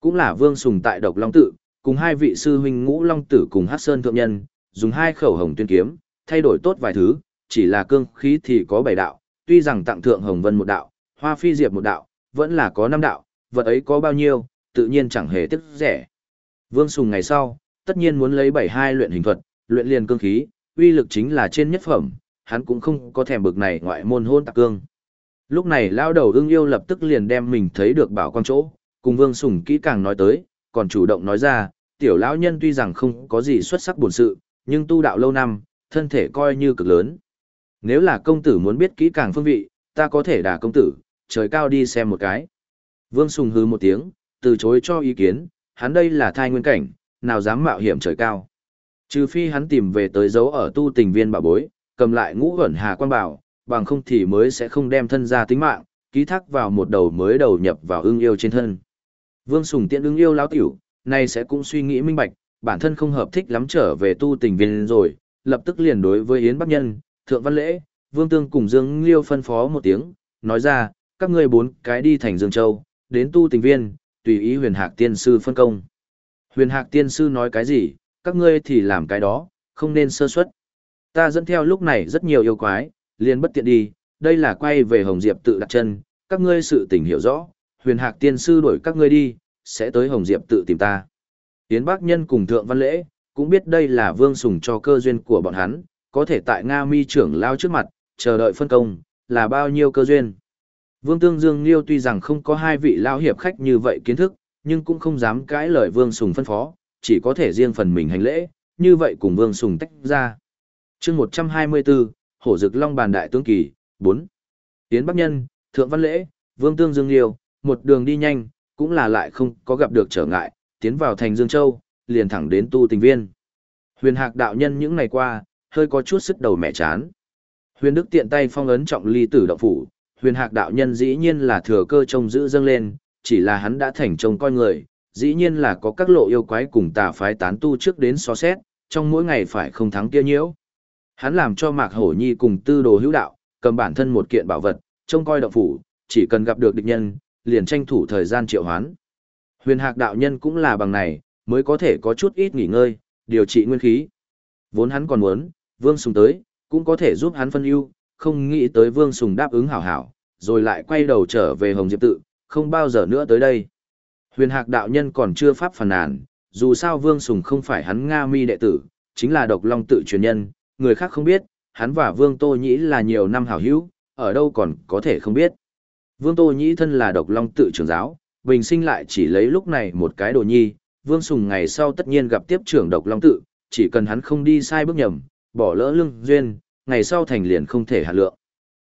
Cũng là Vương Sùng tại Độc Long Tự, cùng hai vị sư huynh Ngũ Long Tử cùng Hắc Sơn Thượng Nhân, dùng hai khẩu hồng tuyên kiếm, thay đổi tốt vài thứ, chỉ là cương khí thì có bảy đạo, tuy rằng tặng thượng hồng vân một đạo, hoa phi diệp một đạo, vẫn là có năm đạo, vật ấy có bao nhiêu, tự nhiên chẳng hề tiếc rẻ. Vương Sùng ngày sau, tất nhiên muốn lấy bảy hai luyện hình thuật, luyện liền cương khí, uy lực chính là trên nhất phẩm, hắn cũng không có thèm bực này ngoại môn hôn tạc cương. Lúc này lao đầu ưng yêu lập tức liền đem mình thấy được bảo quang chỗ, cùng Vương Sùng kỹ càng nói tới, còn chủ động nói ra, tiểu lão nhân tuy rằng không có gì xuất sắc bổn sự, nhưng tu đạo lâu năm, thân thể coi như cực lớn. Nếu là công tử muốn biết kỹ càng phương vị, ta có thể đả công tử, trời cao đi xem một cái. Vương Sùng hứ một tiếng, từ chối cho ý kiến, hắn đây là thai nguyên cảnh, nào dám mạo hiểm trời cao. Trừ phi hắn tìm về tới dấu ở tu tình viên bảo bối, cầm lại ngũ ẩn hà quan bảo, bằng không thì mới sẽ không đem thân ra tính mạng, ký thác vào một đầu mới đầu nhập vào ưng yêu trên thân. Vương Sùng tiện đứng yêu lão tiểu, nay sẽ cũng suy nghĩ minh bạch, bản thân không hợp thích lắm trở về tu tình viên rồi, lập tức liền đối với Yến Bắc Nhân, Thượng Văn Lễ, Vương Tương cùng Dương Liêu phân phó một tiếng, nói ra, các ngươi bốn cái đi thành Dương Châu, đến tu tình viên, tùy ý huyền hạc tiên sư phân công. Huyền hạc tiên sư nói cái gì, các ngươi thì làm cái đó, không nên sơ suất. Ta dẫn theo lúc này rất nhiều yêu quái, liền bất tiện đi, đây là quay về Hồng Diệp tự đặt chân, các ngươi sự tình hiểu rõ, huyền hạc tiên sư đuổi các ngươi đi, sẽ tới Hồng Diệp tự tìm ta. Yến Bác Nhân cùng Thượng Văn Lễ, cũng biết đây là vương sùng cho cơ duyên của bọn hắn, có thể tại Nga mi trưởng lao trước mặt, chờ đợi phân công, là bao nhiêu cơ duyên. Vương Tương Dương Liêu tuy rằng không có hai vị lao hiệp khách như vậy kiến thức, nhưng cũng không dám cãi lời Vương Sùng phân phó, chỉ có thể riêng phần mình hành lễ, như vậy cùng Vương Sùng tách ra. chương 124, Hổ Dực Long Bàn Đại Tướng Kỳ, 4. Tiến Bắc Nhân, Thượng Văn Lễ, Vương Tương Dương Liêu, một đường đi nhanh, cũng là lại không có gặp được trở ngại, tiến vào thành Dương Châu, liền thẳng đến tu tình viên. Huyền Hạc đạo nhân những ngày qua, hơi có chút sức đầu mẹ chán. Huyền Đức tiện tay phong ấn trọng ly tử động phủ, huyền hạc đạo nhân dĩ nhiên là thừa cơ trông giữ dâng lên, chỉ là hắn đã thành trông coi người, dĩ nhiên là có các lộ yêu quái cùng tà phái tán tu trước đến so xét, trong mỗi ngày phải không thắng kia nhiễu. Hắn làm cho Mạc Hổ Nhi cùng tư đồ hữu đạo, cầm bản thân một kiện bảo vật, trông coi động phủ, chỉ cần gặp được địch nhân, liền tranh thủ thời gian triệu hoán. Huyền hạc đạo nhân cũng là bằng này, mới có thể có chút ít nghỉ ngơi, điều trị nguyên khí. Vốn hắn còn muốn, Vương Sùng tới, cũng có thể giúp hắn phân ưu, không nghĩ tới Vương Sùng đáp ứng hảo hảo, rồi lại quay đầu trở về Hồng Diệp tự, không bao giờ nữa tới đây. Huyền Hạc đạo nhân còn chưa pháp phản nàn, dù sao Vương Sùng không phải hắn Nga mi đệ tử, chính là độc long tự truyền nhân, người khác không biết, hắn và Vương Tô Nhĩ là nhiều năm hảo hữu, ở đâu còn có thể không biết. Vương Tô Nhĩ thân là độc long tự trưởng giáo, bình sinh lại chỉ lấy lúc này một cái đồ nhi, Vương Sùng ngày sau tất nhiên gặp tiếp trưởng độc long tự, chỉ cần hắn không đi sai bước nhầm, bỏ lỡ lưng duyên, ngày sau thành liền không thể hạ lượng.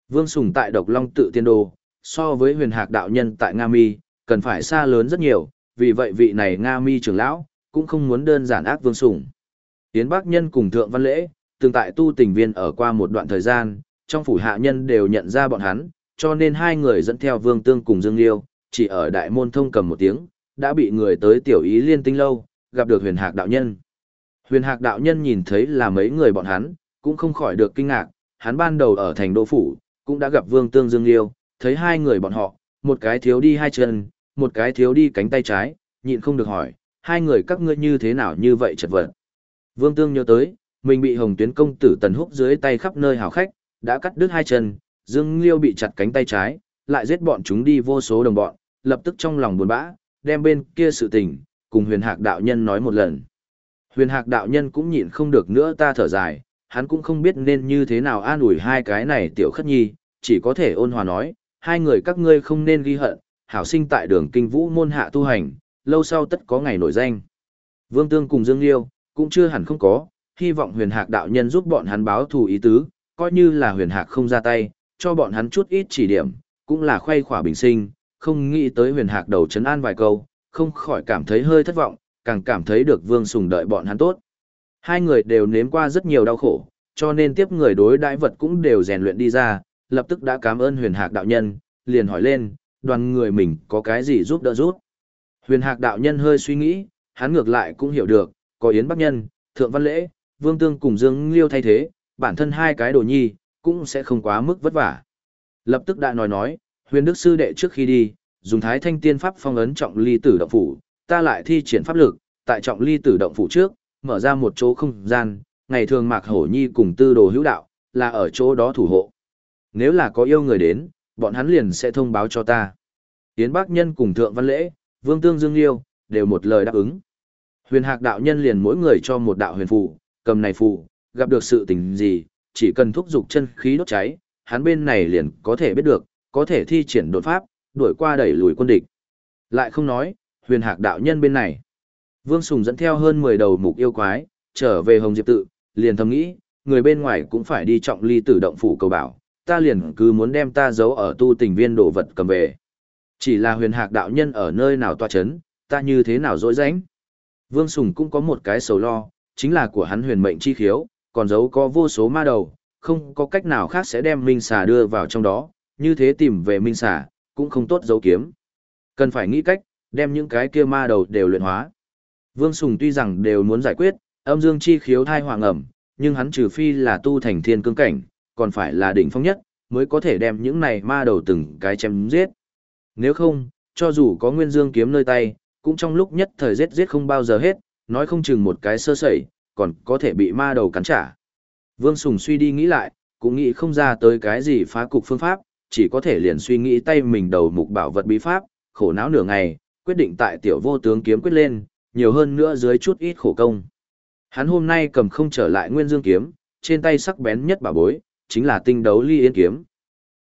Vương Sùng tại Độc Long tự tiên đồ, so với huyền hạc đạo nhân tại Nga Mi, cần phải xa lớn rất nhiều, vì vậy vị này Nga Mi trưởng lão, cũng không muốn đơn giản ác Vương Sùng. Tiến Bắc Nhân cùng Thượng Văn Lễ, từng tại tu tình viên ở qua một đoạn thời gian, trong phủ hạ nhân đều nhận ra bọn hắn, cho nên hai người dẫn theo Vương Tương cùng Dương Liêu, chỉ ở đại môn thông cầm một tiếng, đã bị người tới tiểu ý liên tinh lâu, gặp được huyền hạc đạo nhân. Huyền hạc đạo nhân nhìn thấy là mấy người bọn hắn, cũng không khỏi được kinh ngạc, hắn ban đầu ở thành đô phủ, cũng đã gặp Vương Tương Dương Liêu, thấy hai người bọn họ, một cái thiếu đi hai chân, một cái thiếu đi cánh tay trái, nhịn không được hỏi, hai người các ngươi như thế nào như vậy chật vật. Vương Tương nhớ tới, mình bị Hồng Tuyến công tử Tần Húc dưới tay khắp nơi hào khách, đã cắt đứt hai chân, Dương Liêu bị chặt cánh tay trái, lại giết bọn chúng đi vô số đồng bọn, lập tức trong lòng buồn bã, đem bên kia sự tình, cùng huyền hạc đạo nhân nói một lần. Huyền hạc đạo nhân cũng nhịn không được nữa ta thở dài, hắn cũng không biết nên như thế nào an ủi hai cái này tiểu khất nhi, chỉ có thể ôn hòa nói, hai người các ngươi không nên ghi hận, hảo sinh tại đường kinh vũ môn hạ tu hành, lâu sau tất có ngày nổi danh. Vương Tương cùng Dương Liêu, cũng chưa hẳn không có, hy vọng huyền hạc đạo nhân giúp bọn hắn báo thù ý tứ, coi như là huyền hạc không ra tay, cho bọn hắn chút ít chỉ điểm, cũng là khoe khỏa bình sinh, không nghĩ tới huyền hạc đầu chấn an vài câu, không khỏi cảm thấy hơi thất vọng, càng cảm thấy được vương sùng đợi bọn hắn tốt. Hai người đều nếm qua rất nhiều đau khổ, cho nên tiếp người đối đãi vật cũng đều rèn luyện đi ra, lập tức đã cảm ơn huyền hạc đạo nhân, liền hỏi lên, đoàn người mình có cái gì giúp đỡ giúp. Huyền hạc đạo nhân hơi suy nghĩ, hắn ngược lại cũng hiểu được, có Yến Bắc Nhân, Thượng Văn Lễ, Vương Tương cùng Dương Liêu thay thế, bản thân hai cái đồ nhi, cũng sẽ không quá mức vất vả. Lập tức đã nói nói, huyền đức sư đệ trước khi đi, dùng thái thanh tiên pháp phong ấn trọng ly tử động phủ, ta lại thi triển pháp lực, tại trọng ly tử động phủ trước, mở ra một chỗ không gian, ngày thường Mạc Hổ Nhi cùng tư đồ hữu đạo, là ở chỗ đó thủ hộ. Nếu là có yêu người đến, bọn hắn liền sẽ thông báo cho ta. Yến Bác Nhân cùng Thượng Văn Lễ, Vương Tương Dương Liêu, đều một lời đáp ứng. Huyền Hạc đạo nhân liền mỗi người cho một đạo huyền phù, cầm này phù, gặp được sự tình gì, chỉ cần thúc dục chân khí đốt cháy, hắn bên này liền có thể biết được, có thể thi triển đột pháp, đuổi qua đẩy lùi quân địch. Lại không nói, Huyền Hạc đạo nhân bên này. Vương Sùng dẫn theo hơn 10 đầu mục yêu quái, trở về Hồng Diệp tự, liền thầm nghĩ, người bên ngoài cũng phải đi trọng ly tử động phủ cầu bảo, ta liền cứ muốn đem ta giấu ở tu tình viên đồ vật cầm về. Chỉ là huyền hạc đạo nhân ở nơi nào tòa chấn, ta như thế nào dối rãnh. Vương Sùng cũng có một cái sầu lo, chính là của hắn huyền mệnh chi khiếu, còn giấu có vô số ma đầu, không có cách nào khác sẽ đem minh xà đưa vào trong đó, như thế tìm về minh xà, cũng không tốt giấu kiếm. Cần phải nghĩ cách, đem những cái kia ma đầu đều luyện hóa. Vương Sùng tuy rằng đều muốn giải quyết, âm dương chi khiếu thai hoàng ẩm, nhưng hắn trừ phi là tu thành thiên cương cảnh, còn phải là đỉnh phong nhất, mới có thể đem những này ma đầu từng cái chém giết. Nếu không, cho dù có nguyên dương kiếm nơi tay, cũng trong lúc nhất thời giết giết không bao giờ hết, nói không chừng một cái sơ sẩy, còn có thể bị ma đầu cắn trả. Vương Sùng suy đi nghĩ lại, cũng nghĩ không ra tới cái gì phá cục phương pháp, chỉ có thể liền suy nghĩ tay mình đầu mục bảo vật bí pháp, khổ não nửa ngày, quyết định tại tiểu vô tướng kiếm quyết lên, nhiều hơn nữa dưới chút ít khổ công. Hắn hôm nay cầm không trở lại nguyên dương kiếm, trên tay sắc bén nhất bảo bối, chính là tinh đấu ly yên kiếm.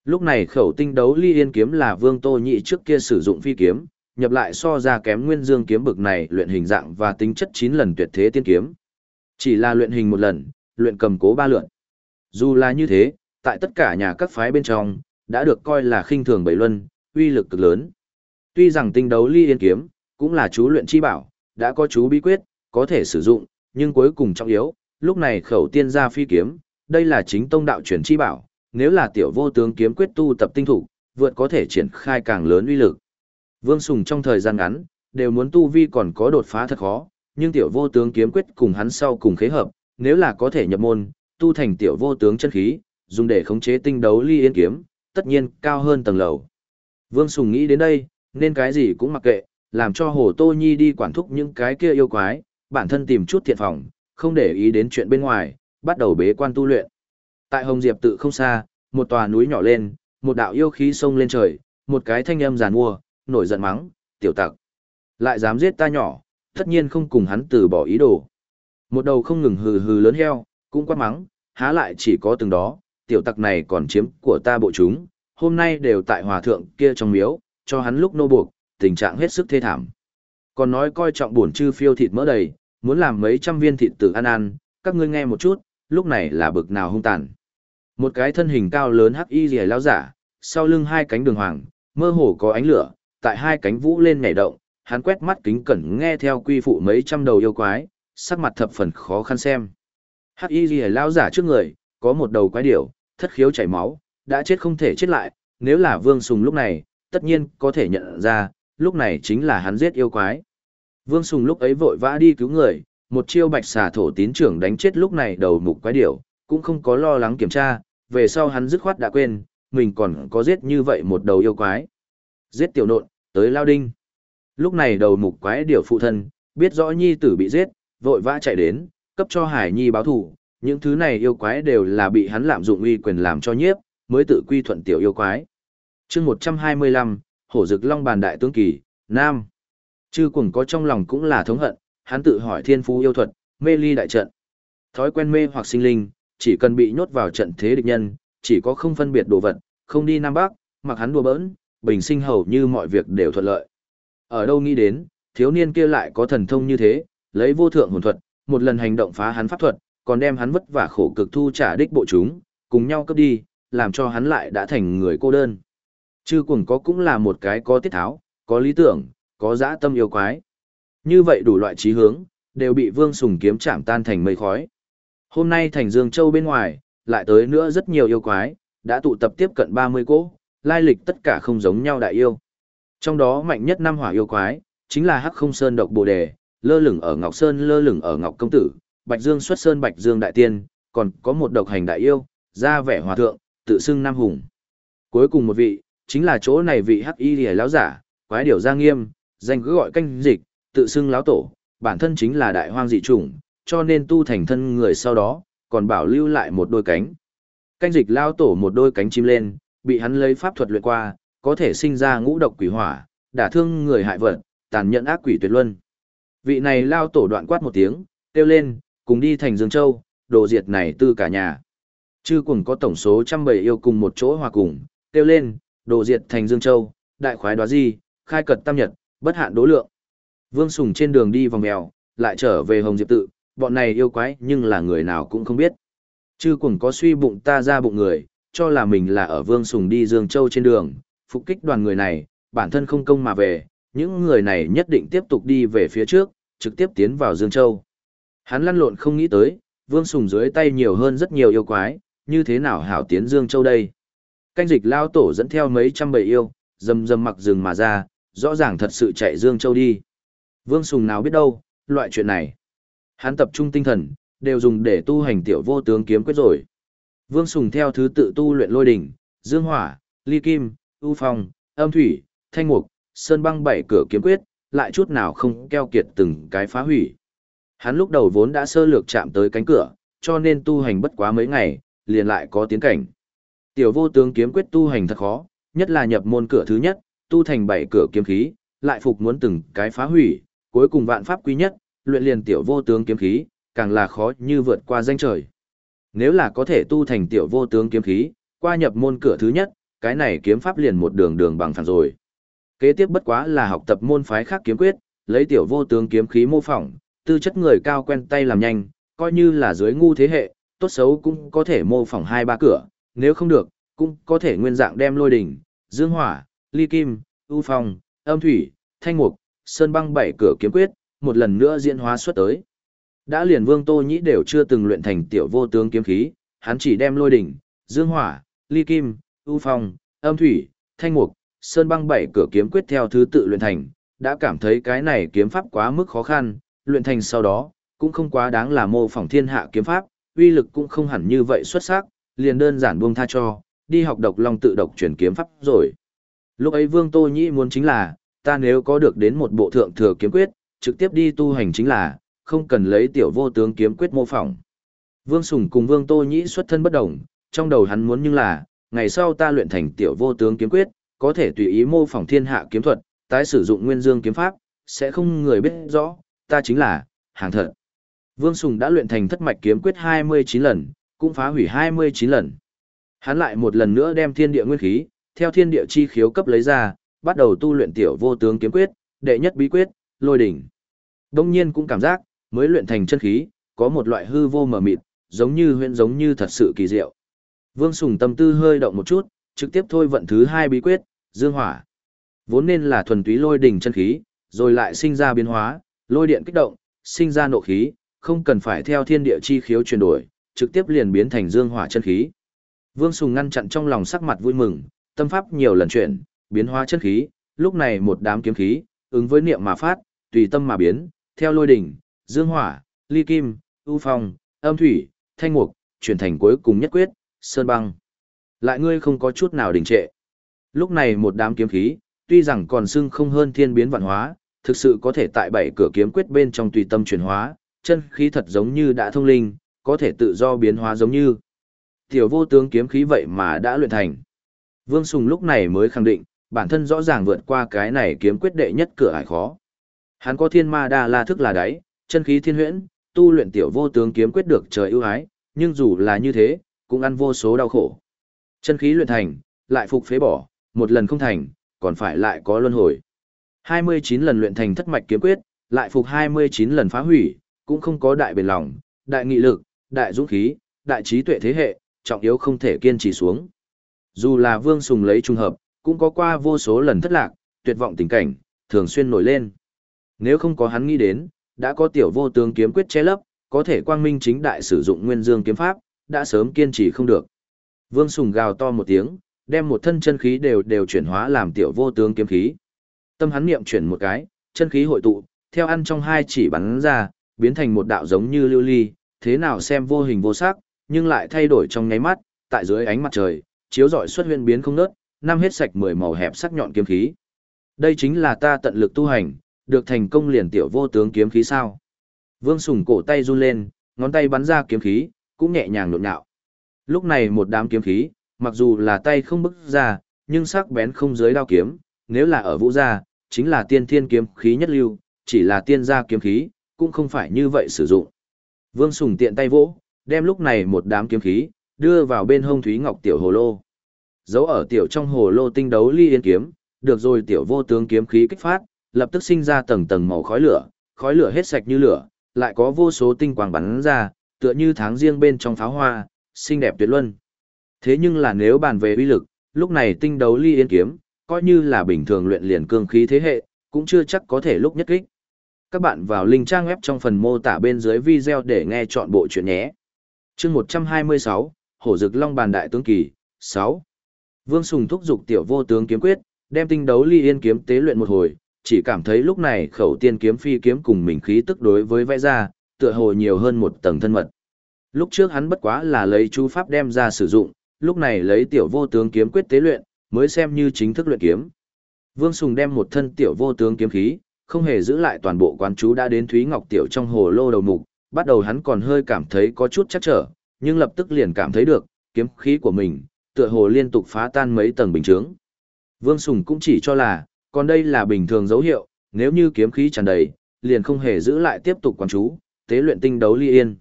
Lúc này khẩu tinh đấu ly yên kiếm là vương tô nhị trước kia sử dụng phi kiếm, nhập lại so ra kém nguyên dương kiếm bực này luyện hình dạng và tính chất 9 lần tuyệt thế tiên kiếm. Chỉ là luyện hình một lần, luyện cầm cố ba lượn. Dù là như thế, tại tất cả nhà các phái bên trong, đã được coi là khinh thường bảy luân, uy lực cực lớn. Tuy rằng tinh đấu ly yên kiếm, cũng là chú luyện chi bảo, đã có chú bí quyết, có thể sử dụng, nhưng cuối cùng trọng yếu, lúc này khẩu tiên gia phi kiếm, đây là chính tông đạo truyền chi bảo, nếu là tiểu vô tướng kiếm quyết tu tập tinh thủ, vượt có thể triển khai càng lớn uy lực. Vương Sùng trong thời gian ngắn, đều muốn tu vi còn có đột phá thật khó, nhưng tiểu vô tướng kiếm quyết cùng hắn sau cùng khế hợp, nếu là có thể nhập môn, tu thành tiểu vô tướng chân khí, dùng để khống chế tinh đấu ly yên kiếm, tất nhiên cao hơn tầng lầu. Vương Sùng nghĩ đến đây, nên cái gì cũng mặc kệ, làm cho Hồ Tô Nhi đi quản thúc những cái kia yêu quái, bản thân tìm chút thiện phòng, không để ý đến chuyện bên ngoài, bắt đầu bế quan tu luyện. Tại Hồng Diệp tự không xa, một tòa núi nhỏ lên, một đạo yêu khí sông lên trời, một cái thanh âm giàn mua, nổi giận mắng, tiểu tặc. Lại dám giết ta nhỏ, tất nhiên không cùng hắn từ bỏ ý đồ. Một đầu không ngừng hừ hừ lớn heo, cũng quát mắng, há lại chỉ có từng đó, tiểu tặc này còn chiếm của ta bộ chúng, hôm nay đều tại hòa thượng kia trong miếu, cho hắn lúc nô buộc, tình trạng hết sức thê thảm. Còn nói coi trọng buồn chư phiêu thịt mỡ đầy, muốn làm mấy trăm viên thịt tử ăn ăn, các ngươi nghe một chút, lúc này là bực nào hung tàn. Một cái thân hình cao lớn hắc y rìa lao giả, sau lưng hai cánh đường hoàng, mơ hồ có ánh lửa, tại hai cánh vũ lên nhảy động, hắn quét mắt kính cẩn nghe theo quy phụ mấy trăm đầu yêu quái, sắc mặt thập phần khó khăn xem. Hắc y lìa lao giả trước người, có một đầu quái điểu, thất khiếu chảy máu, đã chết không thể chết lại, nếu là vương sùng lúc này, tất nhiên có thể nhận ra, lúc này chính là hắn giết yêu quái. Vương Sùng lúc ấy vội vã đi cứu người, một chiêu bạch xà thổ tín trưởng đánh chết lúc này đầu mục quái điểu, cũng không có lo lắng kiểm tra, về sau hắn dứt khoát đã quên, mình còn có giết như vậy một đầu yêu quái. Giết tiểu nộn, tới lao đinh. Lúc này đầu mục quái điều phụ thân, biết rõ nhi tử bị giết, vội vã chạy đến, cấp cho hải nhi báo thù những thứ này yêu quái đều là bị hắn lạm dụng uy quyền làm cho nhiếp, mới tự quy thuận tiểu yêu quái. chương 125, hổ dực long bàn đại tướng kỳ, Nam. Chư quần có trong lòng cũng là thống hận, hắn tự hỏi thiên phú yêu thuật, mê ly đại trận. Thói quen mê hoặc sinh linh, chỉ cần bị nhốt vào trận thế địch nhân, chỉ có không phân biệt đồ vật, không đi Nam Bắc, mặc hắn đùa bỡn, bình sinh hầu như mọi việc đều thuận lợi. Ở đâu nghĩ đến, thiếu niên kia lại có thần thông như thế, lấy vô thượng hồn thuật, một lần hành động phá hắn pháp thuật, còn đem hắn vất vả khổ cực thu trả đích bộ chúng, cùng nhau cấp đi, làm cho hắn lại đã thành người cô đơn. Chư cuồng có cũng là một cái có tiết tháo, có lý tưởng, có dã tâm yêu quái. Như vậy đủ loại trí hướng, đều bị Vương Sùng kiếm chạm tan thành mây khói. Hôm nay thành Dương Châu bên ngoài, lại tới nữa rất nhiều yêu quái, đã tụ tập tiếp cận 30 cỗ, lai lịch tất cả không giống nhau đại yêu. Trong đó mạnh nhất năm hỏa yêu quái, chính là Hắc Không Sơn độc Bồ Đề, lơ lửng ở Ngọc Sơn lơ lửng ở Ngọc Công Tử, Bạch Dương xuất sơn Bạch Dương Đại Tiên, còn có một độc hành đại yêu, ra vẻ hòa thượng, tự xưng Nam Hùng. Cuối cùng một vị, chính là chỗ này vị Hắc Y Lìa lão giả, quái điều gia nghiêm, danh cứ gọi canh dịch, tự xưng lão tổ, bản thân chính là đại hoang dị chủng, cho nên tu thành thân người sau đó, còn bảo lưu lại một đôi cánh. Canh dịch lao tổ một đôi cánh chim lên, bị hắn lấy pháp thuật luyện qua, có thể sinh ra ngũ độc quỷ hỏa, đả thương người hại vật, tàn nhẫn ác quỷ tuyệt luân. Vị này lao tổ đoạn quát một tiếng, kêu lên, cùng đi thành Dương Châu, đồ diệt này tư cả nhà. Chư cùng có tổng số trăm bảy yêu cùng một chỗ hòa cùng, kêu lên, đồ diệt thành Dương Châu, đại khoái đoá di, khai cật tam nhật, bất hạn đố lượng. Vương Sùng trên đường đi vòng mèo, lại trở về Hồng Diệp tự, bọn này yêu quái nhưng là người nào cũng không biết. Chư cùng có suy bụng ta ra bụng người, cho là mình là ở Vương Sùng đi Dương Châu trên đường, phục kích đoàn người này, bản thân không công mà về, những người này nhất định tiếp tục đi về phía trước, trực tiếp tiến vào Dương Châu. Hắn lăn lộn không nghĩ tới, Vương Sùng dưới tay nhiều hơn rất nhiều yêu quái, như thế nào hảo tiến Dương Châu đây? Canh dịch lao tổ dẫn theo mấy trăm bầy yêu, dầm dầm mặc rừng mà ra, rõ ràng thật sự chạy Dương Châu đi. Vương Sùng nào biết đâu, loại chuyện này. Hắn tập trung tinh thần, đều dùng để tu hành tiểu vô tướng kiếm quyết rồi. Vương Sùng theo thứ tự tu luyện lôi đỉnh, dương hỏa, ly kim, u phong, âm thủy, thanh mục, sơn băng bảy cửa kiếm quyết, lại chút nào không keo kiệt từng cái phá hủy. Hắn lúc đầu vốn đã sơ lược chạm tới cánh cửa, cho nên tu hành bất quá mấy ngày, liền lại có tiến cảnh. Tiểu vô tướng kiếm quyết tu hành thật khó, nhất là nhập môn cửa thứ nhất, tu thành bảy cửa kiếm khí, lại phục muốn từng cái phá hủy, cuối cùng vạn pháp quý nhất, luyện liền tiểu vô tướng kiếm khí, càng là khó như vượt qua danh trời. Nếu là có thể tu thành tiểu vô tướng kiếm khí, qua nhập môn cửa thứ nhất, cái này kiếm pháp liền một đường đường bằng phẳng rồi. Kế tiếp bất quá là học tập môn phái khác kiếm quyết, lấy tiểu vô tướng kiếm khí mô phỏng, tư chất người cao quen tay làm nhanh, coi như là dưới ngu thế hệ, tốt xấu cũng có thể mô phỏng hai ba cửa, nếu không được, cũng có thể nguyên dạng đem lôi đỉnh, dương hỏa, ly kim, ưu phong, âm thủy, thanh mục, sơn băng bảy cửa kiếm quyết, một lần nữa diễn hóa xuất tới. Đã liền vương tô nhĩ đều chưa từng luyện thành tiểu vô tướng kiếm khí, hắn chỉ đem lôi đỉnh, dương hỏa, ly kim, ưu phong, âm thủy, thanh mục, sơn băng bảy cửa kiếm quyết theo thứ tự luyện thành, đã cảm thấy cái này kiếm pháp quá mức khó khăn, luyện thành sau đó, cũng không quá đáng là mô phỏng thiên hạ kiếm pháp, uy lực cũng không hẳn như vậy xuất sắc, liền đơn giản buông tha cho, đi học độc long tự độc chuyển kiếm pháp rồi. Lúc ấy Vương Tô Nhĩ muốn chính là, ta nếu có được đến một bộ thượng thừa kiếm quyết, trực tiếp đi tu hành chính là, không cần lấy tiểu vô tướng kiếm quyết mô phỏng. Vương Sùng cùng Vương Tô Nhĩ xuất thân bất đồng, trong đầu hắn muốn nhưng là, ngày sau ta luyện thành tiểu vô tướng kiếm quyết, có thể tùy ý mô phỏng thiên hạ kiếm thuật, tái sử dụng nguyên dương kiếm pháp, sẽ không người biết rõ, ta chính là, hàng thật. Vương Sùng đã luyện thành thất mạch kiếm quyết 29 lần, cũng phá hủy 29 lần. Hắn lại một lần nữa đem thiên địa nguyên khí, theo thiên địa chi khiếu cấp lấy ra, bắt đầu tu luyện tiểu vô tướng kiếm quyết, đệ nhất bí quyết, lôi đỉnh. Đông nhiên cũng cảm giác, mới luyện thành chân khí, có một loại hư vô mờ mịt, giống như huyễn giống như thật sự kỳ diệu. Vương Sùng tâm tư hơi động một chút, trực tiếp thôi vận thứ hai bí quyết, dương hỏa. Vốn nên là thuần túy lôi đỉnh chân khí, rồi lại sinh ra biến hóa, lôi điện kích động, sinh ra nộ khí, không cần phải theo thiên địa chi khiếu chuyển đổi, trực tiếp liền biến thành dương hỏa chân khí. Vương Sùng ngăn chặn trong lòng sắc mặt vui mừng, tâm pháp nhiều lần chuyển, biến hóa chân khí, lúc này một đám kiếm khí, ứng với niệm mà phát, tùy tâm mà biến, theo lôi đỉnh, dương hỏa, ly kim, u phong, âm thủy, thanh mục, chuyển thành cuối cùng nhất quyết, sơn băng. Lại ngươi không có chút nào đình trệ. Lúc này một đám kiếm khí, tuy rằng còn xưng không hơn thiên biến vạn hóa, thực sự có thể tại bảy cửa kiếm quyết bên trong tùy tâm chuyển hóa, chân khí thật giống như đã thông linh, có thể tự do biến hóa giống như. Tiểu vô tướng kiếm khí vậy mà đã luyện thành. Vương Sùng lúc này mới khẳng định, bản thân rõ ràng vượt qua cái này kiếm quyết đệ nhất cửa ải khó. Hắn có thiên ma đa la thức là đáy, chân khí thiên huyễn, tu luyện tiểu vô tướng kiếm quyết được trời ưu ái, nhưng dù là như thế, cũng ăn vô số đau khổ. Chân khí luyện thành, lại phục phế bỏ, một lần không thành, còn phải lại có luân hồi. 29 lần luyện thành thất mạch kiếm quyết, lại phục 29 lần phá hủy, cũng không có đại bền lòng, đại nghị lực, đại dũng khí, đại trí tuệ thế hệ, trọng yếu không thể kiên trì xuống. Dù là Vương Sùng lấy trung hợp, cũng có qua vô số lần thất lạc, tuyệt vọng tình cảnh, thường xuyên nổi lên. Nếu không có hắn nghĩ đến, đã có tiểu vô tướng kiếm quyết che lấp, có thể quang minh chính đại sử dụng nguyên dương kiếm pháp, đã sớm kiên trì không được. Vương Sùng gào to một tiếng, đem một thân chân khí đều đều chuyển hóa làm tiểu vô tướng kiếm khí. Tâm hắn niệm chuyển một cái, chân khí hội tụ, theo ăn trong hai chỉ bắn ra, biến thành một đạo giống như lưu ly, thế nào xem vô hình vô sắc, nhưng lại thay đổi trong nháy mắt, tại dưới ánh mặt trời, chiếu rọi xuất huyên biến không nớt, năm hết sạch mười màu hẹp sắc nhọn kiếm khí. Đây chính là ta tận lực tu hành, được thành công liền tiểu vô tướng kiếm khí sao. Vương Sùng cổ tay run lên, ngón tay bắn ra kiếm khí, cũng nhẹ nhàng nộn nhạo. Lúc này một đám kiếm khí, mặc dù là tay không bức ra, nhưng sắc bén không dưới đao kiếm, nếu là ở vũ gia, chính là tiên thiên kiếm khí nhất lưu, chỉ là tiên gia kiếm khí, cũng không phải như vậy sử dụng. Vương Sùng tiện tay vỗ, đem lúc này một đám kiếm khí, đưa vào bên hông Thúy Ngọc tiểu hồ lô. Giấu ở tiểu trong hồ lô tinh đấu ly yên kiếm, được rồi tiểu vô tướng kiếm khí kích phát, lập tức sinh ra tầng tầng màu khói lửa, khói lửa hết sạch như lửa, lại có vô số tinh quang bắn ra, tựa như tháng riêng bên trong pháo hoa, xinh đẹp tuyệt luân. Thế nhưng là nếu bàn về uy lực, lúc này tinh đấu ly yên kiếm, coi như là bình thường luyện liền cương khí thế hệ, cũng chưa chắc có thể lúc nhất kích. Các bạn vào link trang web trong phần mô tả bên dưới video để nghe chọn bộ chuyện nhé. chương 126, Hổ Dực Long Bàn Đại Tướng Kỳ, 6. Vương Sùng thúc dục tiểu vô tướng kiếm quyết, đem tinh đấu ly yên kiếm tế luyện một hồi, chỉ cảm thấy lúc này khẩu tiên kiếm phi kiếm cùng mình khí tức đối với vẽ ra, tựa hồ nhiều hơn một tầng thân mật. Lúc trước hắn bất quá là lấy chú pháp đem ra sử dụng, lúc này lấy tiểu vô tướng kiếm quyết tế luyện, mới xem như chính thức luyện kiếm. Vương Sùng đem một thân tiểu vô tướng kiếm khí, không hề giữ lại toàn bộ quán chú đã đến Thúy Ngọc tiểu trong hồ lô đầu mục, bắt đầu hắn còn hơi cảm thấy có chút chắc trở, nhưng lập tức liền cảm thấy được, kiếm khí của mình, tựa hồ liên tục phá tan mấy tầng bình chướng. Vương Sùng cũng chỉ cho là, còn đây là bình thường dấu hiệu, nếu như kiếm khí tràn đầy, liền không hề giữ lại tiếp tục quán chú, tế luyện tinh đấu ly yên.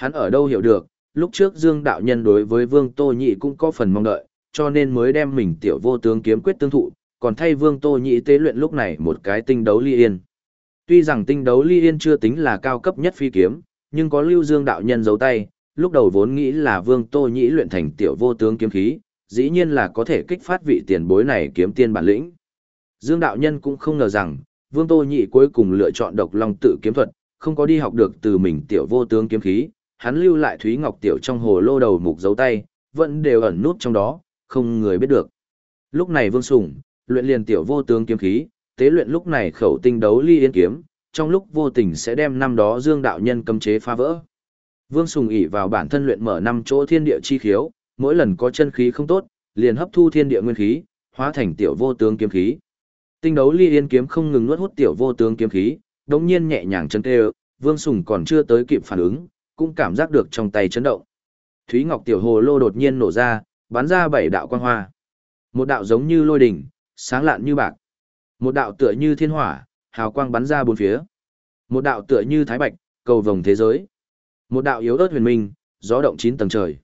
Hắn ở đâu hiểu được, lúc trước Dương đạo nhân đối với Vương Tô Nhị cũng có phần mong đợi, cho nên mới đem mình tiểu vô tướng kiếm quyết tương thụ, còn thay Vương Tô Nhị tế luyện lúc này một cái tinh đấu ly yên. Tuy rằng tinh đấu ly yên chưa tính là cao cấp nhất phi kiếm, nhưng có Lưu Dương đạo nhân giấu tay, lúc đầu vốn nghĩ là Vương Tô Nhị luyện thành tiểu vô tướng kiếm khí, dĩ nhiên là có thể kích phát vị tiền bối này kiếm tiên bản lĩnh. Dương đạo nhân cũng không ngờ rằng, Vương Tô Nhị cuối cùng lựa chọn độc long tự kiếm thuật, không có đi học được từ mình tiểu vô tướng kiếm khí, hắn lưu lại Thúy Ngọc tiểu trong hồ lô đầu mục dấu tay, vẫn đều ẩn nút trong đó, không người biết được. Lúc này Vương Sùng, luyện liền tiểu vô tướng kiếm khí, tế luyện lúc này khẩu tinh đấu ly yên kiếm, trong lúc vô tình sẽ đem năm đó Dương đạo nhân cấm chế phá vỡ. Vương Sùng ỷ vào bản thân luyện mở năm chỗ thiên địa chi khiếu, mỗi lần có chân khí không tốt, liền hấp thu thiên địa nguyên khí, hóa thành tiểu vô tướng kiếm khí. Tinh đấu ly yên kiếm không ngừng nuốt hút tiểu vô tướng kiếm khí, đống nhiên nhẹ nhàng chân tê Vương Sùng còn chưa tới kịp phản ứng, cũng cảm giác được trong tay chấn động. Thúy Ngọc tiểu hồ lô đột nhiên nổ ra, bắn ra bảy đạo quang hoa. Một đạo giống như lôi đỉnh, sáng lạn như bạc. Một đạo tựa như thiên hỏa, hào quang bắn ra bốn phía. Một đạo tựa như thái bạch, cầu vồng thế giới. Một đạo yếu ớt huyền minh, gió động chín tầng trời.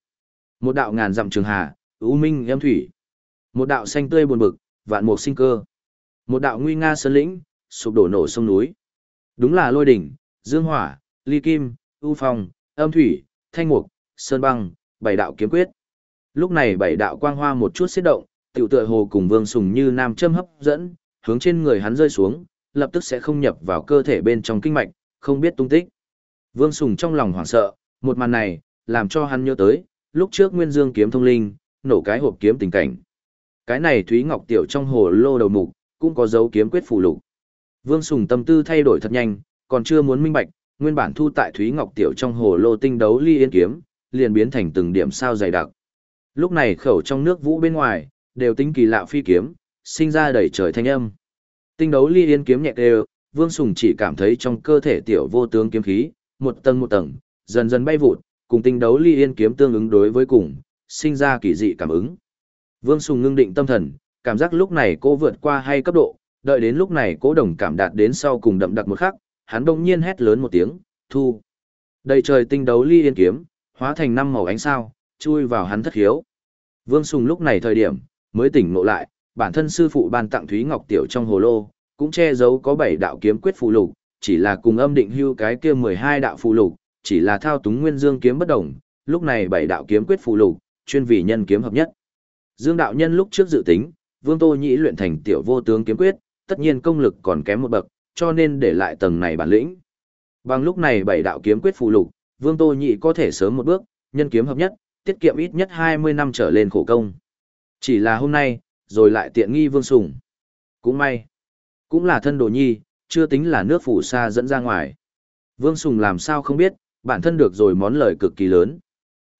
Một đạo ngàn dặm trường hà, u minh em thủy. Một đạo xanh tươi buồn bực, vạn mục sinh cơ. Một đạo nguy nga sơn lĩnh, sụp đổ nổ sông núi. Đúng là lôi đỉnh, dương hỏa, ly kim, ưu phong, âm thủy, thanh mục, sơn băng, bảy đạo kiếm quyết. Lúc này bảy đạo quang hoa một chút xiết động, tiểu tựa hồ cùng vương sùng như nam châm hấp dẫn, hướng trên người hắn rơi xuống, lập tức sẽ không nhập vào cơ thể bên trong kinh mạch, không biết tung tích. Vương Sùng trong lòng hoảng sợ, một màn này, làm cho hắn nhớ tới, lúc trước Nguyên Dương kiếm thông linh, nổ cái hộp kiếm tình cảnh. Cái này Thúy Ngọc Tiểu trong hồ lô đầu mục, cũng có dấu kiếm quyết phụ lục. Vương Sùng tâm tư thay đổi thật nhanh, còn chưa muốn minh bạch, nguyên bản thu tại Thúy Ngọc Tiểu trong hồ lô tinh đấu ly yên kiếm, liền biến thành từng điểm sao dày đặc. Lúc này khẩu trong nước vũ bên ngoài, đều tính kỳ lạ phi kiếm, sinh ra đầy trời thanh âm. Tinh đấu ly yên kiếm nhẹ đều, Vương Sùng chỉ cảm thấy trong cơ thể tiểu vô tướng kiếm khí, một tầng một tầng, dần dần bay vụt, cùng tinh đấu ly yên kiếm tương ứng đối với cùng, sinh ra kỳ dị cảm ứng. Vương Sùng ngưng định tâm thần, cảm giác lúc này cô vượt qua hay cấp độ, đợi đến lúc này cố đồng cảm đạt đến sau cùng đậm đặc một khắc, hắn đông nhiên hét lớn một tiếng, thu. Đầy trời tinh đấu ly yên kiếm, hóa thành năm màu ánh sao, chui vào hắn thất hiếu. Vương Sùng lúc này thời điểm, mới tỉnh ngộ lại, bản thân sư phụ ban tặng Thúy Ngọc Tiểu trong hồ lô, cũng che giấu có bảy đạo kiếm quyết phụ lục, chỉ là cùng âm định hưu cái kia 12 đạo phụ lục, chỉ là thao túng nguyên dương kiếm bất đồng, lúc này bảy đạo kiếm quyết phụ lục, chuyên vì nhân kiếm hợp nhất. Dương đạo nhân lúc trước dự tính, Vương Tô Nhĩ luyện thành tiểu vô tướng kiếm quyết, tất nhiên công lực còn kém một bậc, cho nên để lại tầng này bản lĩnh. Bằng lúc này bảy đạo kiếm quyết phụ lục, Vương Tô nhị có thể sớm một bước, nhân kiếm hợp nhất, tiết kiệm ít nhất 20 năm trở lên khổ công. Chỉ là hôm nay, rồi lại tiện nghi Vương Sùng. Cũng may, cũng là thân đồ nhi, chưa tính là nước phủ xa dẫn ra ngoài. Vương Sùng làm sao không biết, bản thân được rồi món lời cực kỳ lớn.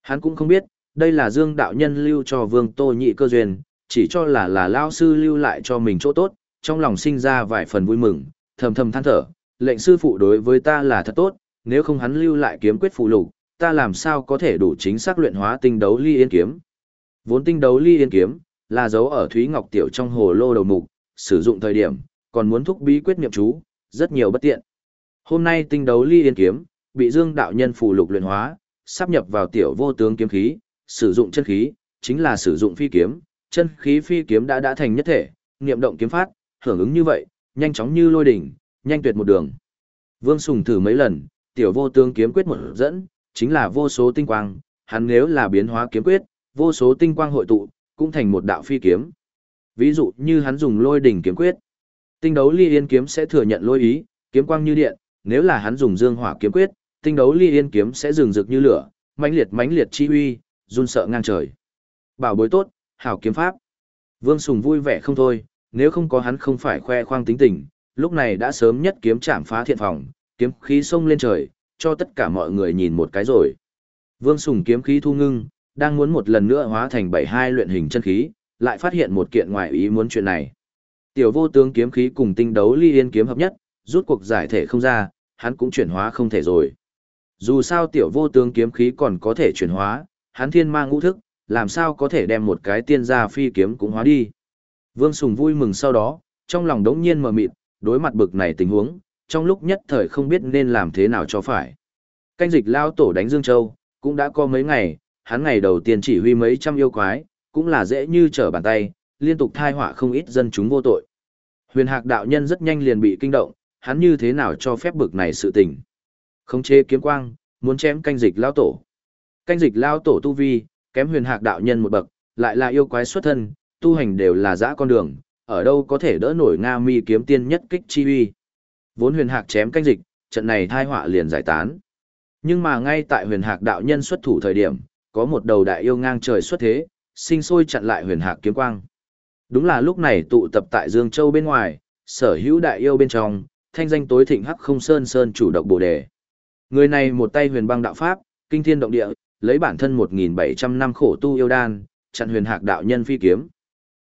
Hắn cũng không biết, đây là Dương đạo nhân lưu cho Vương Tô Nhị cơ duyên, chỉ cho là là lao sư lưu lại cho mình chỗ tốt, trong lòng sinh ra vài phần vui mừng, thầm thầm than thở, lệnh sư phụ đối với ta là thật tốt, nếu không hắn lưu lại kiếm quyết phụ lục, ta làm sao có thể đủ chính xác luyện hóa tinh đấu ly yên kiếm. Vốn tinh đấu ly yên kiếm là dấu ở Thúy Ngọc Tiểu trong hồ lô đầu mục, sử dụng thời điểm, còn muốn thúc bí quyết niệm chú, rất nhiều bất tiện. Hôm nay tinh đấu ly yên kiếm, bị Dương đạo nhân phụ lục luyện hóa, sắp nhập vào tiểu vô tướng kiếm khí, sử dụng chân khí, chính là sử dụng phi kiếm, chân khí phi kiếm đã đã thành nhất thể, niệm động kiếm phát, hưởng ứng như vậy, nhanh chóng như lôi đỉnh, nhanh tuyệt một đường. Vương Sùng thử mấy lần, tiểu vô tướng kiếm quyết một dẫn, chính là vô số tinh quang, hắn nếu là biến hóa kiếm quyết, vô số tinh quang hội tụ, cũng thành một đạo phi kiếm. Ví dụ như hắn dùng lôi đỉnh kiếm quyết, tinh đấu ly yên kiếm sẽ thừa nhận lôi ý, kiếm quang như điện, nếu là hắn dùng dương hỏa kiếm quyết, tinh đấu ly yên kiếm sẽ rừng rực như lửa, mãnh liệt mãnh liệt chi uy, run sợ ngang trời. Bảo bối tốt, hảo kiếm pháp. Vương Sùng vui vẻ không thôi, nếu không có hắn không phải khoe khoang tính tình, lúc này đã sớm nhất kiếm chạm phá thiện phòng, kiếm khí sông lên trời, cho tất cả mọi người nhìn một cái rồi. Vương Sùng kiếm khí thu ngưng, đang muốn một lần nữa hóa thành bảy hai luyện hình chân khí, lại phát hiện một kiện ngoại ý muốn chuyện này. Tiểu vô tướng kiếm khí cùng tinh đấu ly yên kiếm hợp nhất, rút cuộc giải thể không ra, hắn cũng chuyển hóa không thể rồi. Dù sao tiểu vô tướng kiếm khí còn có thể chuyển hóa, hắn thiên mang ngũ thức, làm sao có thể đem một cái tiên gia phi kiếm cũng hóa đi. Vương Sùng vui mừng sau đó, trong lòng đống nhiên mờ mịt, đối mặt bực này tình huống, trong lúc nhất thời không biết nên làm thế nào cho phải. Canh dịch lao tổ đánh Dương Châu, cũng đã có mấy ngày, hắn ngày đầu tiên chỉ huy mấy trăm yêu quái, cũng là dễ như trở bàn tay, liên tục thai họa không ít dân chúng vô tội. Huyền Hạc đạo nhân rất nhanh liền bị kinh động, hắn như thế nào cho phép bực này sự tình. Không chế kiếm quang, muốn chém canh dịch lao tổ. Canh dịch lao tổ tu vi, kém huyền hạc đạo nhân một bậc, lại là yêu quái xuất thân, tu hành đều là dã con đường, ở đâu có thể đỡ nổi Nga mi kiếm tiên nhất kích chi uy. Vốn huyền hạc chém canh dịch, trận này tai họa liền giải tán. Nhưng mà ngay tại huyền hạc đạo nhân xuất thủ thời điểm, có một đầu đại yêu ngang trời xuất thế, sinh sôi chặn lại huyền hạc kiếm quang. Đúng là lúc này tụ tập tại Dương Châu bên ngoài, sở hữu đại yêu bên trong, thanh danh tối thịnh hắc không sơn sơn chủ động bồ đề. Người này một tay huyền băng đạo pháp, kinh thiên động địa, lấy bản thân 1.700 năm khổ tu yêu đan, chặn huyền hạc đạo nhân phi kiếm.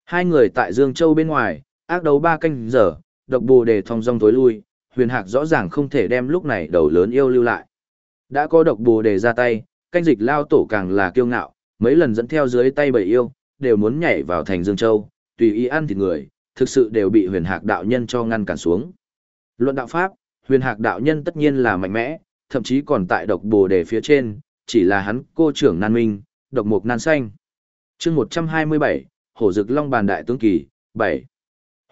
Hai người tại Dương Châu bên ngoài, ác đấu ba canh giờ, độc bồ đề thong dong tối lui, huyền hạc rõ ràng không thể đem lúc này đầu lớn yêu lưu lại. Đã có độc bồ đề ra tay, canh dịch lao tổ càng là kiêu ngạo, mấy lần dẫn theo dưới tay bầy yêu, đều muốn nhảy vào thành Dương Châu, tùy ý ăn thịt người, thực sự đều bị huyền hạc đạo nhân cho ngăn cản xuống. Luận đạo pháp, huyền hạc đạo nhân tất nhiên là mạnh mẽ, thậm chí còn tại độc bồ đề phía trên, chỉ là hắn cô trưởng nan minh, độc mục nan xanh. chương 127, Hổ Dực Long Bàn Đại Tướng Kỳ, 7.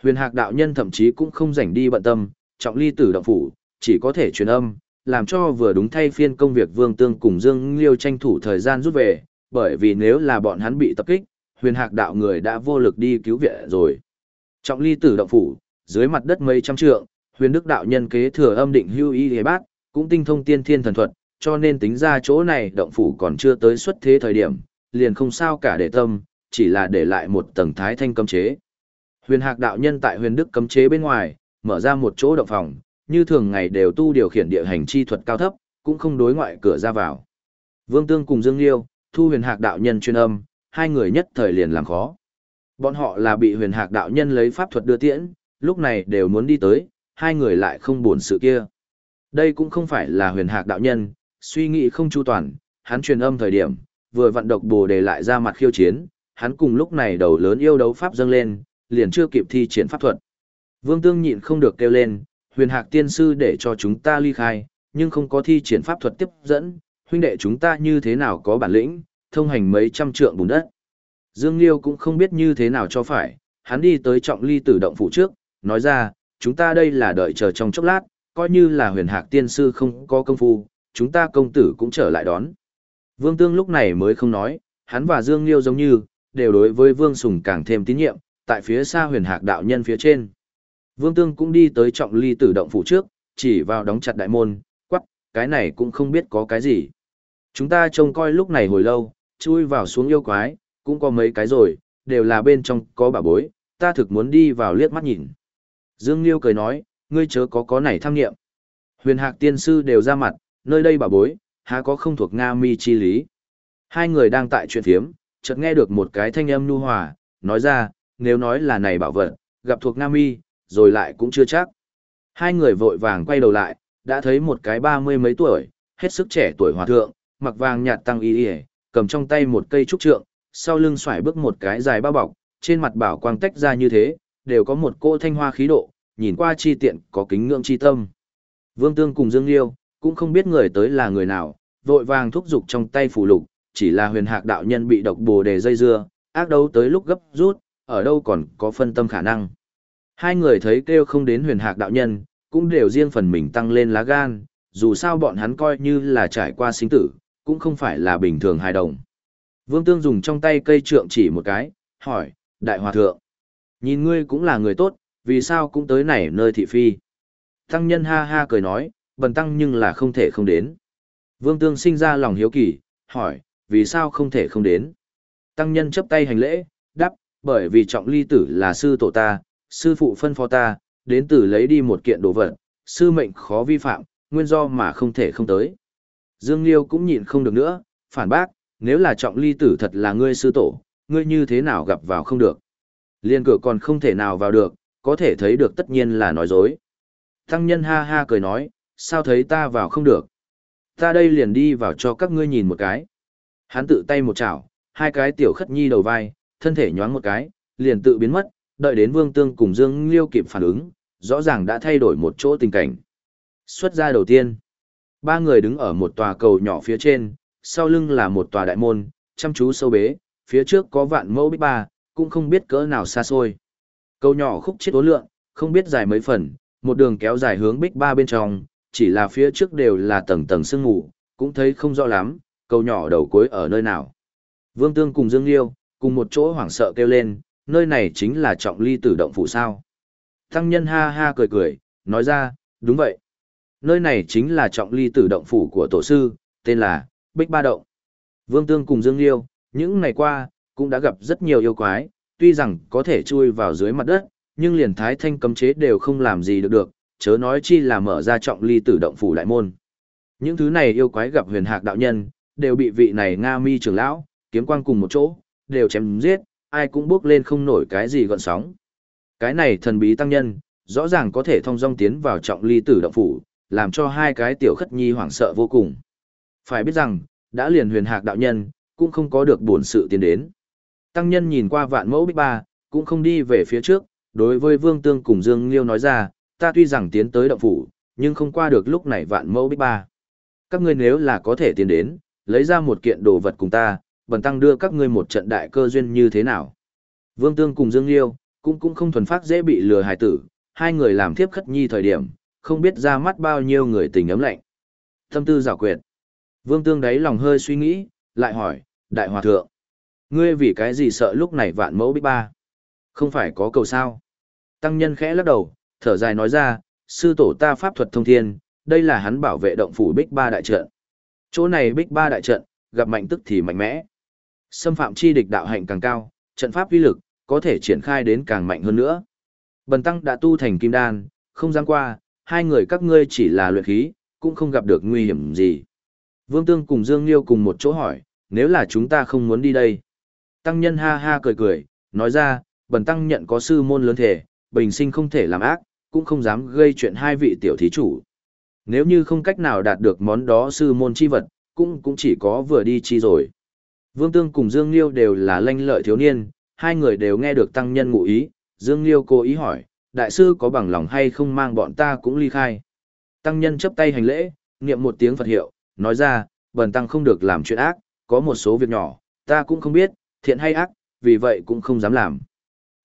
Huyền Hạc Đạo Nhân thậm chí cũng không rảnh đi bận tâm, trọng ly tử động phủ, chỉ có thể truyền âm, làm cho vừa đúng thay phiên công việc Vương Tương cùng Dương Liêu tranh thủ thời gian rút về, bởi vì nếu là bọn hắn bị tập kích, huyền hạc đạo người đã vô lực đi cứu viện rồi. Trọng ly tử động phủ, dưới mặt đất mấy trăm trượng, huyền đức đạo nhân kế thừa âm định hưu y hề bác, cũng tinh thông tiên thiên thần thuật, cho nên tính ra chỗ này động phủ còn chưa tới xuất thế thời điểm, liền không sao cả để tâm, chỉ là để lại một tầng thái thanh cấm chế. Huyền Hạc đạo nhân tại Huyền Đức cấm chế bên ngoài, mở ra một chỗ động phòng, như thường ngày đều tu điều khiển địa hành chi thuật cao thấp, cũng không đối ngoại cửa ra vào. Vương Tương cùng Dương Liêu, thu Huyền Hạc đạo nhân chuyên âm, hai người nhất thời liền làm khó. Bọn họ là bị Huyền Hạc đạo nhân lấy pháp thuật đưa tiễn, lúc này đều muốn đi tới, hai người lại không buồn sự kia. Đây cũng không phải là Huyền Hạc đạo nhân, suy nghĩ không chu toàn, hắn truyền âm thời điểm, vừa vận độc bồ đề lại ra mặt khiêu chiến, hắn cùng lúc này đầu lớn yêu đấu pháp dâng lên, liền chưa kịp thi triển pháp thuật. Vương Tương nhịn không được kêu lên, huyền hạc tiên sư để cho chúng ta ly khai, nhưng không có thi triển pháp thuật tiếp dẫn, huynh đệ chúng ta như thế nào có bản lĩnh, thông hành mấy trăm trượng bùn đất. Dương Liêu cũng không biết như thế nào cho phải, hắn đi tới trọng ly tử động phủ trước, nói ra, chúng ta đây là đợi chờ trong chốc lát, coi như là huyền hạc tiên sư không có công phu, chúng ta công tử cũng trở lại đón. Vương Tương lúc này mới không nói, hắn và Dương Liêu giống như, đều đối với Vương Sùng càng thêm tín nhiệm, tại phía xa huyền hạc đạo nhân phía trên. Vương Tương cũng đi tới trọng ly tử động phủ trước, chỉ vào đóng chặt đại môn, quắc, cái này cũng không biết có cái gì. Chúng ta trông coi lúc này hồi lâu, chui vào xuống yêu quái, cũng có mấy cái rồi, đều là bên trong có bà bối, ta thực muốn đi vào liếc mắt nhìn. Dương Liêu cười nói, ngươi chớ có có này tham nghiệm. Huyền hạc tiên sư đều ra mặt, nơi đây bà bối, há có không thuộc Nga mi chi lý. Hai người đang tại chuyện thiếm, chợt nghe được một cái thanh âm nu hòa, nói ra, nếu nói là này bảo vật, gặp thuộc Nam Y, rồi lại cũng chưa chắc. Hai người vội vàng quay đầu lại, đã thấy một cái ba mươi mấy tuổi, hết sức trẻ tuổi hòa thượng, mặc vàng nhạt tăng y y, cầm trong tay một cây trúc trượng, sau lưng xoải bước một cái dài bao bọc, trên mặt bảo quang tách ra như thế, đều có một cô thanh hoa khí độ, nhìn qua chi tiện có kính ngưỡng chi tâm. Vương Tương cùng Dương Liêu, cũng không biết người tới là người nào, vội vàng thúc giục trong tay phù lục, chỉ là huyền hạc đạo nhân bị độc bồ đề dây dưa, ác đấu tới lúc gấp rút, ở đâu còn có phân tâm khả năng. Hai người thấy kêu không đến huyền hạc đạo nhân, cũng đều riêng phần mình tăng lên lá gan, dù sao bọn hắn coi như là trải qua sinh tử, cũng không phải là bình thường hài đồng. Vương Tương dùng trong tay cây trượng chỉ một cái, hỏi, Đại Hòa Thượng, nhìn ngươi cũng là người tốt, vì sao cũng tới này nơi thị phi. Tăng nhân ha ha cười nói, bần tăng nhưng là không thể không đến. Vương Tương sinh ra lòng hiếu kỳ, hỏi, vì sao không thể không đến. Tăng nhân chấp tay hành lễ, đáp, bởi vì trọng ly tử là sư tổ ta, sư phụ phân phó ta, đến từ lấy đi một kiện đồ vật, sư mệnh khó vi phạm, nguyên do mà không thể không tới. Dương Liêu cũng nhịn không được nữa, phản bác, nếu là trọng ly tử thật là ngươi sư tổ, ngươi như thế nào gặp vào không được. Liên cửa còn không thể nào vào được, có thể thấy được tất nhiên là nói dối. Tăng nhân ha ha cười nói, sao thấy ta vào không được. Ta đây liền đi vào cho các ngươi nhìn một cái. Hắn tự tay một chảo, hai cái tiểu khất nhi đầu vai, thân thể nhoáng một cái, liền tự biến mất, đợi đến Vương Tương cùng Dương Liêu kịp phản ứng, rõ ràng đã thay đổi một chỗ tình cảnh. Xuất ra đầu tiên, ba người đứng ở một tòa cầu nhỏ phía trên, sau lưng là một tòa đại môn, chăm chú sâu bế, phía trước có vạn mẫu bích ba, cũng không biết cỡ nào xa xôi. Cầu nhỏ khúc chết ố lượng, không biết dài mấy phần, một đường kéo dài hướng bích ba bên trong, chỉ là phía trước đều là tầng tầng sương ngủ, cũng thấy không rõ lắm, cầu nhỏ đầu cuối ở nơi nào. Vương Tương cùng Dương Liêu, cùng một chỗ hoảng sợ kêu lên, nơi này chính là trọng ly tử động phủ sao. Tăng nhân ha ha cười cười, nói ra, đúng vậy. Nơi này chính là trọng ly tử động phủ của tổ sư, tên là Bích Ba Động. Vương Tương cùng Dương Liêu, những ngày qua, cũng đã gặp rất nhiều yêu quái, tuy rằng có thể chui vào dưới mặt đất, nhưng liền thái thanh cấm chế đều không làm gì được được, chớ nói chi là mở ra trọng ly tử động phủ đại môn. Những thứ này yêu quái gặp huyền hạc đạo nhân, đều bị vị này Nga mi trưởng lão, kiếm quang cùng một chỗ, đều chém giết, ai cũng bước lên không nổi cái gì gọn sóng. Cái này thần bí tăng nhân, rõ ràng có thể thông dong tiến vào trọng ly tử động phủ, làm cho hai cái tiểu khất nhi hoảng sợ vô cùng. Phải biết rằng, đã liền huyền hạc đạo nhân, cũng không có được buồn sự tiến đến. Tăng nhân nhìn qua vạn mẫu bích ba, cũng không đi về phía trước, đối với Vương Tương cùng Dương Liêu nói ra, ta tuy rằng tiến tới động phủ, nhưng không qua được lúc này vạn mẫu bích ba. Các ngươi nếu là có thể tiến đến, lấy ra một kiện đồ vật cùng ta, bần tăng đưa các ngươi một trận đại cơ duyên như thế nào. Vương Tương cùng Dương Liêu, cũng cũng không thuần phát dễ bị lừa hài tử, hai người làm thiếp khất nhi thời điểm, không biết ra mắt bao nhiêu người tình ấm lạnh. Tâm tư giảo quyệt. Vương Tương đáy lòng hơi suy nghĩ, lại hỏi, Đại Hòa Thượng, ngươi vì cái gì sợ lúc này vạn mẫu bích ba? Không phải có cầu sao? Tăng nhân khẽ lắc đầu, thở dài nói ra, sư tổ ta pháp thuật thông thiên, đây là hắn bảo vệ động phủ bích ba đại trận. Chỗ này bích ba đại trận, gặp mạnh tức thì mạnh mẽ. Xâm phạm chi địch đạo hạnh càng cao, trận pháp uy lực, có thể triển khai đến càng mạnh hơn nữa. Bần tăng đã tu thành kim đan, không dám qua, hai người các ngươi chỉ là luyện khí, cũng không gặp được nguy hiểm gì. Vương Tương cùng Dương Liêu cùng một chỗ hỏi, nếu là chúng ta không muốn đi đây. Tăng nhân ha ha cười cười, nói ra, bần tăng nhận có sư môn lớn thể, bình sinh không thể làm ác, cũng không dám gây chuyện hai vị tiểu thí chủ. Nếu như không cách nào đạt được món đó sư môn chi vật, cũng cũng chỉ có vừa đi chi rồi. Vương Tương cùng Dương Liêu đều là lanh lợi thiếu niên, hai người đều nghe được tăng nhân ngụ ý, Dương Liêu cố ý hỏi, đại sư có bằng lòng hay không mang bọn ta cũng ly khai. Tăng nhân chấp tay hành lễ, niệm một tiếng Phật hiệu, nói ra, bần tăng không được làm chuyện ác, có một số việc nhỏ, ta cũng không biết, thiện hay ác, vì vậy cũng không dám làm.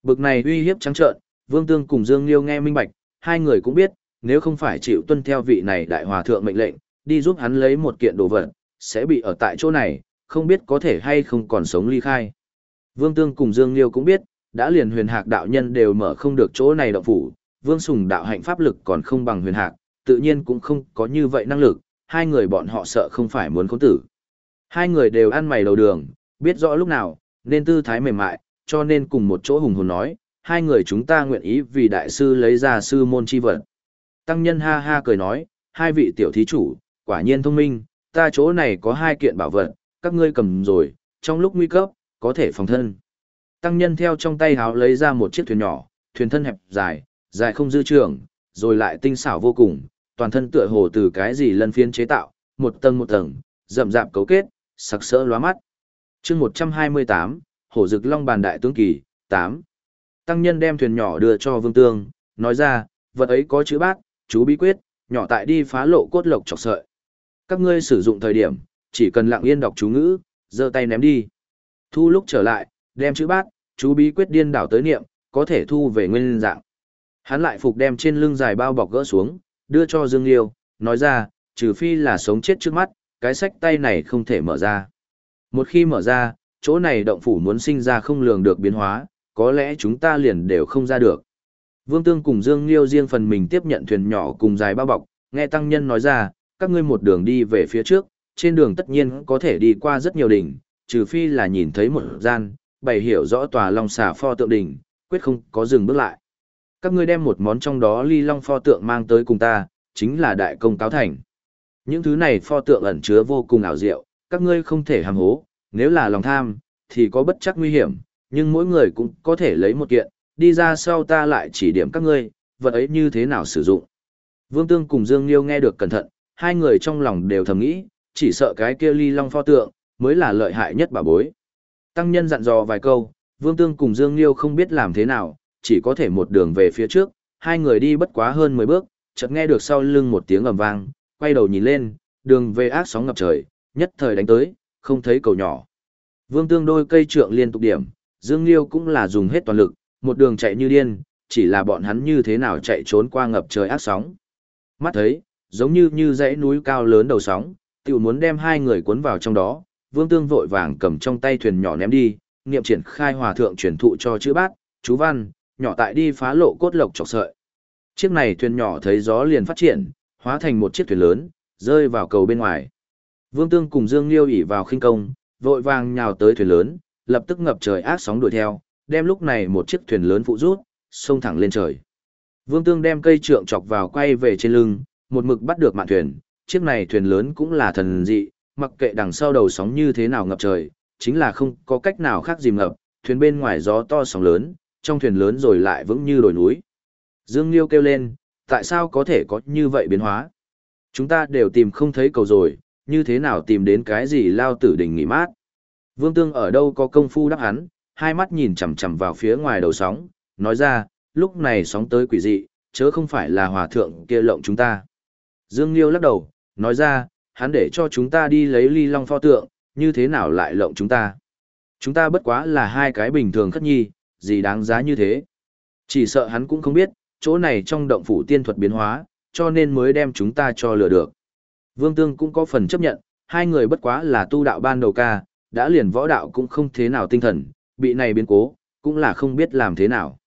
Bực này uy hiếp trắng trợn, Vương Tương cùng Dương Liêu nghe minh bạch, hai người cũng biết, nếu không phải chịu tuân theo vị này đại hòa thượng mệnh lệnh, đi giúp hắn lấy một kiện đồ vật, sẽ bị ở tại chỗ này, không biết có thể hay không còn sống ly khai. Vương Tương cùng Dương Liêu cũng biết, đã liền huyền hạc đạo nhân đều mở không được chỗ này động phủ, Vương Sùng đạo hạnh pháp lực còn không bằng huyền hạc, tự nhiên cũng không có như vậy năng lực, hai người bọn họ sợ không phải muốn khốn tử. Hai người đều ăn mày đầu đường, biết rõ lúc nào, nên tư thái mềm mại, cho nên cùng một chỗ hùng hồn nói, hai người chúng ta nguyện ý vì đại sư lấy ra sư môn chi vật. Tăng nhân ha ha cười nói, hai vị tiểu thí chủ, quả nhiên thông minh, ta chỗ này có hai kiện bảo vật, các ngươi cầm rồi, trong lúc nguy cấp, có thể phòng thân. Tăng nhân theo trong tay háo lấy ra một chiếc thuyền nhỏ, thuyền thân hẹp dài, dài không dư trường, rồi lại tinh xảo vô cùng, toàn thân tựa hồ từ cái gì lân phiến chế tạo, một tầng một tầng, rậm rạp cấu kết, sặc sỡ lóa mắt. chương 128, Hổ Dực Long Bàn Đại Tướng Kỳ, 8. Tăng nhân đem thuyền nhỏ đưa cho Vương Tương, nói ra, vật ấy có chữ bát, chú bí quyết, nhỏ tại đi phá lộ cốt lộc chọc sợi. Các ngươi sử dụng thời điểm, chỉ cần lặng yên đọc chú ngữ, giơ tay ném đi. Thu lúc trở lại, đem chữ bát, chú bí quyết điên đảo tới niệm, có thể thu về nguyên dạng. Hắn lại phục đem trên lưng dài bao bọc gỡ xuống, đưa cho Dương Liêu, nói ra, trừ phi là sống chết trước mắt, cái sách tay này không thể mở ra. Một khi mở ra, chỗ này động phủ muốn sinh ra không lường được biến hóa, có lẽ chúng ta liền đều không ra được. Vương Tương cùng Dương Liêu riêng phần mình tiếp nhận thuyền nhỏ cùng dài bao bọc, nghe tăng nhân nói ra, các ngươi một đường đi về phía trước, trên đường tất nhiên có thể đi qua rất nhiều đỉnh, trừ phi là nhìn thấy một gian, bày hiểu rõ tòa long xà pho tượng đỉnh, quyết không có dừng bước lại. Các ngươi đem một món trong đó ly long pho tượng mang tới cùng ta, chính là đại công cáo thành. Những thứ này pho tượng ẩn chứa vô cùng ảo diệu, các ngươi không thể hàm hố, nếu là lòng tham, thì có bất chắc nguy hiểm, nhưng mỗi người cũng có thể lấy một kiện, đi ra sau ta lại chỉ điểm các ngươi, vật ấy như thế nào sử dụng. Vương Tương cùng Dương Liêu nghe được cẩn thận, hai người trong lòng đều thầm nghĩ, chỉ sợ cái kia ly long pho tượng, mới là lợi hại nhất bà bối. Tăng nhân dặn dò vài câu, Vương Tương cùng Dương Liêu không biết làm thế nào, chỉ có thể một đường về phía trước, hai người đi bất quá hơn 10 bước, chợt nghe được sau lưng một tiếng ầm vang, quay đầu nhìn lên, đường về ác sóng ngập trời, nhất thời đánh tới, không thấy cầu nhỏ. Vương Tương đôi cây trượng liên tục điểm, Dương Liêu cũng là dùng hết toàn lực, một đường chạy như điên, chỉ là bọn hắn như thế nào chạy trốn qua ngập trời ác sóng. Mắt thấy, giống như như dãy núi cao lớn đầu sóng, tiểu muốn đem hai người cuốn vào trong đó, Vương Tương vội vàng cầm trong tay thuyền nhỏ ném đi, niệm triển khai hòa thượng truyền thụ cho chữ bát, chú văn, nhỏ tại đi phá lộ cốt lộc chọc sợi. Chiếc này thuyền nhỏ thấy gió liền phát triển, hóa thành một chiếc thuyền lớn, rơi vào cầu bên ngoài. Vương Tương cùng Dương Liêu ỉ vào khinh công, vội vàng nhào tới thuyền lớn, lập tức ngập trời ác sóng đuổi theo, đem lúc này một chiếc thuyền lớn phụ rút, xông thẳng lên trời. Vương Tương đem cây trượng chọc vào quay về trên lưng, một mực bắt được mạn thuyền, chiếc này thuyền lớn cũng là thần dị, mặc kệ đằng sau đầu sóng như thế nào ngập trời, chính là không có cách nào khác dìm ngập, thuyền bên ngoài gió to sóng lớn, trong thuyền lớn rồi lại vững như đồi núi. Dương Liêu kêu lên, tại sao có thể có như vậy biến hóa? Chúng ta đều tìm không thấy cầu rồi, như thế nào tìm đến cái gì lao tử đỉnh nghỉ mát? Vương Tương ở đâu có công phu đáp hắn, hai mắt nhìn chằm chằm vào phía ngoài đầu sóng, nói ra, lúc này sóng tới quỷ dị, chớ không phải là hòa thượng kia lộng chúng ta. Dương Liêu lắc đầu, nói ra, hắn để cho chúng ta đi lấy ly long pho tượng, như thế nào lại lộng chúng ta. Chúng ta bất quá là hai cái bình thường khất nhi, gì đáng giá như thế. Chỉ sợ hắn cũng không biết, chỗ này trong động phủ tiên thuật biến hóa, cho nên mới đem chúng ta cho lừa được. Vương Tương cũng có phần chấp nhận, hai người bất quá là tu đạo ban đầu ca, đã liền võ đạo cũng không thế nào tinh thần, bị này biến cố, cũng là không biết làm thế nào.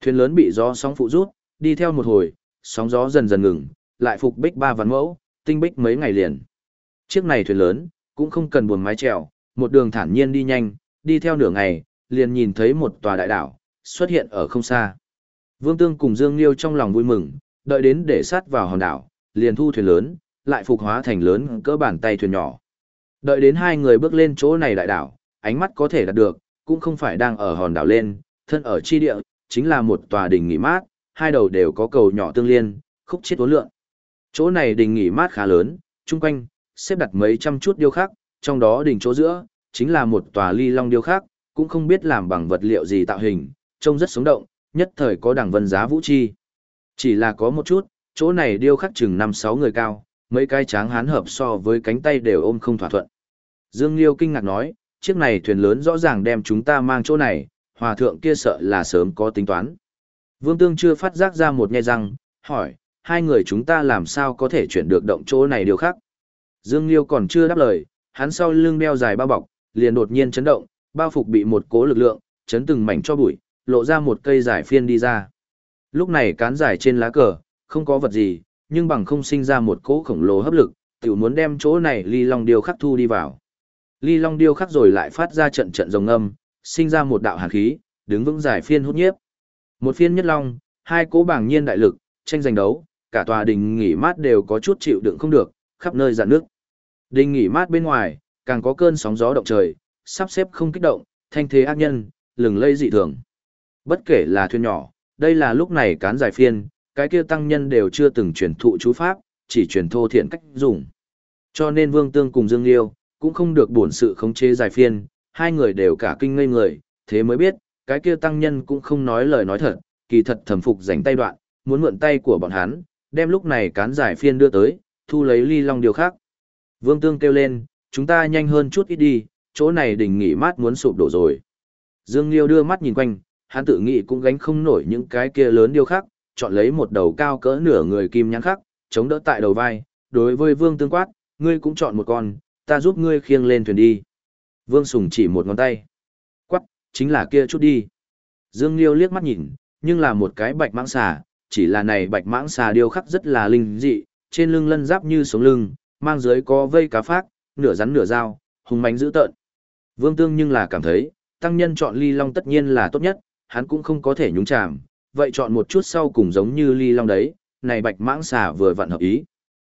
Thuyền lớn bị gió sóng phụ rút, đi theo một hồi, sóng gió dần dần ngừng, lại phục bích ba ván mẫu, tinh bích mấy ngày liền. Chiếc này thuyền lớn, cũng không cần buồn mái chèo, một đường thản nhiên đi nhanh, đi theo nửa ngày, liền nhìn thấy một tòa đại đảo, xuất hiện ở không xa. Vương Tương cùng Dương Liêu trong lòng vui mừng, đợi đến để sát vào hòn đảo, liền thu thuyền lớn, lại phục hóa thành lớn cỡ bàn tay thuyền nhỏ. Đợi đến hai người bước lên chỗ này đại đảo, ánh mắt có thể đạt được, cũng không phải đang ở hòn đảo lên, thân ở chi địa, chính là một tòa đình nghỉ mát, hai đầu đều có cầu nhỏ tương liên, khúc chết uốn lượn. Chỗ này đình nghỉ mát khá lớn, chung quanh, xếp đặt mấy trăm chút điêu khắc, trong đó đỉnh chỗ giữa, chính là một tòa ly long điêu khắc, cũng không biết làm bằng vật liệu gì tạo hình, trông rất sống động, nhất thời có đẳng vân giá vũ chi. Chỉ là có một chút, chỗ này điêu khắc chừng 5-6 người cao, mấy cái tráng hán hợp so với cánh tay đều ôm không thỏa thuận. Dương Liêu kinh ngạc nói, chiếc này thuyền lớn rõ ràng đem chúng ta mang chỗ này, hòa thượng kia sợ là sớm có tính toán. Vương Tương chưa phát giác ra một nghe răng, hỏi, hai người chúng ta làm sao có thể chuyển được động chỗ này điều khác. Dương Liêu còn chưa đáp lời, hắn sau lưng đeo dài bao bọc, liền đột nhiên chấn động, bao phục bị một cố lực lượng, chấn từng mảnh cho bụi, lộ ra một cây giải phiên đi ra. Lúc này cán giải trên lá cờ, không có vật gì, nhưng bằng không sinh ra một cỗ khổng lồ hấp lực, tiểu muốn đem chỗ này ly long điều khắc thu đi vào. Ly long điêu khắc rồi lại phát ra trận trận rồng âm, sinh ra một đạo hàn khí, đứng vững giải phiên hút nhiếp. Một phiên nhất long, hai cố bảng nhiên đại lực, tranh giành đấu, cả tòa đình nghỉ mát đều có chút chịu đựng không được, khắp nơi dạn nước. Đình nghỉ mát bên ngoài, càng có cơn sóng gió động trời, sắp xếp không kích động, thanh thế ác nhân, lừng lây dị thường. Bất kể là thuyền nhỏ, đây là lúc này cán giải phiên, cái kia tăng nhân đều chưa từng truyền thụ chú pháp, chỉ truyền thô thiện cách dùng. Cho nên Vương Tương cùng Dương Liêu cũng không được bổn sự khống chế giải phiên, hai người đều cả kinh ngây người, thế mới biết, cái kia tăng nhân cũng không nói lời nói thật, kỳ thật thẩm phục rảnh tay đoạn, muốn mượn tay của bọn hắn, đem lúc này cán giải phiên đưa tới, thu lấy ly long điều khác. Vương Tương kêu lên, chúng ta nhanh hơn chút ít đi, chỗ này đỉnh nghỉ mát muốn sụp đổ rồi. Dương Liêu đưa mắt nhìn quanh, hắn tự nghĩ cũng gánh không nổi những cái kia lớn điêu khắc, chọn lấy một đầu cao cỡ nửa người kim nhãn khắc, chống đỡ tại đầu vai, đối với Vương Tương quát, ngươi cũng chọn một con, ta giúp ngươi khiêng lên thuyền đi. Vương Sùng chỉ một ngón tay. Quắc, chính là kia chút đi. Dương Liêu liếc mắt nhìn, nhưng là một cái bạch mãng xà, chỉ là này bạch mãng xà điêu khắc rất là linh dị, trên lưng lân giáp như sống lưng, mang dưới có vây cá phác, nửa rắn nửa dao, hùng mánh dữ tợn. Vương Tương nhưng là cảm thấy, tăng nhân chọn ly long tất nhiên là tốt nhất, hắn cũng không có thể nhúng chàm, vậy chọn một chút sau cùng giống như ly long đấy, này bạch mãng xà vừa vặn hợp ý.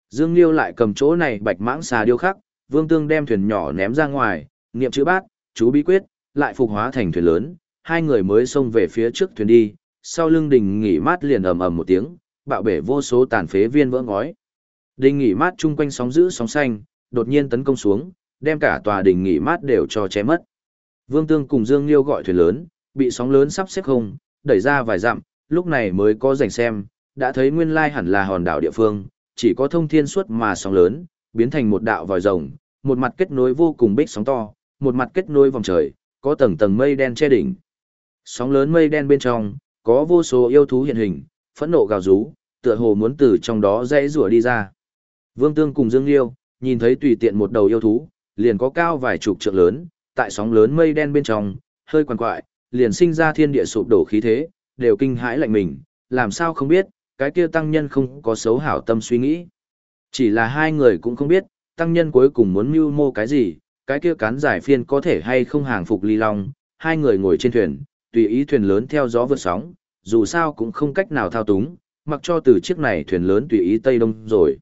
Dương Liêu lại cầm chỗ này bạch mãng xà điêu khắc, Vương Tương đem thuyền nhỏ ném ra ngoài, niệm chữ bát, chú bí quyết, lại phục hóa thành thuyền lớn, hai người mới xông về phía trước thuyền đi, sau lưng đình nghỉ mát liền ầm ầm một tiếng, bạo bể vô số tàn phế viên vỡ ngói. Đình nghỉ mát chung quanh sóng dữ sóng xanh, đột nhiên tấn công xuống, đem cả tòa đình nghỉ mát đều cho chém mất. Vương Tương cùng Dương Liêu gọi thuyền lớn, bị sóng lớn sắp xếp không, đẩy ra vài dặm, lúc này mới có rảnh xem, đã thấy nguyên lai hẳn là hòn đảo địa phương, chỉ có thông thiên suốt mà sóng lớn, biến thành một đạo vòi rồng, một mặt kết nối vô cùng bích sóng to, một mặt kết nối vòng trời, có tầng tầng mây đen che đỉnh. Sóng lớn mây đen bên trong, có vô số yêu thú hiện hình, phẫn nộ gào rú, tựa hồ muốn từ trong đó rẽ rủa đi ra. Vương Tương cùng Dương Liêu, nhìn thấy tùy tiện một đầu yêu thú, liền có cao vài chục trượng lớn, tại sóng lớn mây đen bên trong, hơi quằn quại, liền sinh ra thiên địa sụp đổ khí thế, đều kinh hãi lạnh mình, làm sao không biết, cái kia tăng nhân không có xấu hảo tâm suy nghĩ. Chỉ là hai người cũng không biết, tăng nhân cuối cùng muốn mưu mô cái gì, cái kia cán giải phiên có thể hay không hàng phục ly long, hai người ngồi trên thuyền, tùy ý thuyền lớn theo gió vượt sóng, dù sao cũng không cách nào thao túng, mặc cho từ chiếc này thuyền lớn tùy ý Tây Đông rồi.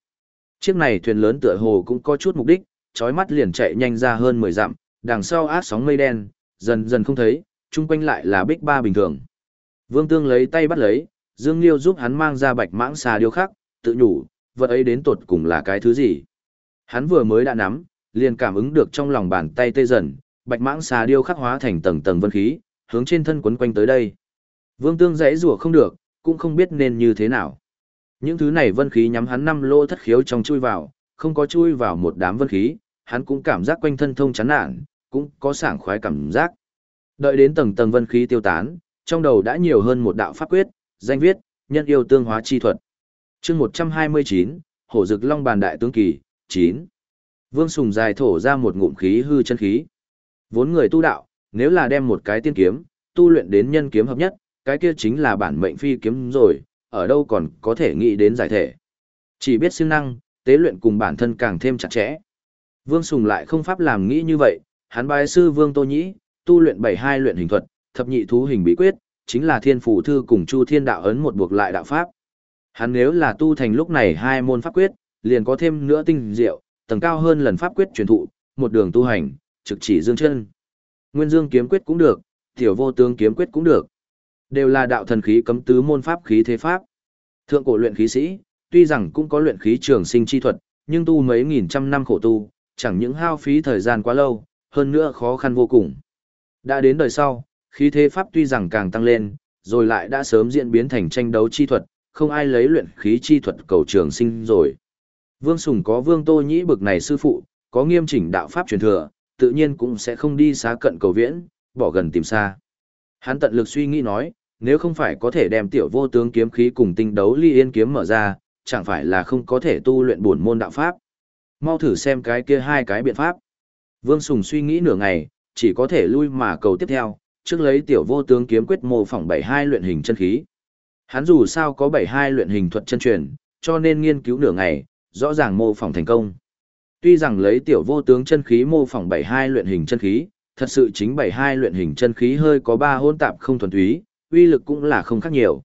Chiếc này thuyền lớn tựa hồ cũng có chút mục đích, chói mắt liền chạy nhanh ra hơn 10 dặm, đằng sau át sóng mây đen, dần dần không thấy, chung quanh lại là bích ba bình thường. Vương Tương lấy tay bắt lấy, Dương Liêu giúp hắn mang ra bạch mãng xà điêu khắc, tự nhủ, vật ấy đến tột cùng là cái thứ gì. Hắn vừa mới đã nắm, liền cảm ứng được trong lòng bàn tay tê dần, bạch mãng xà điêu khắc hóa thành tầng tầng vân khí, hướng trên thân quấn quanh tới đây. Vương Tương dãy rủa không được, cũng không biết nên như thế nào. Những thứ này vân khí nhắm hắn năm lô thất khiếu trong chui vào, không có chui vào một đám vân khí, hắn cũng cảm giác quanh thân thông chán nản, cũng có sảng khoái cảm giác. Đợi đến tầng tầng vân khí tiêu tán, trong đầu đã nhiều hơn một đạo pháp quyết, danh viết, nhân yêu tương hóa chi thuật chương 129, Hổ Dực Long Bàn Đại Tướng Kỳ, chín. Vương Sùng dài thổ ra một ngụm khí hư chân khí. Vốn người tu đạo, nếu là đem một cái tiên kiếm, tu luyện đến nhân kiếm hợp nhất, cái kia chính là bản mệnh phi kiếm rồi, ở đâu còn có thể nghĩ đến giải thể. Chỉ biết siêng năng, tế luyện cùng bản thân càng thêm chặt chẽ. Vương Sùng lại không pháp làm nghĩ như vậy, hắn bài sư Vương Tô Nhĩ, tu luyện 72 luyện hình thuật, thập nhị thú hình bí quyết, chính là thiên phủ thư cùng chu thiên đạo ấn một buộc lại đạo pháp. Hắn nếu là tu thành lúc này hai môn pháp quyết, liền có thêm nữa tinh diệu, tầng cao hơn lần pháp quyết truyền thụ, một đường tu hành, trực chỉ dương chân. Nguyên dương kiếm quyết cũng được, tiểu vô tướng kiếm quyết cũng được. Đều là đạo thần khí cấm tứ môn pháp khí thế pháp. Thượng cổ luyện khí sĩ, tuy rằng cũng có luyện khí trường sinh chi thuật, nhưng tu mấy nghìn trăm năm khổ tu, chẳng những hao phí thời gian quá lâu, hơn nữa khó khăn vô cùng. Đã đến đời sau, khí thế pháp tuy rằng càng tăng lên, rồi lại đã sớm diễn biến thành tranh đấu chi thuật, không ai lấy luyện khí chi thuật cầu trường sinh rồi. Vương Sùng có Vương Tô Nhĩ bực này sư phụ, có nghiêm chỉnh đạo pháp truyền thừa, tự nhiên cũng sẽ không đi xá cận cầu viễn, bỏ gần tìm xa. Hắn tận lực suy nghĩ nói, nếu không phải có thể đem tiểu vô tướng kiếm khí cùng tinh đấu ly yên kiếm mở ra, chẳng phải là không có thể tu luyện bổn môn đạo pháp. Mau thử xem cái kia hai cái biện pháp. Vương Sùng suy nghĩ nửa ngày, chỉ có thể lui mà cầu tiếp theo, trước lấy tiểu vô tướng kiếm quyết mô phỏng 72 luyện hình chân khí. Hắn dù sao có 72 luyện hình thuật chân truyền, cho nên nghiên cứu nửa ngày, rõ ràng mô phỏng thành công. Tuy rằng lấy tiểu vô tướng chân khí mô phỏng 72 luyện hình chân khí, thật sự chính 72 luyện hình chân khí hơi có ba hỗn tạp không thuần túy, uy lực cũng là không khác nhiều.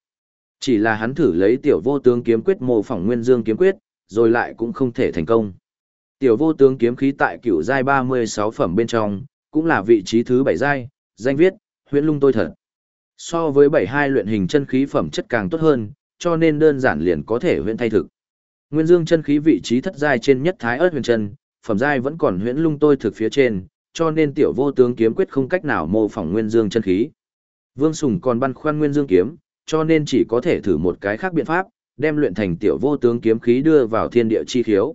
Chỉ là hắn thử lấy tiểu vô tướng kiếm quyết mô phỏng nguyên dương kiếm quyết, rồi lại cũng không thể thành công. Tiểu vô tướng kiếm khí tại cửu giai 36 phẩm bên trong, cũng là vị trí thứ 7 giai, danh viết, huyễn lung tôi thật. So với 72 luyện hình chân khí phẩm chất càng tốt hơn, cho nên đơn giản liền có thể huyễn thay thực. Nguyên Dương chân khí vị trí thất giai trên nhất thái ớt huyền chân, phẩm giai vẫn còn huyễn lung tôi thực phía trên, cho nên tiểu vô tướng kiếm quyết không cách nào mô phỏng Nguyên Dương chân khí. Vương Sùng còn băn khoăn Nguyên Dương kiếm, cho nên chỉ có thể thử một cái khác biện pháp, đem luyện thành tiểu vô tướng kiếm khí đưa vào thiên địa chi khiếu.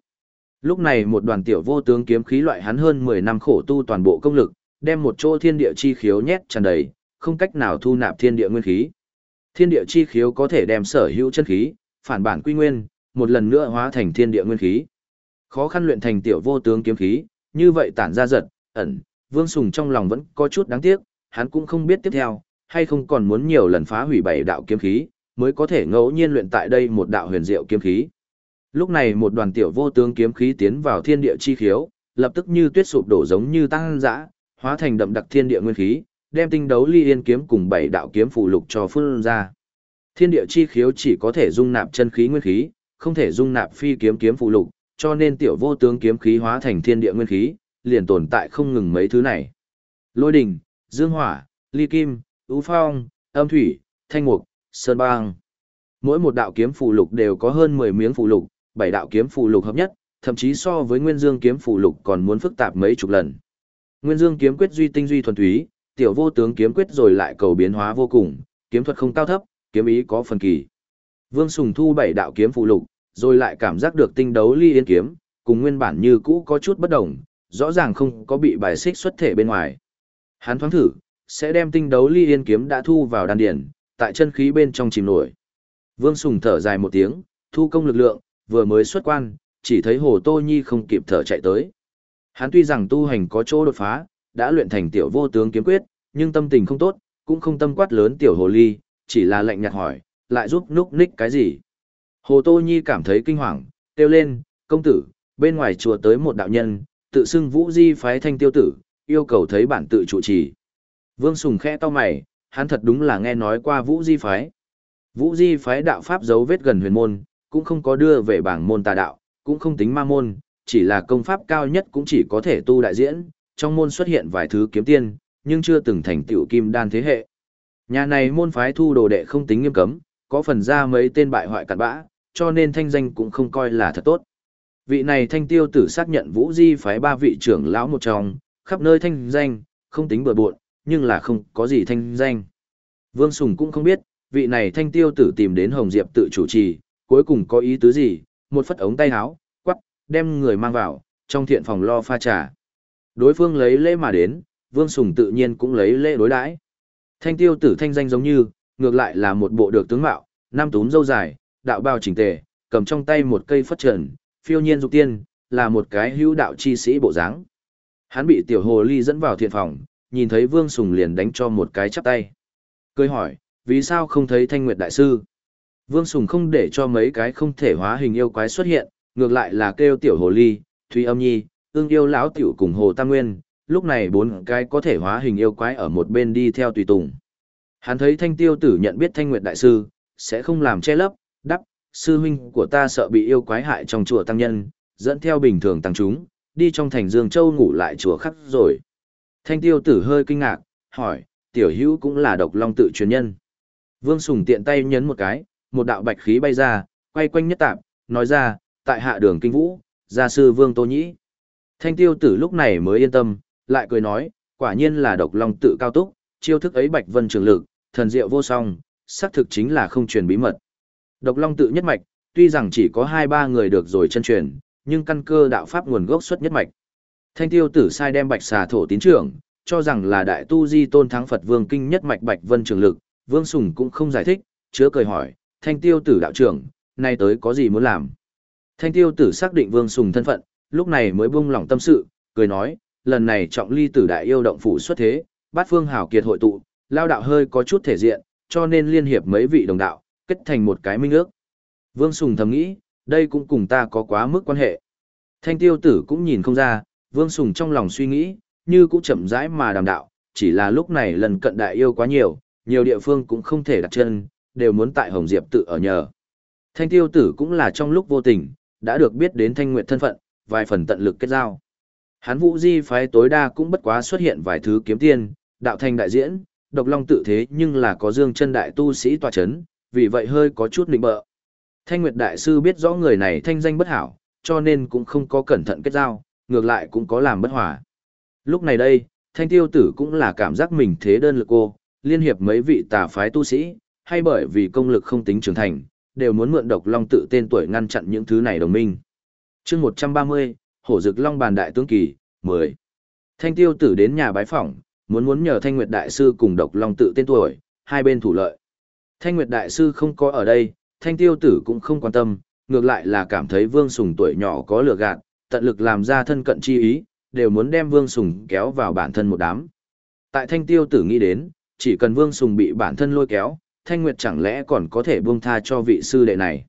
Lúc này một đoàn tiểu vô tướng kiếm khí loại hắn hơn 10 năm khổ tu toàn bộ công lực, đem một chỗ thiên địa chi khiếu nhét tràn đầy, không cách nào thu nạp thiên địa nguyên khí. Thiên địa chi khiếu có thể đem sở hữu chân khí, phản bản quy nguyên, một lần nữa hóa thành thiên địa nguyên khí. Khó khăn luyện thành tiểu vô tướng kiếm khí, như vậy tản ra giật, ẩn, Vương Sùng trong lòng vẫn có chút đáng tiếc, hắn cũng không biết tiếp theo, hay không còn muốn nhiều lần phá hủy bảy đạo kiếm khí, mới có thể ngẫu nhiên luyện tại đây một đạo huyền diệu kiếm khí. Lúc này một đoàn tiểu vô tướng kiếm khí tiến vào thiên địa chi khiếu, lập tức như tuyết sụp đổ giống như tăng dã, hóa thành đậm đặc thiên địa nguyên khí, đem tinh đấu ly yên kiếm cùng bảy đạo kiếm phụ lục cho phương ra. Thiên địa chi khiếu chỉ có thể dung nạp chân khí nguyên khí, không thể dung nạp phi kiếm kiếm phụ lục, cho nên tiểu vô tướng kiếm khí hóa thành thiên địa nguyên khí, liền tồn tại không ngừng mấy thứ này. Lôi đình, dương hỏa, ly kim, ưu phong, âm thủy, thanh mục, sơn bang. Mỗi một đạo kiếm phụ lục đều có hơn 10 miếng phụ lục, bảy đạo kiếm phụ lục hợp nhất, thậm chí so với Nguyên Dương kiếm phụ lục còn muốn phức tạp mấy chục lần. Nguyên Dương kiếm quyết duy tinh duy thuần túy, tiểu vô tướng kiếm quyết rồi lại cầu biến hóa vô cùng, kiếm thuật không cao thấp, kiếm ý có phần kỳ. Vương Sùng thu bảy đạo kiếm phụ lục, rồi lại cảm giác được tinh đấu ly yên kiếm, cùng nguyên bản như cũ có chút bất đồng, rõ ràng không có bị bài xích xuất thể bên ngoài. Hắn thoáng thử, sẽ đem tinh đấu ly yên kiếm đã thu vào đan điển, tại chân khí bên trong chìm nổi. Vương Sùng thở dài một tiếng, thu công lực lượng, vừa mới xuất quan, chỉ thấy Hồ Tô Nhi không kịp thở chạy tới. Hắn tuy rằng tu hành có chỗ đột phá, đã luyện thành tiểu vô tướng kiếm quyết, nhưng tâm tình không tốt, cũng không tâm quát lớn tiểu hồ ly, chỉ là lạnh nhạt hỏi, lại giúp núc ních cái gì. Hồ Tô Nhi cảm thấy kinh hoàng, kêu lên, công tử, bên ngoài chùa tới một đạo nhân, tự xưng vũ di phái thanh tiêu tử, yêu cầu thấy bản tự chủ trì. Vương Sùng khẽ to mày, hắn thật đúng là nghe nói qua vũ di phái. Vũ di phái đạo pháp dấu vết gần huyền môn, cũng không có đưa về bảng môn tà đạo, cũng không tính ma môn, chỉ là công pháp cao nhất cũng chỉ có thể tu đại diễn, trong môn xuất hiện vài thứ kiếm tiên, nhưng chưa từng thành tiểu kim đan thế hệ. Nhà này môn phái thu đồ đệ không tính nghiêm cấm, có phần ra mấy tên bại hoại cặn bã, cho nên thanh danh cũng không coi là thật tốt. Vị này thanh tiêu tử xác nhận Vũ Di phái ba vị trưởng lão một trong, khắp nơi thanh danh, không tính bừa bộn, nhưng là không có gì thanh danh. Vương Sùng cũng không biết, vị này thanh tiêu tử tìm đến Hồng Diệp tự chủ trì, cuối cùng có ý tứ gì, một phất ống tay áo, quắc, đem người mang vào, trong thiện phòng lo pha trà. Đối phương lấy lễ mà đến, Vương Sùng tự nhiên cũng lấy lễ đối đãi. Thanh tiêu tử thanh danh giống như, ngược lại là một bộ được tướng mạo, nam túm dâu dài, đạo bào chỉnh tề, cầm trong tay một cây phất trần, phiêu nhiên dục tiên, là một cái hữu đạo chi sĩ bộ dáng. Hắn bị tiểu hồ ly dẫn vào thiện phòng, nhìn thấy Vương Sùng liền đánh cho một cái chắp tay. Cười hỏi, vì sao không thấy Thanh Nguyệt Đại Sư? Vương Sùng không để cho mấy cái không thể hóa hình yêu quái xuất hiện, ngược lại là kêu tiểu hồ ly, Thùy âm nhi, ương yêu lão tiểu cùng hồ tam nguyên, lúc này bốn cái có thể hóa hình yêu quái ở một bên đi theo tùy tùng. Hắn thấy thanh tiêu tử nhận biết thanh nguyệt đại sư, sẽ không làm che lấp, đắp, sư huynh của ta sợ bị yêu quái hại trong chùa tăng nhân, dẫn theo bình thường tăng chúng, đi trong thành Dương Châu ngủ lại chùa khắc rồi. Thanh tiêu tử hơi kinh ngạc, hỏi, tiểu hữu cũng là độc long tự truyền nhân. Vương Sùng tiện tay nhấn một cái, một đạo bạch khí bay ra, quay quanh nhất tạp, nói ra, tại hạ đường kinh vũ, gia sư Vương Tô Nhĩ. Thanh tiêu tử lúc này mới yên tâm, lại cười nói, quả nhiên là độc long tự cao túc, chiêu thức ấy bạch vân trường lực, thần diệu vô song, xác thực chính là không truyền bí mật. Độc long tự nhất mạch, tuy rằng chỉ có hai ba người được rồi chân truyền, nhưng căn cơ đạo pháp nguồn gốc xuất nhất mạch. Thanh tiêu tử sai đem bạch xà thổ tín trưởng, cho rằng là đại tu di tôn thắng Phật vương kinh nhất mạch bạch vân trường lực, vương sùng cũng không giải thích, chứa cười hỏi, thanh tiêu tử đạo trưởng, nay tới có gì muốn làm? Thanh tiêu tử xác định vương sùng thân phận, lúc này mới buông lỏng tâm sự, cười nói, lần này trọng ly tử đại yêu động phủ xuất thế, bát phương hảo kiệt hội tụ, lao đạo hơi có chút thể diện, cho nên liên hiệp mấy vị đồng đạo, kết thành một cái minh ước. Vương Sùng thầm nghĩ, đây cũng cùng ta có quá mức quan hệ. Thanh tiêu tử cũng nhìn không ra, Vương Sùng trong lòng suy nghĩ, như cũng chậm rãi mà đàm đạo, chỉ là lúc này lần cận đại yêu quá nhiều, nhiều địa phương cũng không thể đặt chân, đều muốn tại Hồng Diệp tự ở nhờ. Thanh tiêu tử cũng là trong lúc vô tình, đã được biết đến thanh nguyệt thân phận, vài phần tận lực kết giao. Hắn vũ di phái tối đa cũng bất quá xuất hiện vài thứ kiếm tiên, đạo thanh đại diễn, độc long tự thế nhưng là có dương chân đại tu sĩ tòa chấn, vì vậy hơi có chút định bợ. Thanh Nguyệt Đại Sư biết rõ người này thanh danh bất hảo, cho nên cũng không có cẩn thận kết giao, ngược lại cũng có làm bất hòa. Lúc này đây, thanh tiêu tử cũng là cảm giác mình thế đơn lực cô, liên hiệp mấy vị tà phái tu sĩ, hay bởi vì công lực không tính trưởng thành, đều muốn mượn độc long tự tên tuổi ngăn chặn những thứ này đồng minh chương 130, Hổ Dực Long Bàn Đại Tướng Kỳ, 10. Thanh tiêu tử đến nhà bái phỏng, muốn muốn nhờ Thanh Nguyệt Đại Sư cùng độc long tự tên tuổi, hai bên thủ lợi. Thanh Nguyệt Đại Sư không có ở đây, Thanh tiêu tử cũng không quan tâm, ngược lại là cảm thấy Vương Sùng tuổi nhỏ có lừa gạt, tận lực làm ra thân cận chi ý, đều muốn đem Vương Sùng kéo vào bản thân một đám. Tại Thanh tiêu tử nghĩ đến, chỉ cần Vương Sùng bị bản thân lôi kéo, Thanh Nguyệt chẳng lẽ còn có thể buông tha cho vị sư đệ này.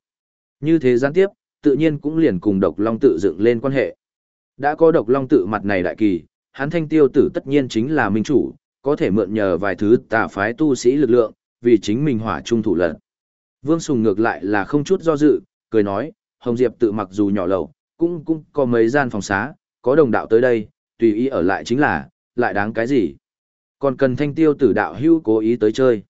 Như thế gián tiếp, tự nhiên cũng liền cùng độc long tự dựng lên quan hệ. Đã có độc long tự mặt này đại kỳ, hắn thanh tiêu tử tất nhiên chính là minh chủ, có thể mượn nhờ vài thứ tà phái tu sĩ lực lượng, vì chính mình hỏa trung thủ lận. Vương Sùng ngược lại là không chút do dự, cười nói, Hồng Diệp tự mặc dù nhỏ lầu, cũng cũng có mấy gian phòng xá, có đồng đạo tới đây, tùy ý ở lại chính là, lại đáng cái gì. Còn cần thanh tiêu tử đạo hưu cố ý tới chơi.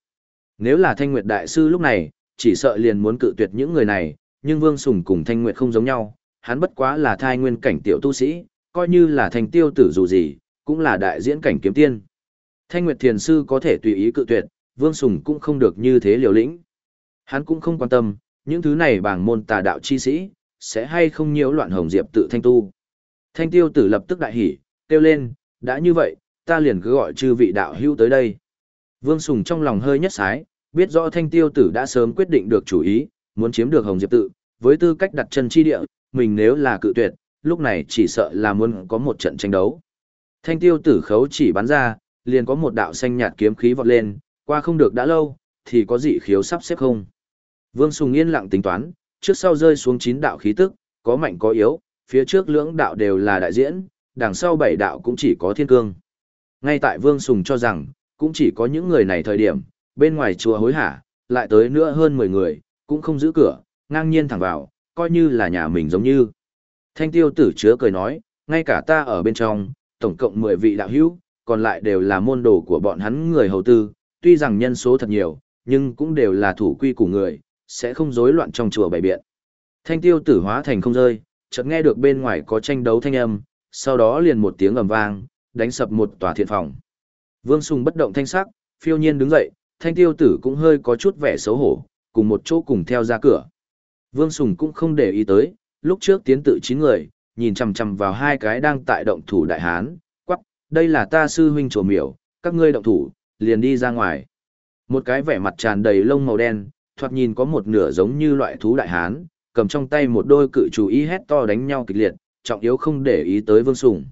Nếu là thanh nguyệt đại sư lúc này, chỉ sợ liền muốn cự tuyệt những người này, nhưng Vương Sùng cùng thanh nguyệt không giống nhau, hắn bất quá là thai nguyên cảnh tiểu tu sĩ, coi như là thanh tiêu tử dù gì, cũng là đại diễn cảnh kiếm tiên. Thanh Nguyệt Thiền Sư có thể tùy ý cự tuyệt, Vương Sùng cũng không được như thế liều lĩnh. Hắn cũng không quan tâm, những thứ này bảng môn tà đạo chi sĩ, sẽ hay không nhiễu loạn hồng diệp tự thanh tu. Thanh tiêu tử lập tức đại hỉ, kêu lên, đã như vậy, ta liền cứ gọi chư vị đạo hữu tới đây. Vương Sùng trong lòng hơi nhất sái, biết rõ thanh tiêu tử đã sớm quyết định được chủ ý, muốn chiếm được hồng diệp tự, với tư cách đặt chân chi địa, mình nếu là cự tuyệt, lúc này chỉ sợ là muốn có một trận tranh đấu. Thanh tiêu tử khấu chỉ bắn ra, liền có một đạo xanh nhạt kiếm khí vọt lên, qua không được đã lâu, thì có dị khiếu sắp xếp không. Vương Sùng yên lặng tính toán, trước sau rơi xuống 9 đạo khí tức, có mạnh có yếu, phía trước lưỡng đạo đều là đại diễn, đằng sau bảy đạo cũng chỉ có thiên cương. Ngay tại Vương Sùng cho rằng, cũng chỉ có những người này thời điểm, bên ngoài chùa hối hả, lại tới nữa hơn 10 người, cũng không giữ cửa, ngang nhiên thẳng vào, coi như là nhà mình giống như. Thanh tiêu tử chứa cười nói, ngay cả ta ở bên trong, tổng cộng 10 vị đạo hữu, còn lại đều là môn đồ của bọn hắn người hầu tư, tuy rằng nhân số thật nhiều, nhưng cũng đều là thủ quy của người, sẽ không rối loạn trong chùa bày biện. Thanh tiêu tử hóa thành không rơi, chợt nghe được bên ngoài có tranh đấu thanh âm, sau đó liền một tiếng ầm vang, đánh sập một tòa thiện phòng. Vương Sùng bất động thanh sắc, phiêu nhiên đứng dậy, thanh tiêu tử cũng hơi có chút vẻ xấu hổ, cùng một chỗ cùng theo ra cửa. Vương Sùng cũng không để ý tới, lúc trước tiến tự chín người, nhìn chằm chằm vào hai cái đang tại động thủ đại hán, quắc, đây là ta sư huynh trổ miểu, các ngươi động thủ, liền đi ra ngoài. Một cái vẻ mặt tràn đầy lông màu đen, thoạt nhìn có một nửa giống như loại thú đại hán, cầm trong tay một đôi cự chú ý hét to đánh nhau kịch liệt, trọng yếu không để ý tới Vương Sùng.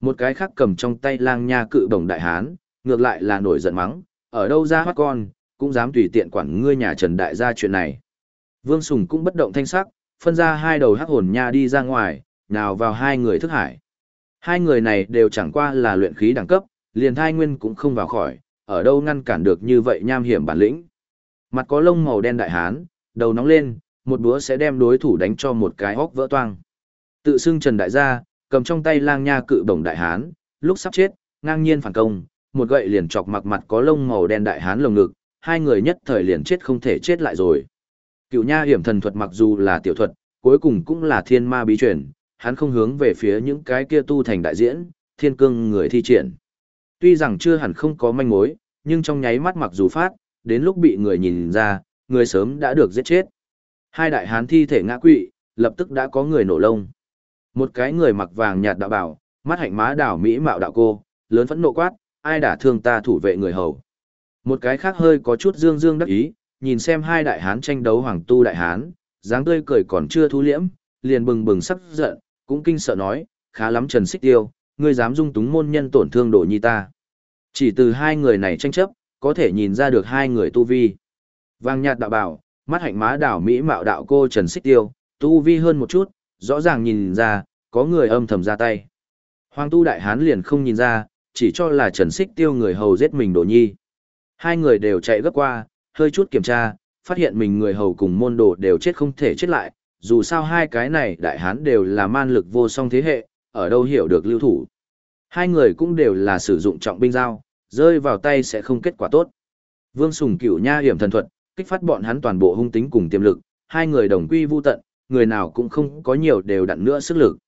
Một cái khác cầm trong tay lang nha cự đồng đại hán, ngược lại là nổi giận mắng, ở đâu ra hoát con, cũng dám tùy tiện quản ngươi nhà Trần Đại gia chuyện này. Vương Sùng cũng bất động thanh sắc, phân ra hai đầu hắc hồn nha đi ra ngoài, nào vào hai người thức hải. Hai người này đều chẳng qua là luyện khí đẳng cấp, liền thai nguyên cũng không vào khỏi, ở đâu ngăn cản được như vậy nham hiểm bản lĩnh. Mặt có lông màu đen đại hán, đầu nóng lên, một búa sẽ đem đối thủ đánh cho một cái hốc vỡ toang. Tự xưng Trần Đại gia, cầm trong tay lang nha cự bổng đại hán, lúc sắp chết, ngang nhiên phản công, một gậy liền chọc mặc mặt có lông màu đen đại hán lồng ngực, hai người nhất thời liền chết không thể chết lại rồi. Cựu nha hiểm thần thuật mặc dù là tiểu thuật, cuối cùng cũng là thiên ma bí truyền, hắn không hướng về phía những cái kia tu thành đại diễn, thiên cương người thi triển. Tuy rằng chưa hẳn không có manh mối, nhưng trong nháy mắt mặc dù phát, đến lúc bị người nhìn ra, người sớm đã được giết chết. Hai đại hán thi thể ngã quỵ, lập tức đã có người nổ lông. Một cái người mặc vàng nhạt đạo bảo, mắt hạnh má đảo mỹ mạo đạo cô, lớn phẫn nộ quát, ai đã thương ta thủ vệ người hầu. Một cái khác hơi có chút dương dương đắc ý, nhìn xem hai đại hán tranh đấu hoàng tu đại hán, dáng tươi cười còn chưa thu liễm, liền bừng bừng sắc giận, cũng kinh sợ nói, khá lắm Trần Xích Tiêu, ngươi dám dung túng môn nhân tổn thương đồ nhi ta. Chỉ từ hai người này tranh chấp, có thể nhìn ra được hai người tu vi. Vang nhạt đạo bảo, mắt hạnh má đảo Mỹ mạo đạo cô Trần Xích Tiêu, tu vi hơn một chút, rõ ràng nhìn ra, có người âm thầm ra tay. Hoàng tu đại hán liền không nhìn ra, chỉ cho là Trần Xích Tiêu người hầu giết mình đồ nhi. Hai người đều chạy gấp qua, hơi chút kiểm tra, phát hiện mình người hầu cùng môn đồ đều chết không thể chết lại, dù sao hai cái này đại hán đều là man lực vô song thế hệ, ở đâu hiểu được lưu thủ. Hai người cũng đều là sử dụng trọng binh dao, rơi vào tay sẽ không kết quả tốt. Vương Sùng cửu nha hiểm thần thuật, kích phát bọn hắn toàn bộ hung tính cùng tiềm lực, hai người đồng quy vu tận, người nào cũng không có nhiều đều đặn nữa sức lực.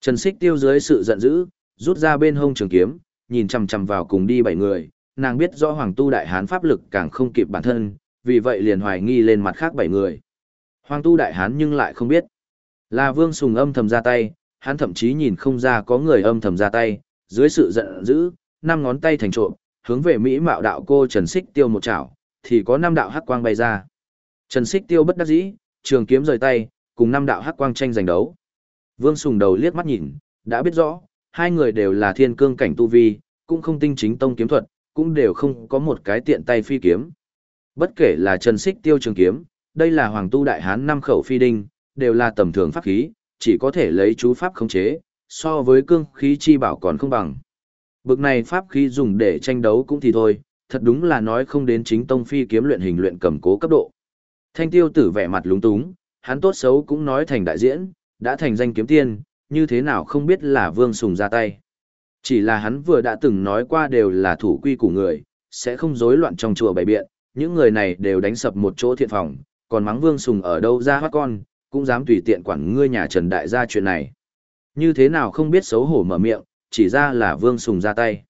Trần Sích Tiêu dưới sự giận dữ, rút ra bên hông trường kiếm, nhìn chằm chằm vào cùng đi bảy người, nàng biết rõ Hoàng Tu Đại Hán pháp lực càng không kịp bản thân, vì vậy liền hoài nghi lên mặt khác bảy người. Hoàng Tu Đại Hán nhưng lại không biết. Là Vương Sùng âm thầm ra tay, hắn thậm chí nhìn không ra có người âm thầm ra tay, dưới sự giận dữ, năm ngón tay thành trộm, hướng về Mỹ mạo đạo cô Trần xích Tiêu một chảo, thì có năm đạo hắc quang bay ra. Trần xích Tiêu bất đắc dĩ, trường kiếm rời tay, cùng năm đạo hắc quang tranh giành đấu. Vương Sùng đầu liếc mắt nhìn, đã biết rõ, hai người đều là thiên cương cảnh tu vi, cũng không tinh chính tông kiếm thuật, cũng đều không có một cái tiện tay phi kiếm. Bất kể là Trần Sích Tiêu trường kiếm, đây là Hoàng tu đại hán năm khẩu phi đinh, đều là tầm thường pháp khí, chỉ có thể lấy chú pháp khống chế, so với cương khí chi bảo còn không bằng. Bực này pháp khí dùng để tranh đấu cũng thì thôi, thật đúng là nói không đến chính tông phi kiếm luyện hình luyện cầm cố cấp độ. Thanh tiêu tử vẻ mặt lúng túng, hắn tốt xấu cũng nói thành đại diễn, đã thành danh kiếm tiên, như thế nào không biết là vương sùng ra tay. Chỉ là hắn vừa đã từng nói qua đều là thủ quy của người, sẽ không rối loạn trong chùa bày biện, những người này đều đánh sập một chỗ thiện phòng, còn mắng vương sùng ở đâu ra hoát con, cũng dám tùy tiện quản ngươi nhà Trần Đại gia chuyện này. Như thế nào không biết xấu hổ mở miệng, chỉ ra là Vương Sùng ra tay.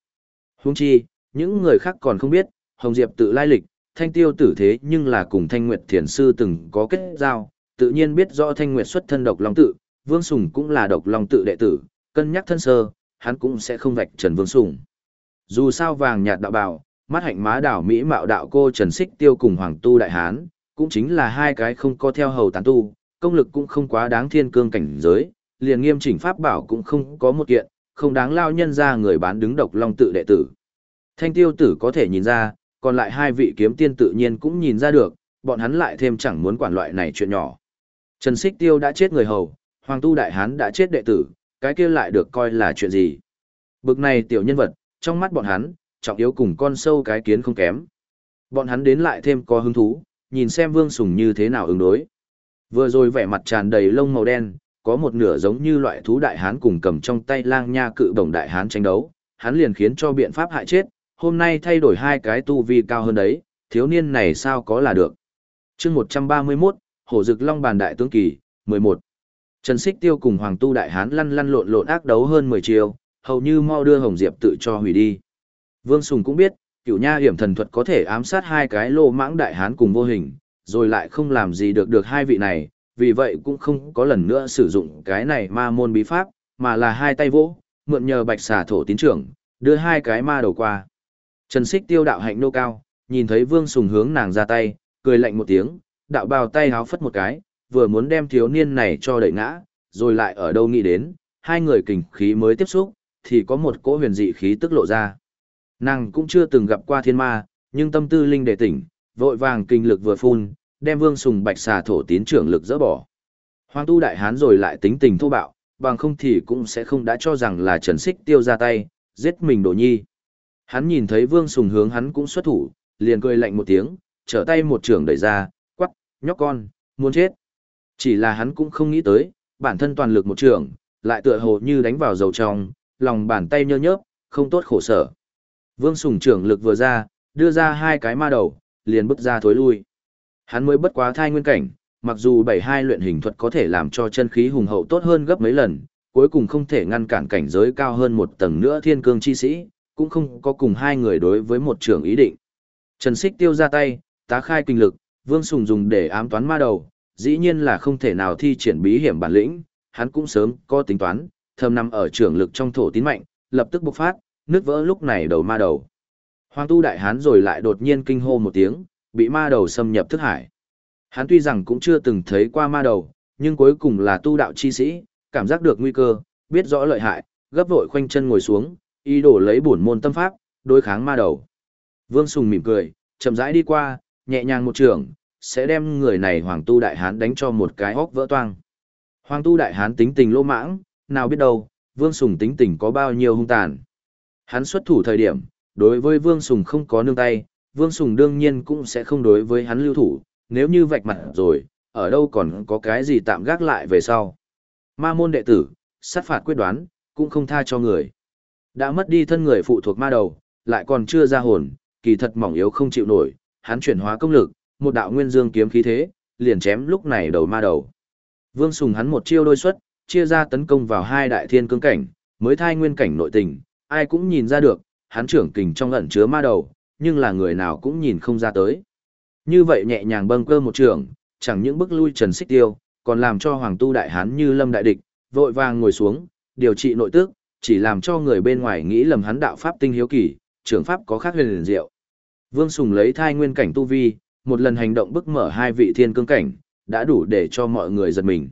Huống chi, những người khác còn không biết, Hồng Diệp tự lai lịch, thanh tiêu tử thế nhưng là cùng Thanh Nguyệt Thiền Sư từng có kết giao, tự nhiên biết rõ Thanh Nguyệt xuất thân độc long tự, Vương Sùng cũng là độc long tự đệ tử, cân nhắc thân sơ, hắn cũng sẽ không vạch Trần Vương Sùng. Dù sao vàng nhạt đạo bào, mắt hạnh má đảo Mỹ mạo đạo cô Trần Xích Tiêu cùng Hoàng Tu Đại Hán, cũng chính là hai cái không có theo hầu tán tu, công lực cũng không quá đáng thiên cương cảnh giới, liền nghiêm chỉnh pháp bảo cũng không có một kiện, không đáng lao nhân ra người bán đứng độc long tự đệ tử. Thanh tiêu tử có thể nhìn ra, còn lại hai vị kiếm tiên tự nhiên cũng nhìn ra được, bọn hắn lại thêm chẳng muốn quản loại này chuyện nhỏ. Trần Xích Tiêu đã chết người hầu, Hoàng Tu Đại Hán đã chết đệ tử, cái kia lại được coi là chuyện gì. Bực này tiểu nhân vật, trong mắt bọn hắn, trọng yếu cùng con sâu cái kiến không kém. Bọn hắn đến lại thêm có hứng thú, nhìn xem Vương Sùng như thế nào ứng đối. Vừa rồi vẻ mặt tràn đầy lông màu đen, có một nửa giống như loại thú đại hán cùng cầm trong tay lang nha cự đồng đại hán tranh đấu, hắn liền khiến cho biện pháp hại chết, hôm nay thay đổi hai cái tu vi cao hơn đấy, thiếu niên này sao có là được. chương 131, Hổ Dực Long Bàn Đại Tướng Kỳ, 11. Trần Sích Tiêu cùng Hoàng Tu Đại Hán lăn lăn lộn lộn ác đấu hơn 10 chiều, hầu như mau đưa Hồng Diệp tự cho hủy đi. Vương Sùng cũng biết, cửu nha hiểm thần thuật có thể ám sát hai cái lô mãng đại hán cùng vô hình, rồi lại không làm gì được được hai vị này, vì vậy cũng không có lần nữa sử dụng cái này ma môn bí pháp, mà là hai tay vỗ, mượn nhờ bạch xà thổ tín trưởng, đưa hai cái ma đầu qua. Trần Sích tiêu đạo hạnh nô cao, nhìn thấy Vương Sùng hướng nàng ra tay, cười lạnh một tiếng, đạo bào tay háo phất một cái, vừa muốn đem thiếu niên này cho đẩy ngã, rồi lại ở đâu nghĩ đến, hai người kình khí mới tiếp xúc, thì có một cỗ huyền dị khí tức lộ ra. Nàng cũng chưa từng gặp qua thiên ma, nhưng tâm tư linh đề tỉnh, vội vàng kinh lực vừa phun, đem Vương Sùng Bạch xà thổ tín trưởng lực dỡ bỏ. Hoàng tu đại hán rồi lại tính tình thô bạo, bằng không thì cũng sẽ không đã cho rằng là Trần Xích Tiêu ra tay, giết mình đổ nhi. Hắn nhìn thấy Vương Sùng hướng hắn cũng xuất thủ, liền cười lạnh một tiếng, trở tay một trưởng đẩy ra, quắc, nhóc con, muốn chết. Chỉ là hắn cũng không nghĩ tới, bản thân toàn lực một trưởng, lại tựa hồ như đánh vào dầu trong, lòng bàn tay nhơ nhớp, không tốt khổ sở. Vương Sùng trưởng lực vừa ra, đưa ra hai cái ma đầu, liền bước ra thối lui. Hắn mới bất quá thai nguyên cảnh, mặc dù bảy hai luyện hình thuật có thể làm cho chân khí hùng hậu tốt hơn gấp mấy lần, cuối cùng không thể ngăn cản cảnh giới cao hơn một tầng nữa thiên cương chi sĩ, cũng không có cùng hai người đối với một trưởng ý định. Trần Sích tiêu ra tay, tá khai kinh lực, Vương Sùng dùng để ám toán ma đầu, dĩ nhiên là không thể nào thi triển bí hiểm bản lĩnh, hắn cũng sớm có tính toán, thầm nằm ở trưởng lực trong thổ tín mạnh, lập tức bộc phát, nước vỡ lúc này đầu ma đầu. Hoàng tu đại hán rồi lại đột nhiên kinh hô một tiếng, bị ma đầu xâm nhập thức hải. Hắn tuy rằng cũng chưa từng thấy qua ma đầu, nhưng cuối cùng là tu đạo chi sĩ, cảm giác được nguy cơ, biết rõ lợi hại, gấp vội khoanh chân ngồi xuống, ý đồ lấy bổn môn tâm pháp, đối kháng ma đầu. Vương Sùng mỉm cười, chậm rãi đi qua, nhẹ nhàng một trường, sẽ đem người này Hoàng Tu Đại Hán đánh cho một cái hốc vỡ toang. Hoàng Tu Đại Hán tính tình lô mãng, nào biết đâu, Vương Sùng tính tình có bao nhiêu hung tàn. Hắn xuất thủ thời điểm, đối với Vương Sùng không có nương tay, Vương Sùng đương nhiên cũng sẽ không đối với hắn lưu thủ, nếu như vạch mặt rồi, ở đâu còn có cái gì tạm gác lại về sau. Ma môn đệ tử, sát phạt quyết đoán, cũng không tha cho người. Đã mất đi thân người phụ thuộc ma đầu, lại còn chưa ra hồn, kỳ thật mỏng yếu không chịu nổi, hắn chuyển hóa công lực, một đạo nguyên dương kiếm khí thế, liền chém lúc này đầu ma đầu. Vương Sùng hắn một chiêu đôi xuất, chia ra tấn công vào hai đại thiên cương cảnh, mới thai nguyên cảnh nội tình, ai cũng nhìn ra được, hắn trưởng kình trong ẩn chứa ma đầu, nhưng là người nào cũng nhìn không ra tới. Như vậy nhẹ nhàng bâng cơ một trường, chẳng những bức lui Trần Xích Tiêu, còn làm cho Hoàng Tu Đại Hán như lâm đại địch, vội vàng ngồi xuống, điều trị nội tức, chỉ làm cho người bên ngoài nghĩ lầm hắn đạo pháp tinh hiếu kỳ, trưởng pháp có khác huyền liền diệu. Vương Sùng lấy thai nguyên cảnh tu vi, một lần hành động bức mở hai vị thiên cương cảnh, đã đủ để cho mọi người giật mình.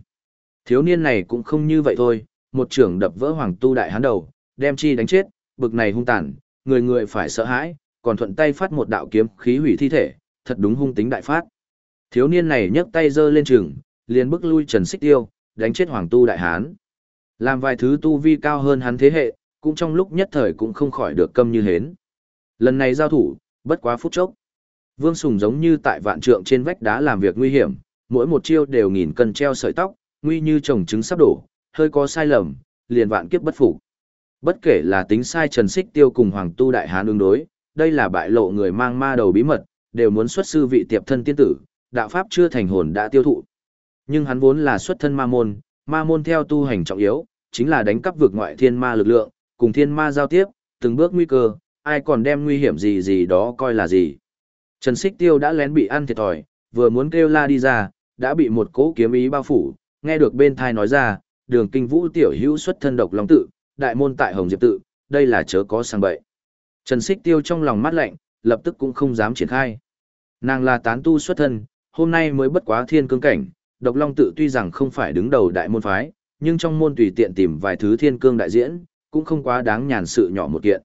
Thiếu niên này cũng không như vậy thôi, một trưởng đập vỡ hoàng tu đại hán đầu, đem chi đánh chết, bực này hung tàn, người người phải sợ hãi, còn thuận tay phát một đạo kiếm khí hủy thi thể, thật đúng hung tính đại phát. Thiếu niên này nhấc tay giơ lên trường, liền bức lui Trần Xích Tiêu, đánh chết hoàng tu đại hán. Làm vài thứ tu vi cao hơn hắn thế hệ, cũng trong lúc nhất thời cũng không khỏi được câm như hến. Lần này giao thủ, bất quá phút chốc. Vương Sùng giống như tại vạn trượng trên vách đá làm việc nguy hiểm, mỗi một chiêu đều nghìn cân treo sợi tóc, nguy như trồng trứng sắp đổ, hơi có sai lầm, liền vạn kiếp bất phục. Bất kể là tính sai Trần Xích Tiêu cùng Hoàng Tu Đại Hán ứng đối, đây là bại lộ người mang ma đầu bí mật, đều muốn xuất sư vị tiệp thân tiên tử, đạo pháp chưa thành hồn đã tiêu thụ. Nhưng hắn vốn là xuất thân ma môn, ma môn theo tu hành trọng yếu, chính là đánh cắp vực ngoại thiên ma lực lượng, cùng thiên ma giao tiếp, từng bước nguy cơ, ai còn đem nguy hiểm gì gì đó coi là gì. Trần Sích Tiêu đã lén bị ăn thiệt thòi, vừa muốn kêu la đi ra, đã bị một cỗ kiếm ý bao phủ, nghe được bên thai nói ra, đường kinh vũ tiểu hữu xuất thân độc long tự, đại môn tại Hồng Diệp tự, đây là chớ có sang bậy. Trần Sích Tiêu trong lòng mát lạnh, lập tức cũng không dám triển khai. Nàng là tán tu xuất thân, hôm nay mới bất quá thiên cương cảnh, độc long tự tuy rằng không phải đứng đầu đại môn phái, nhưng trong môn tùy tiện tìm vài thứ thiên cương đại diễn, cũng không quá đáng nhàn sự nhỏ một kiện.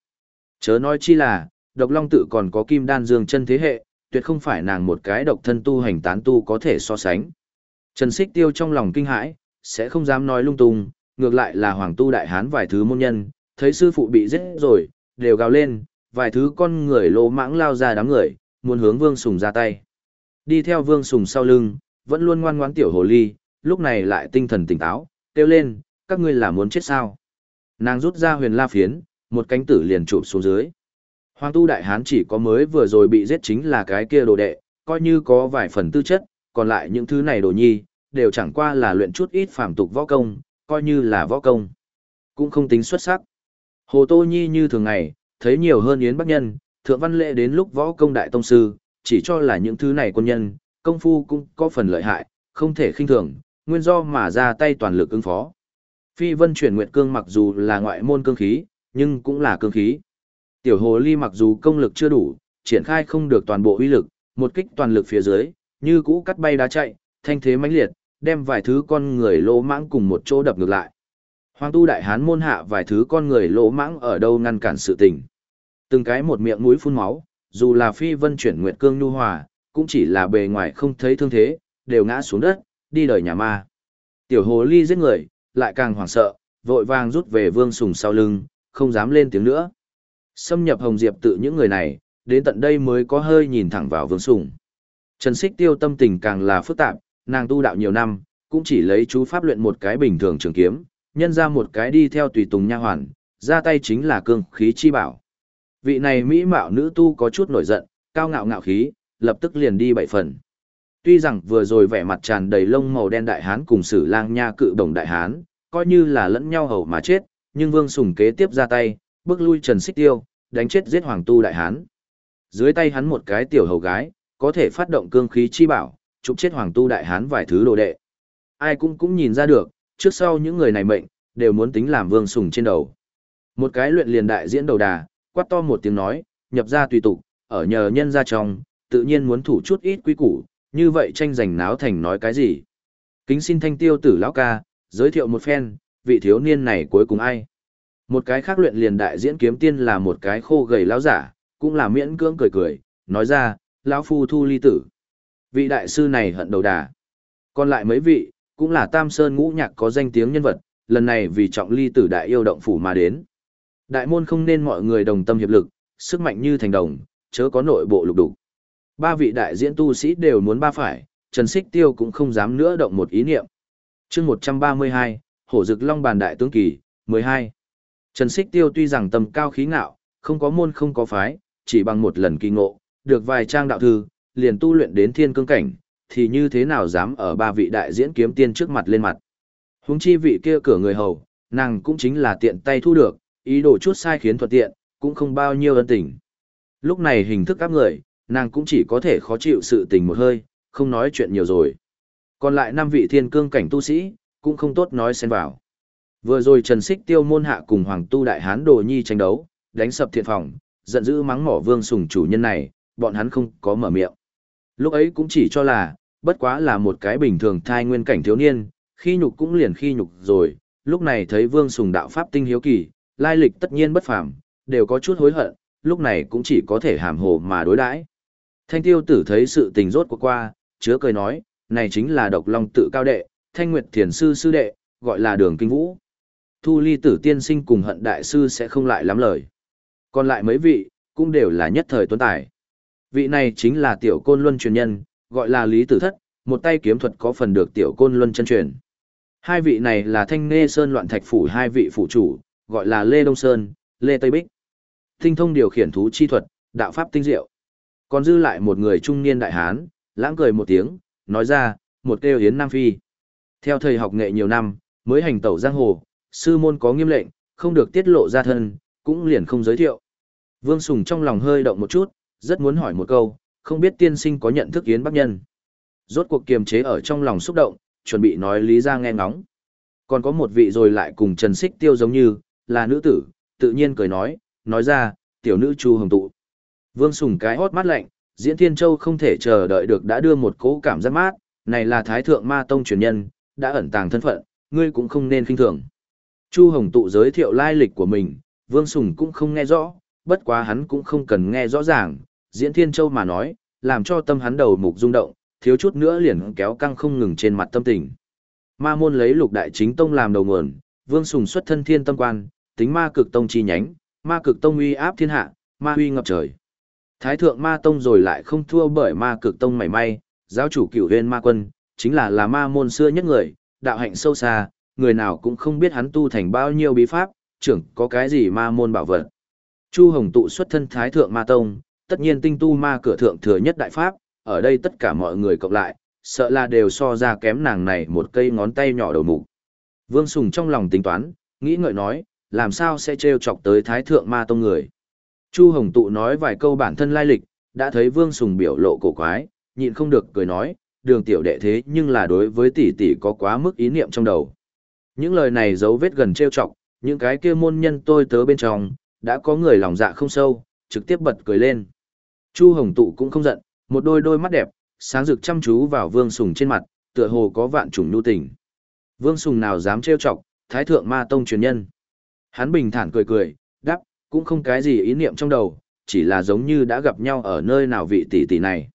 Chớ nói chi là, độc long tự còn có kim đan dương chân thế hệ, tuyệt không phải nàng một cái độc thân tu hành tán tu có thể so sánh. Trần Xích Tiêu trong lòng kinh hãi, sẽ không dám nói lung tung, ngược lại là hoàng tu đại hán vài thứ môn nhân, thấy sư phụ bị giết rồi, đều gào lên, vài thứ con người lỗ mãng lao ra đám người, muốn hướng Vương Sùng ra tay. Đi theo Vương Sùng sau lưng, vẫn luôn ngoan ngoãn tiểu hồ ly, lúc này lại tinh thần tỉnh táo, kêu lên, các ngươi là muốn chết sao? Nàng rút ra huyền la phiến, một cánh tử liền chụp xuống dưới. Hoàng tu đại hán chỉ có mới vừa rồi bị giết chính là cái kia đồ đệ, coi như có vài phần tư chất, còn lại những thứ này đồ nhi, đều chẳng qua là luyện chút ít phàm tục võ công, coi như là võ công. Cũng không tính xuất sắc. Hồ Tô Nhi như thường ngày, thấy nhiều hơn Yến Bắc Nhân, Thượng Văn Lệ đến lúc võ công đại tông sư, chỉ cho là những thứ này quân nhân, công phu cũng có phần lợi hại, không thể khinh thường, nguyên do mà ra tay toàn lực ứng phó. Phi Vân chuyển Nguyệt Cương mặc dù là ngoại môn cương khí, nhưng cũng là cương khí. Tiểu Hồ Ly mặc dù công lực chưa đủ, triển khai không được toàn bộ uy lực, một kích toàn lực phía dưới, như cũ cắt bay đá chạy, thanh thế mãnh liệt, đem vài thứ con người lỗ mãng cùng một chỗ đập ngược lại. Hoàng tu đại hán môn hạ vài thứ con người lỗ mãng ở đâu ngăn cản sự tình. Từng cái một miệng mũi phun máu, dù là phi vân chuyển nguyệt cương nhu hòa, cũng chỉ là bề ngoài không thấy thương thế, đều ngã xuống đất, đi đời nhà ma. Tiểu hồ ly giết người, lại càng hoảng sợ, vội vàng rút về vương sùng sau lưng, không dám lên tiếng nữa. Xâm nhập hồng diệp tự những người này, đến tận đây mới có hơi nhìn thẳng vào vương sùng. Trần Sích Tiêu tâm tình càng là phức tạp, nàng tu đạo nhiều năm, cũng chỉ lấy chú pháp luyện một cái bình thường trường kiếm, nhân ra một cái đi theo tùy tùng nha hoàn, ra tay chính là cương khí chi bảo. Vị này mỹ mạo nữ tu có chút nổi giận, cao ngạo ngạo khí, lập tức liền đi bảy phần. Tuy rằng vừa rồi vẻ mặt tràn đầy lông màu đen đại hán cùng sử lang nha cự đồng đại hán, coi như là lẫn nhau hầu mà chết, nhưng Vương Sùng kế tiếp ra tay, bước lui Trần Xích Tiêu, đánh chết giết hoàng tu đại hán. Dưới tay hắn một cái tiểu hầu gái, có thể phát động cương khí chi bảo, chụp chết hoàng tu đại hán vài thứ đồ đệ. Ai cũng cũng nhìn ra được, trước sau những người này mệnh, đều muốn tính làm vương sùng trên đầu. Một cái luyện liền đại diễn đầu đà, quát to một tiếng nói, nhập ra tùy tục, ở nhờ nhân ra trong, tự nhiên muốn thủ chút ít quý củ, như vậy tranh giành náo thành nói cái gì. Kính xin thanh tiêu tử lão ca, giới thiệu một phen, vị thiếu niên này cuối cùng ai. Một cái khác luyện liền đại diễn kiếm tiên là một cái khô gầy lão giả, cũng là miễn cưỡng cười cười, nói ra, lão phu thu ly tử. Vị đại sư này hận đầu đà. Còn lại mấy vị, cũng là tam sơn ngũ nhạc có danh tiếng nhân vật, lần này vì trọng ly tử đại yêu động phủ mà đến. Đại môn không nên mọi người đồng tâm hiệp lực, sức mạnh như thành đồng, chớ có nội bộ lục đục. Ba vị đại diễn tu sĩ đều muốn ba phải, Trần Xích Tiêu cũng không dám nữa động một ý niệm. chương 132, Hổ Dực Long Bàn Đại Tướng Kỳ, 12. Trần Sích Tiêu tuy rằng tầm cao khí ngạo, không có môn không có phái, chỉ bằng một lần kỳ ngộ, được vài trang đạo thư, liền tu luyện đến thiên cương cảnh, thì như thế nào dám ở ba vị đại diễn kiếm tiên trước mặt lên mặt. Huống chi vị kia cửa người hầu, nàng cũng chính là tiện tay thu được, ý đồ chút sai khiến thuận tiện, cũng không bao nhiêu ân tình. Lúc này hình thức áp người, nàng cũng chỉ có thể khó chịu sự tình một hơi, không nói chuyện nhiều rồi. Còn lại năm vị thiên cương cảnh tu sĩ, cũng không tốt nói xen vào. Vừa rồi Trần Sích Tiêu môn hạ cùng Hoàng Tu Đại Hán Đồ Nhi tranh đấu, đánh sập thiện phòng, giận dữ mắng mỏ Vương Sùng chủ nhân này, bọn hắn không có mở miệng. Lúc ấy cũng chỉ cho là, bất quá là một cái bình thường thai nguyên cảnh thiếu niên, khi nhục cũng liền khi nhục rồi, lúc này thấy Vương Sùng đạo pháp tinh hiếu kỳ, lai lịch tất nhiên bất phàm, đều có chút hối hận, lúc này cũng chỉ có thể hàm hồ mà đối đãi. Thanh tiêu tử thấy sự tình rốt cuộc qua, chứa cười nói, này chính là độc long tự cao đệ, thanh nguyệt thiền sư sư đệ, gọi là đường kinh vũ. Thu ly tử tiên sinh cùng hận đại sư sẽ không lại lắm lời. Còn lại mấy vị, cũng đều là nhất thời tuấn tài. Vị này chính là tiểu côn luân truyền nhân, gọi là Lý Tử Thất, một tay kiếm thuật có phần được tiểu côn luân chân truyền. Hai vị này là thanh nê sơn loạn thạch phủ hai vị phủ chủ, gọi là Lê Đông Sơn, Lê Tây Bích. Tinh thông điều khiển thú chi thuật, đạo pháp tinh diệu. Còn dư lại một người trung niên đại hán, lãng cười một tiếng, nói ra, một kêu hiến Nam Phi. Theo thầy học nghệ nhiều năm, mới hành tẩu giang hồ, sư môn có nghiêm lệnh, không được tiết lộ ra thân, cũng liền không giới thiệu. Vương Sùng trong lòng hơi động một chút, rất muốn hỏi một câu, không biết tiên sinh có nhận thức Yến Bắc Nhân. Rốt cuộc kiềm chế ở trong lòng xúc động, chuẩn bị nói lý ra nghe ngóng. Còn có một vị rồi lại cùng Trần Xích Tiêu giống như, là nữ tử, tự nhiên cười nói, nói ra, tiểu nữ Chu Hồng Tụ. Vương Sùng cái hót mắt lạnh, Diễn Thiên Châu không thể chờ đợi được đã đưa một cỗ cảm giác mát, này là Thái Thượng Ma Tông truyền nhân, đã ẩn tàng thân phận, ngươi cũng không nên khinh thường. Chu Hồng Tụ giới thiệu lai lịch của mình, Vương Sùng cũng không nghe rõ, bất quá hắn cũng không cần nghe rõ ràng, Diễn Thiên Châu mà nói, làm cho tâm hắn đầu mục rung động, thiếu chút nữa liền kéo căng không ngừng trên mặt tâm tình. Ma môn lấy lục đại chính tông làm đầu nguồn, Vương Sùng xuất thân thiên tâm quan, tính ma cực tông chi nhánh, ma cực tông uy áp thiên hạ, ma uy ngập trời. Thái thượng ma tông rồi lại không thua bởi ma cực tông mảy may, giáo chủ cửu huyền ma quân, chính là là ma môn xưa nhất người, đạo hạnh sâu xa, người nào cũng không biết hắn tu thành bao nhiêu bí pháp, trưởng có cái gì ma môn bảo vật. Chu Hồng tụ xuất thân Thái thượng ma tông, tất nhiên tinh tu ma cửa thượng thừa nhất đại pháp, ở đây tất cả mọi người cộng lại, sợ là đều so ra kém nàng này một cây ngón tay nhỏ đầu mục. Vương Sùng trong lòng tính toán, nghĩ ngợi nói, làm sao sẽ trêu chọc tới Thái thượng ma tông người. Chu Hồng Tụ nói vài câu bản thân lai lịch, đã thấy Vương Sùng biểu lộ cổ quái, nhịn không được cười nói, đường tiểu đệ thế nhưng là đối với tỷ tỷ có quá mức ý niệm trong đầu. Những lời này dấu vết gần trêu chọc, những cái kia môn nhân tôi tớ bên trong, đã có người lòng dạ không sâu, trực tiếp bật cười lên. Chu Hồng Tụ cũng không giận, một đôi đôi mắt đẹp, sáng rực chăm chú vào Vương Sùng trên mặt, tựa hồ có vạn trùng nhu tình. Vương Sùng nào dám trêu chọc, Thái thượng ma tông truyền nhân. Hắn bình thản cười cười, đáp, cũng không cái gì ý niệm trong đầu, chỉ là giống như đã gặp nhau ở nơi nào vị tỷ tỷ này.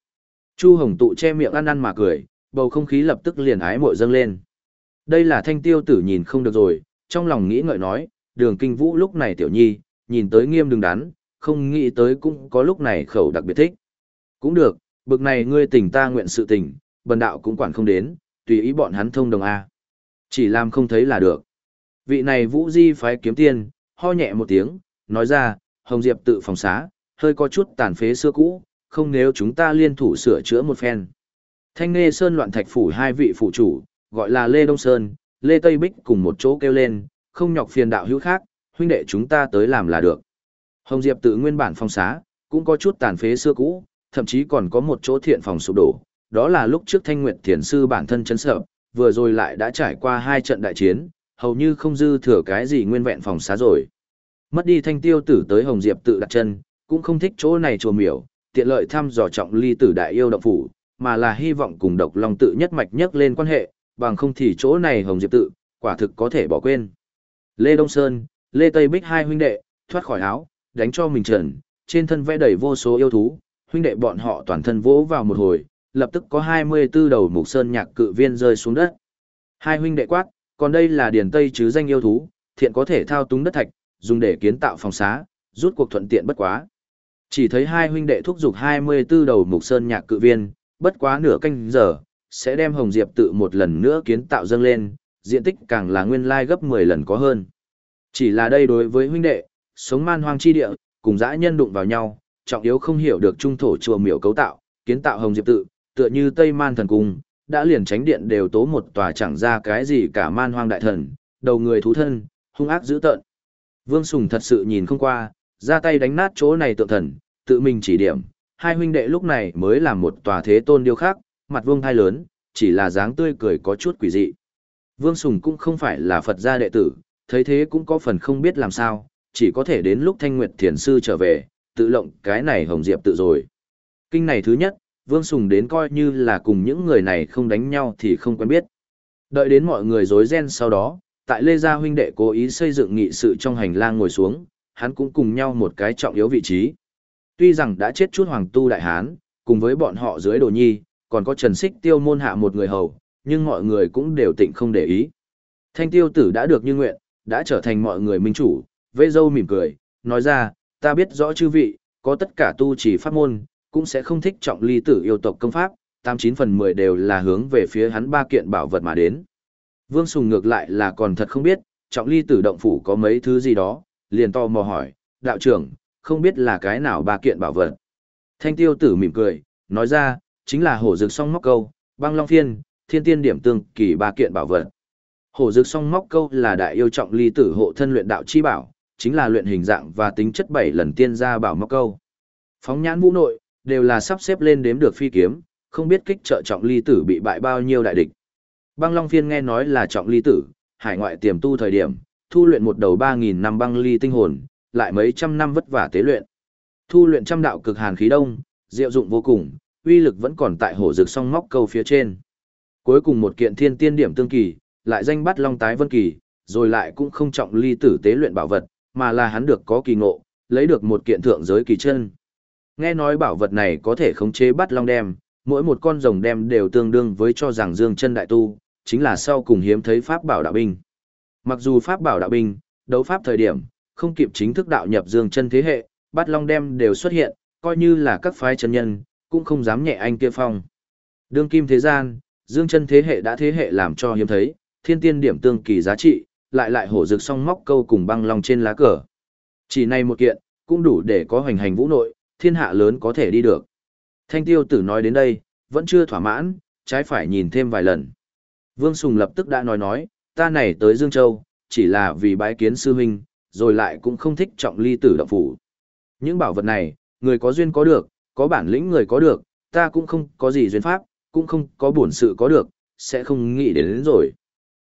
Chu Hồng tụ che miệng ăn ăn mà cười, bầu không khí lập tức liền ái mội dâng lên. Đây là thanh tiêu tử nhìn không được rồi, trong lòng nghĩ ngợi nói, đường kinh vũ lúc này tiểu nhi, nhìn tới nghiêm đừng đắn, không nghĩ tới cũng có lúc này khẩu đặc biệt thích. Cũng được, bực này ngươi tỉnh ta nguyện sự tỉnh bần đạo cũng quản không đến, tùy ý bọn hắn thông đồng A. Chỉ làm không thấy là được. Vị này vũ di phái kiếm tiên, ho nhẹ một tiếng, nói ra, Hồng Diệp tự phòng xá, hơi có chút tàn phế xưa cũ, không nếu chúng ta liên thủ sửa chữa một phen. Thanh Nghê Sơn loạn thạch phủ hai vị phủ chủ, gọi là Lê Đông Sơn, Lê Tây Bích cùng một chỗ kêu lên, không nhọc phiền đạo hữu khác, huynh đệ chúng ta tới làm là được. Hồng Diệp tự nguyên bản phong xá, cũng có chút tàn phế xưa cũ, thậm chí còn có một chỗ thiện phòng sụp đổ, đó là lúc trước Thanh Nguyệt Thiền Sư bản thân chấn sợ, vừa rồi lại đã trải qua hai trận đại chiến, hầu như không dư thừa cái gì nguyên vẹn phòng xá rồi. Mất đi thanh tiêu tử tới Hồng Diệp tự đặt chân, cũng không thích chỗ này chùa miểu, tiện lợi thăm dò trọng ly tử đại yêu động phủ, mà là hy vọng cùng độc long tự nhất mạch nhất lên quan hệ, bằng không thì chỗ này Hồng Diệp tự, quả thực có thể bỏ quên. Lê Đông Sơn, Lê Tây Bích hai huynh đệ, thoát khỏi áo, đánh cho mình trần, trên thân vẽ đầy vô số yêu thú, huynh đệ bọn họ toàn thân vỗ vào một hồi, lập tức có 24 đầu mục sơn nhạc cự viên rơi xuống đất. Hai huynh đệ quát, còn đây là điển tây chứ danh yêu thú, thiện có thể thao túng đất thạch, dùng để kiến tạo phòng xá, rút cuộc thuận tiện bất quá. Chỉ thấy hai huynh đệ thúc giục 24 đầu mục sơn nhạc cự viên, bất quá nửa canh giờ, sẽ đem Hồng Diệp tự một lần nữa kiến tạo dâng lên, diện tích càng là nguyên lai gấp 10 lần có hơn. Chỉ là đây đối với huynh đệ, sống man hoang chi địa, cùng dã nhân đụng vào nhau, trọng yếu không hiểu được trung thổ chùa miểu cấu tạo, kiến tạo hồng diệp tự, tựa như Tây Man thần cung, đã liền tránh điện đều tố một tòa chẳng ra cái gì cả man hoang đại thần, đầu người thú thân, hung ác dữ tợn. Vương Sùng thật sự nhìn không qua, ra tay đánh nát chỗ này tượng thần, tự mình chỉ điểm, hai huynh đệ lúc này mới làm một tòa thế tôn điêu khác, mặt vương thai lớn, chỉ là dáng tươi cười có chút quỷ dị. Vương Sùng cũng không phải là Phật gia đệ tử, thấy thế cũng có phần không biết làm sao, chỉ có thể đến lúc Thanh Nguyệt Thiền Sư trở về, tự lộng cái này Hồng Diệp tự rồi. Kinh này thứ nhất, Vương Sùng đến coi như là cùng những người này không đánh nhau thì không quen biết. Đợi đến mọi người rối ren sau đó, tại Lê Gia huynh đệ cố ý xây dựng nghị sự trong hành lang ngồi xuống, hắn cũng cùng nhau một cái trọng yếu vị trí. Tuy rằng đã chết chút hoàng tu đại hán, cùng với bọn họ dưới đồ nhi, còn có Trần Xích Tiêu môn hạ một người hầu, nhưng mọi người cũng đều tịnh không để ý. Thanh tiêu tử đã được như nguyện, đã trở thành mọi người minh chủ, vây dâu mỉm cười, nói ra, ta biết rõ chư vị, có tất cả tu chỉ pháp môn, cũng sẽ không thích trọng ly tử yêu tộc công pháp, 89 phần 10 đều là hướng về phía hắn ba kiện bảo vật mà đến. Vương Sùng ngược lại là còn thật không biết, trọng ly tử động phủ có mấy thứ gì đó, liền to mò hỏi, đạo trưởng, không biết là cái nào ba kiện bảo vật. Thanh tiêu tử mỉm cười, nói ra, chính là hổ rực song móc câu, băng long phiên, thiên tiên điểm tương kỳ ba kiện bảo vật. Hổ rực song móc câu là đại yêu trọng ly tử hộ thân luyện đạo chi bảo, chính là luyện hình dạng và tính chất bảy lần tiên gia bảo móc câu. Phóng nhãn vũ nội, đều là sắp xếp lên đếm được phi kiếm, không biết kích trợ trọng ly tử bị bại bao nhiêu đại địch. Băng Long Phiên nghe nói là trọng ly tử, hải ngoại tiềm tu thời điểm, thu luyện một đầu 3.000 năm băng ly tinh hồn, lại mấy trăm năm vất vả tế luyện. Thu luyện trăm đạo cực hàn khí đông, diệu dụng vô cùng, uy lực vẫn còn tại hổ rực song móc câu phía trên. Cuối cùng một kiện thiên tiên điểm tương kỳ, lại danh bắt long tái vân kỳ, rồi lại cũng không trọng ly tử tế luyện bảo vật, mà là hắn được có kỳ ngộ, lấy được một kiện thượng giới kỳ chân. Nghe nói bảo vật này có thể khống chế bắt long đem, mỗi một con rồng đem đều tương đương với cho rằng dương chân đại tu, chính là sau cùng hiếm thấy pháp bảo đạo binh. Mặc dù pháp bảo đạo binh, đấu pháp thời điểm, không kịp chính thức đạo nhập dương chân thế hệ, bắt long đem đều xuất hiện, coi như là các phái chân nhân, cũng không dám nhẹ anh kia phong. Đương kim thế gian, dương chân thế hệ đã thế hệ làm cho hiếm thấy, thiên tiên điểm tương kỳ giá trị, lại lại hổ rực song móc câu cùng băng long trên lá cờ. Chỉ này một kiện, cũng đủ để có hoành hành vũ nội, thiên hạ lớn có thể đi được. Thanh tiêu tử nói đến đây, vẫn chưa thỏa mãn, trái phải nhìn thêm vài lần. Vương Sùng lập tức đã nói nói, ta này tới Dương Châu, chỉ là vì bái kiến sư huynh, rồi lại cũng không thích trọng ly tử động phủ. Những bảo vật này, người có duyên có được, có bản lĩnh người có được, ta cũng không có gì duyên pháp, cũng không có bổn sự có được, sẽ không nghĩ đến, đến rồi.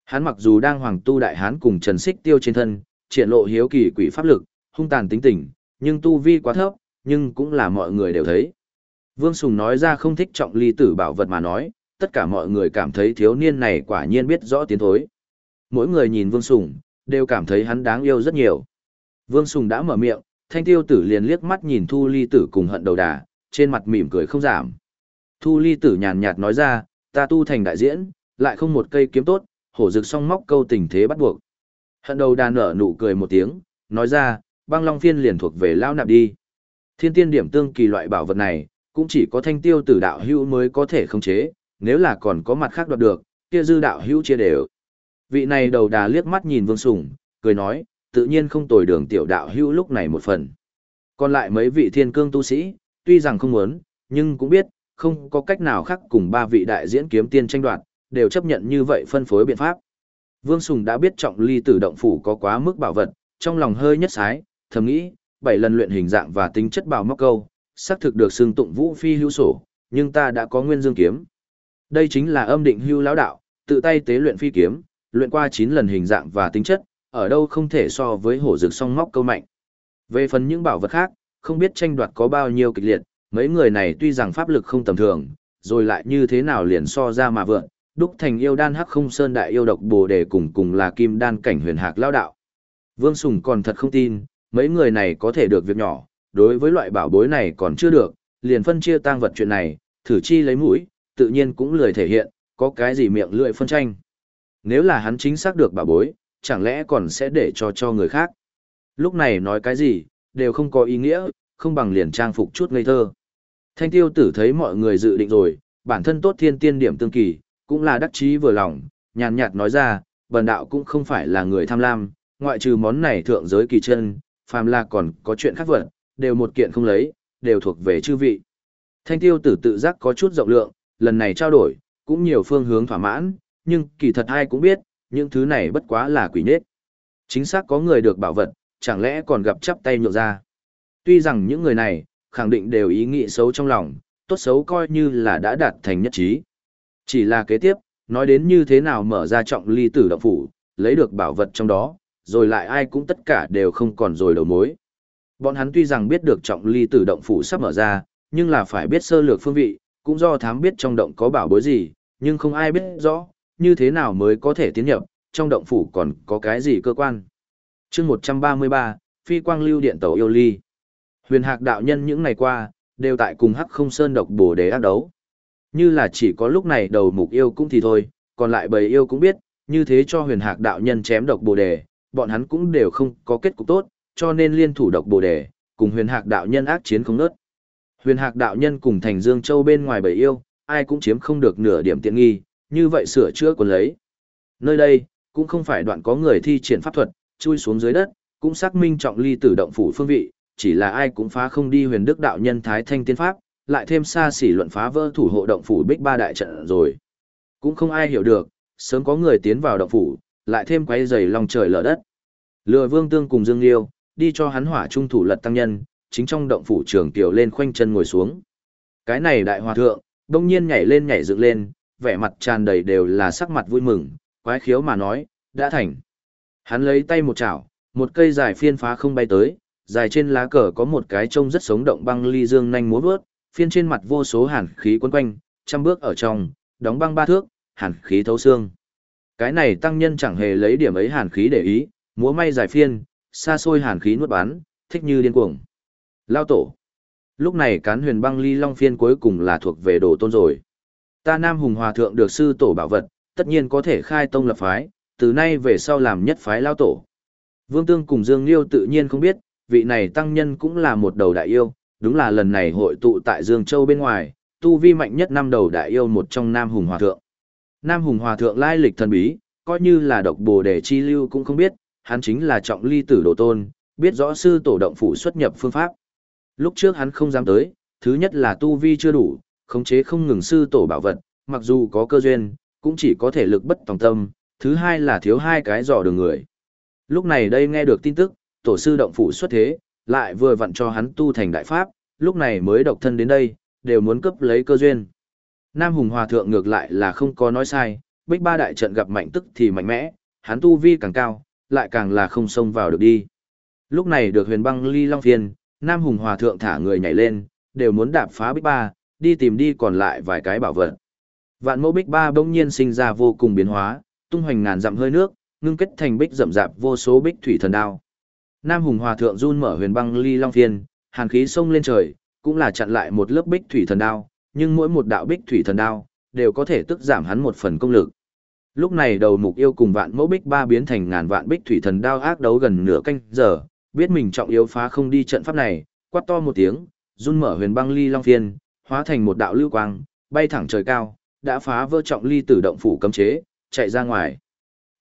Hắn mặc dù đang hoàng tu đại hán cùng Trần Xích Tiêu trên thân, triển lộ hiếu kỳ quỷ pháp lực, hung tàn tính tình, nhưng tu vi quá thấp, nhưng cũng là mọi người đều thấy. Vương Sùng nói ra không thích trọng ly tử bảo vật mà nói, tất cả mọi người cảm thấy thiếu niên này quả nhiên biết rõ tiến thối. Mỗi người nhìn Vương Sùng, đều cảm thấy hắn đáng yêu rất nhiều. Vương Sùng đã mở miệng, thanh tiêu tử liền liếc mắt nhìn Thu Ly tử cùng hận đầu đà, trên mặt mỉm cười không giảm. Thu Ly tử nhàn nhạt nói ra, ta tu thành đại diễn, lại không một cây kiếm tốt, hổ rực song móc câu tình thế bắt buộc. Hận đầu đà nở nụ cười một tiếng, nói ra, băng long phiên liền thuộc về lao nạp đi. Thiên tiên điểm tương kỳ loại bảo vật này, cũng chỉ có thanh tiêu tử đạo hữu mới có thể khống chế, nếu là còn có mặt khác đoạt được, kia dư đạo hữu chia đều. Vị này đầu đà liếc mắt nhìn Vương Sùng, cười nói, tự nhiên không tồi đường tiểu đạo hữu lúc này một phần. Còn lại mấy vị thiên cương tu sĩ, tuy rằng không muốn, nhưng cũng biết, không có cách nào khác cùng ba vị đại diễn kiếm tiên tranh đoạt, đều chấp nhận như vậy phân phối biện pháp. Vương Sùng đã biết trọng ly tử động phủ có quá mức bảo vật, trong lòng hơi nhất sái, thầm nghĩ, bảy lần luyện hình dạng và tính chất bảo móc câu, xác thực được xương tụng vũ phi hữu sổ, nhưng ta đã có nguyên dương kiếm. Đây chính là âm định hưu lão đạo, tự tay tế luyện phi kiếm, luyện qua 9 lần hình dạng và tính chất, ở đâu không thể so với hổ dược song móc câu mạnh. Về phần những bảo vật khác, không biết tranh đoạt có bao nhiêu kịch liệt, mấy người này tuy rằng pháp lực không tầm thường, rồi lại như thế nào liền so ra mà vượn, đúc thành yêu đan hắc không sơn đại yêu độc bồ đề cùng cùng là kim đan cảnh huyền hạc lao đạo. Vương Sùng còn thật không tin, mấy người này có thể được việc nhỏ, đối với loại bảo bối này còn chưa được, liền phân chia tang vật chuyện này, thử chi lấy mũi, tự nhiên cũng lười thể hiện, có cái gì miệng lưỡi phân tranh. Nếu là hắn chính xác được bảo bối, chẳng lẽ còn sẽ để cho cho người khác. Lúc này nói cái gì, đều không có ý nghĩa, không bằng liền trang phục chút ngây thơ. Thanh tiêu tử thấy mọi người dự định rồi, bản thân tốt thiên tiên điểm tương kỳ, cũng là đắc chí vừa lòng, nhàn nhạt nói ra, bần đạo cũng không phải là người tham lam, ngoại trừ món này thượng giới kỳ chân, phàm là còn có chuyện khác vật, đều một kiện không lấy, đều thuộc về chư vị. Thanh tiêu tử tự giác có chút rộng lượng, lần này trao đổi, cũng nhiều phương hướng thỏa mãn, nhưng kỳ thật ai cũng biết, những thứ này bất quá là quỷ nết. Chính xác có người được bảo vật, chẳng lẽ còn gặp chắp tay nhượng ra. Tuy rằng những người này, khẳng định đều ý nghĩ xấu trong lòng, tốt xấu coi như là đã đạt thành nhất trí. Chỉ là kế tiếp, nói đến như thế nào mở ra trọng ly tử động phủ, lấy được bảo vật trong đó, rồi lại ai cũng tất cả đều không còn rồi đầu mối. Bọn hắn tuy rằng biết được trọng ly tử động phủ sắp mở ra, nhưng là phải biết sơ lược phương vị, cũng do thám biết trong động có bảo bối gì, nhưng không ai biết rõ, như thế nào mới có thể tiến nhập, trong động phủ còn có cái gì cơ quan chương 133, Phi Quang Lưu Điện Tàu Yêu Ly. Huyền Hạc đạo nhân những ngày qua, đều tại cùng Hắc Không Sơn độc bồ đề ác đấu. Như là chỉ có lúc này đầu mục yêu cũng thì thôi, còn lại bầy yêu cũng biết, như thế cho huyền hạc đạo nhân chém độc bồ đề, bọn hắn cũng đều không có kết cục tốt, cho nên liên thủ độc bồ đề, cùng huyền hạc đạo nhân ác chiến không nớt. Huyền hạc đạo nhân cùng thành Dương Châu bên ngoài bầy yêu, ai cũng chiếm không được nửa điểm tiện nghi, như vậy sửa chữa còn lấy. Nơi đây, cũng không phải đoạn có người thi triển pháp thuật, chui xuống dưới đất, cũng xác minh trọng ly tử động phủ phương vị, chỉ là ai cũng phá không đi huyền đức đạo nhân thái thanh tiên pháp, lại thêm xa xỉ luận phá vỡ thủ hộ động phủ bích ba đại trận rồi. Cũng không ai hiểu được, sớm có người tiến vào động phủ, lại thêm quấy giày lòng trời lở đất. Lừa Vương Tương cùng Dương Liêu, đi cho hắn hỏa trung thủ lật tăng nhân, chính trong động phủ trường tiểu lên khoanh chân ngồi xuống. Cái này đại hòa thượng, đông nhiên nhảy lên nhảy dựng lên, vẻ mặt tràn đầy đều là sắc mặt vui mừng, quái khiếu mà nói, đã thành. Hắn lấy tay một chảo, một cây dài phiên phá không bay tới, dài trên lá cờ có một cái trông rất sống động băng ly dương nhanh múa vớt, phiên trên mặt vô số hàn khí quấn quanh, trăm bước ở trong, đóng băng ba thước, hàn khí thấu xương. Cái này tăng nhân chẳng hề lấy điểm ấy hàn khí để ý, múa may dài phiên, xa xôi hàn khí nuốt bán, thích như điên cuồng. Lao tổ. Lúc này cán huyền băng ly long phiên cuối cùng là thuộc về đồ tôn rồi. Ta Nam Hùng Hòa Thượng được sư tổ bảo vật, tất nhiên có thể khai tông lập phái, từ nay về sau làm nhất phái lao tổ. Vương Tương cùng Dương Liêu tự nhiên không biết, vị này tăng nhân cũng là một đầu đại yêu, đúng là lần này hội tụ tại Dương Châu bên ngoài, tu vi mạnh nhất năm đầu đại yêu một trong Nam Hùng Hòa Thượng. Nam Hùng Hòa Thượng lai lịch thần bí, coi như là độc bồ đề chi lưu cũng không biết, hắn chính là trọng ly tử đồ tôn, biết rõ sư tổ động phủ xuất nhập phương pháp. Lúc trước hắn không dám tới, thứ nhất là tu vi chưa đủ, khống chế không ngừng sư tổ bảo vật, mặc dù có cơ duyên, cũng chỉ có thể lực bất tòng tâm, thứ hai là thiếu hai cái dò đường người. Lúc này đây nghe được tin tức, tổ sư động phủ xuất thế, lại vừa vặn cho hắn tu thành đại pháp, lúc này mới độc thân đến đây, đều muốn cướp lấy cơ duyên. Nam Hùng Hòa Thượng ngược lại là không có nói sai, bích ba đại trận gặp mạnh tức thì mạnh mẽ, hắn tu vi càng cao, lại càng là không xông vào được đi. Lúc này được huyền băng ly long phiên, Nam Hùng Hòa Thượng thả người nhảy lên, đều muốn đạp phá bích ba, đi tìm đi còn lại vài cái bảo vật. Vạn mẫu bích ba bỗng nhiên sinh ra vô cùng biến hóa, tung hoành ngàn dặm hơi nước, ngưng kết thành bích rậm rạp vô số bích thủy thần đao. Nam Hùng Hòa Thượng run mở huyền băng ly long phiên, hàn khí xông lên trời, cũng là chặn lại một lớp bích thủy thần đao, nhưng mỗi một đạo bích thủy thần đao đều có thể tức giảm hắn một phần công lực. Lúc này đầu mục yêu cùng vạn mẫu bích ba biến thành ngàn vạn bích thủy thần đao ác đấu gần nửa canh giờ, biết mình trọng yếu phá không đi trận pháp này, quát to một tiếng, run mở huyền băng ly long phiên, hóa thành một đạo lưu quang, bay thẳng trời cao, đã phá vỡ trọng ly tử động phủ cấm chế, chạy ra ngoài.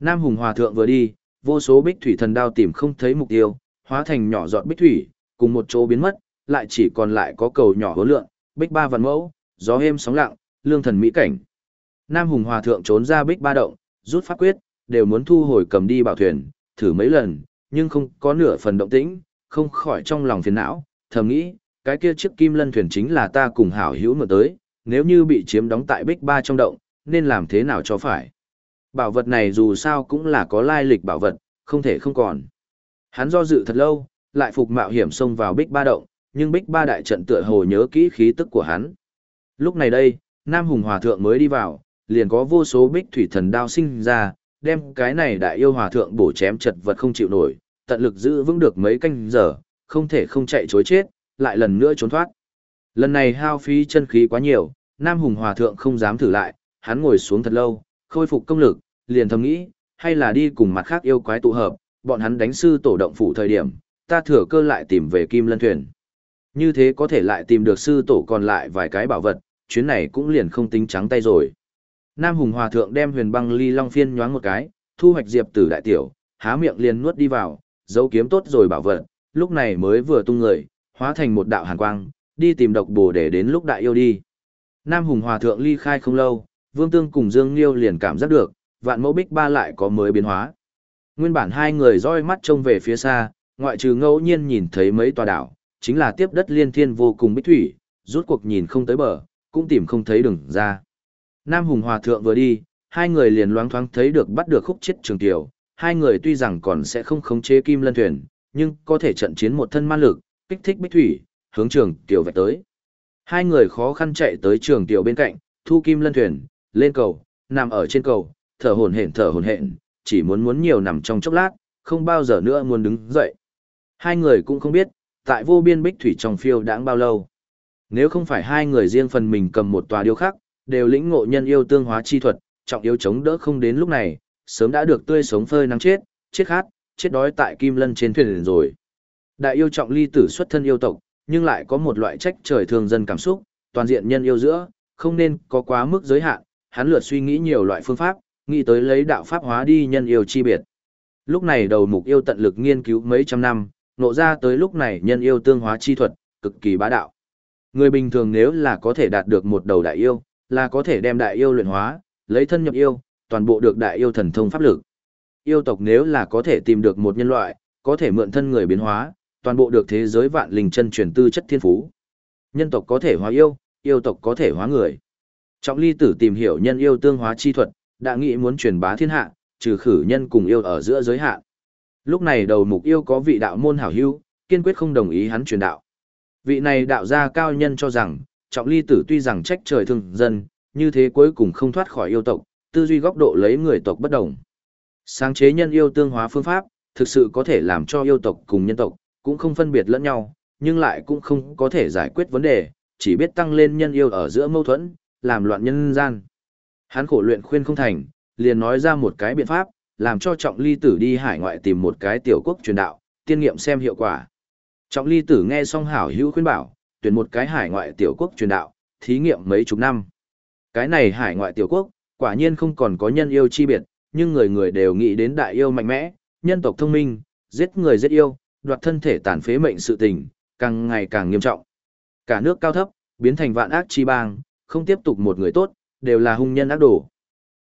Nam Hùng Hòa Thượng vừa đi, vô số bích thủy thần đao tìm không thấy mục tiêu, hóa thành nhỏ giọt bích thủy, cùng một chỗ biến mất, lại chỉ còn lại có cầu nhỏ hứa lượng, bích ba vạn mẫu, gió êm sóng lặng, lương thần mỹ cảnh. Nam Hùng Hòa Thượng trốn ra bích ba động, rút pháp quyết, đều muốn thu hồi cầm đi bảo thuyền, thử mấy lần, nhưng không có nửa phần động tĩnh, không khỏi trong lòng phiền não, thầm nghĩ, cái kia chiếc kim lân thuyền chính là ta cùng hảo hữu mở tới, nếu như bị chiếm đóng tại bích ba trong động, nên làm thế nào cho phải. Bảo vật này dù sao cũng là có lai lịch bảo vật, không thể không còn. Hắn do dự thật lâu, lại phục mạo hiểm xông vào bích ba động, nhưng bích ba đại trận tựa hồ nhớ kỹ khí tức của hắn. Lúc này đây, Nam Hùng Hòa Thượng mới đi vào, liền có vô số bích thủy thần đao sinh ra, đem cái này đại yêu Hòa Thượng bổ chém chật vật không chịu nổi, tận lực giữ vững được mấy canh giờ, không thể không chạy chối chết, lại lần nữa trốn thoát. Lần này hao phí chân khí quá nhiều, Nam Hùng Hòa Thượng không dám thử lại, hắn ngồi xuống thật lâu, khôi phục công lực, liền thầm nghĩ, hay là đi cùng mặt khác yêu quái tụ hợp, bọn hắn đánh sư tổ động phủ thời điểm, ta thừa cơ lại tìm về Kim Lân Thuyền. Như thế có thể lại tìm được sư tổ còn lại vài cái bảo vật, chuyến này cũng liền không tính trắng tay rồi. Nam Hùng Hòa Thượng đem huyền băng ly long phiên nhoáng một cái, thu hoạch diệp tử đại tiểu, há miệng liền nuốt đi vào, dấu kiếm tốt rồi bảo vật, lúc này mới vừa tung người, hóa thành một đạo hàn quang, đi tìm độc bồ để đến lúc đại yêu đi. Nam Hùng Hòa Thượng ly khai không lâu, Vương Tương cùng Dương Liêu liền cảm giác được, vạn mẫu bích ba lại có mới biến hóa. Nguyên bản hai người roi mắt trông về phía xa, ngoại trừ ngẫu nhiên nhìn thấy mấy tòa đảo, chính là tiếp đất liên thiên vô cùng bích thủy, rút cuộc nhìn không tới bờ, cũng tìm không thấy đường ra. Nam Hùng Hòa Thượng vừa đi, hai người liền loáng thoáng thấy được bắt được khúc chết trường tiểu, hai người tuy rằng còn sẽ không khống chế kim lân thuyền, nhưng có thể trận chiến một thân man lực, kích thích bích thủy, hướng trường tiểu vạch tới. Hai người khó khăn chạy tới trường tiểu bên cạnh, thu kim lân thuyền, lên cầu, nằm ở trên cầu, thở hổn hển thở hổn hển, chỉ muốn muốn nhiều nằm trong chốc lát, không bao giờ nữa muốn đứng dậy. Hai người cũng không biết, tại vô biên bích thủy trong phiêu đãng bao lâu. Nếu không phải hai người riêng phần mình cầm một tòa điêu khắc, đều lĩnh ngộ nhân yêu tương hóa chi thuật, trọng yếu chống đỡ không đến lúc này, sớm đã được tươi sống phơi nắng chết, chết khát, chết đói tại kim lân trên thuyền rồi. Đại yêu trọng ly tử xuất thân yêu tộc, nhưng lại có một loại trách trời thường dân cảm xúc, toàn diện nhân yêu giữa, không nên có quá mức giới hạn, hắn lượt suy nghĩ nhiều loại phương pháp, nghĩ tới lấy đạo pháp hóa đi nhân yêu chi biệt. Lúc này đầu mục yêu tận lực nghiên cứu mấy trăm năm, nộ ra tới lúc này nhân yêu tương hóa chi thuật, cực kỳ bá đạo. Người bình thường nếu là có thể đạt được một đầu đại yêu, là có thể đem đại yêu luyện hóa, lấy thân nhập yêu, toàn bộ được đại yêu thần thông pháp lực. Yêu tộc nếu là có thể tìm được một nhân loại, có thể mượn thân người biến hóa, toàn bộ được thế giới vạn linh chân truyền tư chất thiên phú. Nhân tộc có thể hóa yêu, yêu tộc có thể hóa người. Trọng ly tử tìm hiểu nhân yêu tương hóa chi thuật, đã nghĩ muốn truyền bá thiên hạ, trừ khử nhân cùng yêu ở giữa giới hạn. Lúc này đầu mục yêu có vị đạo môn hảo hữu, kiên quyết không đồng ý hắn truyền đạo. Vị này đạo gia cao nhân cho rằng, trọng ly tử tuy rằng trách trời thương dân, như thế cuối cùng không thoát khỏi yêu tộc, tư duy góc độ lấy người tộc bất đồng. Sáng chế nhân yêu tương hóa phương pháp, thực sự có thể làm cho yêu tộc cùng nhân tộc, cũng không phân biệt lẫn nhau, nhưng lại cũng không có thể giải quyết vấn đề, chỉ biết tăng lên nhân yêu ở giữa mâu thuẫn, làm loạn nhân gian. Hắn khổ luyện khuyên không thành, liền nói ra một cái biện pháp, làm cho trọng ly tử đi hải ngoại tìm một cái tiểu quốc truyền đạo, tiên nghiệm xem hiệu quả. Trọng ly tử nghe xong hảo hữu khuyên bảo, tuyển một cái hải ngoại tiểu quốc truyền đạo, thí nghiệm mấy chục năm. Cái này hải ngoại tiểu quốc, quả nhiên không còn có nhân yêu chi biệt, nhưng người người đều nghĩ đến đại yêu mạnh mẽ, nhân tộc thông minh, giết người giết yêu, đoạt thân thể tàn phế mệnh sự tình, càng ngày càng nghiêm trọng. Cả nước cao thấp, biến thành vạn ác chi bang, không tiếp tục một người tốt, đều là hung nhân ác đồ.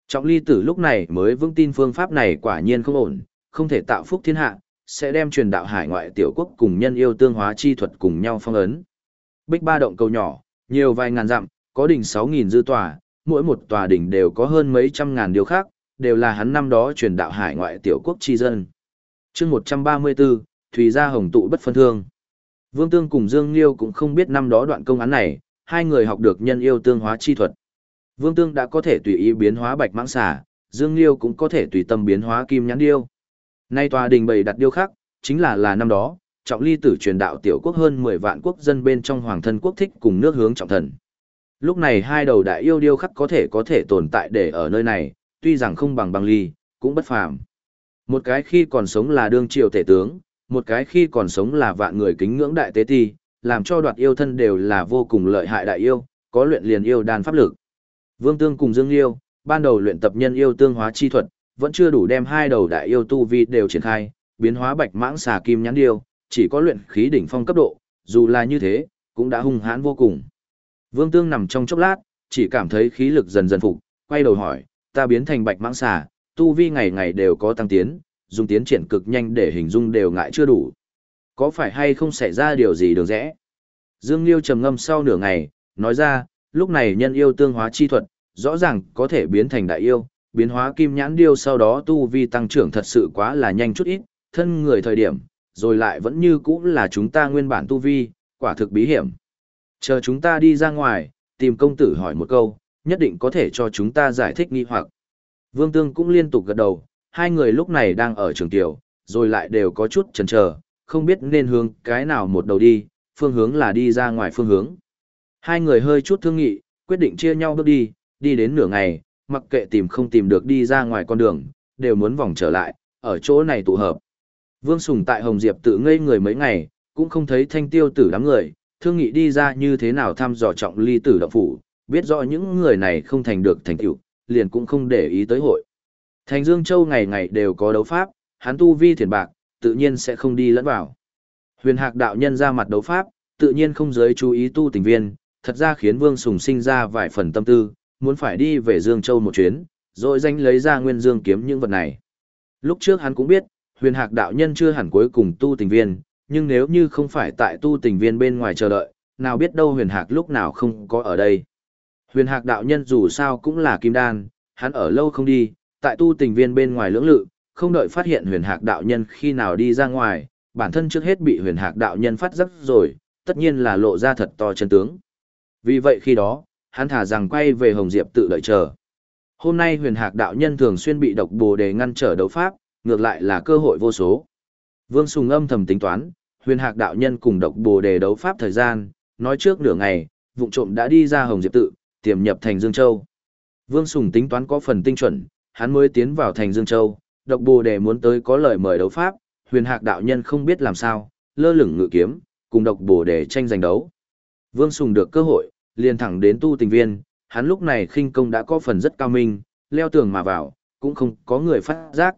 Trọng ly tử lúc này mới vững tin phương pháp này quả nhiên không ổn, không thể tạo phúc thiên hạ, sẽ đem truyền đạo hải ngoại tiểu quốc cùng nhân yêu tương hóa chi thuật cùng nhau phong ấn. Bích ba động cầu nhỏ, nhiều vài ngàn dặm, có đỉnh 6.000 dư tòa, mỗi một tòa đỉnh đều có hơn mấy trăm ngàn điều khác, đều là hắn năm đó truyền đạo hải ngoại tiểu quốc chi dân. chương 134, Thùy Gia Hồng tụ bất phân thương. Vương Tương cùng Dương Liêu cũng không biết năm đó đoạn công án này, hai người học được nhân yêu tương hóa chi thuật. Vương Tương đã có thể tùy ý biến hóa bạch mãng xà, Dương Liêu cũng có thể tùy tâm biến hóa kim nhãn điêu. Nay tòa đình bày đặt điêu khắc, chính là là năm đó, trọng ly tử truyền đạo tiểu quốc hơn 10 vạn quốc dân bên trong hoàng thân quốc thích cùng nước hướng trọng thần. Lúc này hai đầu đại yêu điêu khắc có thể có thể tồn tại để ở nơi này, tuy rằng không bằng bằng ly, cũng bất phàm. Một cái khi còn sống là đương triều tể tướng, một cái khi còn sống là vạn người kính ngưỡng đại tế ti, làm cho đoạt yêu thân đều là vô cùng lợi hại đại yêu, có luyện liền yêu đan pháp lực. Vương Tương cùng Dương Liêu, ban đầu luyện tập nhân yêu tương hóa chi thuật, vẫn chưa đủ đem hai đầu đại yêu tu vi đều triển khai, biến hóa bạch mãng xà kim nhãn điêu, chỉ có luyện khí đỉnh phong cấp độ, dù là như thế, cũng đã hung hãn vô cùng. Vương Tương nằm trong chốc lát, chỉ cảm thấy khí lực dần dần phục, quay đầu hỏi, ta biến thành bạch mãng xà, tu vi ngày ngày đều có tăng tiến, dùng tiến triển cực nhanh để hình dung đều ngại chưa đủ. Có phải hay không xảy ra điều gì đường rẽ? Dương Liêu trầm ngâm sau nửa ngày, nói ra, lúc này nhân yêu tương hóa chi thuật, rõ ràng có thể biến thành đại yêu, biến hóa kim nhãn điêu sau đó tu vi tăng trưởng thật sự quá là nhanh chút ít, thân người thời điểm, rồi lại vẫn như cũ là chúng ta nguyên bản tu vi, quả thực bí hiểm. Chờ chúng ta đi ra ngoài, tìm công tử hỏi một câu, nhất định có thể cho chúng ta giải thích nghi hoặc. Vương Tương cũng liên tục gật đầu, hai người lúc này đang ở trường tiểu, rồi lại đều có chút chần chờ, không biết nên hướng cái nào một đầu đi, phương hướng là đi ra ngoài phương hướng. Hai người hơi chút thương nghị, quyết định chia nhau bước đi, đi đến nửa ngày, mặc kệ tìm không tìm được đi ra ngoài con đường, đều muốn vòng trở lại, ở chỗ này tụ hợp. Vương Sùng tại Hồng Diệp tự ngây người mấy ngày, cũng không thấy thanh tiêu tử đám người, thương nghị đi ra như thế nào thăm dò trọng ly tử động phủ, biết rõ những người này không thành được thành tựu, liền cũng không để ý tới hội. Thành Dương Châu ngày ngày đều có đấu pháp, hắn tu vi thiền bạc, tự nhiên sẽ không đi lẫn vào. Huyền Hạc đạo nhân ra mặt đấu pháp, tự nhiên không giới chú ý tu tình viên, thật ra khiến Vương Sùng sinh ra vài phần tâm tư, muốn phải đi về Dương Châu một chuyến, rồi danh lấy ra nguyên dương kiếm những vật này. Lúc trước hắn cũng biết, huyền hạc đạo nhân chưa hẳn cuối cùng tu tình viên, nhưng nếu như không phải tại tu tình viên bên ngoài chờ đợi, nào biết đâu huyền hạc lúc nào không có ở đây. Huyền hạc đạo nhân dù sao cũng là kim đan, hắn ở lâu không đi, tại tu tình viên bên ngoài lưỡng lự, không đợi phát hiện huyền hạc đạo nhân khi nào đi ra ngoài, bản thân trước hết bị huyền hạc đạo nhân phát giác rồi, tất nhiên là lộ ra thật to chân tướng. Vì vậy khi đó, hắn thả rằng quay về Hồng Diệp tự đợi chờ. Hôm nay huyền hạc đạo nhân thường xuyên bị độc bồ đề ngăn trở đấu pháp, ngược lại là cơ hội vô số. Vương Sùng âm thầm tính toán, huyền hạc đạo nhân cùng độc bồ đề đấu pháp thời gian, nói trước nửa ngày, vụ trộm đã đi ra Hồng Diệp tự, tiềm nhập thành Dương Châu. Vương Sùng tính toán có phần tinh chuẩn, hắn mới tiến vào thành Dương Châu, độc bồ đề muốn tới có lời mời đấu pháp, huyền hạc đạo nhân không biết làm sao, lơ lửng ngự kiếm, cùng độc bồ đề tranh giành đấu. Vương Sùng được cơ hội, liền thẳng đến tu tình viên, hắn lúc này khinh công đã có phần rất cao minh, leo tường mà vào, cũng không có người phát giác.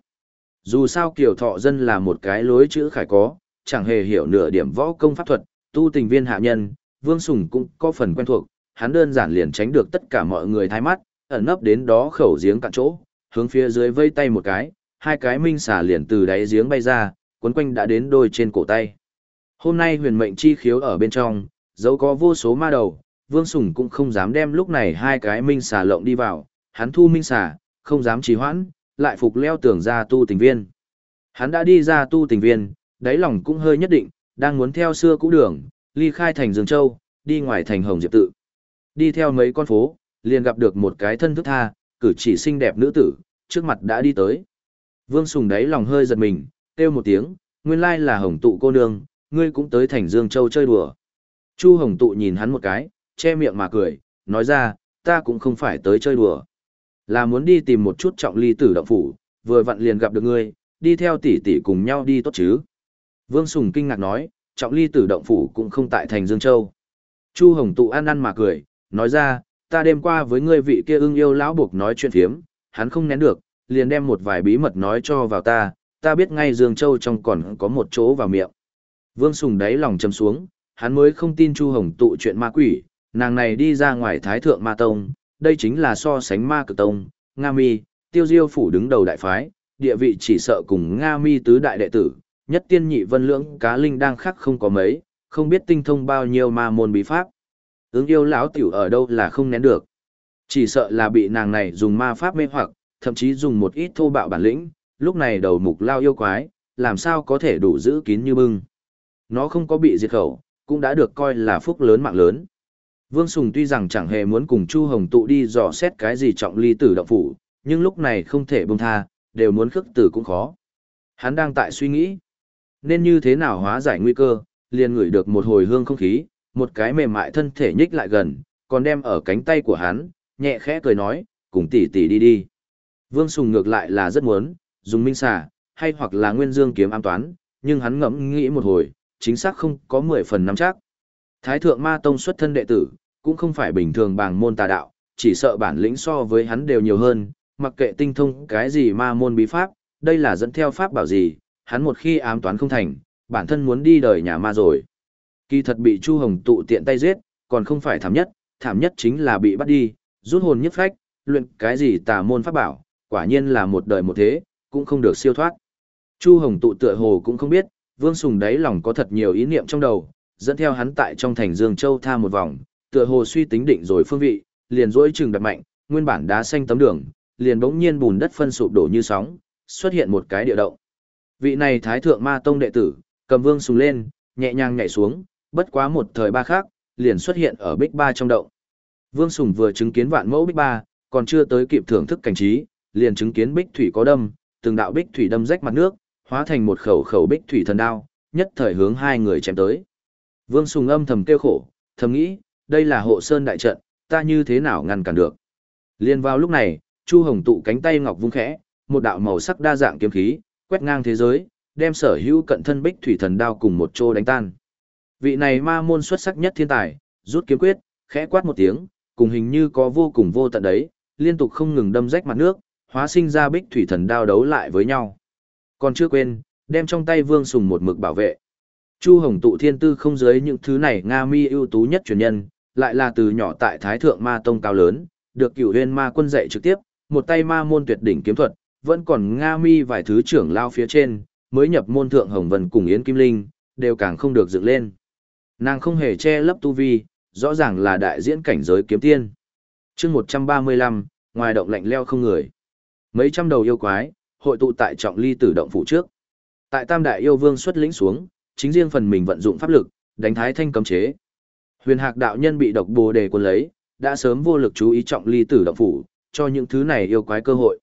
Dù sao kiểu thọ dân là một cái lối chữ khải có, chẳng hề hiểu nửa điểm võ công pháp thuật, tu tình viên hạ nhân, Vương Sùng cũng có phần quen thuộc, hắn đơn giản liền tránh được tất cả mọi người thái mắt, ẩn nấp đến đó khẩu giếng cạn chỗ, hướng phía dưới vây tay một cái, hai cái minh xà liền từ đáy giếng bay ra, cuốn quanh đã đến đôi trên cổ tay. Hôm nay huyền mệnh chi khiếu ở bên trong, dẫu có vô số ma đầu, Vương Sùng cũng không dám đem lúc này hai cái minh xà lộng đi vào, hắn thu minh xà, không dám trì hoãn, lại phục leo tưởng ra tu tình viên. Hắn đã đi ra tu tình viên, đáy lòng cũng hơi nhất định, đang muốn theo xưa cũ đường, ly khai thành Dương Châu, đi ngoài thành Hồng Diệp tự. Đi theo mấy con phố, liền gặp được một cái thân thức tha, cử chỉ xinh đẹp nữ tử, trước mặt đã đi tới. Vương Sùng đáy lòng hơi giật mình, kêu một tiếng, nguyên lai là Hồng tụ cô nương, ngươi cũng tới thành Dương Châu chơi đùa. Chu Hồng tụ nhìn hắn một cái, che miệng mà cười, nói ra, ta cũng không phải tới chơi đùa. Là muốn đi tìm một chút trọng ly tử động phủ, vừa vặn liền gặp được ngươi, đi theo tỷ tỷ cùng nhau đi tốt chứ. Vương Sùng kinh ngạc nói, trọng ly tử động phủ cũng không tại thành Dương Châu. Chu Hồng tụ ăn ăn mà cười, nói ra, ta đêm qua với ngươi vị kia ưng yêu lão buộc nói chuyện phiếm, hắn không nén được, liền đem một vài bí mật nói cho vào ta, ta biết ngay Dương Châu trong còn có một chỗ vào miệng. Vương Sùng đáy lòng chầm xuống, hắn mới không tin Chu Hồng tụ chuyện ma quỷ, nàng này đi ra ngoài Thái Thượng Ma Tông, đây chính là so sánh ma cực tông, Nga Mi, tiêu diêu phủ đứng đầu đại phái, địa vị chỉ sợ cùng Nga Mi tứ đại đệ tử, nhất tiên nhị vân lưỡng cá linh đang khắc không có mấy, không biết tinh thông bao nhiêu ma môn bí pháp. Ứng yêu lão tiểu ở đâu là không nén được. Chỉ sợ là bị nàng này dùng ma pháp mê hoặc, thậm chí dùng một ít thô bạo bản lĩnh, lúc này đầu mục lao yêu quái, làm sao có thể đủ giữ kín như bưng. Nó không có bị diệt khẩu, cũng đã được coi là phúc lớn mạng lớn. Vương Sùng tuy rằng chẳng hề muốn cùng Chu Hồng tụ đi dò xét cái gì trọng ly tử động phủ, nhưng lúc này không thể buông tha, đều muốn khước tử cũng khó. Hắn đang tại suy nghĩ, nên như thế nào hóa giải nguy cơ, liền ngửi được một hồi hương không khí, một cái mềm mại thân thể nhích lại gần, còn đem ở cánh tay của hắn, nhẹ khẽ cười nói, cùng tỷ tỷ đi đi. Vương Sùng ngược lại là rất muốn, dùng minh xà, hay hoặc là nguyên dương kiếm am toán, nhưng hắn ngẫm nghĩ một hồi, chính xác không có 10 phần năm chắc. Thái thượng ma tông xuất thân đệ tử, cũng không phải bình thường bằng môn tà đạo, chỉ sợ bản lĩnh so với hắn đều nhiều hơn, mặc kệ tinh thông cái gì ma môn bí pháp, đây là dẫn theo pháp bảo gì, hắn một khi ám toán không thành, bản thân muốn đi đời nhà ma rồi. Kỳ thật bị Chu Hồng tụ tiện tay giết, còn không phải thảm nhất, thảm nhất chính là bị bắt đi, rút hồn nhất phách, luyện cái gì tà môn pháp bảo, quả nhiên là một đời một thế, cũng không được siêu thoát. Chu Hồng tụ tựa hồ cũng không biết, Vương Sùng đáy lòng có thật nhiều ý niệm trong đầu, dẫn theo hắn tại trong thành Dương Châu tha một vòng, tựa hồ suy tính định rồi phương vị, liền rỗi trừng đặt mạnh, nguyên bản đá xanh tấm đường, liền bỗng nhiên bùn đất phân sụp đổ như sóng, xuất hiện một cái địa động. Vị này Thái thượng Ma tông đệ tử, cầm Vương Sùng lên, nhẹ nhàng nhảy xuống, bất quá một thời ba khác, liền xuất hiện ở Bích Ba trong động. Vương Sùng vừa chứng kiến vạn mẫu Bích Ba, còn chưa tới kịp thưởng thức cảnh trí, liền chứng kiến Bích Thủy có đâm, từng đạo Bích Thủy đâm rách mặt nước, hóa thành một khẩu khẩu Bích Thủy thần đao, nhất thời hướng hai người chém tới. Vương Sùng âm thầm kêu khổ, thầm nghĩ, đây là hộ sơn đại trận, ta như thế nào ngăn cản được. Liên vào lúc này, Chu Hồng tụ cánh tay ngọc vung khẽ, một đạo màu sắc đa dạng kiếm khí, quét ngang thế giới, đem sở hữu cận thân Bích Thủy thần đao cùng một chỗ đánh tan. Vị này ma môn xuất sắc nhất thiên tài, rút kiếm quyết, khẽ quát một tiếng, cùng hình như có vô cùng vô tận đấy, liên tục không ngừng đâm rách mặt nước, hóa sinh ra bích thủy thần đao đấu lại với nhau. Còn chưa quên, đem trong tay Vương Sùng một mực bảo vệ. Chu Hồng tụ thiên tư không giới những thứ này Nga mi ưu tú nhất truyền nhân, lại là từ nhỏ tại Thái Thượng Ma Tông cao lớn, được cửu huyên ma quân dạy trực tiếp, một tay ma môn tuyệt đỉnh kiếm thuật, vẫn còn Nga mi vài thứ trưởng lao phía trên, mới nhập môn thượng Hồng Vân cùng Yến Kim Linh, đều càng không được dựng lên. Nàng không hề che lấp tu vi, rõ ràng là đại diễn cảnh giới kiếm tiên. chương 135, ngoài động lạnh leo không người. Mấy trăm đầu yêu quái, hội tụ tại trọng ly tử động phủ trước. Tại tam đại yêu vương xuất lĩnh xuống, chính riêng phần mình vận dụng pháp lực, đánh thái thanh cấm chế. Huyền hạc đạo nhân bị độc bồ đề quân lấy, đã sớm vô lực chú ý trọng ly tử động phủ, cho những thứ này yêu quái cơ hội.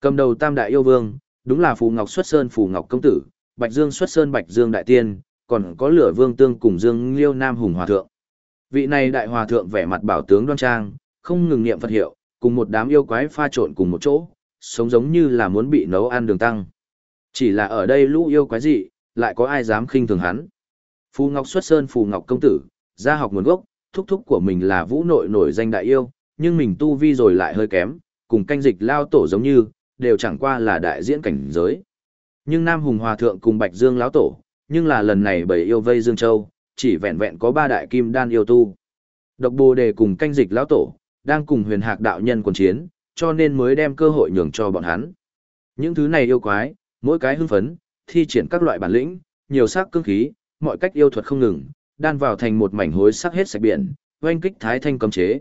Cầm đầu tam đại yêu vương, đúng là Phù Ngọc xuất sơn Phù Ngọc công tử, Bạch Dương xuất sơn Bạch Dương đại tiên, còn có lửa vương tương cùng Dương Liêu Nam Hùng Hòa Thượng. Vị này đại hòa thượng vẻ mặt bảo tướng đoan trang, không ngừng niệm Phật hiệu, cùng một đám yêu quái pha trộn cùng một chỗ, sống giống như là muốn bị nấu ăn đường tăng. Chỉ là ở đây lũ yêu quái gì, lại có ai dám khinh thường hắn. Phù Ngọc xuất sơn Phù Ngọc công tử, gia học nguồn gốc, thúc thúc của mình là vũ nội nổi danh đại yêu, nhưng mình tu vi rồi lại hơi kém, cùng canh dịch lao tổ giống như, đều chẳng qua là đại diễn cảnh giới. Nhưng Nam Hùng Hòa Thượng cùng Bạch Dương lão tổ, nhưng là lần này bảy yêu vây Dương Châu, chỉ vẹn vẹn có ba đại kim đan yêu tu. Độc Bồ Đề cùng canh dịch lão tổ, đang cùng huyền hạc đạo nhân quần chiến, cho nên mới đem cơ hội nhường cho bọn hắn. Những thứ này yêu quái, mỗi cái hưng phấn, thi triển các loại bản lĩnh, nhiều sắc cương khí, mọi cách yêu thuật không ngừng, đan vào thành một mảnh hối sắc hết sạch biển, oanh kích thái thanh cấm chế.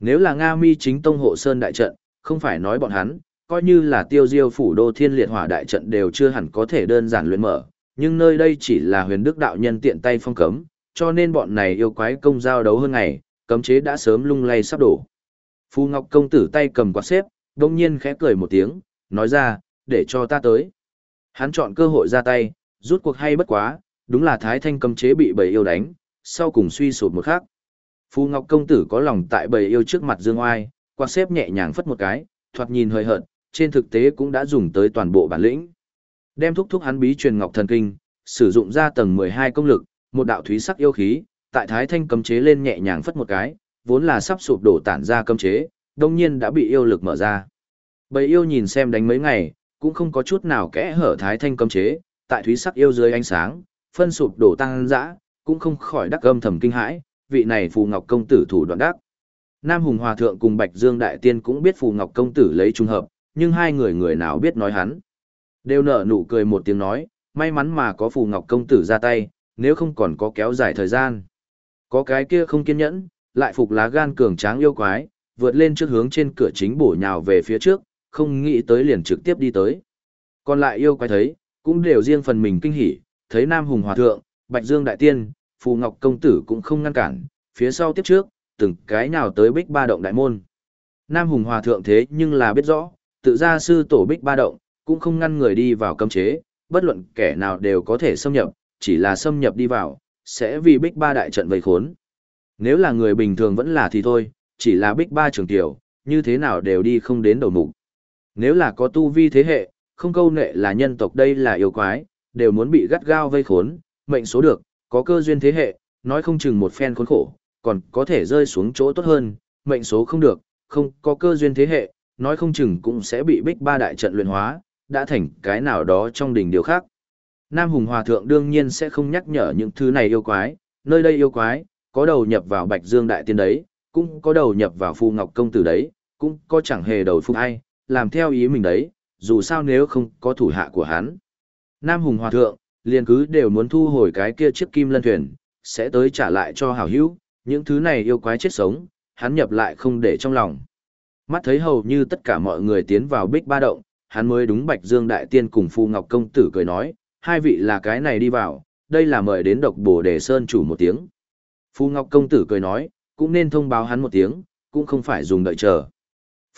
Nếu là Nga Mi chính tông hộ sơn đại trận, không phải nói bọn hắn, coi như là tiêu diêu phủ đô thiên liệt hỏa đại trận đều chưa hẳn có thể đơn giản luyện mở, nhưng nơi đây chỉ là huyền đức đạo nhân tiện tay phong cấm, cho nên bọn này yêu quái công giao đấu hơn ngày, cấm chế đã sớm lung lay sắp đổ. Phu Ngọc công tử tay cầm quạt xếp, đông nhiên khẽ cười một tiếng, nói ra, để cho ta tới. Hắn chọn cơ hội ra tay, rút cuộc hay bất quá, đúng là thái thanh cầm chế bị bầy yêu đánh, sau cùng suy sụp một khắc. Phu Ngọc công tử có lòng tại bầy yêu trước mặt dương oai, quạt xếp nhẹ nhàng phất một cái, thoạt nhìn hơi hợt, trên thực tế cũng đã dùng tới toàn bộ bản lĩnh. Đem thúc thúc hắn bí truyền ngọc thần kinh, sử dụng ra tầng 12 công lực, một đạo thúy sắc yêu khí, tại thái thanh cấm chế lên nhẹ nhàng phất một cái, vốn là sắp sụp đổ tản ra cấm chế, đông nhiên đã bị yêu lực mở ra. Bầy yêu nhìn xem đánh mấy ngày, cũng không có chút nào kẽ hở thái thanh cấm chế, tại thúy sắc yêu dưới ánh sáng, phân sụp đổ tăng dã, cũng không khỏi đắc âm thầm kinh hãi, vị này phù ngọc công tử thủ đoạn đắc. Nam Hùng Hòa Thượng cùng Bạch Dương Đại Tiên cũng biết phù ngọc công tử lấy trung hợp, nhưng hai người người nào biết nói hắn. Đều nở nụ cười một tiếng nói, may mắn mà có phù ngọc công tử ra tay, nếu không còn có kéo dài thời gian. Có cái kia không kiên nhẫn, lại phục lá gan cường tráng yêu quái, vượt lên trước hướng trên cửa chính bổ nhào về phía trước, không nghĩ tới liền trực tiếp đi tới. Còn lại yêu quái thấy, cũng đều riêng phần mình kinh hỉ, thấy Nam Hùng Hòa Thượng, Bạch Dương Đại Tiên, Phù Ngọc Công Tử cũng không ngăn cản, phía sau tiếp trước, từng cái nào tới bích ba động đại môn. Nam Hùng Hòa Thượng thế nhưng là biết rõ, tự ra sư tổ bích ba động, cũng không ngăn người đi vào cấm chế, bất luận kẻ nào đều có thể xâm nhập, chỉ là xâm nhập đi vào, sẽ vì bích ba đại trận vây khốn. Nếu là người bình thường vẫn là thì thôi, chỉ là bích ba trường tiểu, như thế nào đều đi không đến đầu mục. Nếu là có tu vi thế hệ, không câu nệ là nhân tộc đây là yêu quái, đều muốn bị gắt gao vây khốn, mệnh số được, có cơ duyên thế hệ, nói không chừng một phen khốn khổ, còn có thể rơi xuống chỗ tốt hơn, mệnh số không được, không có cơ duyên thế hệ, nói không chừng cũng sẽ bị bích ba đại trận luyện hóa, đã thành cái nào đó trong đỉnh điều khác. Nam Hùng Hòa Thượng đương nhiên sẽ không nhắc nhở những thứ này yêu quái, nơi đây yêu quái, có đầu nhập vào Bạch Dương Đại Tiên đấy, cũng có đầu nhập vào Phu Ngọc Công Tử đấy, cũng có chẳng hề đầu phục ai, làm theo ý mình đấy, dù sao nếu không có thủ hạ của hắn. Nam Hùng Hòa Thượng, liền cứ đều muốn thu hồi cái kia chiếc kim lân thuyền, sẽ tới trả lại cho hảo hữu, những thứ này yêu quái chết sống, hắn nhập lại không để trong lòng. Mắt thấy hầu như tất cả mọi người tiến vào bích ba động, hắn mới đúng Bạch Dương Đại Tiên cùng Phu Ngọc Công Tử cười nói, hai vị là cái này đi vào, đây là mời đến độc bổ đề sơn chủ một tiếng. Phu Ngọc Công Tử cười nói, cũng nên thông báo hắn một tiếng, cũng không phải dùng đợi chờ.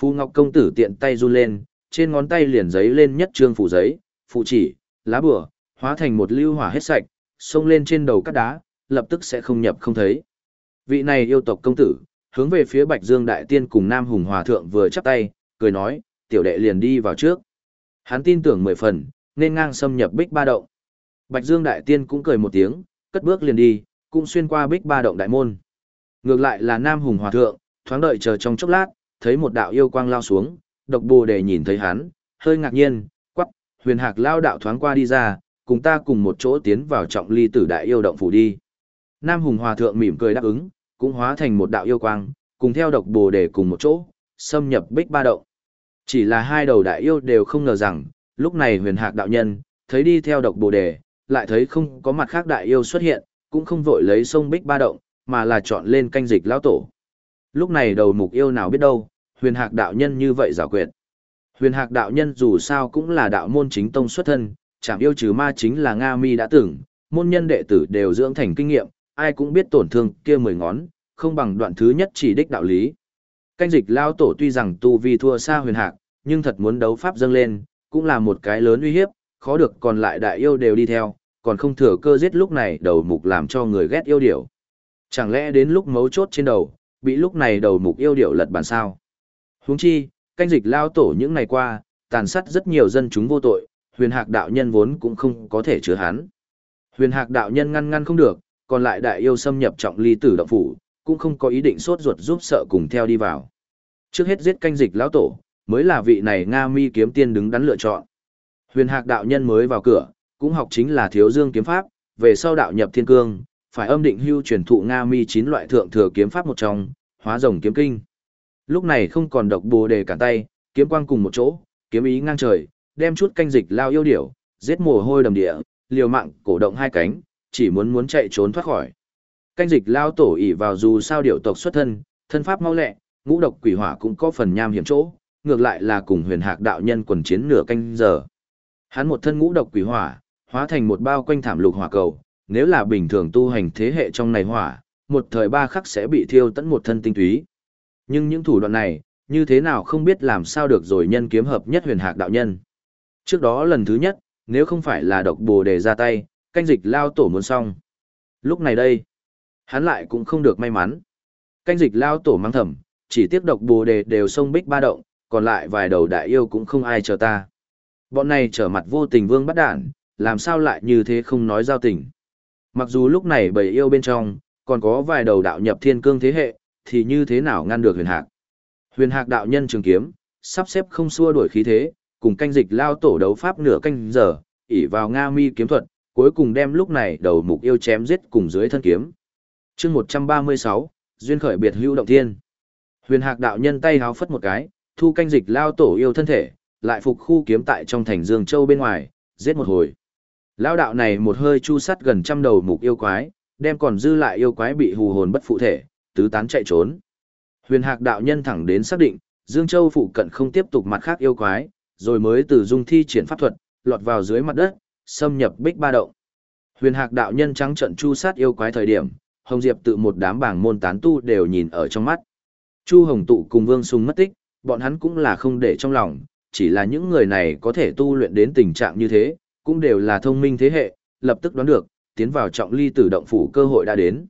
Phu Ngọc Công Tử tiện tay run lên, trên ngón tay liền giấy lên nhất trương phủ giấy, phụ chỉ, lá bùa, hóa thành một lưu hỏa hết sạch, xông lên trên đầu cắt đá, lập tức sẽ không nhập không thấy. Vị này yêu tộc công tử, hướng về phía Bạch Dương Đại Tiên cùng Nam Hùng Hòa Thượng vừa chắp tay, cười nói, tiểu đệ liền đi vào trước. Hắn tin tưởng mười phần, nên ngang xâm nhập bích ba động. Bạch Dương Đại Tiên cũng cười một tiếng, cất bước liền đi, cũng xuyên qua bích ba động đại môn. Ngược lại là Nam Hùng Hòa Thượng, thoáng đợi chờ trong chốc lát, thấy một đạo yêu quang lao xuống, độc bồ để nhìn thấy hắn, hơi ngạc nhiên, quắc, huyền hạc lao đạo thoáng qua đi ra, cùng ta cùng một chỗ tiến vào trọng ly tử đại yêu động phủ đi. Nam Hùng Hòa Thượng mỉm cười đáp ứng, cũng hóa thành một đạo yêu quang, cùng theo độc bồ đề cùng một chỗ, xâm nhập bích ba động. Chỉ là hai đầu đại yêu đều không ngờ rằng, lúc này huyền hạc đạo nhân, thấy đi theo độc bồ đề, lại thấy không có mặt khác đại yêu xuất hiện, cũng không vội lấy sông bích ba động, mà là chọn lên canh dịch lão tổ. Lúc này đầu mục yêu nào biết đâu, huyền hạc đạo nhân như vậy giả quyệt. Huyền hạc đạo nhân dù sao cũng là đạo môn chính tông xuất thân, chẳng yêu trừ ma chính là Nga mi đã tưởng, môn nhân đệ tử đều dưỡng thành kinh nghiệm, ai cũng biết tổn thương kia mười ngón, không bằng đoạn thứ nhất chỉ đích đạo lý. Canh dịch lao tổ tuy rằng tu vi thua xa huyền hạc, nhưng thật muốn đấu pháp dâng lên, cũng là một cái lớn uy hiếp, khó được còn lại đại yêu đều đi theo, còn không thừa cơ giết lúc này đầu mục làm cho người ghét yêu điểu. Chẳng lẽ đến lúc mấu chốt trên đầu, bị lúc này đầu mục yêu điểu lật bàn sao? Huống chi, canh dịch lao tổ những ngày qua, tàn sát rất nhiều dân chúng vô tội, huyền hạc đạo nhân vốn cũng không có thể chứa hắn. Huyền hạc đạo nhân ngăn ngăn không được, còn lại đại yêu xâm nhập trọng ly tử động phủ, cũng không có ý định sốt ruột giúp sợ cùng theo đi vào. Trước hết giết canh dịch lão tổ, mới là vị này Nga mi kiếm tiên đứng đắn lựa chọn. Huyền hạc đạo nhân mới vào cửa, cũng học chính là thiếu dương kiếm pháp, về sau đạo nhập thiên cương, phải âm định hưu truyền thụ Nga mi chín loại thượng thừa kiếm pháp một trong, hóa rồng kiếm kinh. Lúc này không còn độc bồ đề cản tay, kiếm quang cùng một chỗ, kiếm ý ngang trời, đem chút canh dịch lao yêu điểu, giết mồ hôi đầm địa, liều mạng cổ động hai cánh, chỉ muốn muốn chạy trốn thoát khỏi. Canh dịch lao tổ ỉ vào dù sao điểu tộc xuất thân, thân pháp mau lẹ, ngũ độc quỷ hỏa cũng có phần nham hiểm chỗ, ngược lại là cùng huyền hạc đạo nhân quần chiến nửa canh giờ. Hắn một thân ngũ độc quỷ hỏa, hóa thành một bao quanh thảm lục hỏa cầu, nếu là bình thường tu hành thế hệ trong này hỏa, một thời ba khắc sẽ bị thiêu tận một thân tinh túy. Nhưng những thủ đoạn này, như thế nào không biết làm sao được rồi nhân kiếm hợp nhất huyền hạc đạo nhân. Trước đó lần thứ nhất, nếu không phải là độc bồ đề ra tay, canh dịch lao tổ muốn xong. Lúc này đây, hắn lại cũng không được may mắn. Canh dịch lao tổ mang thầm, chỉ tiếp độc bồ đề đều sông bích ba động, còn lại vài đầu đại yêu cũng không ai chờ ta. Bọn này trở mặt vô tình vương bắt đản, làm sao lại như thế không nói giao tình. Mặc dù lúc này bầy yêu bên trong, còn có vài đầu đạo nhập thiên cương thế hệ, thì như thế nào ngăn được huyền hạc. Huyền hạc đạo nhân trường kiếm, sắp xếp không xua đuổi khí thế, cùng canh dịch lao tổ đấu pháp nửa canh giờ, ỉ vào Nga mi kiếm thuật, cuối cùng đem lúc này đầu mục yêu chém giết cùng dưới thân kiếm. chương 136, duyên khởi biệt hữu động thiên. Huyền hạc đạo nhân tay háo phất một cái, thu canh dịch lao tổ yêu thân thể, lại phục khu kiếm tại trong thành Dương Châu bên ngoài, giết một hồi. Lao đạo này một hơi chu sắt gần trăm đầu mục yêu quái, đem còn dư lại yêu quái bị hù hồn bất phụ thể, tứ tán chạy trốn. Huyền hạc đạo nhân thẳng đến xác định, Dương Châu phụ cận không tiếp tục mặt khác yêu quái, rồi mới từ dung thi triển pháp thuật, lọt vào dưới mặt đất, xâm nhập bích ba động. Huyền hạc đạo nhân trắng trận chu sát yêu quái thời điểm, Hồng Diệp tự một đám bảng môn tán tu đều nhìn ở trong mắt. Chu Hồng tụ cùng Vương Sùng mất tích, bọn hắn cũng là không để trong lòng, chỉ là những người này có thể tu luyện đến tình trạng như thế, cũng đều là thông minh thế hệ, lập tức đoán được, tiến vào trọng ly tử động phủ cơ hội đã đến.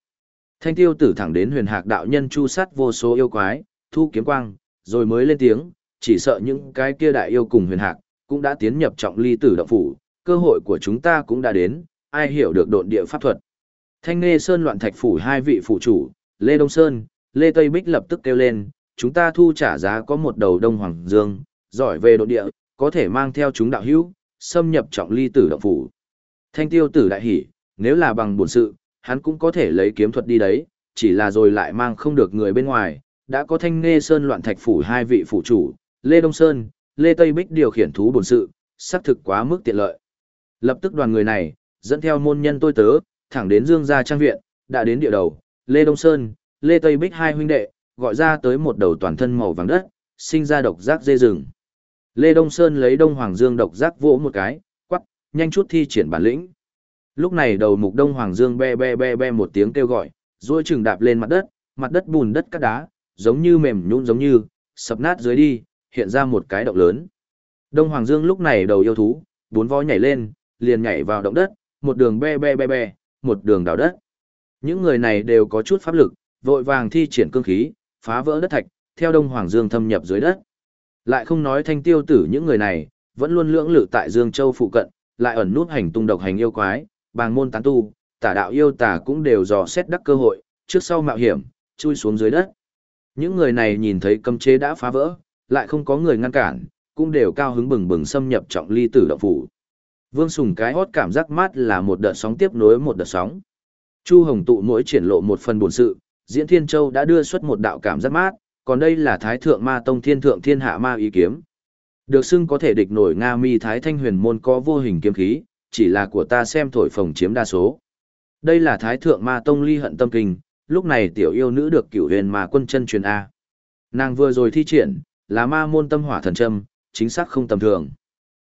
Thanh tiêu tử thẳng đến huyền hạc đạo nhân chu sát vô số yêu quái, thu kiếm quang, rồi mới lên tiếng, chỉ sợ những cái kia đại yêu cùng huyền hạc, cũng đã tiến nhập trọng ly tử động phủ, cơ hội của chúng ta cũng đã đến, ai hiểu được độn địa pháp thuật. Thanh Nghê Sơn loạn thạch phủ hai vị phụ chủ, Lê Đông Sơn, Lê Tây Bích lập tức kêu lên, chúng ta thu trả giá có một đầu Đông Hoàng Dương, giỏi về độn địa, có thể mang theo chúng đạo hữu, xâm nhập trọng ly tử động phủ. Thanh tiêu tử đại hỉ, nếu là bằng buồn sự, hắn cũng có thể lấy kiếm thuật đi đấy, chỉ là rồi lại mang không được người bên ngoài, đã có thanh nghe sơn loạn thạch phủ hai vị phủ chủ, Lê Đông Sơn, Lê Tây Bích điều khiển thú bổn sự, xác thực quá mức tiện lợi. Lập tức đoàn người này, dẫn theo môn nhân tôi tớ, thẳng đến Dương gia trang viện, đã đến địa đầu, Lê Đông Sơn, Lê Tây Bích hai huynh đệ, gọi ra tới một đầu toàn thân màu vàng đất, sinh ra độc giác dê rừng. Lê Đông Sơn lấy Đông Hoàng Dương độc giác vỗ một cái, quắc, nhanh chút thi triển bản lĩnh. Lúc này đầu mục Đông Hoàng Dương be be be be một tiếng kêu gọi, rồi chừng đạp lên mặt đất, mặt đất bùn đất cát đá, giống như mềm nhũn giống như, sập nát dưới đi, hiện ra một cái động lớn. Đông Hoàng Dương lúc này đầu yêu thú, bốn vó nhảy lên, liền nhảy vào động đất, một đường be be be be, một đường đào đất. Những người này đều có chút pháp lực, vội vàng thi triển cương khí, phá vỡ đất thạch, theo Đông Hoàng Dương thâm nhập dưới đất. Lại không nói thanh tiêu tử những người này, vẫn luôn lưỡng lự tại Dương Châu phụ cận, lại ẩn nút hành tung độc hành yêu quái, bàng môn tán tu, tả đạo yêu tả cũng đều dò xét đắc cơ hội, trước sau mạo hiểm, chui xuống dưới đất. Những người này nhìn thấy cấm chế đã phá vỡ, lại không có người ngăn cản, cũng đều cao hứng bừng bừng xâm nhập trọng ly tử động phủ. Vương Sùng cái hót cảm giác mát là một đợt sóng tiếp nối một đợt sóng. Chu Hồng tụ mỗi triển lộ một phần buồn sự, Diễn Thiên Châu đã đưa xuất một đạo cảm giác mát, còn đây là Thái Thượng Ma Tông Thiên Thượng Thiên Hạ Ma ý kiếm. Được xưng có thể địch nổi Nga Mi Thái Thanh Huyền môn có vô hình kiếm khí, chỉ là của ta xem thổi phồng chiếm đa số. Đây là Thái Thượng Ma Tông ly hận tâm kinh, lúc này tiểu yêu nữ được cửu huyền mà quân chân truyền A. Nàng vừa rồi thi triển, là ma môn tâm hỏa thần châm, chính xác không tầm thường.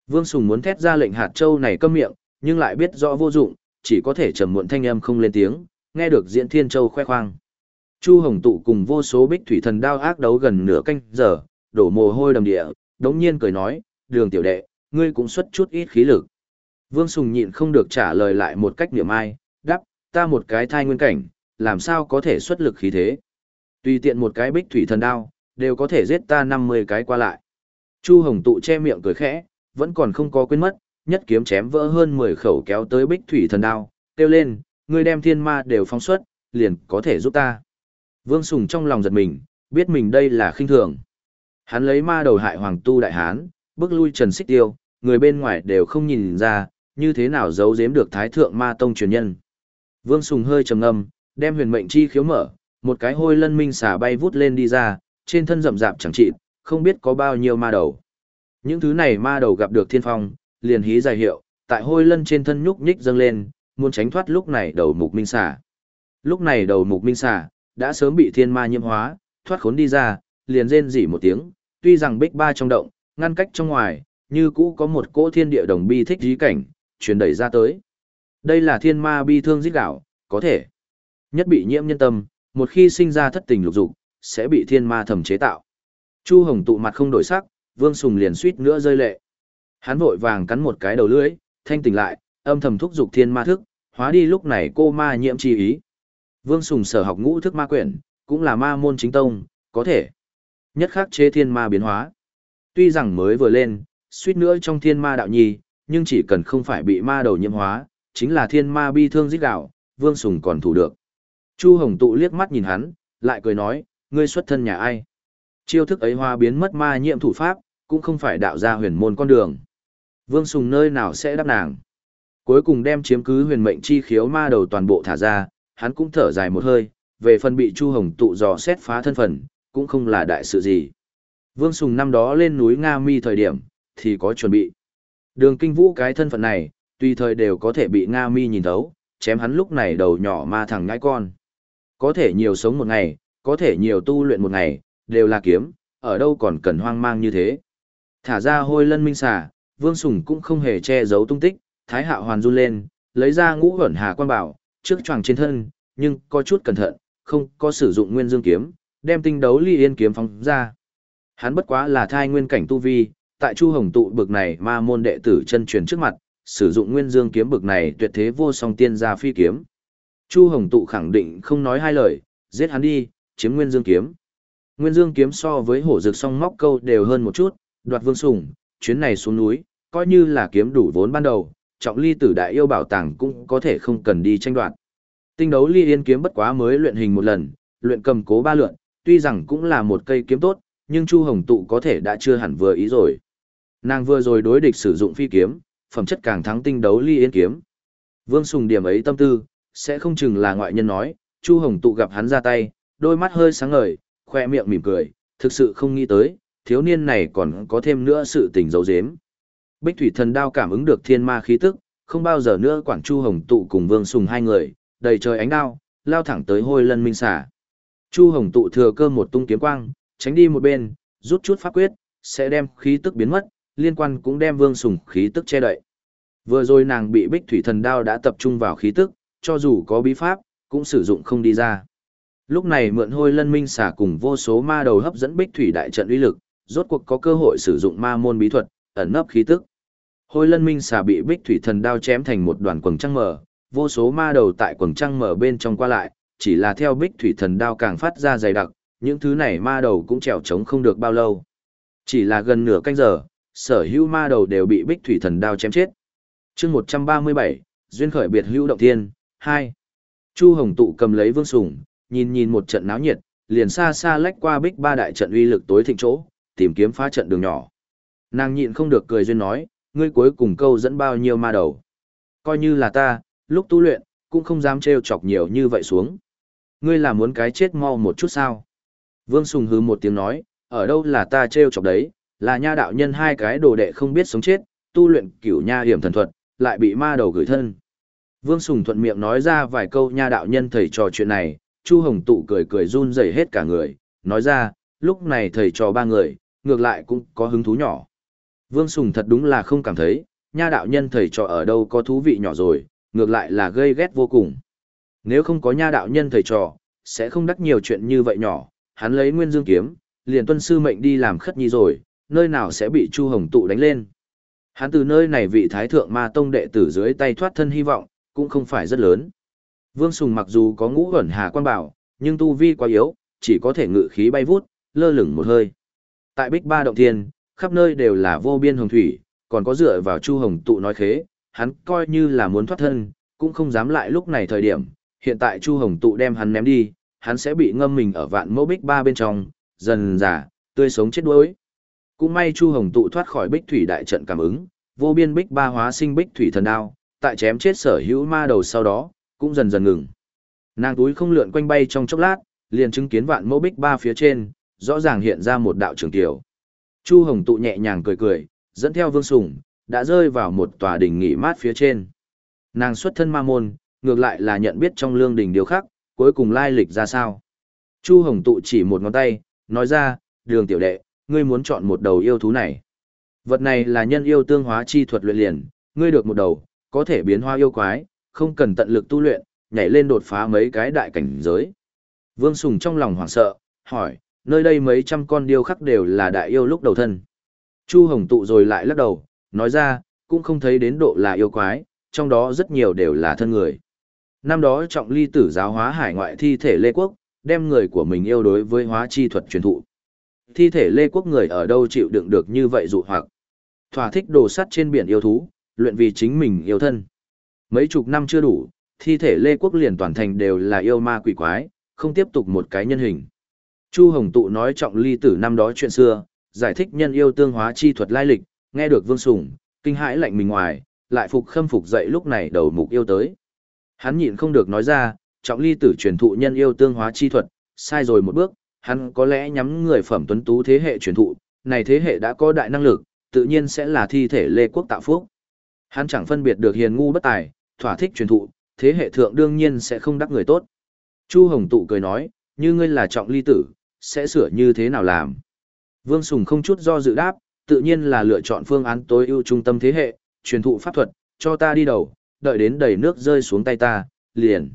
Vương Sùng muốn thét ra lệnh hạt châu này câm miệng, nhưng lại biết rõ vô dụng, chỉ có thể trầm muộn thanh âm không lên tiếng, nghe được Diễn Thiên Châu khoe khoang. Chu Hồng tụ cùng vô số bích thủy thần đao ác đấu gần nửa canh giờ, đổ mồ hôi đầm địa, đống nhiên cười nói, đường tiểu đệ, ngươi cũng xuất chút ít khí lực. Vương Sùng nhịn không được trả lời lại một cách niệm ai, đắp, ta một cái thai nguyên cảnh, làm sao có thể xuất lực khí thế. Tùy tiện một cái bích thủy thần đao, đều có thể giết ta 50 cái qua lại. Chu Hồng tụ che miệng cười khẽ, vẫn còn không có quên mất, nhất kiếm chém vỡ hơn 10 khẩu kéo tới bích thủy thần đao, kêu lên, ngươi đem thiên ma đều phóng xuất, liền có thể giúp ta. Vương Sùng trong lòng giật mình, biết mình đây là khinh thường. Hắn lấy ma đầu hại hoàng tu đại hán, bước lui trần xích tiêu, người bên ngoài đều không nhìn ra, như thế nào giấu giếm được thái thượng ma tông truyền nhân. Vương Sùng hơi trầm ngâm, đem huyền mệnh chi khiếu mở, một cái hôi lân minh xà bay vút lên đi ra, trên thân rậm rạp chẳng trị, không biết có bao nhiêu ma đầu. Những thứ này ma đầu gặp được thiên phong, liền hí dài hiệu, tại hôi lân trên thân nhúc nhích dâng lên, muốn tránh thoát lúc này đầu mục minh xà. Lúc này đầu mục minh xà, đã sớm bị thiên ma nhiễm hóa, thoát khốn đi ra, liền rên rỉ một tiếng, tuy rằng bích ba trong động, ngăn cách trong ngoài, như cũ có một cỗ thiên địa đồng bi thích dí cảnh, truyền đẩy ra tới. Đây là thiên ma bi thương giết gạo, có thể. Nhất bị nhiễm nhân tâm, một khi sinh ra thất tình lục dục, sẽ bị thiên ma thẩm chế tạo. Chu Hồng tụ mặt không đổi sắc, Vương Sùng liền suýt nữa rơi lệ. Hắn vội vàng cắn một cái đầu lưỡi, thanh tỉnh lại, âm thầm thúc dục thiên ma thức, hóa đi lúc này cô ma nhiễm chi ý. Vương Sùng sở học ngũ thức ma quyển, cũng là ma môn chính tông, có thể. Nhất khắc chế thiên ma biến hóa. Tuy rằng mới vừa lên, suýt nữa trong thiên ma đạo nhi, nhưng chỉ cần không phải bị ma đầu nhiễm hóa, chính là thiên ma bi thương giết đạo, Vương Sùng còn thủ được. Chu Hồng tụ liếc mắt nhìn hắn, lại cười nói, ngươi xuất thân nhà ai? Chiêu thức ấy hoa biến mất ma nhiễm thủ pháp, cũng không phải đạo ra huyền môn con đường. Vương Sùng nơi nào sẽ đáp nàng. Cuối cùng đem chiếm cứ huyền mệnh chi khiếu ma đầu toàn bộ thả ra, hắn cũng thở dài một hơi, về phần bị Chu Hồng tụ dò xét phá thân phận, cũng không là đại sự gì. Vương Sùng năm đó lên núi Nga Mi thời điểm, thì có chuẩn bị. Đường kinh vũ cái thân phận này, tùy thời đều có thể bị Nga Mi nhìn thấu, chém hắn lúc này đầu nhỏ ma thằng ngãi con. Có thể nhiều sống một ngày, có thể nhiều tu luyện một ngày, đều là kiếm, ở đâu còn cần hoang mang như thế. Thả ra hôi lân minh xà, Vương Sùng cũng không hề che giấu tung tích, Thái Hạo hoàn run lên, lấy ra ngũ hẩn hà quan bảo, trước choàng trên thân, nhưng có chút cẩn thận, không có sử dụng nguyên dương kiếm, đem tinh đấu ly yên kiếm phóng ra. Hắn bất quá là thai nguyên cảnh tu vi, tại Chu Hồng tụ bực này ma môn đệ tử chân truyền trước mặt, sử dụng nguyên dương kiếm bực này tuyệt thế vô song tiên gia phi kiếm. Chu Hồng tụ khẳng định không nói hai lời, giết hắn đi, chiếm nguyên dương kiếm. Nguyên dương kiếm so với hổ rực song móc câu đều hơn một chút, đoạt vương sủng, chuyến này xuống núi, coi như là kiếm đủ vốn ban đầu, trọng ly tử đại yêu bảo tàng cũng có thể không cần đi tranh đoạt. Tinh đấu ly yên kiếm bất quá mới luyện hình một lần, luyện cầm cố ba lượn, tuy rằng cũng là một cây kiếm tốt, nhưng Chu Hồng tụ có thể đã chưa hẳn vừa ý rồi. Nàng vừa rồi đối địch sử dụng phi kiếm, phẩm chất càng thắng tinh đấu ly yên kiếm. Vương Sùng điểm ấy tâm tư, sẽ không chừng là ngoại nhân nói, Chu Hồng tụ gặp hắn ra tay, đôi mắt hơi sáng ngời, khoe miệng mỉm cười, thực sự không nghĩ tới, thiếu niên này còn có thêm nữa sự tình dấu dếm. Bích Thủy Thần Đao cảm ứng được thiên ma khí tức, không bao giờ nữa quản Chu Hồng tụ cùng Vương Sùng hai người, đầy trời ánh đao, lao thẳng tới hôi lân minh xả. Chu Hồng tụ thừa cơ một tung kiếm quang, tránh đi một bên, rút chút pháp quyết, sẽ đem khí tức biến mất, liên quan cũng đem Vương Sùng khí tức che đậy. Vừa rồi nàng bị Bích Thủy Thần Đao đã tập trung vào khí tức, cho dù có bí pháp, cũng sử dụng không đi ra. Lúc này mượn hôi lân minh xả cùng vô số ma đầu hấp dẫn Bích Thủy đại trận uy lực, rốt cuộc có cơ hội sử dụng ma môn bí thuật, ẩn nấp khí tức. Hôi lân minh xà bị bích thủy thần đao chém thành một đoàn quầng trăng mở, vô số ma đầu tại quầng trăng mở bên trong qua lại, chỉ là theo bích thủy thần đao càng phát ra dày đặc, những thứ này ma đầu cũng trèo trống không được bao lâu. Chỉ là gần nửa canh giờ, sở hữu ma đầu đều bị bích thủy thần đao chém chết. chương 137, duyên khởi biệt hữu động thiên, 2. Chu Hồng tụ cầm lấy vương sủng, nhìn nhìn một trận náo nhiệt, liền xa xa lách qua bích ba đại trận uy lực tối thịnh chỗ, tìm kiếm phá trận đường nhỏ. Nàng nhịn không được cười duyên nói, ngươi cuối cùng câu dẫn bao nhiêu ma đầu. Coi như là ta, lúc tu luyện, cũng không dám trêu chọc nhiều như vậy xuống. Ngươi là muốn cái chết mau một chút sao? Vương Sùng hứ một tiếng nói, ở đâu là ta trêu chọc đấy, là nha đạo nhân hai cái đồ đệ không biết sống chết, tu luyện cửu nha hiểm thần thuật, lại bị ma đầu gửi thân. Vương Sùng thuận miệng nói ra vài câu nha đạo nhân thầy trò chuyện này, Chu Hồng tụ cười cười run rẩy hết cả người, nói ra, lúc này thầy trò ba người, ngược lại cũng có hứng thú nhỏ. Vương Sùng thật đúng là không cảm thấy, nha đạo nhân thầy trò ở đâu có thú vị nhỏ rồi, ngược lại là gây ghét vô cùng. Nếu không có nha đạo nhân thầy trò, sẽ không đắc nhiều chuyện như vậy nhỏ, hắn lấy nguyên dương kiếm, liền tuân sư mệnh đi làm khất nhi rồi, nơi nào sẽ bị Chu Hồng tụ đánh lên. Hắn từ nơi này vị thái thượng ma tông đệ tử dưới tay thoát thân hy vọng, cũng không phải rất lớn. Vương Sùng mặc dù có ngũ ẩn hà quan bảo, nhưng tu vi quá yếu, chỉ có thể ngự khí bay vút, lơ lửng một hơi. Tại Bích Ba Động Thiên, khắp nơi đều là vô biên hồng thủy, còn có dựa vào Chu Hồng tụ nói khế, hắn coi như là muốn thoát thân, cũng không dám lại lúc này thời điểm, hiện tại Chu Hồng tụ đem hắn ném đi, hắn sẽ bị ngâm mình ở vạn mẫu Bích Ba bên trong, dần giả, tươi sống chết đuối. Cũng may Chu Hồng tụ thoát khỏi Bích Thủy đại trận cảm ứng, vô biên Bích Ba hóa sinh Bích Thủy thần đao, tại chém chết sở hữu ma đầu sau đó, cũng dần dần ngừng. Nàng túi không lượn quanh bay trong chốc lát, liền chứng kiến vạn mẫu Bích Ba phía trên, rõ ràng hiện ra một đạo trường tiểu. Chu Hồng tụ nhẹ nhàng cười cười, dẫn theo Vương Sùng, đã rơi vào một tòa đỉnh nghỉ mát phía trên. Nàng xuất thân ma môn, ngược lại là nhận biết trong lương đỉnh điều khác, cuối cùng lai lịch ra sao. Chu Hồng tụ chỉ một ngón tay, nói ra, đường tiểu đệ, ngươi muốn chọn một đầu yêu thú này. Vật này là nhân yêu tương hóa chi thuật luyện liền, ngươi được một đầu, có thể biến hóa yêu quái, không cần tận lực tu luyện, nhảy lên đột phá mấy cái đại cảnh giới. Vương Sùng trong lòng hoảng sợ, hỏi, nơi đây mấy trăm con điêu khắc đều là đại yêu lúc đầu thân. Chu Hồng tụ rồi lại lắc đầu, nói ra, cũng không thấy đến độ là yêu quái, trong đó rất nhiều đều là thân người. Năm đó trọng ly tử giáo hóa hải ngoại thi thể Lê Quốc, đem người của mình yêu đối với hóa chi thuật truyền thụ. Thi thể Lê Quốc người ở đâu chịu đựng được như vậy dụ hoặc. Thỏa thích đồ sắt trên biển yêu thú, luyện vì chính mình yêu thân. Mấy chục năm chưa đủ, thi thể Lê Quốc liền toàn thành đều là yêu ma quỷ quái, không tiếp tục một cái nhân hình. Chu Hồng Tụ nói trọng ly tử năm đó chuyện xưa, giải thích nhân yêu tương hóa chi thuật lai lịch, nghe được Vương Sùng, kinh hãi lạnh mình ngoài, lại phục khâm phục dậy lúc này đầu mục yêu tới. Hắn nhịn không được nói ra, trọng ly tử truyền thụ nhân yêu tương hóa chi thuật, sai rồi một bước, hắn có lẽ nhắm người phẩm tuấn tú thế hệ truyền thụ, này thế hệ đã có đại năng lực, tự nhiên sẽ là thi thể Lê Quốc tạo phúc. Hắn chẳng phân biệt được hiền ngu bất tài, thỏa thích truyền thụ, thế hệ thượng đương nhiên sẽ không đắc người tốt. Chu Hồng Tụ cười nói, như ngươi là trọng ly tử, sẽ sửa như thế nào làm? Vương Sùng không chút do dự đáp, tự nhiên là lựa chọn phương án tối ưu trung tâm thế hệ, truyền thụ pháp thuật, cho ta đi đầu, đợi đến đầy nước rơi xuống tay ta, liền.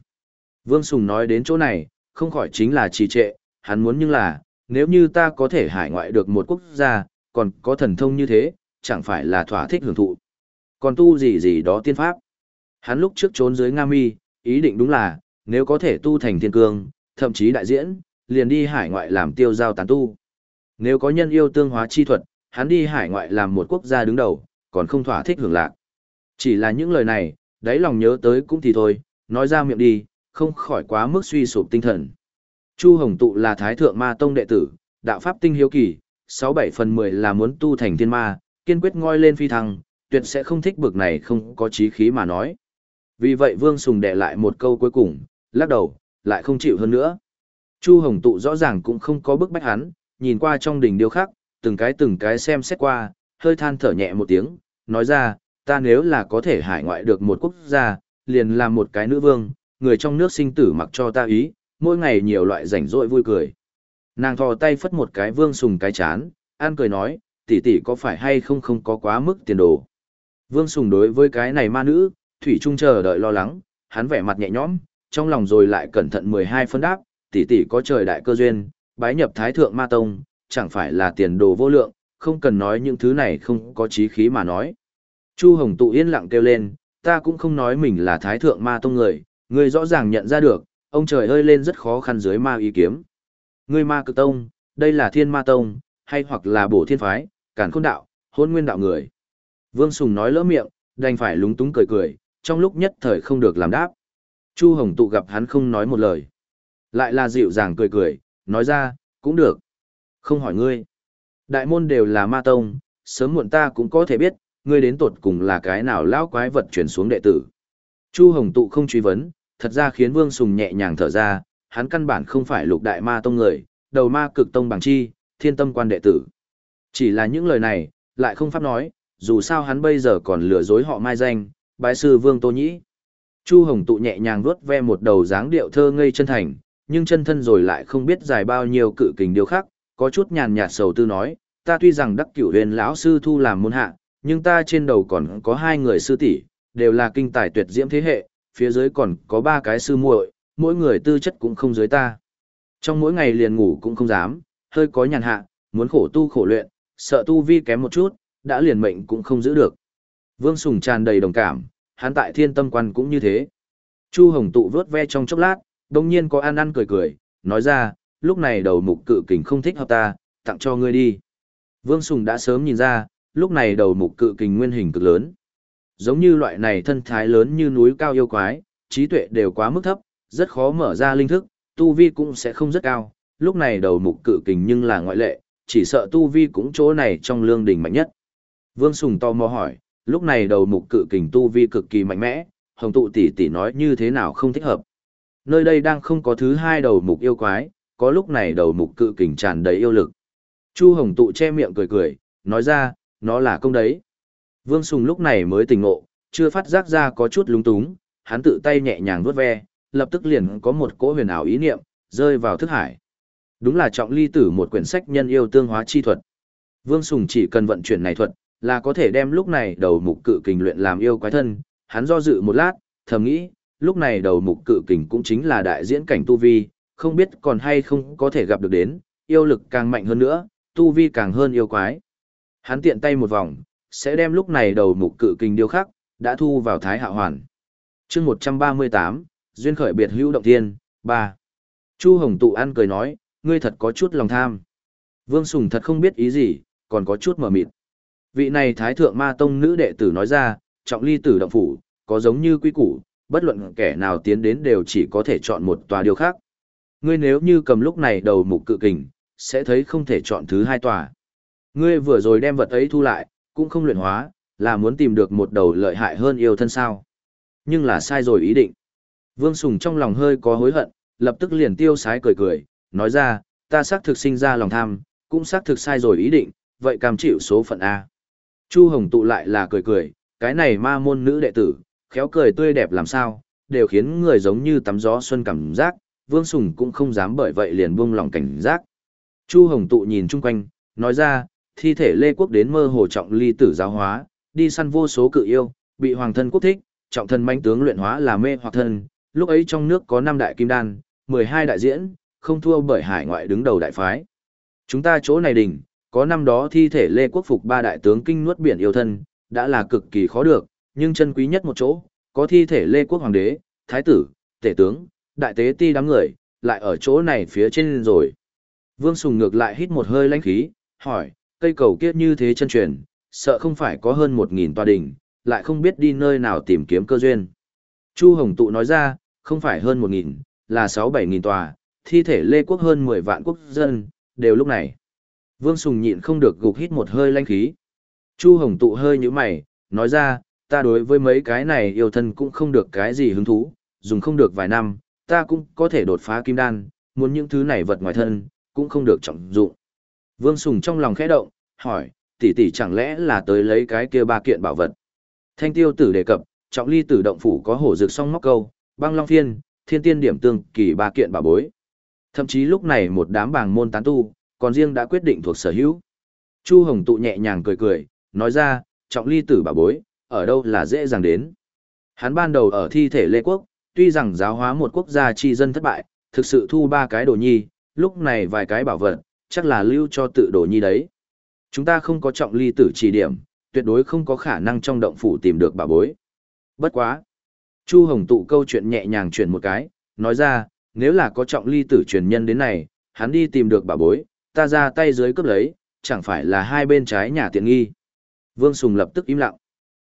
Vương Sùng nói đến chỗ này, không khỏi chính là trì trệ, hắn muốn nhưng là, nếu như ta có thể hải ngoại được một quốc gia, còn có thần thông như thế, chẳng phải là thỏa thích hưởng thụ. Còn tu gì gì đó tiên pháp. Hắn lúc trước trốn dưới Nga Mi, ý định đúng là, nếu có thể tu thành thiên cương, thậm chí đại diễn, liền đi hải ngoại làm tiêu giao tán tu. Nếu có nhân yêu tương hóa chi thuật, hắn đi hải ngoại làm một quốc gia đứng đầu, còn không thỏa thích hưởng lạc. Chỉ là những lời này, đáy lòng nhớ tới cũng thì thôi, nói ra miệng đi, không khỏi quá mức suy sụp tinh thần. Chu Hồng Tụ là Thái Thượng Ma Tông đệ tử, đạo pháp tinh hiếu kỳ, 6-7 phần 10 là muốn tu thành thiên ma, kiên quyết ngoi lên phi thăng, tuyệt sẽ không thích bực này không có chí khí mà nói. Vì vậy Vương Sùng đệ lại một câu cuối cùng, lắc đầu, lại không chịu hơn nữa. Chu Hồng Tụ rõ ràng cũng không có bức bách hắn, nhìn qua trong đỉnh điêu khắc, từng cái từng cái xem xét qua, hơi than thở nhẹ một tiếng, nói ra, ta nếu là có thể hải ngoại được một quốc gia, liền làm một cái nữ vương, người trong nước sinh tử mặc cho ta ý, mỗi ngày nhiều loại rảnh rỗi vui cười. Nàng thò tay phất một cái vương sùng cái chán, an cười nói, tỷ tỷ có phải hay không không có quá mức tiền đồ. Vương sùng đối với cái này ma nữ, thủy trung chờ đợi lo lắng, hắn vẻ mặt nhẹ nhõm, trong lòng rồi lại cẩn thận 12 phân đáp, tỷ tỷ có trời đại cơ duyên, bái nhập thái thượng ma tông, chẳng phải là tiền đồ vô lượng, không cần nói những thứ này không có chí khí mà nói. Chu Hồng tụ yên lặng kêu lên, ta cũng không nói mình là thái thượng ma tông người, người rõ ràng nhận ra được, ông trời ơi lên rất khó khăn dưới ma ý kiếm. Người ma cực tông, đây là thiên ma tông, hay hoặc là bổ thiên phái, cản khôn đạo, hôn nguyên đạo người. Vương Sùng nói lỡ miệng, đành phải lúng túng cười cười, trong lúc nhất thời không được làm đáp. Chu Hồng tụ gặp hắn không nói một lời. Lại là dịu dàng cười cười, nói ra, cũng được. Không hỏi ngươi. Đại môn đều là ma tông, sớm muộn ta cũng có thể biết, ngươi đến tột cùng là cái nào lão quái vật chuyển xuống đệ tử. Chu Hồng Tụ không truy vấn, thật ra khiến Vương Sùng nhẹ nhàng thở ra, hắn căn bản không phải lục đại ma tông người, đầu ma cực tông bằng chi, thiên tâm quan đệ tử. Chỉ là những lời này, lại không pháp nói, dù sao hắn bây giờ còn lừa dối họ mai danh, bái sư Vương Tô Nhĩ. Chu Hồng Tụ nhẹ nhàng vuốt ve một đầu dáng điệu thơ ngây chân thành, nhưng chân thân rồi lại không biết dài bao nhiêu cự kình điều khác, có chút nhàn nhạt sầu tư nói, ta tuy rằng đắc cửu huyền lão sư thu làm môn hạ, nhưng ta trên đầu còn có hai người sư tỷ, đều là kinh tài tuyệt diễm thế hệ, phía dưới còn có ba cái sư muội, mỗi người tư chất cũng không dưới ta. Trong mỗi ngày liền ngủ cũng không dám, hơi có nhàn hạ, muốn khổ tu khổ luyện, sợ tu vi kém một chút, đã liền mệnh cũng không giữ được. Vương Sùng tràn đầy đồng cảm, hắn tại thiên tâm quan cũng như thế. Chu Hồng tụ vớt ve trong chốc lát, đông nhiên có ăn ăn cười cười, nói ra, lúc này đầu mục cự kình không thích hợp ta, tặng cho ngươi đi. Vương Sùng đã sớm nhìn ra, lúc này đầu mục cự kình nguyên hình cực lớn. Giống như loại này thân thái lớn như núi cao yêu quái, trí tuệ đều quá mức thấp, rất khó mở ra linh thức, tu vi cũng sẽ không rất cao. Lúc này đầu mục cự kình nhưng là ngoại lệ, chỉ sợ tu vi cũng chỗ này trong lương đỉnh mạnh nhất. Vương Sùng to mò hỏi, lúc này đầu mục cự kình tu vi cực kỳ mạnh mẽ, hồng tụ tỷ tỷ nói như thế nào không thích hợp. Nơi đây đang không có thứ hai đầu mục yêu quái, có lúc này đầu mục cự kình tràn đầy yêu lực. Chu hồng tụ che miệng cười cười, nói ra, nó là công đấy. Vương Sùng lúc này mới tỉnh ngộ, chưa phát giác ra có chút lúng túng, hắn tự tay nhẹ nhàng vuốt ve, lập tức liền có một cỗ huyền ảo ý niệm, rơi vào thức hải. Đúng là trọng ly tử một quyển sách nhân yêu tương hóa chi thuật. Vương Sùng chỉ cần vận chuyển này thuật, là có thể đem lúc này đầu mục cự kình luyện làm yêu quái thân, hắn do dự một lát, thầm nghĩ, lúc này đầu mục cự kình cũng chính là đại diễn cảnh tu vi, không biết còn hay không có thể gặp được đến, yêu lực càng mạnh hơn nữa, tu vi càng hơn yêu quái. Hắn tiện tay một vòng, sẽ đem lúc này đầu mục cự kình điêu khắc, đã thu vào thái hạ hoàn. chương 138, Duyên khởi biệt hữu động thiên, 3. Chu Hồng Tụ ăn cười nói, ngươi thật có chút lòng tham. Vương Sùng thật không biết ý gì, còn có chút mở mịt. Vị này Thái Thượng Ma Tông nữ đệ tử nói ra, trọng ly tử động phủ, có giống như quy củ, bất luận kẻ nào tiến đến đều chỉ có thể chọn một tòa điều khác. Ngươi nếu như cầm lúc này đầu mục cự kình, sẽ thấy không thể chọn thứ hai tòa. Ngươi vừa rồi đem vật ấy thu lại, cũng không luyện hóa, là muốn tìm được một đầu lợi hại hơn yêu thân sao. Nhưng là sai rồi ý định. Vương Sùng trong lòng hơi có hối hận, lập tức liền tiêu sái cười cười, nói ra, ta xác thực sinh ra lòng tham, cũng xác thực sai rồi ý định, vậy cam chịu số phận A. Chu Hồng tụ lại là cười cười, cái này ma môn nữ đệ tử, khéo cười tươi đẹp làm sao, đều khiến người giống như tắm gió xuân cảm giác, Vương Sùng cũng không dám bởi vậy liền buông lòng cảnh giác. Chu Hồng tụ nhìn chung quanh, nói ra, thi thể Lê Quốc đến mơ hồ trọng ly tử giáo hóa, đi săn vô số cự yêu, bị hoàng thân quốc thích, trọng thân manh tướng luyện hóa là mê hoặc thân, lúc ấy trong nước có năm đại kim đan, 12 đại diễn, không thua bởi hải ngoại đứng đầu đại phái. Chúng ta chỗ này đỉnh, có năm đó thi thể Lê Quốc phục ba đại tướng kinh nuốt biển yêu thân, đã là cực kỳ khó được, nhưng chân quý nhất một chỗ, có thi thể Lê Quốc Hoàng đế, Thái tử, Tể tướng, Đại tế ti đám người, lại ở chỗ này phía trên rồi. Vương Sùng ngược lại hít một hơi lãnh khí, hỏi, cây cầu kiết như thế chân truyền, sợ không phải có hơn một nghìn tòa đỉnh, lại không biết đi nơi nào tìm kiếm cơ duyên. Chu Hồng Tụ nói ra, không phải hơn một nghìn, là sáu bảy nghìn tòa, thi thể Lê Quốc hơn mười vạn quốc dân, đều lúc này. Vương Sùng nhịn không được gục hít một hơi lanh khí. Chu Hồng Tụ hơi như mày, nói ra, ta đối với mấy cái này yêu thân cũng không được cái gì hứng thú, dùng không được vài năm, ta cũng có thể đột phá kim đan, muốn những thứ này vật ngoài thân, cũng không được trọng dụng. Vương Sùng trong lòng khẽ động, hỏi, tỷ tỷ chẳng lẽ là tới lấy cái kia ba kiện bảo vật. Thanh tiêu tử đề cập, trọng ly tử động phủ có hổ rực song móc câu, băng long phiên, thiên tiên điểm tương kỳ ba kiện bảo bối. Thậm chí lúc này một đám bàng môn tán tu, còn riêng đã quyết định thuộc sở hữu. Chu Hồng tụ nhẹ nhàng cười cười, nói ra, trọng ly tử bảo bối, ở đâu là dễ dàng đến. Hắn ban đầu ở thi thể Lê Quốc, tuy rằng giáo hóa một quốc gia chi dân thất bại, thực sự thu ba cái đồ nhi, lúc này vài cái bảo vật, chắc là lưu cho tự đồ nhi đấy. Chúng ta không có trọng ly tử chỉ điểm, tuyệt đối không có khả năng trong động phủ tìm được bảo bối. Bất quá. Chu Hồng tụ câu chuyện nhẹ nhàng chuyển một cái, nói ra, nếu là có trọng ly tử truyền nhân đến này, hắn đi tìm được bảo bối, ta ra tay dưới cướp lấy, chẳng phải là hai bên trái nhà tiện nghi. Vương Sùng lập tức im lặng.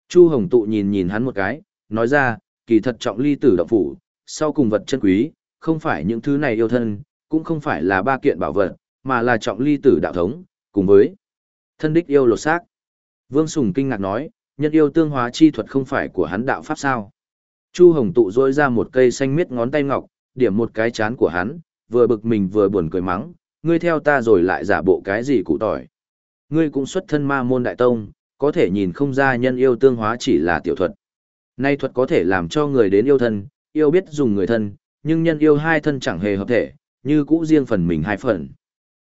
Chu Hồng tụ nhìn nhìn hắn một cái, nói ra, kỳ thật trọng ly tử động phủ, sau cùng vật chân quý, không phải những thứ này yêu thân, cũng không phải là ba kiện bảo vật, mà là trọng ly tử đạo thống, cùng với thân đích yêu lột xác. Vương Sùng kinh ngạc nói, Nhân yêu tương hóa chi thuật không phải của hắn đạo pháp sao? Chu Hồng tụ rôi ra một cây xanh miết ngón tay ngọc, điểm một cái chán của hắn, vừa bực mình vừa buồn cười mắng, ngươi theo ta rồi lại giả bộ cái gì cụ tỏi. Ngươi cũng xuất thân ma môn đại tông, có thể nhìn không ra nhân yêu tương hóa chỉ là tiểu thuật. Nay thuật có thể làm cho người đến yêu thân, yêu biết dùng người thân, nhưng nhân yêu hai thân chẳng hề hợp thể, như cũ riêng phần mình hai phần.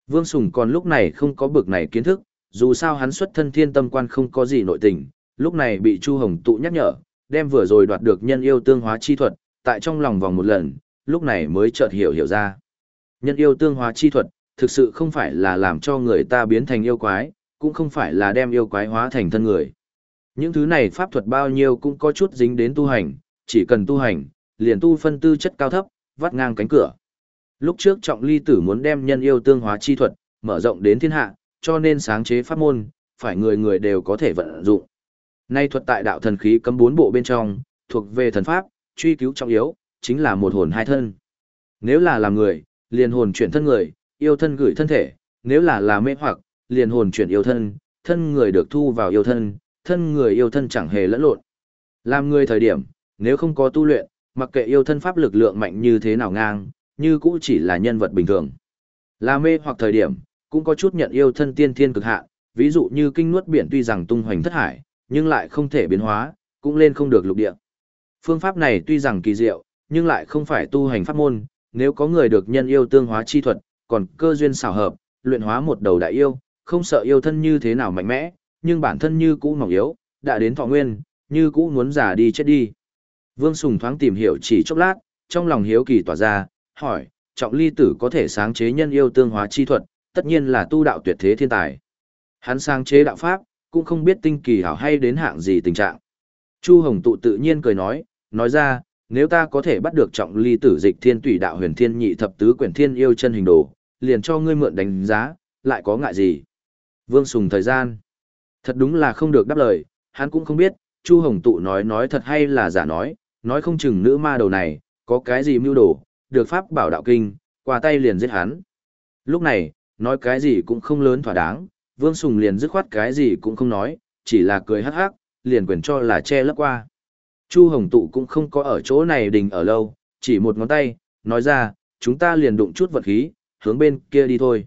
Vương Sùng còn lúc này không có bực này kiến thức, dù sao hắn xuất thân thiên tâm quan không có gì nội tình, lúc này bị Chu Hồng tụ nhắc nhở, đem vừa rồi đoạt được nhân yêu tương hóa chi thuật, tại trong lòng vòng một lần, lúc này mới chợt hiểu hiểu ra. Nhân yêu tương hóa chi thuật, thực sự không phải là làm cho người ta biến thành yêu quái, cũng không phải là đem yêu quái hóa thành thân người. Những thứ này pháp thuật bao nhiêu cũng có chút dính đến tu hành, chỉ cần tu hành, liền tu phân tư chất cao thấp, vắt ngang cánh cửa. Lúc trước trọng ly tử muốn đem nhân yêu tương hóa chi thuật, mở rộng đến thiên hạ, cho nên sáng chế pháp môn, phải người người đều có thể vận dụng. Nay thuật tại đạo thần khí cấm bốn bộ bên trong, thuộc về thần pháp, truy cứu trọng yếu, chính là một hồn hai thân. Nếu là làm người, liền hồn chuyển thân người, yêu thân gửi thân thể, nếu là là mê hoặc, liền hồn chuyển yêu thân, thân người được thu vào yêu thân, thân người yêu thân chẳng hề lẫn lộn. Làm người thời điểm, nếu không có tu luyện, mặc kệ yêu thân pháp lực lượng mạnh như thế nào ngang, như cũ chỉ là nhân vật bình thường. Là mê hoặc thời điểm, cũng có chút nhận yêu thân tiên thiên cực hạn, ví dụ như kinh nuốt biển tuy rằng tung hoành thất hải, nhưng lại không thể biến hóa, cũng lên không được lục địa. Phương pháp này tuy rằng kỳ diệu, nhưng lại không phải tu hành pháp môn, nếu có người được nhân yêu tương hóa chi thuật, còn cơ duyên xảo hợp, luyện hóa một đầu đại yêu, không sợ yêu thân như thế nào mạnh mẽ, nhưng bản thân như cũ mỏng yếu, đã đến thọ nguyên, như cũ muốn giả đi chết đi. Vương Sùng thoáng tìm hiểu chỉ chốc lát, trong lòng hiếu kỳ tỏa ra, hỏi, trọng ly tử có thể sáng chế nhân yêu tương hóa chi thuật, tất nhiên là tu đạo tuyệt thế thiên tài. Hắn sáng chế đạo pháp, cũng không biết tinh kỳ hảo hay đến hạng gì tình trạng. Chu Hồng tụ tự nhiên cười nói, nói ra, nếu ta có thể bắt được trọng ly tử dịch thiên Tủy đạo huyền thiên nhị thập tứ quyển thiên yêu chân hình đồ, liền cho ngươi mượn đánh giá, lại có ngại gì. Vương Sùng thời gian. Thật đúng là không được đáp lời, hắn cũng không biết, Chu Hồng tụ nói nói thật hay là giả nói, nói không chừng nữ ma đầu này, có cái gì mưu đồ, được pháp bảo đạo kinh, qua tay liền giết hắn. Lúc này, nói cái gì cũng không lớn thỏa đáng, Vương Sùng liền dứt khoát cái gì cũng không nói, chỉ là cười hắc hắc, liền quyền cho là che lấp qua. Chu Hồng Tụ cũng không có ở chỗ này đình ở lâu, chỉ một ngón tay, nói ra, chúng ta liền đụng chút vật khí, hướng bên kia đi thôi.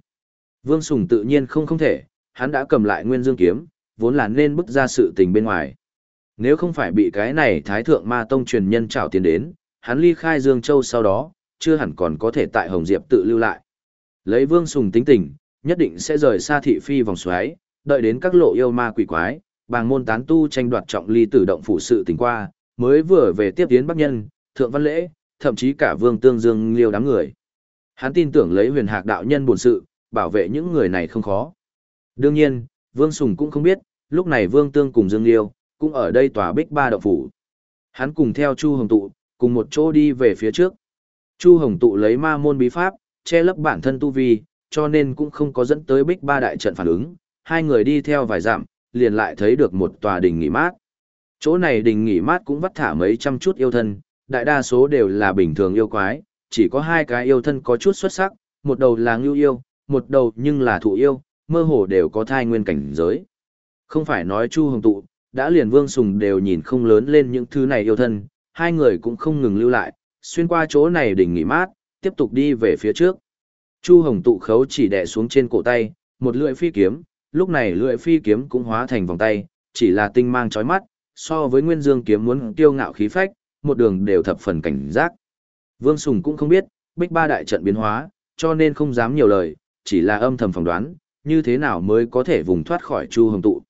Vương Sùng tự nhiên không không thể, hắn đã cầm lại nguyên dương kiếm, vốn là nên bức ra sự tình bên ngoài. Nếu không phải bị cái này Thái Thượng Ma Tông truyền nhân trảo tiền đến, hắn ly khai Dương Châu sau đó, chưa hẳn còn có thể tại Hồng Diệp tự lưu lại. Lấy Vương Sùng tính tình, nhất định sẽ rời xa thị phi vòng xoáy, đợi đến các lộ yêu ma quỷ quái, bàng môn tán tu tranh đoạt trọng ly tử động phụ sự tình qua, mới vừa về tiếp tiến Bắc Nhân, Thượng Văn Lễ, thậm chí cả Vương Tương Dương liêu đám người. Hắn tin tưởng lấy huyền hạc đạo nhân buồn sự, bảo vệ những người này không khó. Đương nhiên, Vương Sùng cũng không biết, lúc này Vương Tương cùng Dương Liêu, cũng ở đây tòa bích ba động phủ. Hắn cùng theo Chu Hồng Tụ, cùng một chỗ đi về phía trước. Chu Hồng Tụ lấy ma môn bí pháp, che lấp bản thân tu vi, cho nên cũng không có dẫn tới bích ba đại trận phản ứng. Hai người đi theo vài dặm, liền lại thấy được một tòa đình nghỉ mát. Chỗ này đình nghỉ mát cũng vắt thả mấy trăm chút yêu thân, đại đa số đều là bình thường yêu quái, chỉ có hai cái yêu thân có chút xuất sắc, một đầu là ngưu yêu, một đầu nhưng là thụ yêu, mơ hồ đều có thai nguyên cảnh giới. Không phải nói Chu Hồng Tụ, đã liền Vương Sùng đều nhìn không lớn lên những thứ này yêu thân, hai người cũng không ngừng lưu lại, xuyên qua chỗ này đỉnh nghỉ mát, tiếp tục đi về phía trước. Chu Hồng Tụ khấu chỉ đè xuống trên cổ tay, một lưỡi phi kiếm, lúc này lưỡi phi kiếm cũng hóa thành vòng tay, chỉ là tinh mang chói mắt, so với Nguyên Dương kiếm muốn tiêu ngạo khí phách, một đường đều thập phần cảnh giác. Vương Sùng cũng không biết, bích ba đại trận biến hóa, cho nên không dám nhiều lời, chỉ là âm thầm phỏng đoán, như thế nào mới có thể vùng thoát khỏi Chu Hồng Tụ.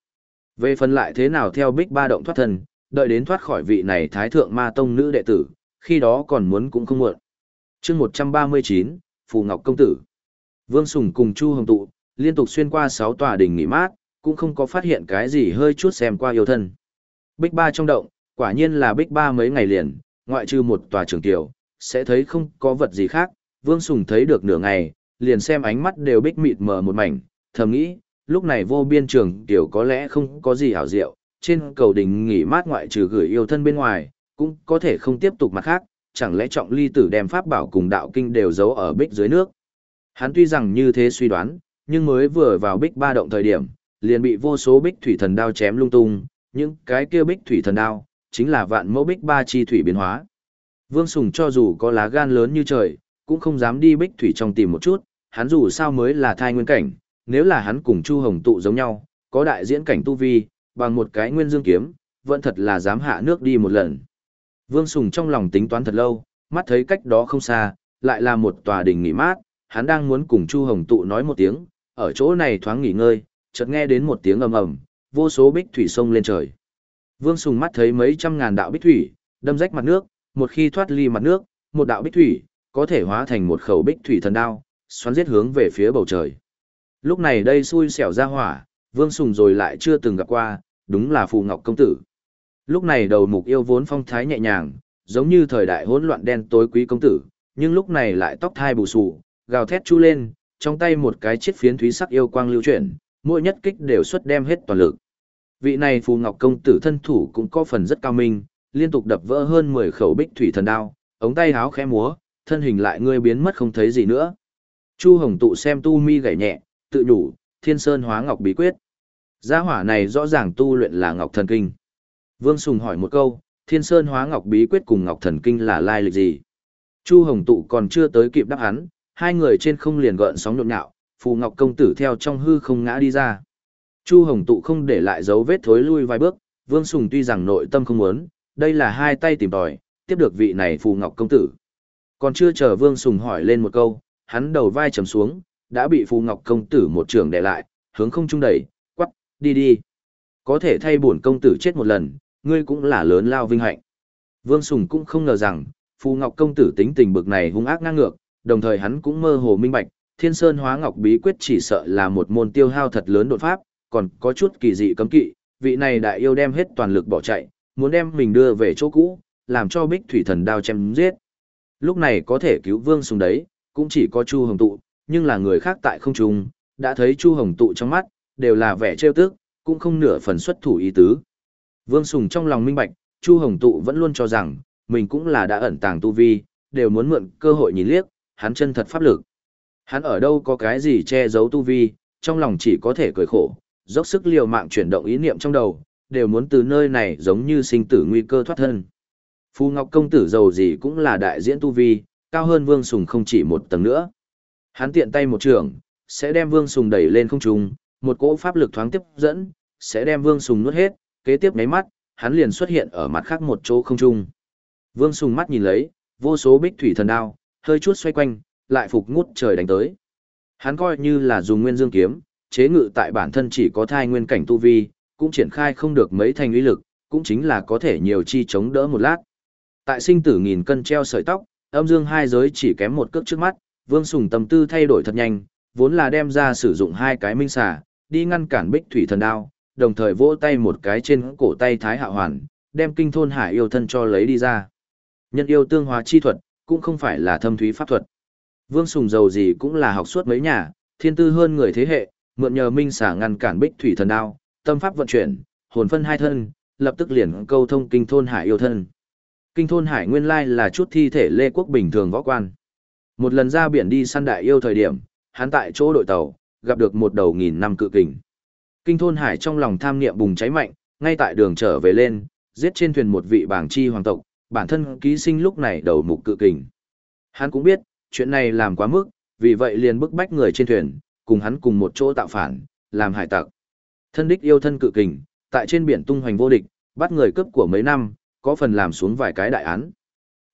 Về phần lại thế nào theo bích ba động thoát thân, đợi đến thoát khỏi vị này Thái Thượng Ma Tông nữ đệ tử, khi đó còn muốn cũng không muộn. chương 139, Phù Ngọc Công Tử. Vương Sùng cùng Chu Hồng Tụ, liên tục xuyên qua 6 tòa đỉnh nghỉ mát, cũng không có phát hiện cái gì hơi chút xem qua yêu thân. Bích ba trong động, quả nhiên là bích ba mấy ngày liền, ngoại trừ một tòa trường tiểu, sẽ thấy không có vật gì khác. Vương Sùng thấy được nửa ngày, liền xem ánh mắt đều bích mịt mờ một mảnh, thầm nghĩ, lúc này vô biên trường tiểu có lẽ không có gì hảo diệu, trên cầu đình nghỉ mát ngoại trừ gửi yêu thân bên ngoài, cũng có thể không tiếp tục mặt khác, chẳng lẽ trọng ly tử đem pháp bảo cùng đạo kinh đều giấu ở bích dưới nước. Hắn tuy rằng như thế suy đoán, nhưng mới vừa vào bích ba động thời điểm, liền bị vô số bích thủy thần đao chém lung tung, những cái kia bích thủy thần đao, chính là vạn mẫu bích ba chi thủy biến hóa. Vương Sùng cho dù có lá gan lớn như trời, cũng không dám đi bích thủy trong tìm một chút, hắn dù sao mới là thai nguyên cảnh, nếu là hắn cùng Chu Hồng tụ giống nhau, có đại diễn cảnh tu vi, bằng một cái nguyên dương kiếm, vẫn thật là dám hạ nước đi một lần. Vương Sùng trong lòng tính toán thật lâu, mắt thấy cách đó không xa, lại là một tòa đình nghỉ mát, hắn đang muốn cùng Chu Hồng tụ nói một tiếng, ở chỗ này thoáng nghỉ ngơi, chợt nghe đến một tiếng ầm ầm, vô số bích thủy sông lên trời. Vương Sùng mắt thấy mấy trăm ngàn đạo bích thủy, đâm rách mặt nước, một khi thoát ly mặt nước, một đạo bích thủy có thể hóa thành một khẩu bích thủy thần đao, xoắn giết hướng về phía bầu trời. Lúc này đây xui xẻo ra hỏa, Vương Sùng rồi lại chưa từng gặp qua, đúng là Phù Ngọc công tử. Lúc này đầu mục yêu vốn phong thái nhẹ nhàng, giống như thời đại hỗn loạn đen tối quý công tử, nhưng lúc này lại tóc thai bù xù, gào thét chu lên, trong tay một cái chiếc phiến thúy sắc yêu quang lưu chuyển, mỗi nhất kích đều xuất đem hết toàn lực. Vị này Phù Ngọc công tử thân thủ cũng có phần rất cao minh, liên tục đập vỡ hơn 10 khẩu bích thủy thần đao, ống tay háo khẽ múa, thân hình lại ngươi biến mất không thấy gì nữa. Chu Hồng tụ xem tu mi gảy nhẹ, tự nhủ, Thiên Sơn Hóa Ngọc bí quyết. Gia hỏa này rõ ràng tu luyện là Ngọc Thần Kinh. Vương Sùng hỏi một câu, Thiên Sơn Hóa Ngọc bí quyết cùng Ngọc Thần Kinh là lai lịch gì? Chu Hồng tụ còn chưa tới kịp đáp hắn, hai người trên không liền gợn sóng nhộn nhạo, Phù Ngọc công tử theo trong hư không ngã đi ra. Chu Hồng tụ không để lại dấu vết thối lui vài bước, Vương Sùng tuy rằng nội tâm không muốn, đây là hai tay tìm tòi, tiếp được vị này Phù Ngọc công tử. Còn chưa chờ Vương Sùng hỏi lên một câu, hắn đầu vai trầm xuống, đã bị Phù Ngọc công tử một trường đè lại, hướng không trung đẩy, quắc, đi đi. Có thể thay bổn công tử chết một lần, ngươi cũng là lớn lao vinh hạnh. Vương Sùng cũng không ngờ rằng, Phù Ngọc công tử tính tình bực này hung ác ngang ngược, đồng thời hắn cũng mơ hồ minh bạch, Thiên Sơn Hóa Ngọc bí quyết chỉ sợ là một môn tiêu hao thật lớn đột pháp, còn có chút kỳ dị cấm kỵ, vị này đại yêu đem hết toàn lực bỏ chạy, muốn đem mình đưa về chỗ cũ, làm cho Bích Thủy Thần đao chém giết. Lúc này có thể cứu Vương Sùng đấy, cũng chỉ có Chu Hồng Tụ, nhưng là người khác tại không trung, đã thấy Chu Hồng Tụ trong mắt, đều là vẻ trêu tức, cũng không nửa phần xuất thủ ý tứ. Vương Sùng trong lòng minh bạch, Chu Hồng Tụ vẫn luôn cho rằng, mình cũng là đã ẩn tàng tu vi, đều muốn mượn cơ hội nhìn liếc, hắn chân thật pháp lực. Hắn ở đâu có cái gì che giấu tu vi, trong lòng chỉ có thể cười khổ, dốc sức liều mạng chuyển động ý niệm trong đầu, đều muốn từ nơi này giống như sinh tử nguy cơ thoát thân. Phu Ngọc công tử giàu gì cũng là đại diễn tu vi, cao hơn Vương Sùng không chỉ một tầng nữa. Hắn tiện tay một trường, sẽ đem Vương Sùng đẩy lên không trung, một cỗ pháp lực thoáng tiếp dẫn, sẽ đem Vương Sùng nuốt hết, kế tiếp nháy mắt, hắn liền xuất hiện ở mặt khác một chỗ không trung. Vương Sùng mắt nhìn lấy, vô số bích thủy thần đao, hơi chút xoay quanh, lại phục ngút trời đánh tới. Hắn coi như là dùng nguyên dương kiếm, chế ngự tại bản thân chỉ có thai nguyên cảnh tu vi, cũng triển khai không được mấy thành uy lực, cũng chính là có thể nhiều chi chống đỡ một lát. Tại sinh tử nghìn cân treo sợi tóc, âm dương hai giới chỉ kém một cước trước mắt, Vương Sùng tâm tư thay đổi thật nhanh, vốn là đem ra sử dụng hai cái minh xà, đi ngăn cản bích thủy thần đao, đồng thời vỗ tay một cái trên cổ tay Thái Hạ Hoàn, đem kinh thôn hải yêu thân cho lấy đi ra. Nhân yêu tương hóa chi thuật, cũng không phải là thâm thúy pháp thuật. Vương Sùng giàu gì cũng là học suốt mấy nhà, thiên tư hơn người thế hệ, mượn nhờ minh xà ngăn cản bích thủy thần đao, tâm pháp vận chuyển, hồn phân hai thân, lập tức liền câu thông kinh thôn hải yêu thân. Kinh thôn hải nguyên lai là chút thi thể lê quốc bình thường võ quan. Một lần ra biển đi săn đại yêu thời điểm, hắn tại chỗ đội tàu, gặp được một đầu nghìn năm cự kình. Kinh thôn hải trong lòng tham niệm bùng cháy mạnh, ngay tại đường trở về lên, giết trên thuyền một vị bảng chi hoàng tộc, bản thân ký sinh lúc này đầu mục cự kình. Hắn cũng biết, chuyện này làm quá mức, vì vậy liền bức bách người trên thuyền, cùng hắn cùng một chỗ tạo phản, làm hải tặc. Thân đích yêu thân cự kình, tại trên biển tung hoành vô địch, bắt người cướp của mấy năm, có phần làm xuống vài cái đại án.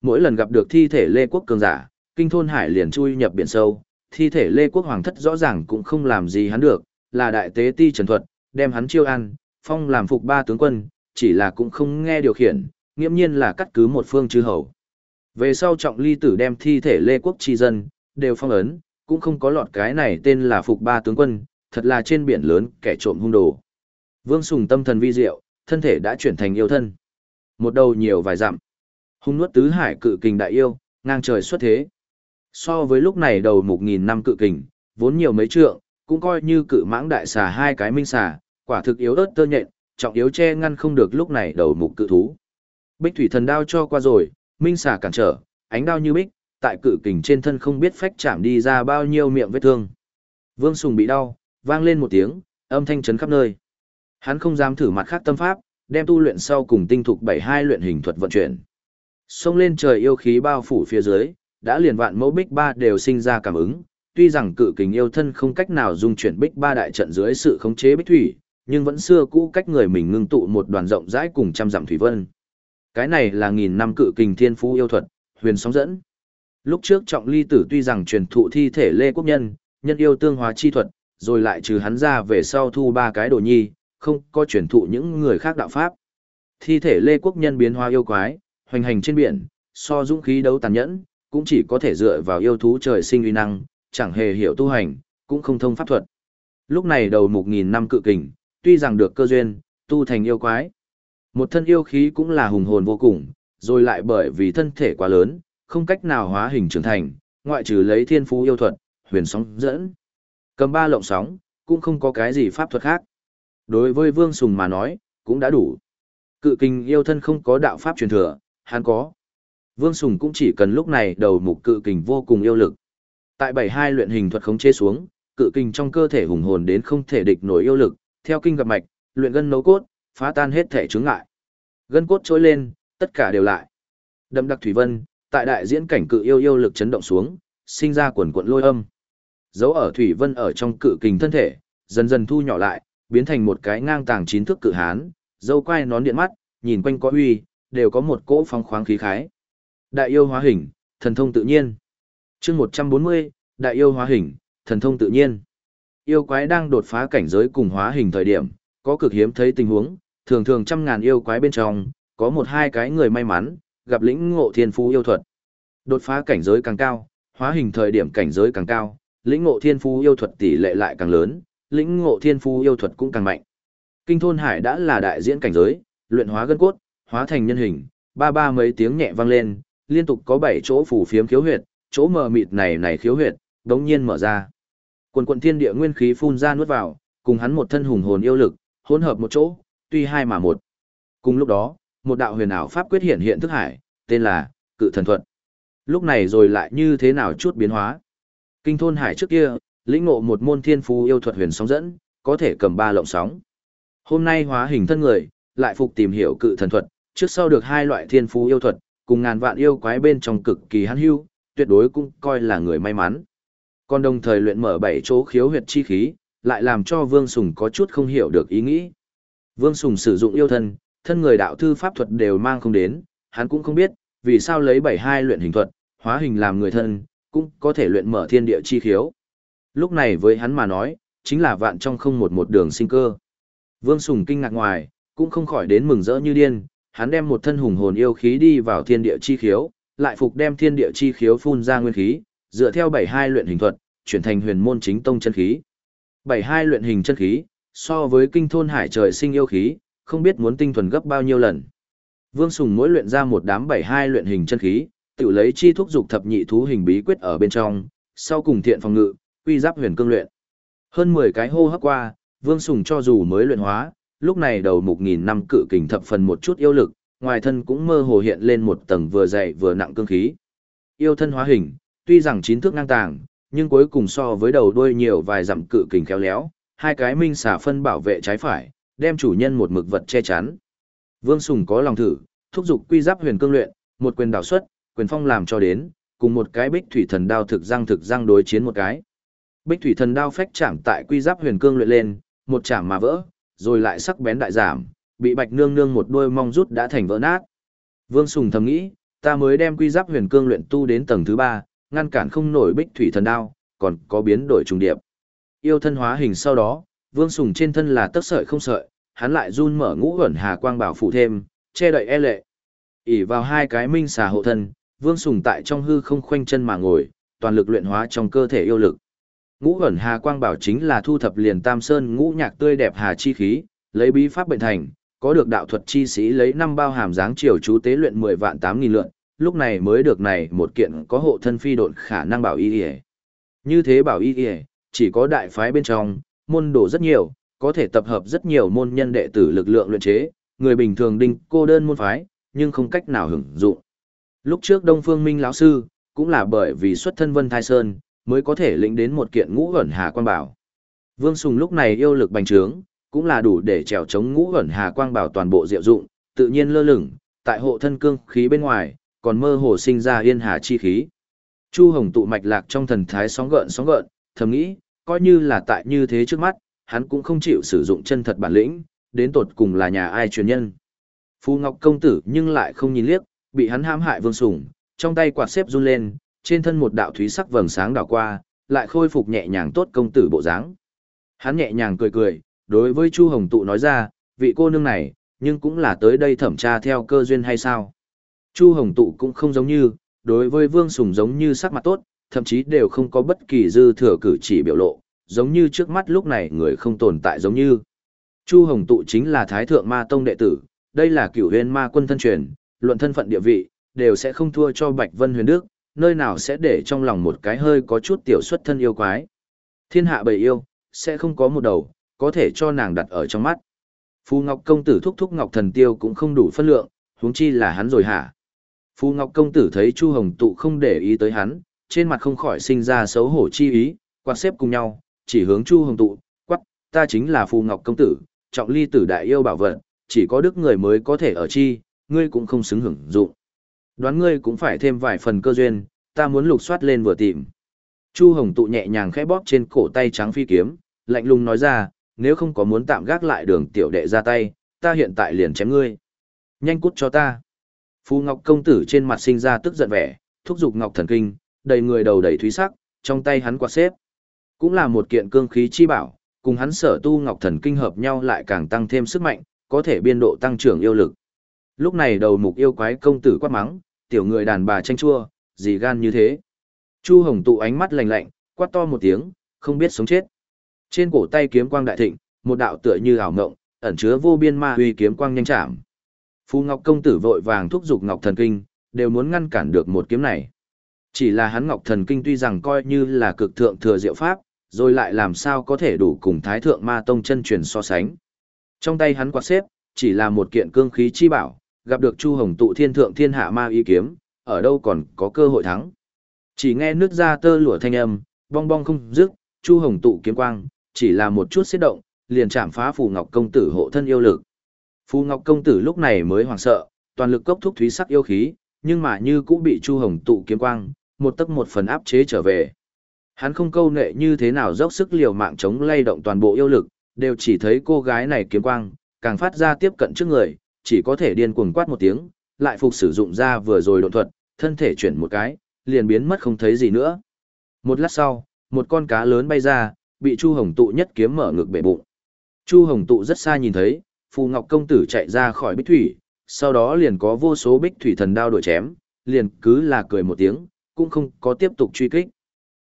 Mỗi lần gặp được thi thể Lê Quốc cường giả, kinh thôn hải liền chui nhập biển sâu, thi thể Lê Quốc hoàng thất rõ ràng cũng không làm gì hắn được, là đại tế ti trần thuật, đem hắn chiêu ăn, phong làm phục ba tướng quân, chỉ là cũng không nghe điều khiển, nghiễm nhiên là cắt cứ một phương chư hầu. Về sau trọng ly tử đem thi thể Lê Quốc tri dân, đều phong ấn, cũng không có lọt cái này tên là phục ba tướng quân, thật là trên biển lớn kẻ trộm hung đồ. Vương Sùng tâm thần vi diệu, thân thể đã chuyển thành yêu thân. Một đầu nhiều vài dặm. Hung nuốt tứ hải cự kình đại yêu, ngang trời xuất thế. So với lúc này đầu một nghìn năm cự kình, vốn nhiều mấy trượng, cũng coi như cự mãng đại xà hai cái minh xà, quả thực yếu ớt tơ nhện, trọng yếu che ngăn không được lúc này đầu mục cự thú. Bích thủy thần đao cho qua rồi, minh xà cản trở, ánh đao như bích, tại cự kình trên thân không biết phách chạm đi ra bao nhiêu miệng vết thương. Vương Sùng bị đau, vang lên một tiếng, âm thanh chấn khắp nơi. Hắn không dám thử mặt khác tâm pháp, đem tu luyện sau cùng tinh thục 72 luyện hình thuật vận chuyển. Xông lên trời yêu khí bao phủ phía dưới, đã liền vạn mẫu bích ba đều sinh ra cảm ứng, tuy rằng cự kình yêu thân không cách nào dung chuyển bích ba đại trận dưới sự khống chế bích thủy, nhưng vẫn xưa cũ cách người mình ngưng tụ một đoàn rộng rãi cùng trăm dặm thủy vân. Cái này là nghìn năm cự kình thiên phú yêu thuật, huyền sóng dẫn. Lúc trước trọng ly tử tuy rằng truyền thụ thi thể Lê Quốc Nhân, nhân yêu tương hóa chi thuật, rồi lại trừ hắn ra về sau thu ba cái đồ nhi, không có truyền thụ những người khác đạo pháp. Thi thể Lê Quốc Nhân biến hóa yêu quái, hoành hành trên biển, so dũng khí đấu tàn nhẫn, cũng chỉ có thể dựa vào yêu thú trời sinh uy năng, chẳng hề hiểu tu hành, cũng không thông pháp thuật. Lúc này đầu một nghìn năm cự kình, tuy rằng được cơ duyên, tu thành yêu quái. Một thân yêu khí cũng là hùng hồn vô cùng, rồi lại bởi vì thân thể quá lớn, không cách nào hóa hình trưởng thành, ngoại trừ lấy thiên phú yêu thuật, huyền sóng dẫn. Cầm ba lộng sóng, cũng không có cái gì pháp thuật khác. Đối với Vương Sùng mà nói, cũng đã đủ. Cự kình yêu thân không có đạo pháp truyền thừa, hắn có. Vương Sùng cũng chỉ cần lúc này đầu mục cự kình vô cùng yêu lực. Tại bảy hai luyện hình thuật khống chế xuống, cự kình trong cơ thể hùng hồn đến không thể địch nổi yêu lực, theo kinh gặp mạch, luyện gân nấu cốt, phá tan hết thể chướng ngại. Gân cốt trỗi lên, tất cả đều lại. Đậm đặc thủy vân, tại đại diễn cảnh cự yêu yêu lực chấn động xuống, sinh ra quần cuộn lôi âm. Dấu ở thủy vân ở trong cự kình thân thể, dần dần thu nhỏ lại, biến thành một cái ngang tàng chín thước cự hán, dâu quai nón điện mắt, nhìn quanh có uy, đều có một cỗ phong khoáng khí khái. Đại yêu hóa hình, thần thông tự nhiên. Chương 140, Đại yêu hóa hình, thần thông tự nhiên. Yêu quái đang đột phá cảnh giới cùng hóa hình thời điểm, có cực hiếm thấy tình huống, thường thường trăm ngàn yêu quái bên trong, có một hai cái người may mắn, gặp lĩnh ngộ thiên phú yêu thuật. Đột phá cảnh giới càng cao, hóa hình thời điểm cảnh giới càng cao, lĩnh ngộ thiên phú yêu thuật tỷ lệ lại càng lớn, lĩnh ngộ thiên phú yêu thuật cũng càng mạnh. Kinh thôn hải đã là đại diễn cảnh giới, luyện hóa gân cốt, hóa thành nhân hình, ba ba mấy tiếng nhẹ vang lên, liên tục có bảy chỗ phủ phiếm khiếu huyệt, chỗ mờ mịt này này khiếu huyệt, đống nhiên mở ra. Quần quần thiên địa nguyên khí phun ra nuốt vào, cùng hắn một thân hùng hồn yêu lực, hỗn hợp một chỗ, tuy hai mà một. Cùng lúc đó, một đạo huyền ảo pháp quyết hiện hiện thức hải, tên là Cự Thần Thuật. Lúc này rồi lại như thế nào chút biến hóa? Kinh thôn hải trước kia, lĩnh ngộ một môn thiên phú yêu thuật huyền sóng dẫn, có thể cầm ba lộng sóng. Hôm nay hóa hình thân người, lại phục tìm hiểu cự thần thuật, trước sau được hai loại thiên phú yêu thuật, cùng ngàn vạn yêu quái bên trong cực kỳ hắn hưu, tuyệt đối cũng coi là người may mắn. Còn đồng thời luyện mở bảy chỗ khiếu huyệt chi khí, lại làm cho Vương Sùng có chút không hiểu được ý nghĩ. Vương Sùng sử dụng yêu thân, thân người đạo thư pháp thuật đều mang không đến, hắn cũng không biết, vì sao lấy bảy hai luyện hình thuật, hóa hình làm người thân, cũng có thể luyện mở thiên địa chi khiếu. Lúc này với hắn mà nói, chính là vạn trong không một một đường sinh cơ. Vương Sùng kinh ngạc ngoài, cũng không khỏi đến mừng rỡ như điên, hắn đem một thân hùng hồn yêu khí đi vào thiên địa chi khiếu, lại phục đem thiên địa chi khiếu phun ra nguyên khí, dựa theo bảy hai luyện hình thuật, chuyển thành huyền môn chính tông chân khí. Bảy hai luyện hình chân khí, so với kinh thôn hải trời sinh yêu khí, không biết muốn tinh thuần gấp bao nhiêu lần. Vương Sùng mỗi luyện ra một đám bảy hai luyện hình chân khí, tự lấy chi thúc dục thập nhị thú hình bí quyết ở bên trong, sau cùng thiện phòng ngự, quy giáp huyền cương luyện. Hơn 10 cái hô hấp qua, Vương Sùng cho dù mới luyện hóa, lúc này đầu mục nghìn năm cự kình thập phần một chút yêu lực, ngoài thân cũng mơ hồ hiện lên một tầng vừa dày vừa nặng cương khí. Yêu thân hóa hình, tuy rằng chín thước ngang tàng, nhưng cuối cùng so với đầu đuôi nhiều vài dặm cự kình khéo léo, hai cái minh xả phân bảo vệ trái phải, đem chủ nhân một mực vật che chắn. Vương Sùng có lòng thử, thúc giục quy giáp huyền cương luyện, một quyền đảo xuất, quyền phong làm cho đến, cùng một cái bích thủy thần đao thực răng thực răng đối chiến một cái. Bích thủy thần đao phách chạm tại quy giáp huyền cương luyện lên, một chạm mà vỡ, rồi lại sắc bén đại giảm, bị bạch nương nương một đôi mong rút đã thành vỡ nát. Vương Sùng thầm nghĩ, ta mới đem quy giáp huyền cương luyện tu đến tầng thứ ba, ngăn cản không nổi bích thủy thần đao, còn có biến đổi trùng điệp. Yêu thân hóa hình sau đó, Vương Sùng trên thân là tất sợi không sợi, hắn lại run mở ngũ ẩn hà quang bảo phụ thêm, che đậy e lệ. ỉ vào hai cái minh xà hộ thân, Vương Sùng tại trong hư không khoanh chân mà ngồi, toàn lực luyện hóa trong cơ thể yêu lực. Ngũ ẩn hà quang bảo chính là thu thập liền tam sơn ngũ nhạc tươi đẹp hà chi khí, lấy bí pháp bệnh thành, có được đạo thuật chi sĩ lấy năm bao hàm dáng triều chú tế luyện 10 vạn tám nghìn lượn, lúc này mới được này một kiện có hộ thân phi độn khả năng bảo y y. Như thế bảo y y, chỉ có đại phái bên trong, môn đồ rất nhiều, có thể tập hợp rất nhiều môn nhân đệ tử lực lượng luyện chế, người bình thường đinh cô đơn môn phái, nhưng không cách nào hưởng dụng. Lúc trước Đông Phương Minh lão sư, cũng là bởi vì xuất thân Vân Thai Sơn, mới có thể lĩnh đến một kiện ngũ ẩn hà quan bảo. Vương Sùng lúc này yêu lực bành trướng, cũng là đủ để trèo chống ngũ ẩn hà quang bảo toàn bộ diệu dụng, tự nhiên lơ lửng, tại hộ thân cương khí bên ngoài, còn mơ hồ sinh ra yên hà chi khí. Chu Hồng tụ mạch lạc trong thần thái sóng gợn sóng gợn, thầm nghĩ, coi như là tại như thế trước mắt, hắn cũng không chịu sử dụng chân thật bản lĩnh, đến tột cùng là nhà ai truyền nhân. Phu Ngọc công tử nhưng lại không nhìn liếc, bị hắn hãm hại vương Sùng trong tay quạt xếp run lên, trên thân một đạo thúy sắc vầng sáng đảo qua, lại khôi phục nhẹ nhàng tốt công tử bộ dáng. Hắn nhẹ nhàng cười cười, đối với Chu Hồng tụ nói ra, vị cô nương này, nhưng cũng là tới đây thẩm tra theo cơ duyên hay sao? Chu Hồng tụ cũng không giống như, đối với Vương Sùng giống như sắc mặt tốt, thậm chí đều không có bất kỳ dư thừa cử chỉ biểu lộ, giống như trước mắt lúc này người không tồn tại giống như. Chu Hồng Tụ chính là Thái Thượng Ma Tông đệ tử, đây là cửu huyền ma quân thân truyền, luận thân phận địa vị, đều sẽ không thua cho Bạch Vân Huyền Đức, nơi nào sẽ để trong lòng một cái hơi có chút tiểu xuất thân yêu quái. Thiên hạ bầy yêu, sẽ không có một đầu, có thể cho nàng đặt ở trong mắt. Phù Ngọc Công Tử thúc thúc Ngọc Thần Tiêu cũng không đủ phân lượng, huống chi là hắn rồi hả? Phù Ngọc Công Tử thấy Chu Hồng Tụ không để ý tới hắn, trên mặt không khỏi sinh ra xấu hổ chi ý, quạt xếp cùng nhau, chỉ hướng Chu Hồng Tụ, quắc, ta chính là Phù Ngọc Công Tử, trọng ly tử đại yêu bảo vật, chỉ có đức người mới có thể ở chi, ngươi cũng không xứng hưởng dụng. Đoán ngươi cũng phải thêm vài phần cơ duyên, ta muốn lục soát lên vừa tìm. Chu Hồng Tụ nhẹ nhàng khẽ bóp trên cổ tay trắng phi kiếm, lạnh lùng nói ra, nếu không có muốn tạm gác lại đường tiểu đệ ra tay, ta hiện tại liền chém ngươi. Nhanh cút cho ta. Phu Ngọc công tử trên mặt sinh ra tức giận vẻ, thúc giục Ngọc thần kinh, đầy người đầu đầy thúy sắc, trong tay hắn quạt xếp. Cũng là một kiện cương khí chi bảo, cùng hắn sở tu Ngọc thần kinh hợp nhau lại càng tăng thêm sức mạnh, có thể biên độ tăng trưởng yêu lực. Lúc này đầu mục yêu quái công tử quát mắng, tiểu người đàn bà tranh chua, gì gan như thế. Chu Hồng tụ ánh mắt lạnh lạnh, quát to một tiếng, không biết sống chết. Trên cổ tay kiếm quang đại thịnh, một đạo tựa như ảo ngộng, ẩn chứa vô biên ma uy kiếm quang nhanh chạm. Phù Ngọc công tử vội vàng thúc giục Ngọc Thần Kinh, đều muốn ngăn cản được một kiếm này. Chỉ là hắn Ngọc Thần Kinh tuy rằng coi như là cực thượng thừa diệu pháp, rồi lại làm sao có thể đủ cùng Thái thượng Ma tông chân truyền so sánh. Trong tay hắn quạt xếp, chỉ là một kiện cương khí chi bảo, gặp được Chu Hồng tụ thiên thượng thiên hạ ma y kiếm, ở đâu còn có cơ hội thắng. Chỉ nghe nước ra tơ lụa thanh âm, bong bong không dứt, Chu Hồng tụ kiếm quang, chỉ là một chút xếp động, liền chạm phá Phù Ngọc công tử hộ thân yêu lực. Phù Ngọc công tử lúc này mới hoảng sợ, toàn lực cốc thúc thúy sắc yêu khí, nhưng mà như cũng bị Chu Hồng tụ kiếm quang, một tấc một phần áp chế trở về. Hắn không câu nệ như thế nào dốc sức liều mạng chống lay động toàn bộ yêu lực, đều chỉ thấy cô gái này kiếm quang, càng phát ra tiếp cận trước người, chỉ có thể điên cuồng quát một tiếng, lại phục sử dụng ra vừa rồi độn thuật, thân thể chuyển một cái, liền biến mất không thấy gì nữa. Một lát sau, một con cá lớn bay ra, bị Chu Hồng tụ nhất kiếm mở ngực bể bụng. Chu Hồng tụ rất xa nhìn thấy, Phù Ngọc công tử chạy ra khỏi bích thủy, sau đó liền có vô số bích thủy thần đao đuổi chém, liền cứ là cười một tiếng, cũng không có tiếp tục truy kích.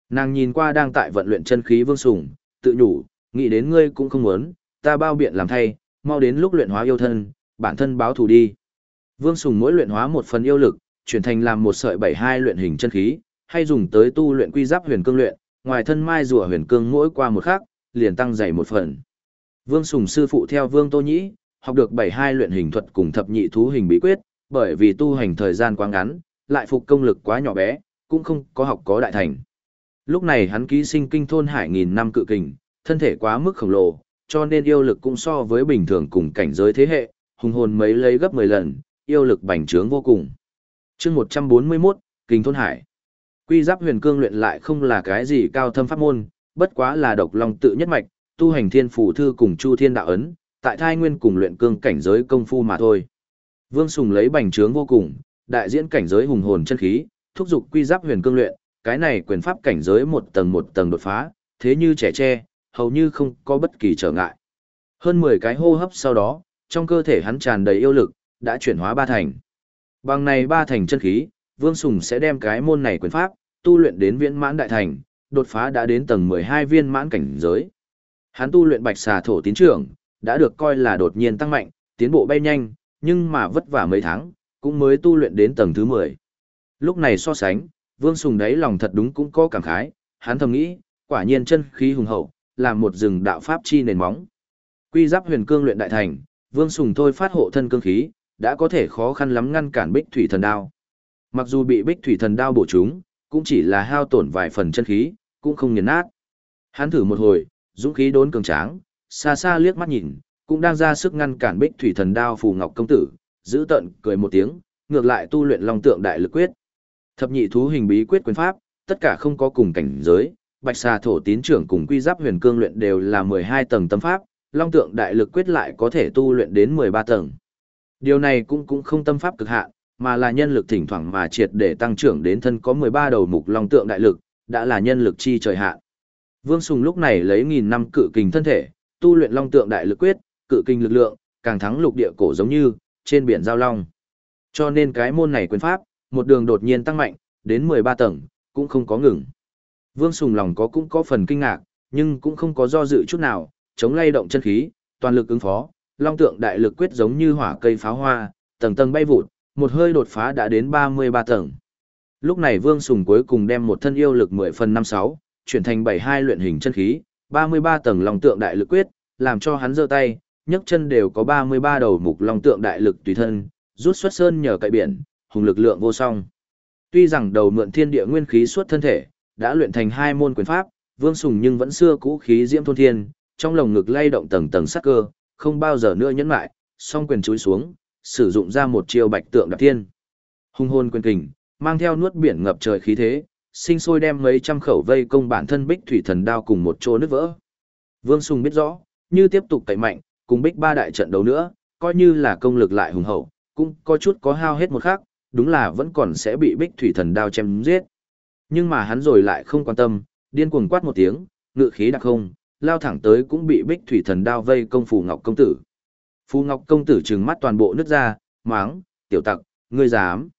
Nàng nhìn qua đang tại vận luyện chân khí vương sủng, tự nhủ, nghĩ đến ngươi cũng không muốn, ta bao biện làm thay, mau đến lúc luyện hóa yêu thân, bản thân báo thù đi. Vương Sùng mỗi luyện hóa một phần yêu lực, chuyển thành làm một sợi bảy hai luyện hình chân khí, hay dùng tới tu luyện quy giáp huyền cương luyện, ngoài thân mai rùa huyền cương mỗi qua một khắc, liền tăng dày một phần. Vương Sùng sư phụ theo Vương Tô Nhĩ, học được bảy hai luyện hình thuật cùng thập nhị thú hình bí quyết, bởi vì tu hành thời gian quá ngắn, lại phục công lực quá nhỏ bé, cũng không có học có đại thành. Lúc này hắn ký sinh kinh thôn hải nghìn năm cự kình, thân thể quá mức khổng lồ, cho nên yêu lực cũng so với bình thường cùng cảnh giới thế hệ, hùng hồn mấy lấy gấp 10 lần, yêu lực bành trướng vô cùng. chương 141, Kinh Thôn Hải. Quy giáp huyền cương luyện lại không là cái gì cao thâm pháp môn, bất quá là độc long tự nhất mạch, tu hành thiên phủ thư cùng chu thiên đạo ấn, tại thai nguyên cùng luyện cương cảnh giới công phu mà thôi. Vương Sùng lấy bành trướng vô cùng, đại diễn cảnh giới hùng hồn chân khí, thúc giục quy giáp huyền cương luyện, cái này quyền pháp cảnh giới một tầng một tầng đột phá, thế như trẻ tre, hầu như không có bất kỳ trở ngại. Hơn 10 cái hô hấp sau đó, trong cơ thể hắn tràn đầy yêu lực, đã chuyển hóa ba thành. Bằng này ba thành chân khí, Vương Sùng sẽ đem cái môn này quyền pháp, tu luyện đến viễn mãn đại thành, đột phá đã đến tầng 12 viên mãn cảnh giới. Hắn tu luyện bạch xà thổ tín trưởng, đã được coi là đột nhiên tăng mạnh, tiến bộ bay nhanh, nhưng mà vất vả mấy tháng, cũng mới tu luyện đến tầng thứ 10. Lúc này so sánh, Vương Sùng đấy lòng thật đúng cũng có cảm khái, hắn thầm nghĩ, quả nhiên chân khí hùng hậu, là một rừng đạo pháp chi nền móng. Quy giáp huyền cương luyện đại thành, Vương Sùng thôi phát hộ thân cương khí, đã có thể khó khăn lắm ngăn cản Bích Thủy Thần Đao. Mặc dù bị Bích Thủy Thần Đao bổ trúng, cũng chỉ là hao tổn vài phần chân khí, cũng không nghiền nát. Hắn thử một hồi, dũng khí đốn cường tráng, xa xa liếc mắt nhìn, cũng đang ra sức ngăn cản Bích Thủy Thần Đao Phù Ngọc công tử, giữ tận cười một tiếng, ngược lại tu luyện Long Tượng Đại Lực Quyết. Thập nhị thú hình bí quyết quyền pháp, tất cả không có cùng cảnh giới, Bạch Xà thổ tín trưởng cùng Quy Giáp Huyền Cương luyện đều là 12 tầng tâm pháp, Long Tượng Đại Lực Quyết lại có thể tu luyện đến 13 tầng. Điều này cũng cũng không tâm pháp cực hạn, mà là nhân lực thỉnh thoảng mà triệt để tăng trưởng đến thân có 13 đầu mục Long Tượng Đại Lực, đã là nhân lực chi trời hạn. Vương Sùng lúc này lấy nghìn năm cự kình thân thể, tu luyện Long Tượng Đại Lực Quyết, cự kình lực lượng, càng thắng lục địa cổ giống như trên biển giao long. Cho nên cái môn này quyền pháp, một đường đột nhiên tăng mạnh, đến 13 tầng, cũng không có ngừng. Vương Sùng lòng có cũng có phần kinh ngạc, nhưng cũng không có do dự chút nào, chống lay động chân khí, toàn lực ứng phó, long tượng đại lực quyết giống như hỏa cây pháo hoa, tầng tầng bay vụt, một hơi đột phá đã đến 33 tầng. Lúc này Vương Sùng cuối cùng đem một thân yêu lực 10 phần 56, chuyển thành 72 luyện hình chân khí, 33 tầng long tượng đại lực quyết, làm cho hắn giơ tay, nhấc chân đều có 33 đầu mục long tượng đại lực tùy thân, rút xuất sơn nhờ cậy biển, hùng lực lượng vô song. Tuy rằng đầu mượn thiên địa nguyên khí suốt thân thể, đã luyện thành hai môn quyền pháp, Vương Sùng nhưng vẫn xưa cũ khí diễm thôn thiên, trong lồng ngực lay động tầng tầng sắc cơ, không bao giờ nữa nhẫn lại, song quyền chúi xuống, sử dụng ra một chiêu bạch tượng đạp thiên. Hung hồn quyền kình, mang theo nuốt biển ngập trời khí thế, sinh sôi đem mấy trăm khẩu vây công bản thân bích thủy thần đao cùng một chỗ nứt vỡ. Vương Sùng biết rõ, như tiếp tục cậy mạnh, cùng bích ba đại trận đấu nữa, coi như là công lực lại hùng hậu, cũng có chút có hao hết một khắc, đúng là vẫn còn sẽ bị bích thủy thần đao chém giết. Nhưng mà hắn rồi lại không quan tâm, điên cuồng quát một tiếng, ngự khí đặc không, lao thẳng tới cũng bị bích thủy thần đao vây công phù ngọc công tử. Phù ngọc công tử trừng mắt toàn bộ nước ra, máng, tiểu tặc, ngươi dám.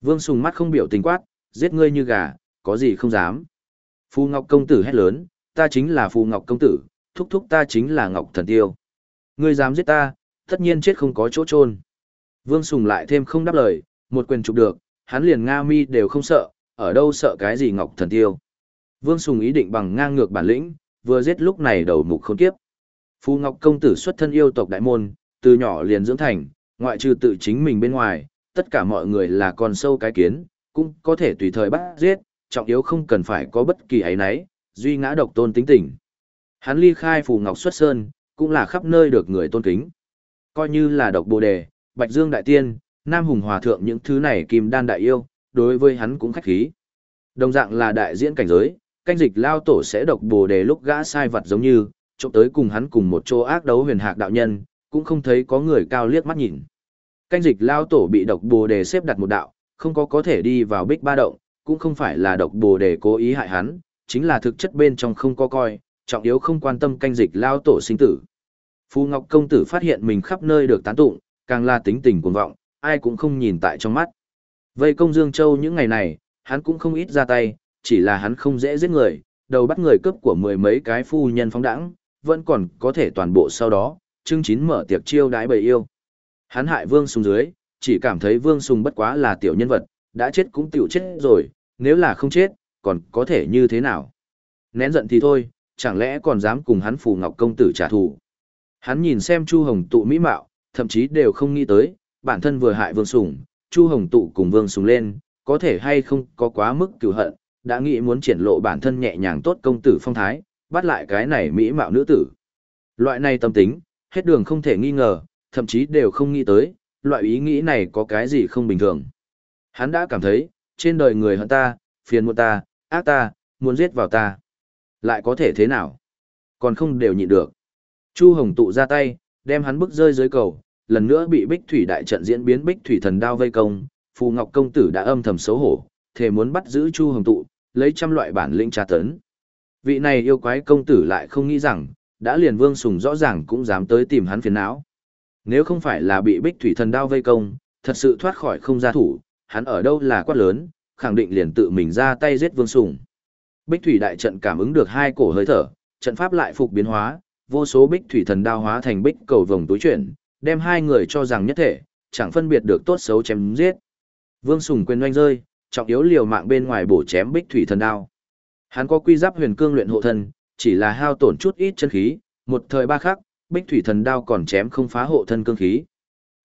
Vương sùng mắt không biểu tình quát, giết ngươi như gà, có gì không dám. Phù ngọc công tử hét lớn, ta chính là phù ngọc công tử, thúc thúc ta chính là ngọc thần tiêu. Ngươi dám giết ta, tất nhiên chết không có chỗ trôn. Vương Sùng lại thêm không đáp lời, một quyền chụp được, hắn liền Nga mi đều không sợ, ở đâu sợ cái gì Ngọc Thần Tiêu. Vương Sùng ý định bằng ngang ngược bản lĩnh, vừa giết lúc này đầu mục khốn kiếp. Phu Ngọc công tử xuất thân yêu tộc đại môn, từ nhỏ liền dưỡng thành, ngoại trừ tự chính mình bên ngoài, tất cả mọi người là con sâu cái kiến, cũng có thể tùy thời bắt giết, trọng yếu không cần phải có bất kỳ ấy nấy, duy ngã độc tôn tính tình. Hắn ly khai Phù Ngọc xuất sơn, cũng là khắp nơi được người tôn kính. Coi như là độc bồ đề, Bạch Dương Đại Tiên, Nam Hùng Hòa Thượng những thứ này kim đan đại yêu, đối với hắn cũng khách khí. Đồng dạng là đại diễn cảnh giới, canh dịch lao tổ sẽ độc bồ đề lúc gã sai vật giống như, trộm tới cùng hắn cùng một chỗ ác đấu huyền hạc đạo nhân, cũng không thấy có người cao liếc mắt nhìn. Canh dịch lao tổ bị độc bồ đề xếp đặt một đạo, không có có thể đi vào bích ba động, cũng không phải là độc bồ đề cố ý hại hắn, chính là thực chất bên trong không có coi, trọng yếu không quan tâm canh dịch lao tổ sinh tử. Phu Ngọc công tử phát hiện mình khắp nơi được tán tụng, càng là tính tình cuồng vọng, ai cũng không nhìn tại trong mắt. Vây công Dương Châu những ngày này, hắn cũng không ít ra tay, chỉ là hắn không dễ giết người, đầu bắt người cướp của mười mấy cái phu nhân phóng đẳng, vẫn còn có thể toàn bộ sau đó, chương chín mở tiệc chiêu đái bầy yêu. Hắn hại Vương Sùng dưới, chỉ cảm thấy Vương Sùng bất quá là tiểu nhân vật, đã chết cũng tiểu chết rồi, nếu là không chết, còn có thể như thế nào? Nén giận thì thôi, chẳng lẽ còn dám cùng hắn phù ngọc công tử trả thù? Hắn nhìn xem Chu Hồng tụ mỹ mạo, thậm chí đều không nghĩ tới, bản thân vừa hại Vương Sùng, Chu Hồng tụ cùng Vương Sùng lên, có thể hay không có quá mức cửu hận, đã nghĩ muốn triển lộ bản thân nhẹ nhàng tốt công tử phong thái, bắt lại cái này mỹ mạo nữ tử. Loại này tâm tính, hết đường không thể nghi ngờ, thậm chí đều không nghĩ tới, loại ý nghĩ này có cái gì không bình thường. Hắn đã cảm thấy, trên đời người hận ta, phiền muộn ta, ác ta, muốn giết vào ta. Lại có thể thế nào? Còn không đều nhịn được. Chu Hồng tụ ra tay, đem hắn bức rơi dưới cầu, lần nữa bị Bích Thủy đại trận diễn biến Bích Thủy thần đao vây công, Phù Ngọc công tử đã âm thầm xấu hổ, thề muốn bắt giữ Chu Hồng tụ, lấy trăm loại bản lĩnh tra tấn. Vị này yêu quái công tử lại không nghĩ rằng, đã liền Vương Sùng rõ ràng cũng dám tới tìm hắn phiền não. Nếu không phải là bị Bích Thủy thần đao vây công, thật sự thoát khỏi không ra thủ, hắn ở đâu là quát lớn, khẳng định liền tự mình ra tay giết Vương Sùng. Bích Thủy đại trận cảm ứng được hai cổ hơi thở, trận pháp lại phục biến hóa, vô số bích thủy thần đao hóa thành bích cầu vồng túi chuyển, đem hai người cho rằng nhất thể, chẳng phân biệt được tốt xấu chém giết. Vương Sùng quyền oanh rơi, trọng yếu liều mạng bên ngoài bổ chém bích thủy thần đao. Hắn có quy giáp huyền cương luyện hộ thân, chỉ là hao tổn chút ít chân khí, một thời ba khắc, bích thủy thần đao còn chém không phá hộ thân cương khí.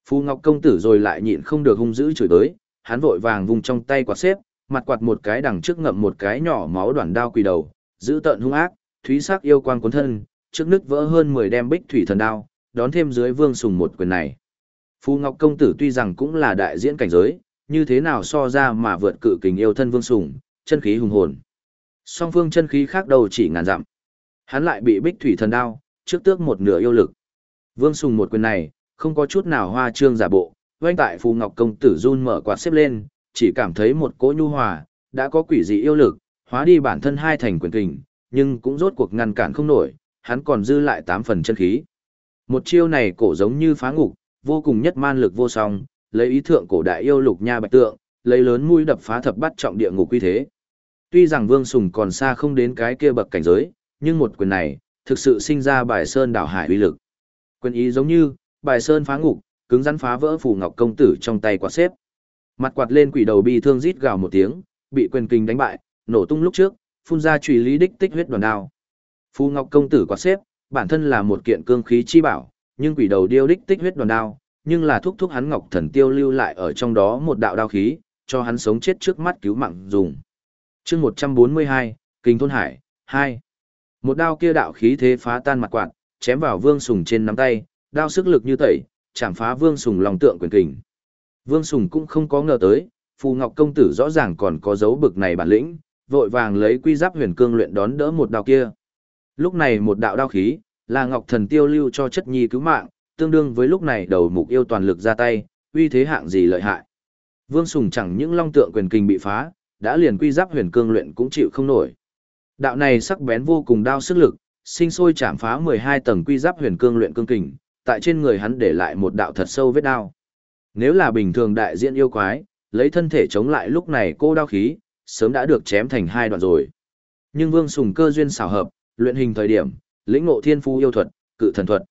Phu Ngọc công tử rồi lại nhịn không được hung dữ chửi tới, hắn vội vàng vùng trong tay quạt xếp, mặt quạt một cái đằng trước ngậm một cái nhỏ máu đoạn đao quỳ đầu, giữ tợn hung ác, thúy sắc yêu quang cuốn thân, trước nứt vỡ hơn 10 đem bích thủy thần đao, đón thêm dưới Vương Sùng một quyền này. Phu Ngọc công tử tuy rằng cũng là đại diễn cảnh giới, như thế nào so ra mà vượt cự kình yêu thân Vương Sùng, chân khí hùng hồn. Song phương chân khí khác đầu chỉ ngàn dặm. Hắn lại bị bích thủy thần đao, trước tước một nửa yêu lực. Vương Sùng một quyền này, không có chút nào hoa trương giả bộ, doanh tại Phù Ngọc công tử run mở quạt xếp lên, chỉ cảm thấy một cỗ nhu hòa, đã có quỷ dị yêu lực, hóa đi bản thân hai thành quyền kình, nhưng cũng rốt cuộc ngăn cản không nổi, hắn còn dư lại tám phần chân khí. Một chiêu này cổ giống như phá ngục, vô cùng nhất man lực vô song, lấy ý thượng cổ đại yêu lục nha bạch tượng, lấy lớn mũi đập phá thập bắt trọng địa ngục quy thế. Tuy rằng Vương Sùng còn xa không đến cái kia bậc cảnh giới, nhưng một quyền này, thực sự sinh ra bài sơn đảo hải uy lực. Quyền ý giống như, bài sơn phá ngục, cứng rắn phá vỡ phù ngọc công tử trong tay quạt xếp. Mặt quạt lên quỷ đầu bi thương rít gào một tiếng, bị quyền kinh đánh bại, nổ tung lúc trước, phun ra chùy lý đích tích huyết đoàn đao. Phù ngọc công tử quạt xếp, bản thân là một kiện cương khí chi bảo, nhưng quỷ đầu điêu đích tích huyết đoàn đao, nhưng là thúc thúc hắn ngọc thần tiêu lưu lại ở trong đó một đạo đao khí, cho hắn sống chết trước mắt cứu mạng dùng. chương 142, Kinh Thôn Hải, 2. Một đao kia đạo khí thế phá tan mặt quạt, chém vào vương sùng trên nắm tay, đao sức lực như tẩy, chạm phá vương sùng lòng tượng quyền kình. Vương sùng cũng không có ngờ tới, phù ngọc công tử rõ ràng còn có dấu bực này bản lĩnh, vội vàng lấy quy giáp huyền cương luyện đón đỡ một đao kia. Lúc này một đạo đao khí, là ngọc thần tiêu lưu cho chất nhi cứu mạng, tương đương với lúc này đầu mục yêu toàn lực ra tay, uy thế hạng gì lợi hại. Vương Sùng chẳng những long tượng quyền kinh bị phá, đã liền quy giáp huyền cương luyện cũng chịu không nổi. Đạo này sắc bén vô cùng đao sức lực, sinh sôi chạm phá 12 tầng quy giáp huyền cương luyện cương kình, tại trên người hắn để lại một đạo thật sâu vết đao. Nếu là bình thường đại diện yêu quái, lấy thân thể chống lại lúc này cô đao khí, sớm đã được chém thành hai đoạn rồi. Nhưng Vương Sùng cơ duyên xảo hợp, luyện hình thời điểm, lĩnh ngộ thiên phú yêu thuật, cự thần thuật.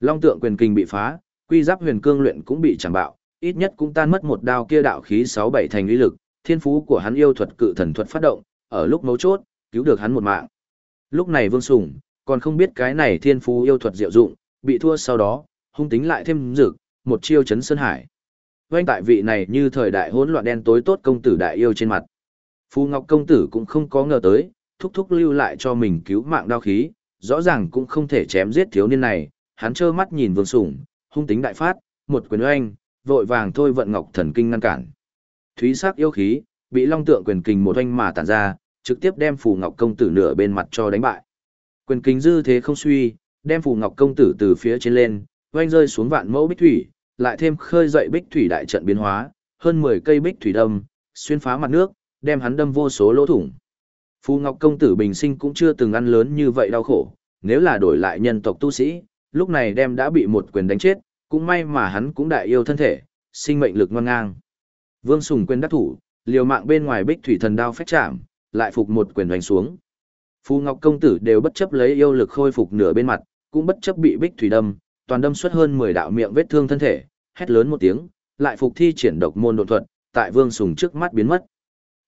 Long tượng quyền kinh bị phá, quy giáp huyền cương luyện cũng bị chẳng bạo, ít nhất cũng tan mất một đao kia đạo khí 6 7 thành uy lực, thiên phú của hắn yêu thuật cự thần thuật phát động, ở lúc mấu chốt, cứu được hắn một mạng. Lúc này Vương Sùng, còn không biết cái này thiên phú yêu thuật diệu dụng, bị thua sau đó, hung tính lại thêm dược, một chiêu chấn sơn hải. Vành tại vị này như thời đại hỗn loạn đen tối tốt công tử đại yêu trên mặt. Phu Ngọc công tử cũng không có ngờ tới, thúc thúc lưu lại cho mình cứu mạng đao khí, rõ ràng cũng không thể chém giết thiếu niên này, hắn trơ mắt nhìn Vương Sủng, hung tính đại phát, một quyền oanh, vội vàng thôi vận ngọc thần kinh ngăn cản. Thúy sắc yêu khí, bị long tượng quyền kình một oanh mà tản ra, trực tiếp đem phù ngọc công tử nửa bên mặt cho đánh bại. Quyền kính dư thế không suy, đem phù ngọc công tử từ phía trên lên, oanh rơi xuống vạn mẫu bích thủy, lại thêm khơi dậy bích thủy đại trận biến hóa, hơn 10 cây bích thủy đâm, xuyên phá mặt nước, đem hắn đâm vô số lỗ thủng. Phù Ngọc công tử bình sinh cũng chưa từng ăn lớn như vậy đau khổ, nếu là đổi lại nhân tộc tu sĩ, lúc này đem đã bị một quyền đánh chết, cũng may mà hắn cũng đại yêu thân thể, sinh mệnh lực ngoan ngang. Vương Sùng quyền đắc thủ, liều mạng bên ngoài bích thủy thần đao phách chạm, lại phục một quyền đánh xuống. Phu Ngọc công tử đều bất chấp lấy yêu lực khôi phục nửa bên mặt, cũng bất chấp bị bích thủy đâm, toàn đâm xuất hơn 10 đạo miệng vết thương thân thể, hét lớn một tiếng, lại phục thi triển độc môn độn thuật, tại Vương Sùng trước mắt biến mất.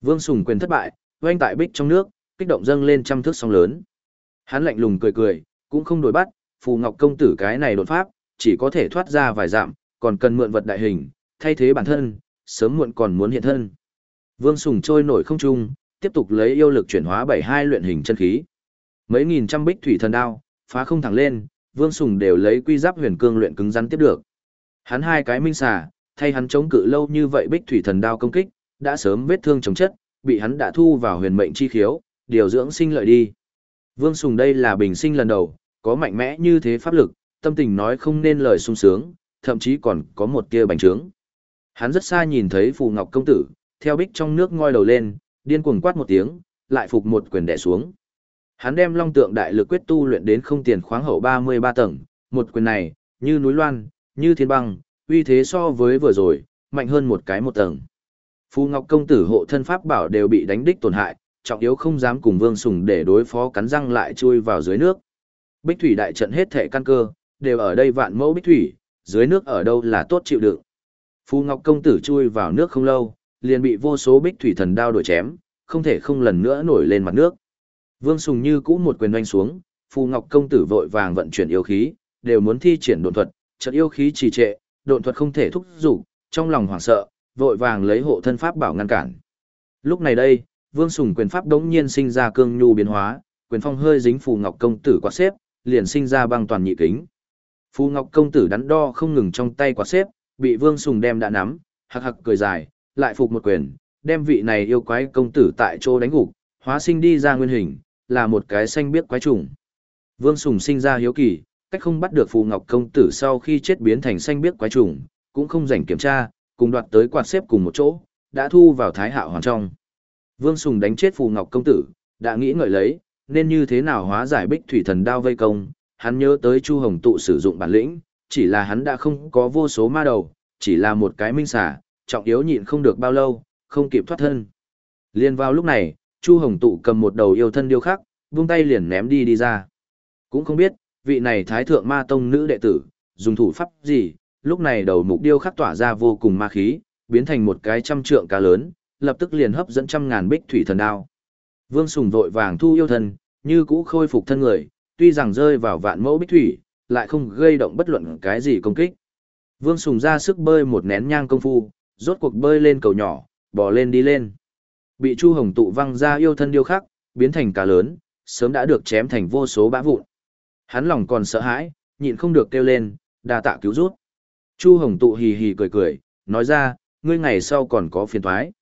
Vương Sùng quyền thất bại, oanh tại bích trong nước, kích động dâng lên trăm thước sóng lớn. Hắn lạnh lùng cười cười, cũng không đổi bắt, phù ngọc công tử cái này đột pháp, chỉ có thể thoát ra vài dặm, còn cần mượn vật đại hình, thay thế bản thân, sớm muộn còn muốn hiện thân. Vương Sùng trôi nổi không trung, tiếp tục lấy yêu lực chuyển hóa bảy hai luyện hình chân khí. Mấy nghìn trăm bích thủy thần đao, phá không thẳng lên, Vương Sùng đều lấy quy giáp huyền cương luyện cứng rắn tiếp được. Hắn hai cái minh xà, thay hắn chống cự lâu như vậy bích thủy thần đao công kích, đã sớm vết thương chống chất, bị hắn đã thu vào huyền mệnh chi khiếu, điều dưỡng sinh lợi đi. Vương Sùng đây là bình sinh lần đầu, có mạnh mẽ như thế pháp lực, tâm tình nói không nên lời sung sướng, thậm chí còn có một tia bành trướng. Hắn rất xa nhìn thấy Phù Ngọc công tử, theo bích trong nước ngoi đầu lên, điên cuồng quát một tiếng, lại phục một quyền đè xuống. Hắn đem long tượng đại lực quyết tu luyện đến không tiền khoáng hậu 33 tầng, một quyền này, như núi loan, như thiên băng, uy thế so với vừa rồi, mạnh hơn một cái một tầng. Phù Ngọc công tử hộ thân pháp bảo đều bị đánh đích tổn hại, trọng yếu không dám cùng Vương Sùng để đối phó cắn răng lại chui vào dưới nước. Bích thủy đại trận hết thể căn cơ, đều ở đây vạn mẫu bích thủy, dưới nước ở đâu là tốt chịu đựng. Phù Ngọc công tử chui vào nước không lâu, liền bị vô số bích thủy thần đao đuổi chém, không thể không lần nữa nổi lên mặt nước. Vương Sùng như cũ một quyền đánh xuống, Phù Ngọc công tử vội vàng vận chuyển yêu khí, đều muốn thi triển độn thuật, chợt yêu khí trì trệ, độn thuật không thể thúc dục, trong lòng hoảng sợ, vội vàng lấy hộ thân pháp bảo ngăn cản. Lúc này đây, Vương Sùng quyền pháp đống nhiên sinh ra cương nhu biến hóa, quyền phong hơi dính phù ngọc công tử quá xếp, liền sinh ra băng toàn nhị kính. Phu Ngọc công tử đắn đo không ngừng trong tay quạt xếp, bị Vương Sùng đem đã nắm, hặc hặc cười dài, lại phục một quyền, đem vị này yêu quái công tử tại chỗ đánh gục, hóa sinh đi ra nguyên hình, là một cái xanh biếc quái trùng. Vương Sùng sinh ra hiếu kỳ, cách không bắt được Phù Ngọc công tử sau khi chết biến thành xanh biếc quái trùng, cũng không rảnh kiểm tra, cùng đoạt tới quạt xếp cùng một chỗ, đã thu vào Thái Hạo hoàn trong. Vương Sùng đánh chết Phù Ngọc công tử, đã nghĩ ngợi lấy, nên như thế nào hóa giải bích thủy thần đao vây công, hắn nhớ tới Chu Hồng tụ sử dụng bản lĩnh, chỉ là hắn đã không có vô số ma đầu, chỉ là một cái minh xả, trọng yếu nhịn không được bao lâu, không kịp thoát thân. Liên vào lúc này, Chu Hồng tụ cầm một đầu yêu thân điêu khắc, vung tay liền ném đi đi ra. Cũng không biết, vị này thái thượng ma tông nữ đệ tử, dùng thủ pháp gì, lúc này đầu mục điêu khắc tỏa ra vô cùng ma khí, biến thành một cái trăm trượng cá lớn, lập tức liền hấp dẫn trăm ngàn bích thủy thần đao. Vương Sùng vội vàng thu yêu thân, như cũ khôi phục thân người, tuy rằng rơi vào vạn mẫu bích thủy, lại không gây động bất luận cái gì công kích. Vương Sùng ra sức bơi một nén nhang công phu, rốt cuộc bơi lên cầu nhỏ, bò lên đi lên. Bị Chu Hồng tụ văng ra yêu thân điêu khắc, biến thành cá lớn, sớm đã được chém thành vô số bã vụn. Hắn lòng còn sợ hãi, nhịn không được kêu lên, đa tạ cứu rút. Chu Hồng tụ hì hì cười cười, nói ra, ngươi ngày sau còn có phiền thoái.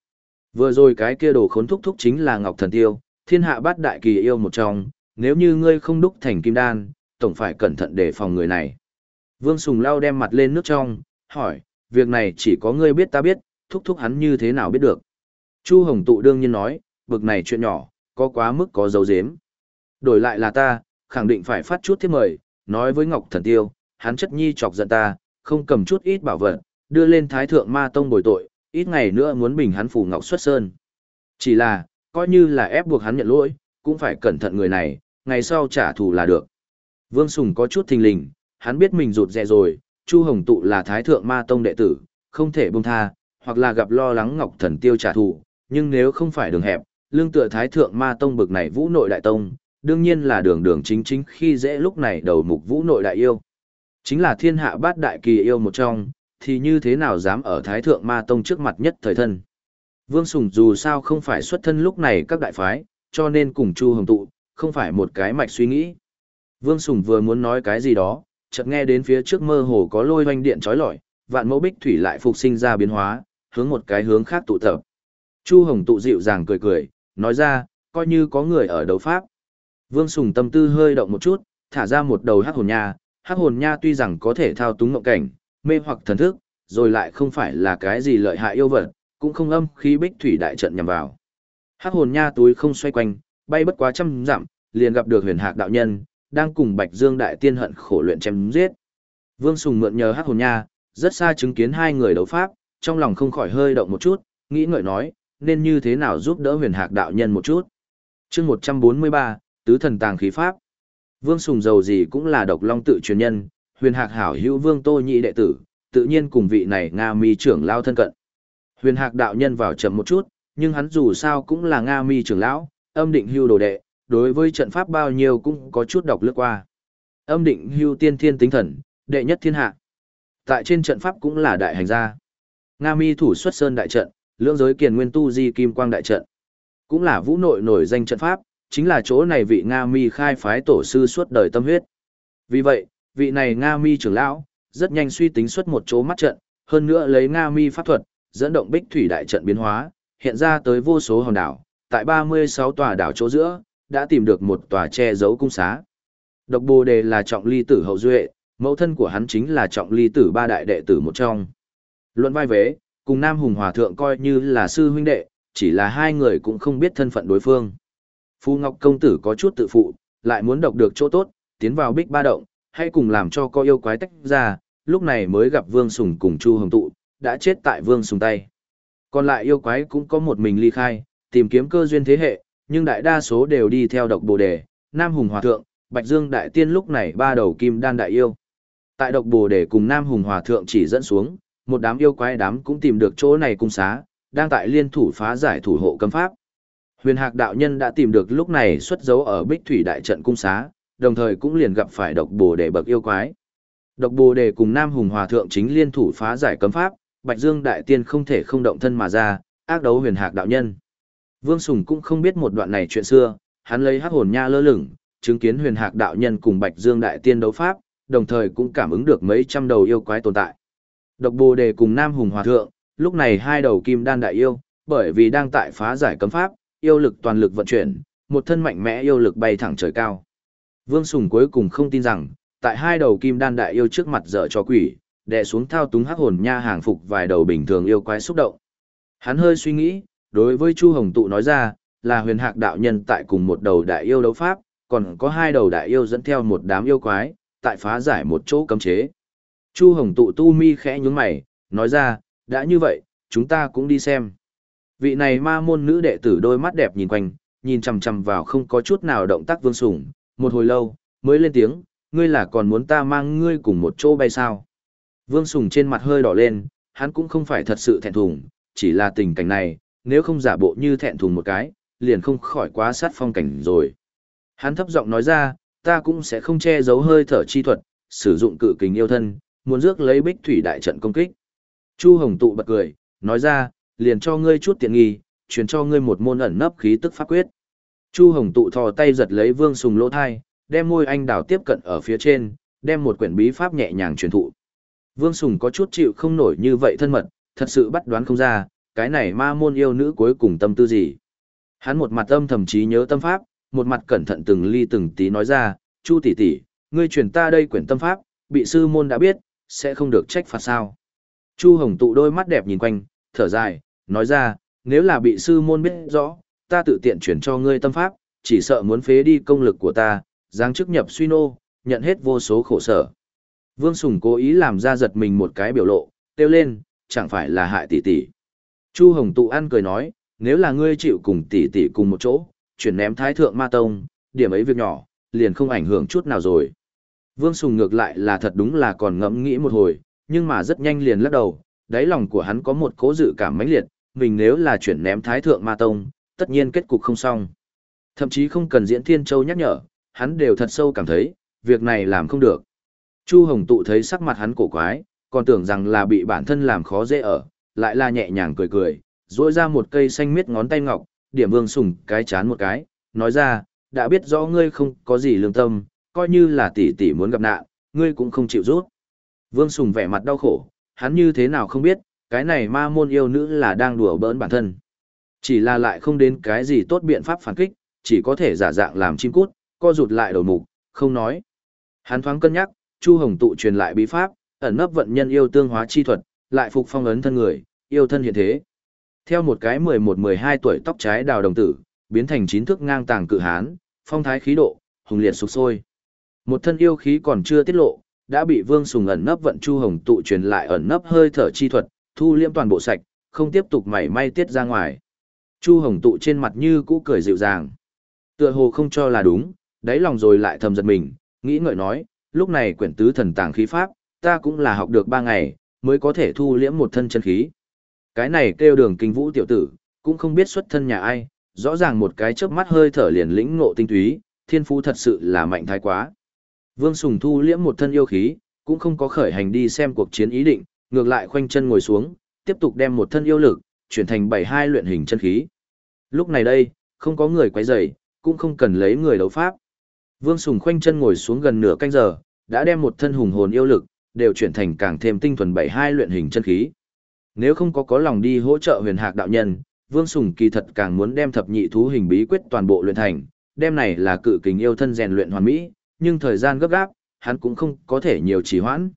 Vừa rồi cái kia đồ khốn thúc thúc chính là Ngọc Thần Tiêu, thiên hạ bát đại kỳ yêu một trong, nếu như ngươi không đúc thành kim đan, tổng phải cẩn thận để phòng người này. Vương Sùng lao đem mặt lên nước trong, hỏi, việc này chỉ có ngươi biết ta biết, thúc thúc hắn như thế nào biết được. Chu Hồng Tụ đương nhiên nói, bực này chuyện nhỏ, có quá mức có dấu dếm. Đổi lại là ta, khẳng định phải phát chút thiết mời, nói với Ngọc Thần Tiêu, hắn chất nhi chọc giận ta, không cầm chút ít bảo vật, đưa lên Thái Thượng Ma Tông bồi tội, ít ngày nữa muốn bình hắn phủ Ngọc xuất sơn. Chỉ là, coi như là ép buộc hắn nhận lỗi, cũng phải cẩn thận người này, ngày sau trả thù là được. Vương Sùng có chút thình lình, hắn biết mình rụt rè rồi, Chu Hồng Tụ là Thái Thượng Ma Tông đệ tử, không thể buông tha, hoặc là gặp lo lắng Ngọc Thần Tiêu trả thù, nhưng nếu không phải đường hẹp, lương tựa Thái Thượng Ma Tông bực này vũ nội đại tông, đương nhiên là đường đường chính chính khi dễ lúc này đầu mục vũ nội đại yêu. Chính là thiên hạ bát đại kỳ yêu một trong, thì như thế nào dám ở Thái Thượng Ma Tông trước mặt nhất thời thân. Vương Sùng dù sao không phải xuất thân lúc này các đại phái, cho nên cùng Chu Hồng Tụ, không phải một cái mạch suy nghĩ. Vương Sùng vừa muốn nói cái gì đó, chợt nghe đến phía trước mơ hồ có lôi hoanh điện trói lọi, vạn mẫu bích thủy lại phục sinh ra biến hóa, hướng một cái hướng khác tụ tập. Chu Hồng Tụ dịu dàng cười cười, nói ra, coi như có người ở đấu pháp. Vương Sùng tâm tư hơi động một chút, thả ra một đầu hắc hồn nha, hắc hồn nha tuy rằng có thể thao túng ngộng cảnh, mê hoặc thần thức, rồi lại không phải là cái gì lợi hại yêu vật, cũng không âm khí bích thủy đại trận nhằm vào. Hắc hồn nha túi không xoay quanh, bay bất quá trăm dặm, liền gặp được huyền hạc đạo nhân, đang cùng Bạch Dương đại tiên hận khổ luyện chém giết. Vương Sùng mượn nhờ hắc hồn nha, rất xa chứng kiến hai người đấu pháp, trong lòng không khỏi hơi động một chút, nghĩ ngợi nói, nên như thế nào giúp đỡ huyền hạc đạo nhân một chút. chương 143, Tứ thần tàng khí pháp. Vương Sùng giàu gì cũng là độc long tự truyền nhân, huyền hạc hảo hữu vương tô nhị đệ tử, tự nhiên cùng vị này Nga mi trưởng lao thân cận. Huyền hạc đạo nhân vào chậm một chút, nhưng hắn dù sao cũng là Nga mi trưởng lão, âm định hưu đồ đệ, đối với trận pháp bao nhiêu cũng có chút đọc lướt qua. Âm định hưu tiên thiên tính thần, đệ nhất thiên hạ. Tại trên trận pháp cũng là đại hành gia. Nga mi thủ xuất sơn đại trận, lưỡng giới kiền nguyên tu di kim quang đại trận. Cũng là vũ nội nổi danh trận pháp, chính là chỗ này vị Nga mi khai phái tổ sư suốt đời tâm huyết. Vì vậy, vị này Nga mi trưởng lão, rất nhanh suy tính xuất một chỗ mắt trận, hơn nữa lấy Nga mi pháp thuật, dẫn động bích thủy đại trận biến hóa, hiện ra tới vô số hòn đảo, tại 36 tòa đảo chỗ giữa, đã tìm được một tòa che giấu cung xá. Độc Bồ Đề là trọng ly tử hậu duệ, mẫu thân của hắn chính là trọng ly tử ba đại đệ tử một trong. Luận vai vế, cùng Nam Hùng Hòa Thượng coi như là sư huynh đệ, chỉ là hai người cũng không biết thân phận đối phương. Phu Ngọc Công Tử có chút tự phụ, lại muốn độc được chỗ tốt, tiến vào bích ba động, hay cùng làm cho có yêu quái tách ra, lúc này mới gặp Vương Sùng cùng Chu Hồng Tụ, đã chết tại Vương Sùng tay. Còn lại yêu quái cũng có một mình ly khai, tìm kiếm cơ duyên thế hệ, nhưng đại đa số đều đi theo độc bồ đề, Nam Hùng Hòa Thượng, Bạch Dương Đại Tiên lúc này ba đầu kim đan đại yêu. Tại độc bồ đề cùng Nam Hùng Hòa Thượng chỉ dẫn xuống, một đám yêu quái đám cũng tìm được chỗ này cung xá, đang tại liên thủ phá giải thủ hộ cấm pháp. Huyền Hạc đạo nhân đã tìm được lúc này xuất dấu ở Bích Thủy đại trận cung xá, đồng thời cũng liền gặp phải độc bồ đề bậc yêu quái. Độc bồ đề cùng Nam Hùng Hòa Thượng chính liên thủ phá giải cấm pháp, Bạch Dương đại tiên không thể không động thân mà ra, ác đấu Huyền Hạc đạo nhân. Vương Sùng cũng không biết một đoạn này chuyện xưa, hắn lấy hắc hồn nha lơ lửng, chứng kiến huyền hạc đạo nhân cùng Bạch Dương đại tiên đấu pháp, đồng thời cũng cảm ứng được mấy trăm đầu yêu quái tồn tại. Độc Bồ Đề cùng Nam Hùng Hòa Thượng, lúc này hai đầu kim đan đại yêu, bởi vì đang tại phá giải cấm pháp, yêu lực toàn lực vận chuyển, một thân mạnh mẽ yêu lực bay thẳng trời cao. Vương Sùng cuối cùng không tin rằng, tại hai đầu kim đan đại yêu trước mặt dở cho quỷ, đè xuống thao túng hắc hồn nha hàng phục vài đầu bình thường yêu quái xúc động. Hắn hơi suy nghĩ, đối với Chu Hồng Tụ nói ra, là huyền hạc đạo nhân tại cùng một đầu đại yêu đấu pháp, còn có hai đầu đại yêu dẫn theo một đám yêu quái, tại phá giải một chỗ cấm chế. Chu Hồng Tụ tu mi khẽ nhướng mày, nói ra, đã như vậy, chúng ta cũng đi xem. Vị này ma môn nữ đệ tử đôi mắt đẹp nhìn quanh, nhìn chằm chằm vào không có chút nào động tác vương sủng, một hồi lâu, mới lên tiếng, ngươi là còn muốn ta mang ngươi cùng một chỗ bay sao. Vương Sùng trên mặt hơi đỏ lên, hắn cũng không phải thật sự thẹn thùng, chỉ là tình cảnh này, nếu không giả bộ như thẹn thùng một cái, liền không khỏi quá sát phong cảnh rồi. Hắn thấp giọng nói ra, ta cũng sẽ không che giấu hơi thở chi thuật, sử dụng cự kình yêu thân, muốn rước lấy bích thủy đại trận công kích. Chu Hồng tụ bật cười, nói ra, liền cho ngươi chút tiện nghi, truyền cho ngươi một môn ẩn nấp khí tức pháp quyết. Chu Hồng tụ thò tay giật lấy Vương Sùng lỗ thai, đem môi anh đào tiếp cận ở phía trên, đem một quyển bí pháp nhẹ nhàng truyền thụ. Vương Sùng có chút chịu không nổi như vậy thân mật, thật sự bắt đoán không ra, cái này ma môn yêu nữ cuối cùng tâm tư gì. Hắn một mặt âm thầm trí nhớ tâm pháp, một mặt cẩn thận từng ly từng tí nói ra, Chu tỷ tỷ, ngươi truyền ta đây quyển tâm pháp, bị sư môn đã biết, sẽ không được trách phạt sao. Chu Hồng tụ đôi mắt đẹp nhìn quanh, thở dài, nói ra, nếu là bị sư môn biết rõ, ta tự tiện chuyển cho ngươi tâm pháp, chỉ sợ muốn phế đi công lực của ta, giáng chức nhập suy nô, nhận hết vô số khổ sở. Vương Sùng cố ý làm ra giật mình một cái biểu lộ, kêu lên, chẳng phải là hại tỷ tỷ. Chu Hồng tụ ăn cười nói, nếu là ngươi chịu cùng tỷ tỷ cùng một chỗ, chuyển ném thái thượng ma tông, điểm ấy việc nhỏ, liền không ảnh hưởng chút nào rồi. Vương Sùng ngược lại là thật đúng là còn ngẫm nghĩ một hồi, nhưng mà rất nhanh liền lắc đầu, đáy lòng của hắn có một cố dự cảm mãnh liệt, mình nếu là chuyển ném thái thượng ma tông, tất nhiên kết cục không xong. Thậm chí không cần diễn thiên châu nhắc nhở, hắn đều thật sâu cảm thấy, việc này làm không được. Chu Hồng tụ thấy sắc mặt hắn cổ quái, còn tưởng rằng là bị bản thân làm khó dễ ở, lại là nhẹ nhàng cười cười, duỗi ra một cây xanh miết ngón tay ngọc, điểm vương sùng cái chán một cái, nói ra, đã biết rõ ngươi không có gì lương tâm, coi như là tỷ tỷ muốn gặp nạn, ngươi cũng không chịu rút. Vương Sùng vẻ mặt đau khổ, hắn như thế nào không biết, cái này ma môn yêu nữ là đang đùa bỡn bản thân. Chỉ là lại không đến cái gì tốt biện pháp phản kích, chỉ có thể giả dạng làm chim cút, co rụt lại đầu mục, không nói. Hắn thoáng cân nhắc, Chu Hồng tụ truyền lại bí pháp, ẩn nấp vận nhân yêu tương hóa chi thuật, lại phục phong ấn thân người, yêu thân hiện thế. Theo một cái 11-12 tuổi tóc trái đào đồng tử, biến thành chín thước ngang tàng cự hán, phong thái khí độ, hùng liệt sục sôi. Một thân yêu khí còn chưa tiết lộ, đã bị Vương Sùng ẩn nấp vận Chu Hồng tụ truyền lại ẩn nấp hơi thở chi thuật, thu liễm toàn bộ sạch, không tiếp tục mảy may tiết ra ngoài. Chu Hồng tụ trên mặt như cũ cười dịu dàng. Tựa hồ không cho là đúng, đáy lòng rồi lại thầm giật mình, nghĩ ngợi nói, lúc này quyển tứ thần tàng khí pháp, ta cũng là học được ba ngày, mới có thể thu liễm một thân chân khí. Cái này kêu đường kinh vũ tiểu tử, cũng không biết xuất thân nhà ai, rõ ràng một cái chớp mắt hơi thở liền lĩnh ngộ tinh túy, thiên phú thật sự là mạnh thái quá. Vương Sùng thu liễm một thân yêu khí, cũng không có khởi hành đi xem cuộc chiến ý định, ngược lại khoanh chân ngồi xuống, tiếp tục đem một thân yêu lực, chuyển thành bảy hai luyện hình chân khí. Lúc này đây, không có người quấy rầy, cũng không cần lấy người đấu pháp. Vương Sùng khoanh chân ngồi xuống gần nửa canh giờ, đã đem một thân hùng hồn yêu lực, đều chuyển thành càng thêm tinh thuần bảy hai luyện hình chân khí. Nếu không có có lòng đi hỗ trợ huyền hạc đạo nhân, Vương Sùng kỳ thật càng muốn đem thập nhị thú hình bí quyết toàn bộ luyện thành, đem này là cự kình yêu thân rèn luyện hoàn mỹ, nhưng thời gian gấp gáp, hắn cũng không có thể nhiều trì hoãn.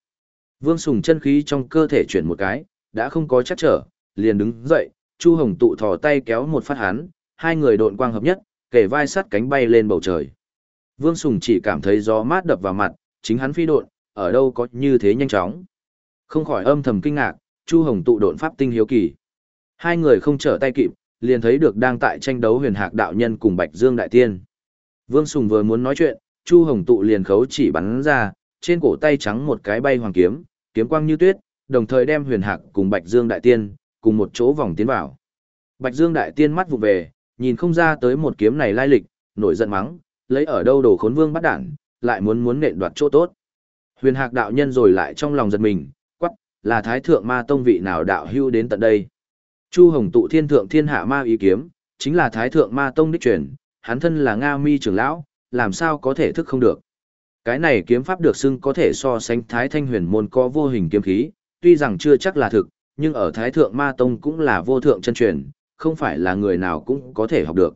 Vương Sùng chân khí trong cơ thể chuyển một cái, đã không có chắc trở, liền đứng dậy, Chu Hồng tụ thò tay kéo một phát hắn, hai người độn quang hợp nhất, kể vai sắt cánh bay lên bầu trời. Vương Sùng chỉ cảm thấy gió mát đập vào mặt, chính hắn phi độn, ở đâu có như thế nhanh chóng. Không khỏi âm thầm kinh ngạc, Chu Hồng tụ độn pháp tinh hiếu kỳ. Hai người không trở tay kịp, liền thấy được đang tại tranh đấu huyền hạc đạo nhân cùng Bạch Dương Đại Tiên. Vương Sùng vừa muốn nói chuyện, Chu Hồng tụ liền khấu chỉ bắn ra, trên cổ tay trắng một cái bay hoàng kiếm, kiếm quang như tuyết, đồng thời đem huyền hạc cùng Bạch Dương Đại Tiên, cùng một chỗ vòng tiến vào. Bạch Dương Đại Tiên mắt vụ về, nhìn không ra tới một kiếm này lai lịch, nổi giận mắng, lấy ở đâu đồ khốn vương bắt đản, lại muốn muốn nện đoạt chỗ tốt. Huyền hạc đạo nhân rồi lại trong lòng giật mình, quắc, là thái thượng ma tông vị nào đạo hưu đến tận đây. Chu Hồng tụ thiên thượng thiên hạ ma ý kiếm, chính là thái thượng ma tông đích truyền, hắn thân là Nga mi trưởng lão, làm sao có thể thức không được. Cái này kiếm pháp được xưng có thể so sánh Thái Thanh huyền môn có vô hình kiếm khí, tuy rằng chưa chắc là thực, nhưng ở Thái Thượng Ma Tông cũng là vô thượng chân truyền, không phải là người nào cũng có thể học được.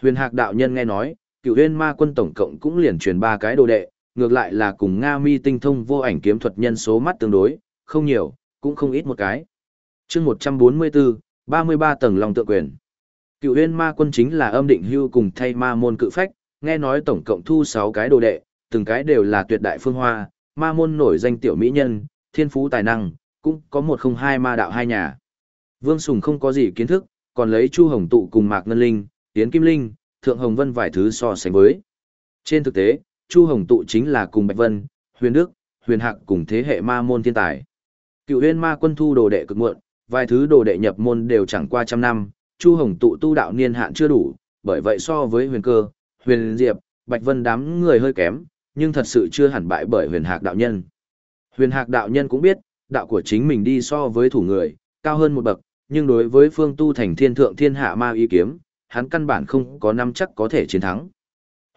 Huyền Hạc đạo nhân nghe nói, cựu huyên ma quân tổng cộng cũng liền truyền ba cái đồ đệ, ngược lại là cùng Nga mi tinh thông vô ảnh kiếm thuật nhân số mắt tương đối, không nhiều, cũng không ít một cái. chương 144, 33 tầng lòng tự quyền. Cựu huyên ma quân chính là âm định hưu cùng thay ma môn cự phách, nghe nói tổng cộng thu 6 cái đồ đệ, từng cái đều là tuyệt đại phương hoa, ma môn nổi danh tiểu mỹ nhân, thiên phú tài năng, cũng có một không hai ma đạo hai nhà. Vương Sùng không có gì kiến thức, còn lấy Chu Hồng Tụ cùng Mạc Ngân Linh, Yến Kim Linh, Thượng Hồng Vân vài thứ so sánh với. Trên thực tế, Chu Hồng Tụ chính là cùng Bạch Vân, Huyền Đức, Huyền Hạc cùng thế hệ ma môn thiên tài. Cựu Huyên Ma Quân thu đồ đệ cực muộn, vài thứ đồ đệ nhập môn đều chẳng qua trăm năm, Chu Hồng Tụ tu đạo niên hạn chưa đủ, bởi vậy so với Huyền Cơ, Huyền Diệp, Bạch Vân đám người hơi kém, nhưng thật sự chưa hẳn bại bởi Huyền Hạc đạo nhân. Huyền Hạc đạo nhân cũng biết, đạo của chính mình đi so với thủ người, cao hơn một bậc, nhưng đối với phương tu thành thiên thượng thiên hạ ma y kiếm, hắn căn bản không có năm chắc có thể chiến thắng.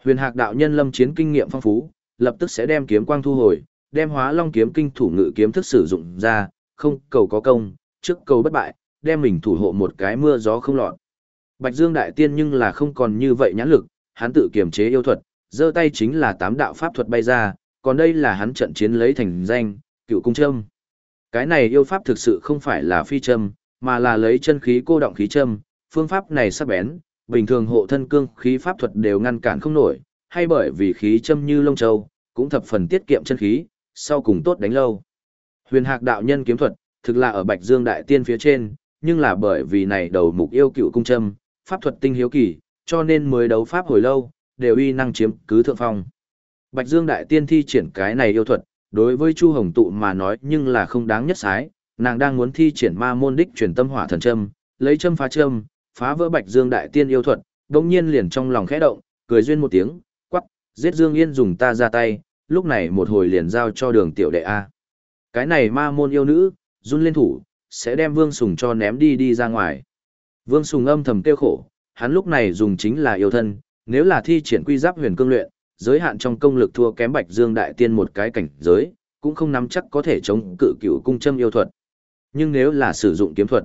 Huyền Hạc đạo nhân lâm chiến kinh nghiệm phong phú, lập tức sẽ đem kiếm quang thu hồi, đem Hóa Long kiếm kinh thủ ngự kiếm thức sử dụng ra, không cầu có công, trước cầu bất bại, đem mình thủ hộ một cái mưa gió không lọt. Bạch Dương đại tiên nhưng là không còn như vậy nhãn lực, hắn tự kiềm chế yêu thuật, giơ tay chính là tám đạo pháp thuật bay ra, còn đây là hắn trận chiến lấy thành danh, Cựu cung châm. Cái này yêu pháp thực sự không phải là phi châm, mà là lấy chân khí cô động khí châm, phương pháp này sắc bén, bình thường hộ thân cương khí pháp thuật đều ngăn cản không nổi, hay bởi vì khí châm như lông châu, cũng thập phần tiết kiệm chân khí, sau cùng tốt đánh lâu. Huyền Hạc đạo nhân kiếm thuật, thực là ở Bạch Dương đại tiên phía trên, nhưng là bởi vì này đầu mục yêu cựu cung châm, pháp thuật tinh hiếu kỳ, cho nên mới đấu pháp hồi lâu, đều uy năng chiếm cứ thượng phong. Bạch Dương đại tiên thi triển cái này yêu thuật, đối với Chu Hồng tụ mà nói nhưng là không đáng nhất sái, nàng đang muốn thi triển ma môn đích truyền tâm hỏa thần châm, lấy châm phá châm, phá vỡ Bạch Dương đại tiên yêu thuật, đột nhiên liền trong lòng khẽ động, cười duyên một tiếng, quắc, giết Dương Yên dùng ta ra tay, lúc này một hồi liền giao cho đường tiểu đệ A. Cái này ma môn yêu nữ, run lên thủ, sẽ đem Vương Sùng cho ném đi đi ra ngoài. Vương Sùng âm thầm tiêu khổ, hắn lúc này dùng chính là yêu thân, nếu là thi triển quy giáp huyền cương luyện, giới hạn trong công lực thua kém Bạch Dương đại tiên một cái cảnh giới, cũng không nắm chắc có thể chống cự cựu cung châm yêu thuật. Nhưng nếu là sử dụng kiếm thuật,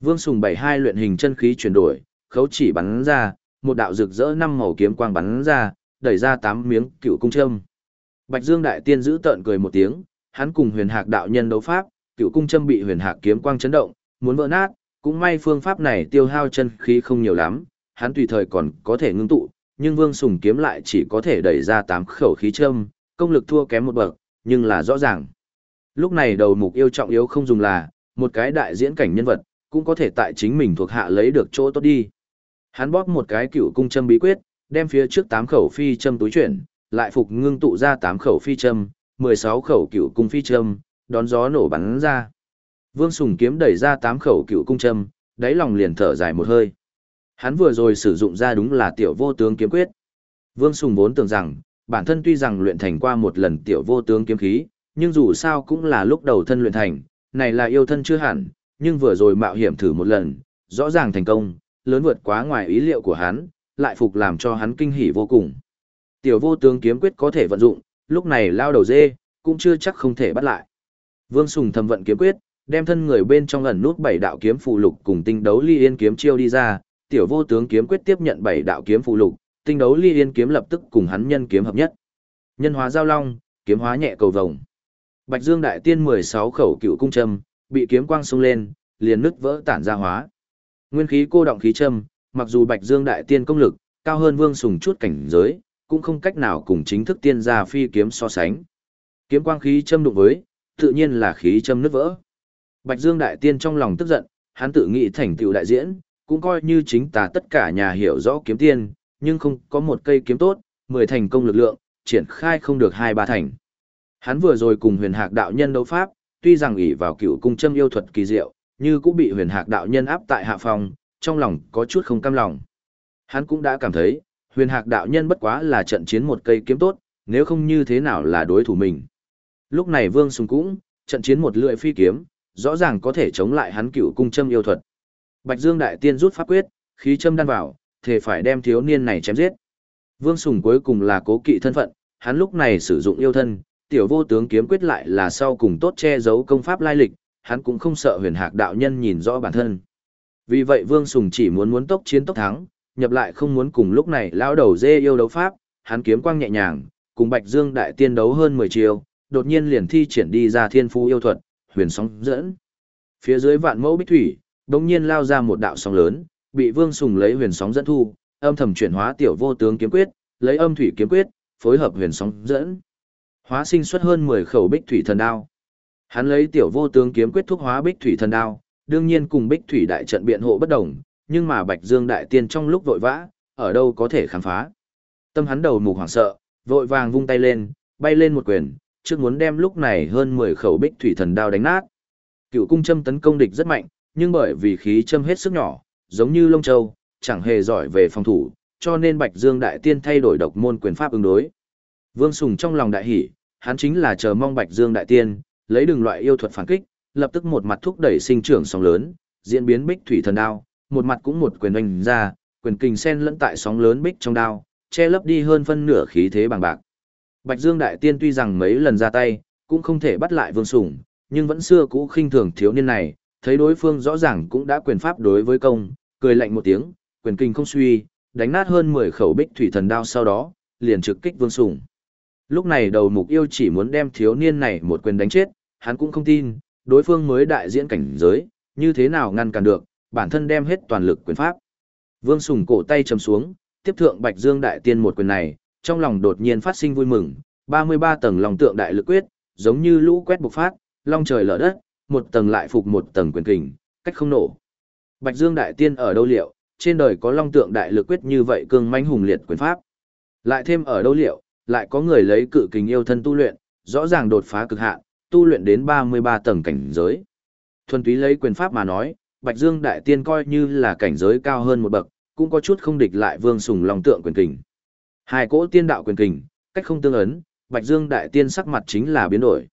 Vương Sùng bảy hai luyện hình chân khí chuyển đổi, khấu chỉ bắn ra, một đạo rực rỡ năm màu kiếm quang bắn ra, đẩy ra tám miếng cựu cung châm. Bạch Dương đại tiên giữ tợn cười một tiếng, hắn cùng Huyền Hạc đạo nhân đấu pháp, cựu cung châm bị Huyền Hạc kiếm quang chấn động, muốn vỡ nát, cũng may phương pháp này tiêu hao chân khí không nhiều lắm, hắn tùy thời còn có thể ngưng tụ, nhưng Vương Sùng kiếm lại chỉ có thể đẩy ra tám khẩu khí châm, công lực thua kém một bậc, nhưng là rõ ràng. Lúc này đầu mục yêu trọng yếu không dùng là, một cái đại diễn cảnh nhân vật, cũng có thể tại chính mình thuộc hạ lấy được chỗ tốt đi. Hắn bóp một cái cựu cung châm bí quyết, đem phía trước tám khẩu phi châm túi chuyển, lại phục ngưng tụ ra tám khẩu phi châm, 16 khẩu cựu cung phi châm, đón gió nổ bắn ra. Vương Sùng kiếm đẩy ra tám khẩu cựu cung châm, đáy lòng liền thở dài một hơi. Hắn vừa rồi sử dụng ra đúng là tiểu vô tướng kiếm quyết. Vương Sùng vốn tưởng rằng, bản thân tuy rằng luyện thành qua một lần tiểu vô tướng kiếm khí, nhưng dù sao cũng là lúc đầu thân luyện thành, này là yêu thân chưa hẳn, nhưng vừa rồi mạo hiểm thử một lần, rõ ràng thành công, lớn vượt quá ngoài ý liệu của hắn, lại phục làm cho hắn kinh hỉ vô cùng. Tiểu vô tướng kiếm quyết có thể vận dụng, lúc này lao đầu dê, cũng chưa chắc không thể bắt lại. Vương Sùng thầm vận kiếm quyết, đem thân người bên trong ẩn nút bảy đạo kiếm phụ lục cùng tinh đấu ly yên kiếm chiêu đi ra, tiểu vô tướng kiếm quyết tiếp nhận bảy đạo kiếm phụ lục, tinh đấu ly yên kiếm lập tức cùng hắn nhân kiếm hợp nhất. Nhân hóa giao long, kiếm hóa nhẹ cầu vồng. Bạch Dương đại tiên 16 khẩu cựu cung châm, bị kiếm quang xông lên, liền nứt vỡ tản ra hóa. Nguyên khí cô động khí châm, mặc dù Bạch Dương đại tiên công lực cao hơn Vương Sùng chút cảnh giới, cũng không cách nào cùng chính thức tiên gia phi kiếm so sánh. Kiếm quang khí châm đụng với, tự nhiên là khí châm nứt vỡ. Bạch Dương đại tiên trong lòng tức giận, hắn tự nghĩ thành tựu đại diễn, cũng coi như chính tà tất cả nhà hiểu rõ kiếm tiên, nhưng không có một cây kiếm tốt, mười thành công lực lượng, triển khai không được hai ba thành. Hắn vừa rồi cùng huyền hạc đạo nhân đấu pháp, tuy rằng ỷ vào cựu cung châm yêu thuật kỳ diệu, như cũng bị huyền hạc đạo nhân áp tại hạ phòng, trong lòng có chút không cam lòng. Hắn cũng đã cảm thấy, huyền hạc đạo nhân bất quá là trận chiến một cây kiếm tốt, nếu không như thế nào là đối thủ mình. Lúc này Vương Sùng cũng, trận chiến một lưỡi phi kiếm, rõ ràng có thể chống lại hắn cựu cung châm yêu thuật. Bạch Dương đại tiên rút pháp quyết, khí châm đan vào, thể phải đem thiếu niên này chém giết. Vương Sùng cuối cùng là cố kỵ thân phận, hắn lúc này sử dụng yêu thân, tiểu vô tướng kiếm quyết lại là sau cùng tốt che giấu công pháp lai lịch, hắn cũng không sợ huyền hạc đạo nhân nhìn rõ bản thân. Vì vậy Vương Sùng chỉ muốn muốn tốc chiến tốc thắng, nhập lại không muốn cùng lúc này lao đầu dê yêu đấu pháp, hắn kiếm quang nhẹ nhàng, cùng Bạch Dương đại tiên đấu hơn 10 chiều, đột nhiên liền thi triển đi ra thiên phú yêu thuật, huyền sóng dẫn. Phía dưới vạn mẫu bích thủy, đột nhiên lao ra một đạo sóng lớn, bị Vương Sùng lấy huyền sóng dẫn thu, âm thầm chuyển hóa tiểu vô tướng kiếm quyết, lấy âm thủy kiếm quyết, phối hợp huyền sóng dẫn. Hóa sinh xuất hơn 10 khẩu bích thủy thần đao. Hắn lấy tiểu vô tướng kiếm quyết thúc hóa bích thủy thần đao, đương nhiên cùng bích thủy đại trận biện hộ bất đồng, nhưng mà Bạch Dương đại tiên trong lúc vội vã, ở đâu có thể khám phá. Tâm hắn đầu mù hoảng sợ, vội vàng vung tay lên, bay lên một quyền, trước muốn đem lúc này hơn 10 khẩu bích thủy thần đao đánh nát. Cựu cung châm tấn công địch rất mạnh, nhưng bởi vì khí châm hết sức nhỏ, giống như lông châu, chẳng hề giỏi về phòng thủ, cho nên Bạch Dương đại tiên thay đổi độc môn quyền pháp ứng đối. Vương Sùng trong lòng đại hỉ, hắn chính là chờ mong Bạch Dương đại tiên, lấy đường loại yêu thuật phản kích, lập tức một mặt thúc đẩy sinh trưởng sóng lớn, diễn biến bích thủy thần đao, một mặt cũng một quyền đánh ra, quyền kình sen lẫn tại sóng lớn bích trong đao, che lấp đi hơn phân nửa khí thế bằng bạc. Bạch Dương đại tiên tuy rằng mấy lần ra tay, cũng không thể bắt lại Vương Sùng, nhưng vẫn xưa cũ khinh thường thiếu niên này, thấy đối phương rõ ràng cũng đã quyền pháp đối với công, cười lạnh một tiếng, quyền kinh không suy, đánh nát hơn 10 khẩu bích thủy thần đao sau đó, liền trực kích Vương Sùng. Lúc này đầu mục yêu chỉ muốn đem thiếu niên này một quyền đánh chết, hắn cũng không tin, đối phương mới đại diễn cảnh giới, như thế nào ngăn cản được, bản thân đem hết toàn lực quyền pháp. Vương Sùng cổ tay chầm xuống, tiếp thượng Bạch Dương đại tiên một quyền này, trong lòng đột nhiên phát sinh vui mừng, 33 tầng lòng tượng đại lực quyết, giống như lũ quét bộc phát, long trời lở đất, một tầng lại phục một tầng quyền kình, cách không nổ. Bạch Dương đại tiên ở đâu liệu, trên đời có long tượng đại lực quyết như vậy cương mãnh hùng liệt quyền pháp. Lại thêm ở đâu liệu, lại có người lấy cự kình yêu thân tu luyện, rõ ràng đột phá cực hạn, tu luyện đến 33 tầng cảnh giới. Thuần túy lấy quyền pháp mà nói, Bạch Dương đại tiên coi như là cảnh giới cao hơn một bậc, cũng có chút không địch lại Vương Sùng Long tượng quyền kình. Hai cỗ tiên đạo quyền kình, cách không tương ấn, Bạch Dương đại tiên sắc mặt chính là biến đổi.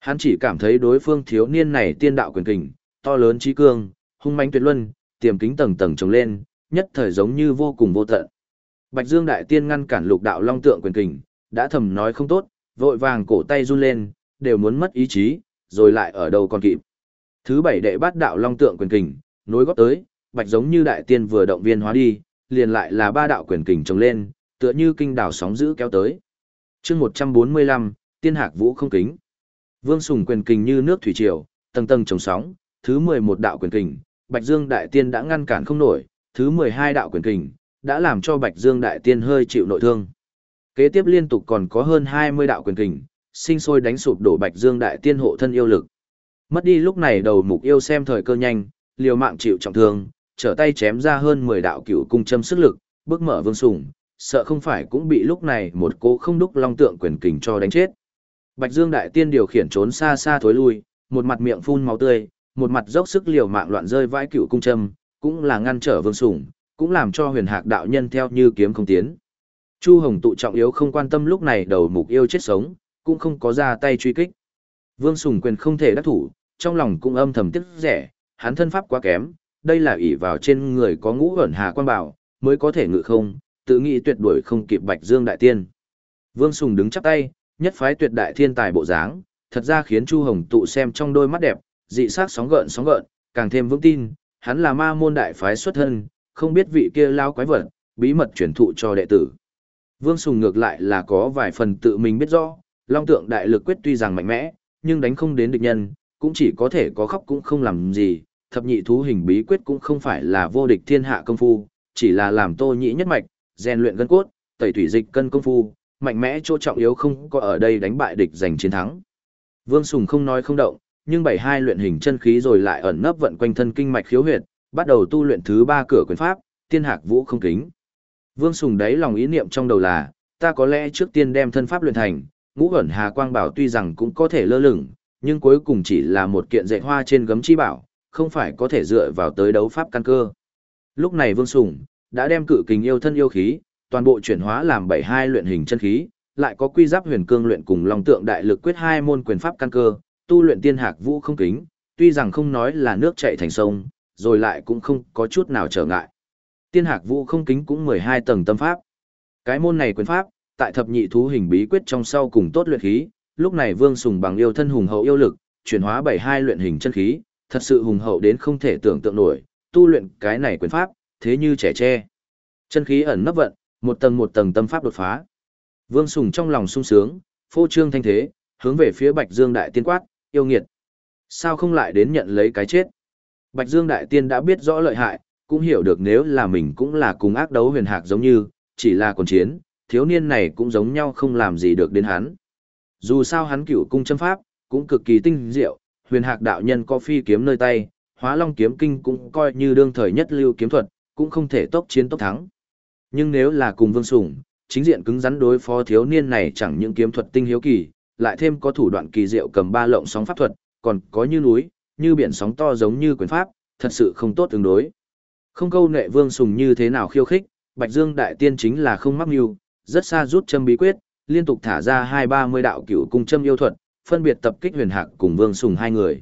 Hắn chỉ cảm thấy đối phương thiếu niên này tiên đạo quyền kình, to lớn trí cương, hung mãnh tuyệt luân, tiềm kính tầng tầng trồng lên, nhất thời giống như vô cùng vô tận. Bạch Dương đại tiên ngăn cản lục đạo long tượng quyền kình, đã thầm nói không tốt, vội vàng cổ tay run lên, đều muốn mất ý chí, rồi lại ở đâu còn kịp. Thứ bảy đệ bát đạo long tượng quyền kình, nối góp tới, bạch giống như đại tiên vừa động viên hóa đi, liền lại là ba đạo quyền kình trồng lên, tựa như kinh đảo sóng dữ kéo tới. chương 145, tiên hạc vũ không kính. Vương sùng quyền kình như nước thủy triều, tầng tầng chống sóng, thứ 11 đạo quyền kình, Bạch Dương Đại Tiên đã ngăn cản không nổi, thứ 12 đạo quyền kình, đã làm cho Bạch Dương Đại Tiên hơi chịu nội thương. Kế tiếp liên tục còn có hơn 20 đạo quyền kình, sinh sôi đánh sụp đổ Bạch Dương Đại Tiên hộ thân yêu lực. Mất đi lúc này đầu mục yêu xem thời cơ nhanh, liều mạng chịu trọng thương, trở tay chém ra hơn 10 đạo cửu cung châm sức lực, bước mở vương sùng, sợ không phải cũng bị lúc này một cô không đúc long tượng quyền kình cho đánh chết. Bạch Dương Đại Tiên điều khiển trốn xa xa thối lui, một mặt miệng phun máu tươi, một mặt dốc sức liều mạng loạn rơi vãi cựu cung châm, cũng là ngăn trở vương sủng, cũng làm cho huyền hạc đạo nhân theo như kiếm không tiến. Chu Hồng tụ trọng yếu không quan tâm lúc này đầu mục yêu chết sống, cũng không có ra tay truy kích. Vương Sùng quyền không thể đắc thủ, trong lòng cũng âm thầm tiếc rẻ, hắn thân pháp quá kém, đây là ỷ vào trên người có ngũ ẩn hà quan bảo, mới có thể ngự không, tự nghĩ tuyệt đuổi không kịp Bạch Dương đại tiên. Vương Sùng đứng chắp tay, nhất phái tuyệt đại thiên tài bộ dáng, thật ra khiến Chu Hồng tụ xem trong đôi mắt đẹp, dị sắc sóng gợn sóng gợn, càng thêm vững tin, hắn là ma môn đại phái xuất thân, không biết vị kia lao quái vật, bí mật truyền thụ cho đệ tử. Vương Sùng ngược lại là có vài phần tự mình biết rõ, Long tượng đại lực quyết tuy rằng mạnh mẽ, nhưng đánh không đến địch nhân, cũng chỉ có thể có khóc cũng không làm gì, thập nhị thú hình bí quyết cũng không phải là vô địch thiên hạ công phu, chỉ là làm tô nhị nhất mạch, rèn luyện gân cốt, tẩy thủy dịch cân công phu, mạnh mẽ chỗ trọng yếu không có ở đây đánh bại địch giành chiến thắng. Vương Sùng không nói không động, nhưng bảy hai luyện hình chân khí rồi lại ẩn nấp vận quanh thân kinh mạch khiếu huyệt, bắt đầu tu luyện thứ ba cửa quyền pháp, tiên hạc vũ không kính. Vương Sùng đáy lòng ý niệm trong đầu là, ta có lẽ trước tiên đem thân pháp luyện thành, ngũ ẩn hà quang bảo tuy rằng cũng có thể lơ lửng, nhưng cuối cùng chỉ là một kiện dạy hoa trên gấm chi bảo, không phải có thể dựa vào tới đấu pháp căn cơ. Lúc này Vương Sùng đã đem cự kình yêu thân yêu khí, toàn bộ chuyển hóa làm bảy hai luyện hình chân khí, lại có quy giáp huyền cương luyện cùng long tượng đại lực quyết hai môn quyền pháp căn cơ, tu luyện tiên hạc vũ không kính, tuy rằng không nói là nước chảy thành sông, rồi lại cũng không có chút nào trở ngại. Tiên hạc vũ không kính cũng 12 tầng tâm pháp. Cái môn này quyền pháp, tại thập nhị thú hình bí quyết trong sau cùng tốt luyện khí, lúc này Vương Sùng bằng yêu thân hùng hậu yêu lực, chuyển hóa bảy hai luyện hình chân khí, thật sự hùng hậu đến không thể tưởng tượng nổi, tu luyện cái này quyền pháp, thế như trẻ tre. Chân khí ẩn nấp vận, một tầng một tầng tâm pháp đột phá. Vương Sùng trong lòng sung sướng, phô trương thanh thế, hướng về phía Bạch Dương đại tiên quát, yêu nghiệt. Sao không lại đến nhận lấy cái chết? Bạch Dương đại tiên đã biết rõ lợi hại, cũng hiểu được nếu là mình cũng là cùng ác đấu huyền hạc giống như, chỉ là còn chiến, thiếu niên này cũng giống nhau không làm gì được đến hắn. Dù sao hắn cửu cung châm pháp, cũng cực kỳ tinh diệu, huyền hạc đạo nhân có phi kiếm nơi tay, hóa long kiếm kinh cũng coi như đương thời nhất lưu kiếm thuật, cũng không thể tốc chiến tốc thắng. Nhưng nếu là cùng vương sủng, chính diện cứng rắn đối phó thiếu niên này chẳng những kiếm thuật tinh hiếu kỳ, lại thêm có thủ đoạn kỳ diệu cầm ba lộng sóng pháp thuật, còn có như núi, như biển sóng to giống như quyền pháp, thật sự không tốt tương đối. Không câu nệ vương sùng như thế nào khiêu khích, Bạch Dương đại tiên chính là không mắc mưu, rất xa rút châm bí quyết, liên tục thả ra hai ba mươi đạo cửu cung châm yêu thuật, phân biệt tập kích Huyền Hạc cùng Vương Sùng hai người.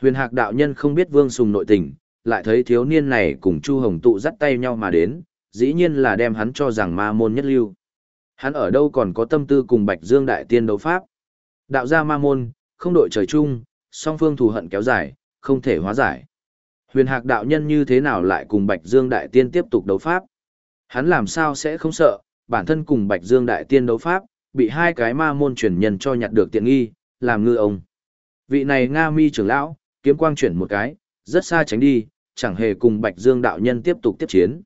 Huyền Hạc đạo nhân không biết Vương Sùng nội tình, lại thấy thiếu niên này cùng Chu Hồng tụ dắt tay nhau mà đến, dĩ nhiên là đem hắn cho rằng ma môn nhất lưu. Hắn ở đâu còn có tâm tư cùng Bạch Dương đại tiên đấu pháp? Đạo gia ma môn, không đội trời chung, song phương thù hận kéo dài, không thể hóa giải. Huyền Hạc đạo nhân như thế nào lại cùng Bạch Dương đại tiên tiếp tục đấu pháp? Hắn làm sao sẽ không sợ, bản thân cùng Bạch Dương đại tiên đấu pháp, bị hai cái ma môn truyền nhân cho nhặt được tiện nghi, làm ngư ông. Vị này Nga Mi trưởng lão, kiếm quang chuyển một cái, rất xa tránh đi, chẳng hề cùng Bạch Dương đạo nhân tiếp tục tiếp chiến.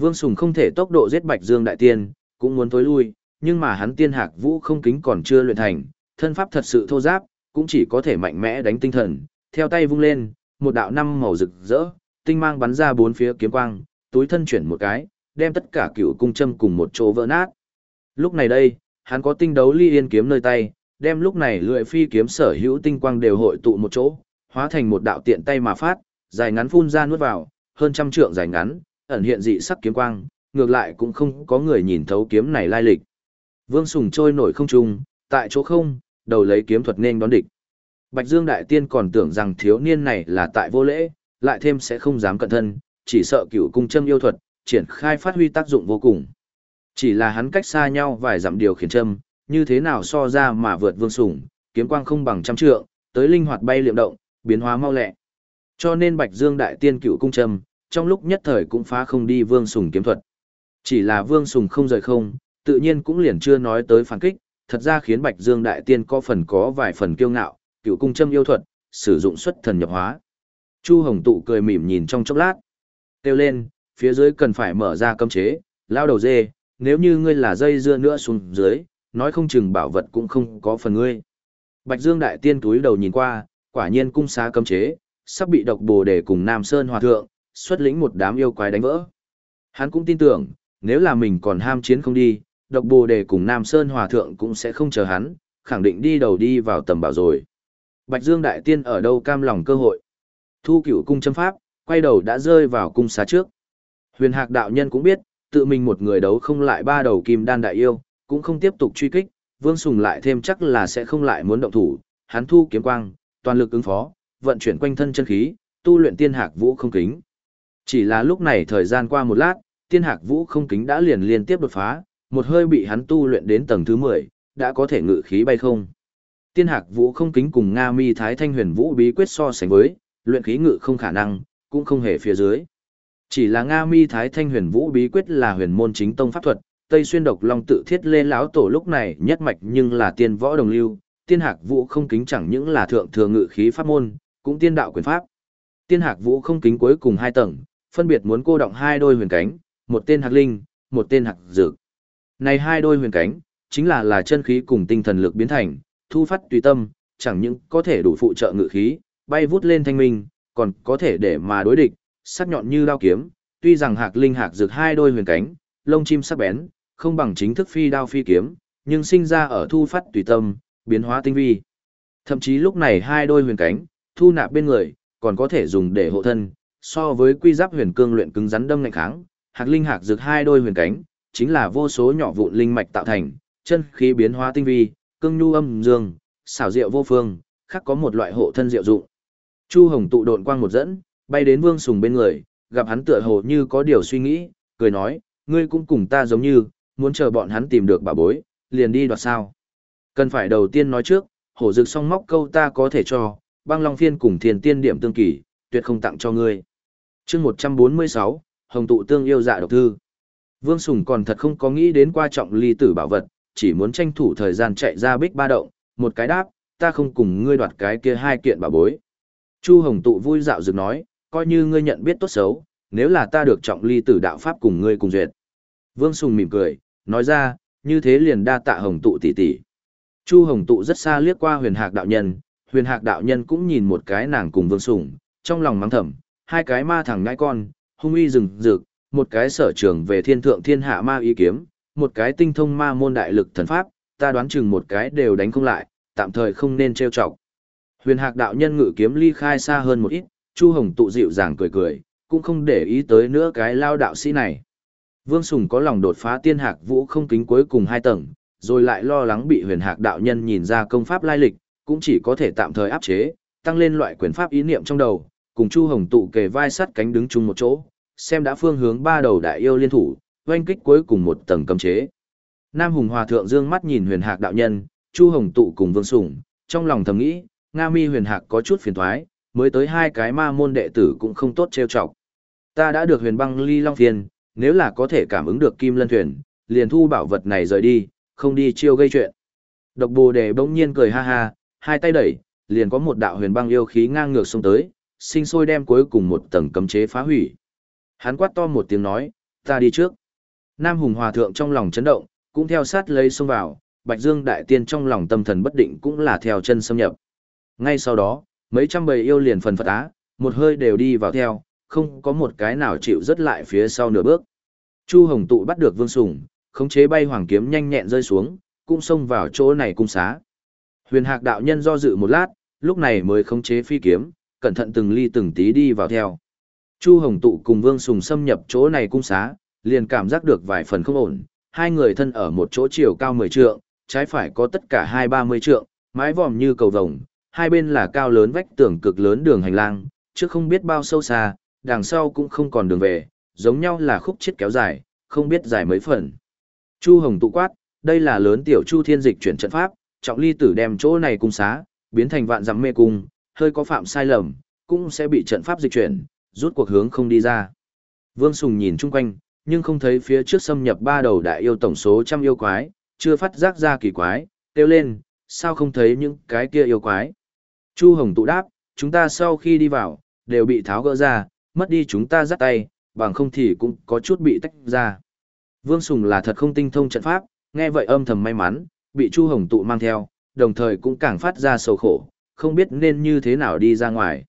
Vương Sùng không thể tốc độ giết Bạch Dương đại tiên, cũng muốn tối lui, nhưng mà hắn tiên hạc vũ không kính còn chưa luyện thành, thân pháp thật sự thô giáp, cũng chỉ có thể mạnh mẽ đánh tinh thần, theo tay vung lên, một đạo năm màu rực rỡ, tinh mang bắn ra bốn phía kiếm quang, túi thân chuyển một cái, đem tất cả cựu cung châm cùng một chỗ vỡ nát. Lúc này đây, hắn có tinh đấu ly yên kiếm nơi tay, đem lúc này lưỡi phi kiếm sở hữu tinh quang đều hội tụ một chỗ, hóa thành một đạo tiện tay mà phát, dài ngắn phun ra nuốt vào, hơn trăm trượng dài ngắn, ẩn hiện dị sắc kiếm quang, ngược lại cũng không có người nhìn thấu kiếm này lai lịch. Vương Sùng trôi nổi không trung, tại chỗ không, đầu lấy kiếm thuật nên đón địch. Bạch Dương Đại Tiên còn tưởng rằng thiếu niên này là tại vô lễ, lại thêm sẽ không dám cận thân, chỉ sợ cửu cung châm yêu thuật, triển khai phát huy tác dụng vô cùng. Chỉ là hắn cách xa nhau vài dặm điều khiển châm, như thế nào so ra mà vượt vương Sùng kiếm quang không bằng trăm trượng, tới linh hoạt bay liệm động, biến hóa mau lẹ. Cho nên Bạch Dương Đại Tiên cửu cung châm, trong lúc nhất thời cũng phá không đi vương sùng kiếm thuật. Chỉ là vương sùng không rời không, tự nhiên cũng liền chưa nói tới phản kích, thật ra khiến Bạch Dương Đại Tiên có phần có vài phần kiêu ngạo, cựu cung châm yêu thuật, sử dụng xuất thần nhập hóa. Chu Hồng tụ cười mỉm nhìn trong chốc lát. Kêu lên, phía dưới cần phải mở ra cấm chế, lao đầu dê, nếu như ngươi là dây dưa nữa xuống dưới, nói không chừng bảo vật cũng không có phần ngươi. Bạch Dương Đại Tiên túi đầu nhìn qua, quả nhiên cung xá cấm chế, sắp bị độc bồ đề cùng Nam Sơn Hòa Thượng, xuất lĩnh một đám yêu quái đánh vỡ. Hắn cũng tin tưởng, nếu là mình còn ham chiến không đi, độc bồ đề cùng Nam Sơn Hòa Thượng cũng sẽ không chờ hắn, khẳng định đi đầu đi vào tầm bảo rồi. Bạch Dương Đại Tiên ở đâu cam lòng cơ hội. Thu cửu cung châm pháp, quay đầu đã rơi vào cung xá trước. Huyền Hạc Đạo Nhân cũng biết, tự mình một người đấu không lại ba đầu kim đan đại yêu, cũng không tiếp tục truy kích, Vương Sùng lại thêm chắc là sẽ không lại muốn động thủ, hắn thu kiếm quang, toàn lực ứng phó, vận chuyển quanh thân chân khí, tu luyện tiên hạc vũ không kính. Chỉ là lúc này thời gian qua một lát, tiên hạc vũ không kính đã liền liên tiếp đột phá, một hơi bị hắn tu luyện đến tầng thứ 10, đã có thể ngự khí bay không. Tiên hạc vũ không kính cùng Nga mi thái thanh huyền vũ bí quyết so sánh với, luyện khí ngự không khả năng, cũng không hề phía dưới. Chỉ là Nga mi thái thanh huyền vũ bí quyết là huyền môn chính tông pháp thuật, Tây xuyên độc long tự thiết lên lão tổ lúc này nhất mạch nhưng là tiên võ đồng lưu, tiên hạc vũ không kính chẳng những là thượng thừa ngự khí pháp môn, cũng tiên đạo quyền pháp. Tiên hạc vũ không kính cuối cùng hai tầng, phân biệt muốn cô động hai đôi huyền cánh, một tên hạc linh, một tên hạc dược. Này hai đôi huyền cánh, chính là là chân khí cùng tinh thần lực biến thành, thu phát tùy tâm, chẳng những có thể đủ phụ trợ ngự khí, bay vút lên thanh minh, còn có thể để mà đối địch, sắc nhọn như đao kiếm, tuy rằng hạc linh hạc dược hai đôi huyền cánh, lông chim sắc bén, không bằng chính thức phi đao phi kiếm, nhưng sinh ra ở thu phát tùy tâm, biến hóa tinh vi. Thậm chí lúc này hai đôi huyền cánh, thu nạp bên người, còn có thể dùng để hộ thân, so với quy giáp huyền cương luyện cứng rắn đâm ngạnh kháng, hạc linh hạc dược hai đôi huyền cánh, chính là vô số nhỏ vụn linh mạch tạo thành, chân khí biến hóa tinh vi, cương nhu âm dương, xảo diệu vô phương, khác có một loại hộ thân diệu dụng. Chu Hồng tụ độn quang một dẫn, bay đến Vương Sùng bên người, gặp hắn tựa hồ như có điều suy nghĩ, cười nói, ngươi cũng cùng ta giống như, muốn chờ bọn hắn tìm được bà bối, liền đi đoạt sao. Cần phải đầu tiên nói trước, hổ dực song móc câu ta có thể cho, băng long phiên cùng thiền tiên điểm tương kỳ, tuyệt không tặng cho ngươi chương 146, Hồng tụ tương yêu dạ độc thư. Vương Sùng còn thật không có nghĩ đến qua trọng ly tử bảo vật, chỉ muốn tranh thủ thời gian chạy ra bích ba động, một cái đáp, ta không cùng ngươi đoạt cái kia hai kiện bảo bối. Chu Hồng tụ vui dạo dựng nói, coi như ngươi nhận biết tốt xấu, nếu là ta được trọng ly tử đạo pháp cùng ngươi cùng duyệt. Vương Sùng mỉm cười, nói ra, như thế liền đa tạ Hồng tụ tỷ tỷ. Chu Hồng tụ rất xa liếc qua huyền hạc đạo nhân, huyền hạc đạo nhân cũng nhìn một cái nàng cùng Vương Sùng, trong lòng mắng thầm, hai cái ma thằng ngai con, hung uy rừng rực, một cái sở trường về thiên thượng thiên hạ ma ý kiếm, một cái tinh thông ma môn đại lực thần pháp, ta đoán chừng một cái đều đánh không lại, tạm thời không nên trêu chọc. Huyền Hạc đạo nhân ngự kiếm ly khai xa hơn một ít, Chu Hồng tụ dịu dàng cười cười, cũng không để ý tới nữa cái lao đạo sĩ này. Vương Sùng có lòng đột phá tiên hạc vũ không kính cuối cùng hai tầng, rồi lại lo lắng bị huyền hạc đạo nhân nhìn ra công pháp lai lịch, cũng chỉ có thể tạm thời áp chế, tăng lên loại quyền pháp ý niệm trong đầu, cùng Chu Hồng tụ kề vai sắt cánh đứng chung một chỗ, xem đã phương hướng ba đầu đại yêu liên thủ, oanh kích cuối cùng một tầng cấm chế. Nam Hùng Hòa thượng dương mắt nhìn Huyền Hạc đạo nhân, Chu Hồng tụ cùng Vương Sủng, trong lòng thầm nghĩ, Nga Mi Huyền Hạc có chút phiền toái, mới tới hai cái ma môn đệ tử cũng không tốt trêu chọc. Ta đã được Huyền Băng Ly Long phiền nếu là có thể cảm ứng được Kim Lân Thuyền, liền thu bảo vật này rời đi, không đi chiêu gây chuyện. Độc Bồ Đề bỗng nhiên cười ha ha, hai tay đẩy, liền có một đạo huyền băng yêu khí ngang ngược xông tới, sinh sôi đem cuối cùng một tầng cấm chế phá hủy. Hắn quát to một tiếng nói, ta đi trước. Nam Hùng Hòa Thượng trong lòng chấn động, cũng theo sát lấy xông vào, Bạch Dương Đại Tiên trong lòng tâm thần bất định cũng là theo chân xâm nhập. Ngay sau đó, mấy trăm bầy yêu liền phần phật á, một hơi đều đi vào theo, không có một cái nào chịu rất lại phía sau nửa bước. Chu Hồng Tụ bắt được Vương Sùng, khống chế bay hoàng kiếm nhanh nhẹn rơi xuống, cũng xông vào chỗ này cung xá. Huyền Hạc đạo nhân do dự một lát, lúc này mới khống chế phi kiếm, cẩn thận từng ly từng tí đi vào theo. Chu Hồng Tụ cùng Vương Sùng xâm nhập chỗ này cung xá, liền cảm giác được vài phần không ổn, hai người thân ở một chỗ chiều cao 10 trượng, trái phải có tất cả hai ba mươi trượng, mái vòm như cầu vồng, hai bên là cao lớn vách tường cực lớn đường hành lang, chứ không biết bao sâu xa, đằng sau cũng không còn đường về, giống nhau là khúc chết kéo dài, không biết dài mấy phần. Chu Hồng tụ quát, đây là lớn tiểu Chu Thiên Dịch chuyển trận pháp, trọng ly tử đem chỗ này cung xá, biến thành vạn dặm mê cung, hơi có phạm sai lầm, cũng sẽ bị trận pháp dịch chuyển, rút cuộc hướng không đi ra. Vương Sùng nhìn chung quanh, nhưng không thấy phía trước xâm nhập ba đầu đại yêu tổng số trăm yêu quái, chưa phát giác ra kỳ quái, kêu lên, sao không thấy những cái kia yêu quái. Chu Hồng tụ đáp, chúng ta sau khi đi vào, đều bị tháo gỡ ra, mất đi chúng ta dắt tay, bằng không thì cũng có chút bị tách ra. Vương Sùng là thật không tinh thông trận pháp, nghe vậy âm thầm may mắn, bị Chu Hồng tụ mang theo, đồng thời cũng càng phát ra sầu khổ, không biết nên như thế nào đi ra ngoài.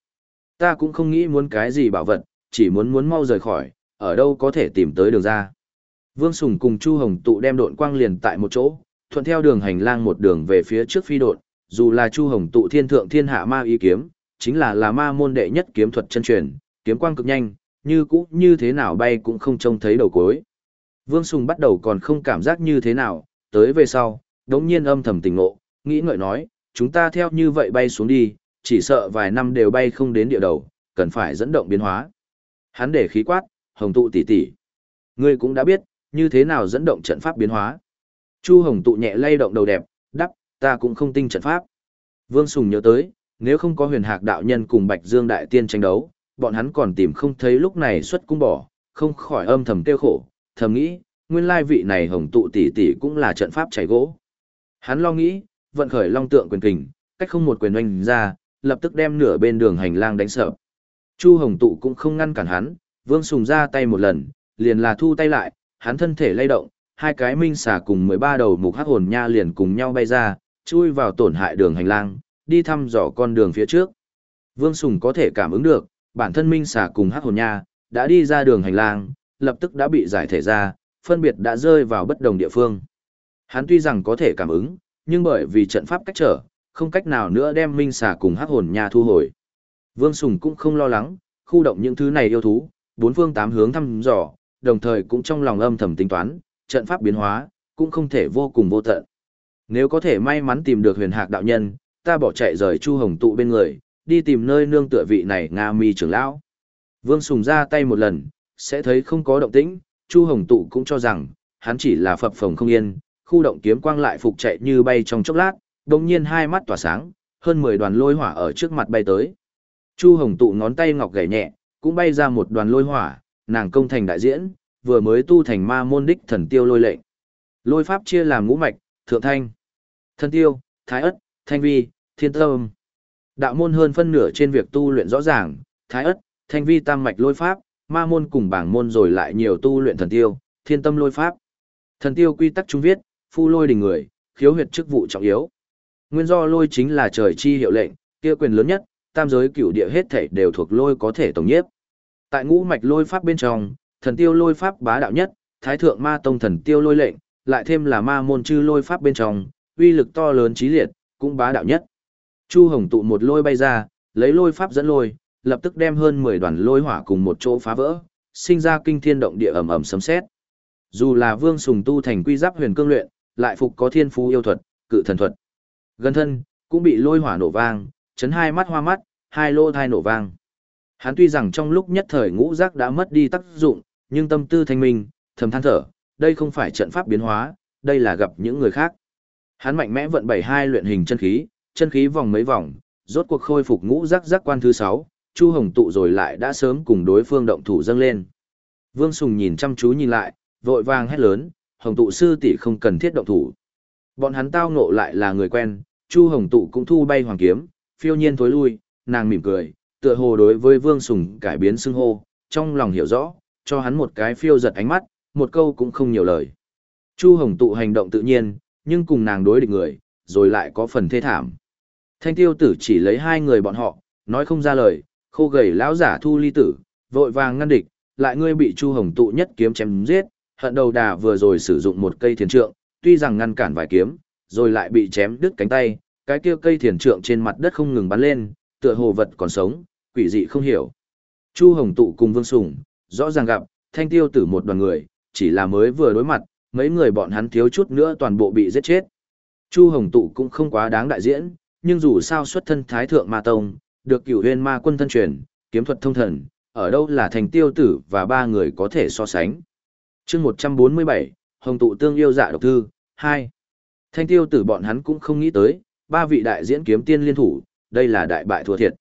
Ta cũng không nghĩ muốn cái gì bảo vật, chỉ muốn muốn mau rời khỏi, ở đâu có thể tìm tới đường ra. Vương Sùng cùng Chu Hồng tụ đem độn quang liền tại một chỗ, thuận theo đường hành lang một đường về phía trước phi độn, dù là Chu Hồng tụ thiên thượng thiên hạ ma ý kiếm, chính là là ma môn đệ nhất kiếm thuật chân truyền, kiếm quang cực nhanh, như cũ như thế nào bay cũng không trông thấy đầu cuối. Vương Sùng bắt đầu còn không cảm giác như thế nào, tới về sau, đống nhiên âm thầm tỉnh ngộ, nghĩ ngợi nói, chúng ta theo như vậy bay xuống đi, chỉ sợ vài năm đều bay không đến địa đầu, cần phải dẫn động biến hóa. Hắn để khí quát, hồng tụ tỷ tỷ. Ngươi cũng đã biết, như thế nào dẫn động trận pháp biến hóa. Chu hồng tụ nhẹ lay động đầu đẹp, đắp, ta cũng không tin trận pháp. Vương Sùng nhớ tới, nếu không có huyền hạc đạo nhân cùng Bạch Dương Đại Tiên tranh đấu, bọn hắn còn tìm không thấy lúc này xuất cung bỏ, không khỏi âm thầm tiêu khổ, thầm nghĩ, nguyên lai vị này hồng tụ tỷ tỷ cũng là trận pháp chảy gỗ. Hắn lo nghĩ, vận khởi long tượng quyền kình, cách không một quyền oanh ra, lập tức đem nửa bên đường hành lang đánh sợ. Chu Hồng tụ cũng không ngăn cản hắn, Vương Sùng ra tay một lần, liền là thu tay lại, hắn thân thể lay động, hai cái minh xà cùng 13 đầu mục hắc hồn nha liền cùng nhau bay ra, chui vào tổn hại đường hành lang, đi thăm dò con đường phía trước. Vương Sùng có thể cảm ứng được, bản thân minh xà cùng hắc hồn nha, đã đi ra đường hành lang, lập tức đã bị giải thể ra, phân biệt đã rơi vào bất đồng địa phương. Hắn tuy rằng có thể cảm ứng, nhưng bởi vì trận pháp cách trở, không cách nào nữa đem minh xà cùng hắc hồn nha thu hồi. Vương Sùng cũng không lo lắng, khu động những thứ này yêu thú, bốn phương tám hướng thăm dò, đồng thời cũng trong lòng âm thầm tính toán, trận pháp biến hóa, cũng không thể vô cùng vô tận. Nếu có thể may mắn tìm được huyền hạc đạo nhân, ta bỏ chạy rời Chu Hồng tụ bên người, đi tìm nơi nương tựa vị này Nga mi trưởng lão. Vương Sùng ra tay một lần, sẽ thấy không có động tĩnh, Chu Hồng tụ cũng cho rằng, hắn chỉ là phập phồng không yên, khu động kiếm quang lại phục chạy như bay trong chốc lát, đồng nhiên hai mắt tỏa sáng, hơn 10 đoàn lôi hỏa ở trước mặt bay tới. Chu Hồng tụ ngón tay ngọc gảy nhẹ, cũng bay ra một đoàn lôi hỏa, nàng công thành đại diễn, vừa mới tu thành ma môn đích thần tiêu lôi lệnh. Lôi pháp chia làm ngũ mạch, thượng thanh, thần tiêu, thái ất, thanh vi, thiên tâm. Đạo môn hơn phân nửa trên việc tu luyện rõ ràng, thái ất, thanh vi tam mạch lôi pháp, ma môn cùng bảng môn rồi lại nhiều tu luyện thần tiêu, thiên tâm lôi pháp. Thần tiêu quy tắc chúng viết, phu lôi đình người, khiếu huyệt chức vụ trọng yếu. Nguyên do lôi chính là trời chi hiệu lệnh, kia quyền lớn nhất, tam giới cửu địa hết thảy đều thuộc lôi có thể tổng nhiếp. Tại ngũ mạch lôi pháp bên trong, thần tiêu lôi pháp bá đạo nhất, thái thượng ma tông thần tiêu lôi lệnh, lại thêm là ma môn chư lôi pháp bên trong, uy lực to lớn trí liệt, cũng bá đạo nhất. Chu Hồng tụ một lôi bay ra, lấy lôi pháp dẫn lôi, lập tức đem hơn 10 đoàn lôi hỏa cùng một chỗ phá vỡ, sinh ra kinh thiên động địa ầm ầm sấm sét. Dù là Vương Sùng tu thành quy giáp huyền cương luyện, lại phục có thiên phú yêu thuật, cự thần thuật. Gần thân, cũng bị lôi hỏa nổ vang, chấn hai mắt hoa mắt, hai lô thai nổ vang. Hắn tuy rằng trong lúc nhất thời ngũ giác đã mất đi tác dụng, nhưng tâm tư thanh minh, thầm than thở, đây không phải trận pháp biến hóa, đây là gặp những người khác. Hắn mạnh mẽ vận bảy hai luyện hình chân khí, chân khí vòng mấy vòng, rốt cuộc khôi phục ngũ giác giác quan thứ sáu, Chu Hồng tụ rồi lại đã sớm cùng đối phương động thủ dâng lên. Vương Sùng nhìn chăm chú nhìn lại, vội vàng hét lớn, Hồng tụ sư tỷ không cần thiết động thủ. Bọn hắn tao ngộ lại là người quen, Chu Hồng tụ cũng thu bay hoàng kiếm, phiêu nhiên thối lui, nàng mỉm cười, tựa hồ đối với Vương Sùng cải biến xưng hô, trong lòng hiểu rõ, cho hắn một cái phiêu giật ánh mắt, một câu cũng không nhiều lời. Chu Hồng tụ hành động tự nhiên, nhưng cùng nàng đối địch người, rồi lại có phần thê thảm. Thanh tiêu tử chỉ lấy hai người bọn họ, nói không ra lời, khô gầy lão giả thu ly tử, vội vàng ngăn địch, lại ngươi bị Chu Hồng tụ nhất kiếm chém giết, hận đầu đà vừa rồi sử dụng một cây thiền trượng, tuy rằng ngăn cản vài kiếm, rồi lại bị chém đứt cánh tay, cái kia cây thiền trượng trên mặt đất không ngừng bắn lên, tựa hồ vật còn sống, quỷ dị không hiểu. Chu Hồng tụ cùng Vương Sùng, rõ ràng gặp, thanh tiêu tử một đoàn người, chỉ là mới vừa đối mặt, mấy người bọn hắn thiếu chút nữa toàn bộ bị giết chết. Chu Hồng tụ cũng không quá đáng đại diễn, nhưng dù sao xuất thân thái thượng ma tông, được cửu huyên ma quân thân truyền, kiếm thuật thông thần, ở đâu là thành tiêu tử và ba người có thể so sánh chương 147, Hồng tụ tương yêu dạ độc thư, 2. Thanh tiêu tử bọn hắn cũng không nghĩ tới, ba vị đại diễn kiếm tiên liên thủ, đây là đại bại thua thiệt.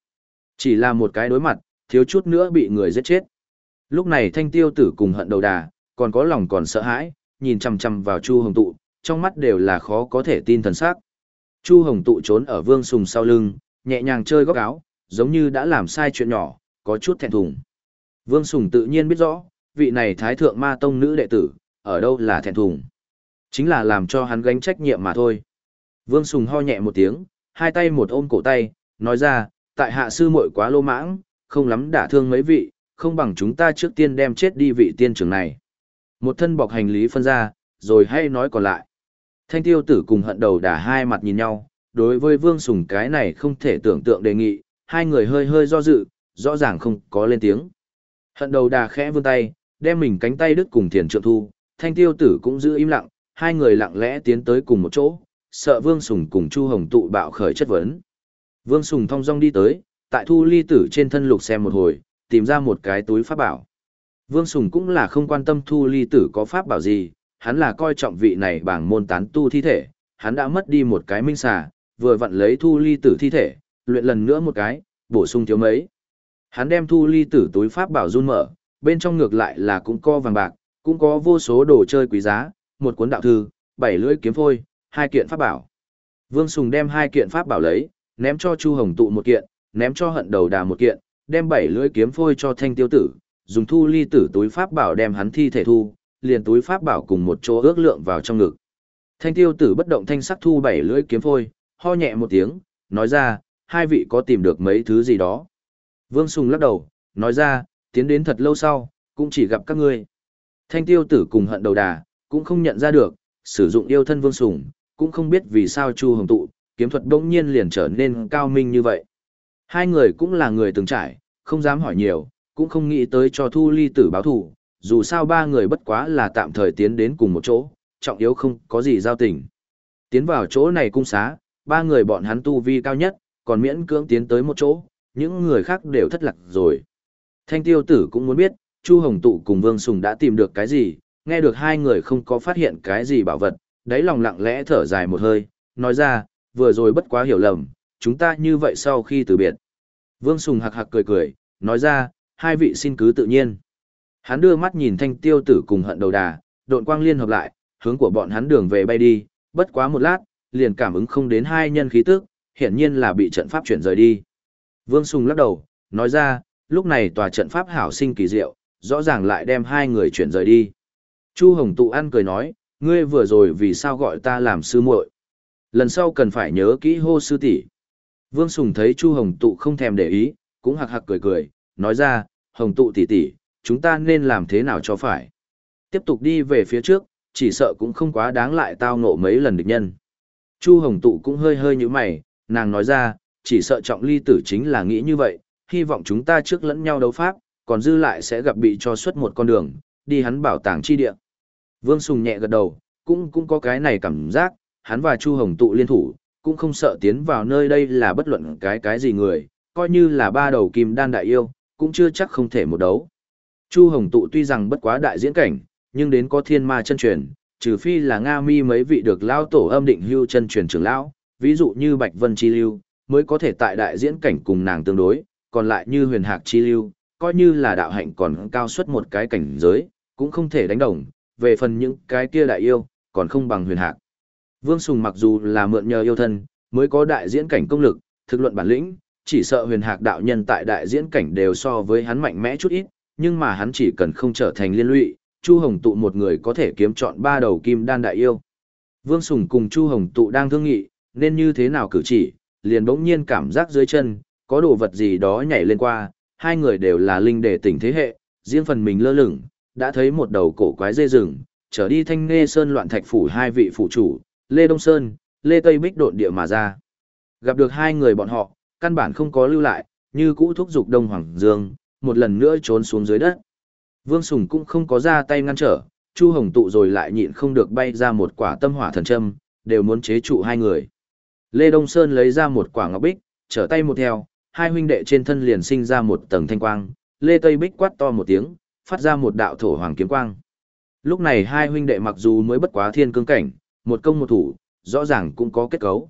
Chỉ là một cái đối mặt, thiếu chút nữa bị người giết chết. Lúc này thanh tiêu tử cùng hận đầu đà, còn có lòng còn sợ hãi, nhìn chằm chằm vào Chu Hồng tụ, trong mắt đều là khó có thể tin thần sắc. Chu Hồng tụ trốn ở Vương Sùng sau lưng, nhẹ nhàng chơi góc áo, giống như đã làm sai chuyện nhỏ, có chút thẹn thùng. Vương Sùng tự nhiên biết rõ, vị này thái thượng ma tông nữ đệ tử, ở đâu là thẹn thùng. Chính là làm cho hắn gánh trách nhiệm mà thôi. Vương Sùng ho nhẹ một tiếng, hai tay một ôm cổ tay, nói ra, tại hạ sư muội quá lô mãng, không lắm đả thương mấy vị, không bằng chúng ta trước tiên đem chết đi vị tiên trưởng này. Một thân bọc hành lý phân ra, rồi hay nói còn lại. Thanh tiêu tử cùng hận đầu đả hai mặt nhìn nhau, đối với Vương Sùng cái này không thể tưởng tượng đề nghị, hai người hơi hơi do dự, rõ ràng không có lên tiếng. Hận đầu đà khẽ vươn tay, đem mình cánh tay đứt cùng thiền trượng thu, thanh tiêu tử cũng giữ im lặng, hai người lặng lẽ tiến tới cùng một chỗ, sợ Vương Sùng cùng Chu Hồng tụ bạo khởi chất vấn. Vương Sùng thong dong đi tới, tại thu ly tử trên thân lục xem một hồi, tìm ra một cái túi pháp bảo. Vương Sùng cũng là không quan tâm thu ly tử có pháp bảo gì, hắn là coi trọng vị này bằng môn tán tu thi thể, hắn đã mất đi một cái minh xà, vừa vặn lấy thu ly tử thi thể, luyện lần nữa một cái, bổ sung thiếu mấy. Hắn đem thu ly tử túi pháp bảo run mở, bên trong ngược lại là cũng có vàng bạc, cũng có vô số đồ chơi quý giá, một cuốn đạo thư, bảy lưỡi kiếm phôi, hai kiện pháp bảo. Vương Sùng đem hai kiện pháp bảo lấy, ném cho Chu Hồng tụ một kiện, ném cho hận đầu đà một kiện, đem bảy lưỡi kiếm phôi cho thanh tiêu tử, dùng thu ly tử túi pháp bảo đem hắn thi thể thu, liền túi pháp bảo cùng một chỗ ước lượng vào trong ngực. Thanh tiêu tử bất động thanh sắc thu bảy lưỡi kiếm phôi, ho nhẹ một tiếng, nói ra, hai vị có tìm được mấy thứ gì đó. Vương Sùng lắc đầu, nói ra, tiến đến thật lâu sau, cũng chỉ gặp các ngươi. Thanh tiêu tử cùng hận đầu đà, cũng không nhận ra được, sử dụng yêu thân Vương sủng cũng không biết vì sao Chu Hồng tụ, kiếm thuật đông nhiên liền trở nên cao minh như vậy. Hai người cũng là người từng trải, không dám hỏi nhiều, cũng không nghĩ tới cho Thu Ly tử báo thủ, dù sao ba người bất quá là tạm thời tiến đến cùng một chỗ, trọng yếu không có gì giao tình. Tiến vào chỗ này cung xá, ba người bọn hắn tu vi cao nhất, còn miễn cưỡng tiến tới một chỗ, những người khác đều thất lạc rồi. Thanh tiêu tử cũng muốn biết, Chu Hồng Tụ cùng Vương Sùng đã tìm được cái gì, nghe được hai người không có phát hiện cái gì bảo vật, đáy lòng lặng lẽ thở dài một hơi, nói ra, vừa rồi bất quá hiểu lầm, chúng ta như vậy sau khi từ biệt. Vương Sùng hạc hạc cười cười, nói ra, hai vị xin cứ tự nhiên. Hắn đưa mắt nhìn thanh tiêu tử cùng hận đầu đà, độn quang liên hợp lại, hướng của bọn hắn đường về bay đi, bất quá một lát, liền cảm ứng không đến hai nhân khí tức, hiển nhiên là bị trận pháp chuyển rời đi. Vương Sùng lắc đầu, nói ra, lúc này tòa trận pháp hảo sinh kỳ diệu, rõ ràng lại đem hai người chuyển rời đi. Chu Hồng Tụ ăn cười nói, ngươi vừa rồi vì sao gọi ta làm sư muội? Lần sau cần phải nhớ kỹ hô sư tỷ. Vương Sùng thấy Chu Hồng Tụ không thèm để ý, cũng hạc hạc cười cười, nói ra, Hồng Tụ tỷ tỷ, chúng ta nên làm thế nào cho phải. Tiếp tục đi về phía trước, chỉ sợ cũng không quá đáng lại tao ngộ mấy lần địch nhân. Chu Hồng Tụ cũng hơi hơi như mày, nàng nói ra, chỉ sợ trọng ly tử chính là nghĩ như vậy, hy vọng chúng ta trước lẫn nhau đấu pháp, còn dư lại sẽ gặp bị cho xuất một con đường, đi hắn bảo tàng chi địa. Vương Sùng nhẹ gật đầu, cũng cũng có cái này cảm giác, hắn và Chu Hồng tụ liên thủ, cũng không sợ tiến vào nơi đây là bất luận cái cái gì người, coi như là ba đầu kim đan đại yêu, cũng chưa chắc không thể một đấu. Chu Hồng tụ tuy rằng bất quá đại diễn cảnh, nhưng đến có thiên ma chân truyền, trừ phi là Nga mi mấy vị được lao tổ âm định hưu chân truyền trưởng lão, ví dụ như Bạch Vân Chi Lưu, mới có thể tại đại diễn cảnh cùng nàng tương đối, còn lại như huyền hạc chi lưu, coi như là đạo hạnh còn cao suất một cái cảnh giới, cũng không thể đánh đồng, về phần những cái kia đại yêu, còn không bằng huyền hạc. Vương Sùng mặc dù là mượn nhờ yêu thân, mới có đại diễn cảnh công lực, thực luận bản lĩnh, chỉ sợ huyền hạc đạo nhân tại đại diễn cảnh đều so với hắn mạnh mẽ chút ít, nhưng mà hắn chỉ cần không trở thành liên lụy, Chu Hồng tụ một người có thể kiếm chọn ba đầu kim đan đại yêu. Vương Sùng cùng Chu Hồng tụ đang thương nghị, nên như thế nào cử chỉ, liền bỗng nhiên cảm giác dưới chân, có đồ vật gì đó nhảy lên qua, hai người đều là linh đệ tỉnh thế hệ, riêng phần mình lơ lửng, đã thấy một đầu cổ quái dê rừng, trở đi thanh nghe sơn loạn thạch phủ hai vị phủ chủ, Lê Đông Sơn, Lê Tây Bích độn địa mà ra. Gặp được hai người bọn họ, căn bản không có lưu lại, như cũ thúc dục Đông Hoàng Dương, một lần nữa trốn xuống dưới đất. Vương Sùng cũng không có ra tay ngăn trở, Chu Hồng tụ rồi lại nhịn không được bay ra một quả tâm hỏa thần châm, đều muốn chế trụ hai người. Lê Đông Sơn lấy ra một quả ngọc bích, trở tay một theo, hai huynh đệ trên thân liền sinh ra một tầng thanh quang, Lê Tây Bích quát to một tiếng, phát ra một đạo thổ hoàng kiếm quang. Lúc này hai huynh đệ mặc dù mới bất quá thiên cương cảnh, một công một thủ, rõ ràng cũng có kết cấu.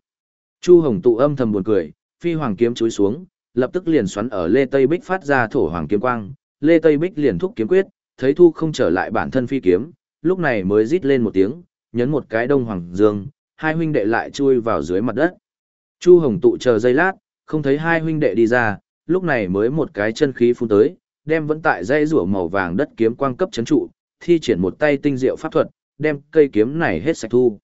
Chu Hồng tụ âm thầm buồn cười, phi hoàng kiếm chối xuống, lập tức liền xoắn ở Lê Tây Bích phát ra thổ hoàng kiếm quang, Lê Tây Bích liền thúc kiếm quyết, thấy thu không trở lại bản thân phi kiếm, lúc này mới rít lên một tiếng, nhấn một cái đông hoàng dương, hai huynh đệ lại chui vào dưới mặt đất. Chu Hồng tụ chờ giây lát, không thấy hai huynh đệ đi ra, lúc này mới một cái chân khí phun tới, đem vẫn tại dây rủa màu vàng đất kiếm quang cấp chấn trụ, thi triển một tay tinh diệu pháp thuật, đem cây kiếm này hết sạch thu.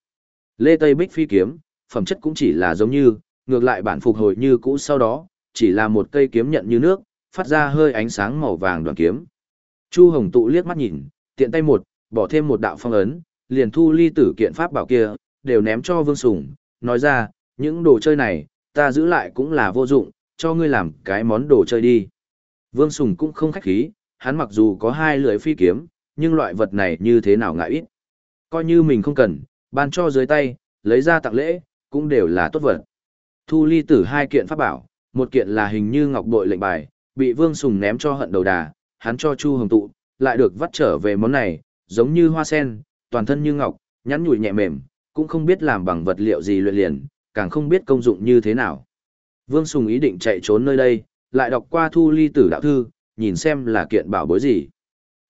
Lê Tây Bích phi kiếm, phẩm chất cũng chỉ là giống như, ngược lại bản phục hồi như cũ sau đó, chỉ là một cây kiếm nhận như nước, phát ra hơi ánh sáng màu vàng đoàn kiếm. Chu Hồng tụ liếc mắt nhìn, tiện tay một, bỏ thêm một đạo phong ấn, liền thu ly tử kiện pháp bảo kia, đều ném cho Vương Sùng, nói ra, những đồ chơi này, ta giữ lại cũng là vô dụng, cho ngươi làm cái món đồ chơi đi. Vương Sùng cũng không khách khí, hắn mặc dù có hai lưỡi phi kiếm, nhưng loại vật này như thế nào ngại ít. Coi như mình không cần, ban cho dưới tay, lấy ra tặng lễ, cũng đều là tốt vật. Thu ly tử hai kiện pháp bảo, một kiện là hình như ngọc bội lệnh bài, bị Vương Sùng ném cho hận đầu đà, hắn cho Chu Hồng tụ, lại được vắt trở về món này, giống như hoa sen, toàn thân như ngọc, nhắn nhủi nhẹ mềm, cũng không biết làm bằng vật liệu gì luyện liền, càng không biết công dụng như thế nào. Vương Sùng ý định chạy trốn nơi đây, lại đọc qua thu ly tử đạo thư, nhìn xem là kiện bảo bối gì.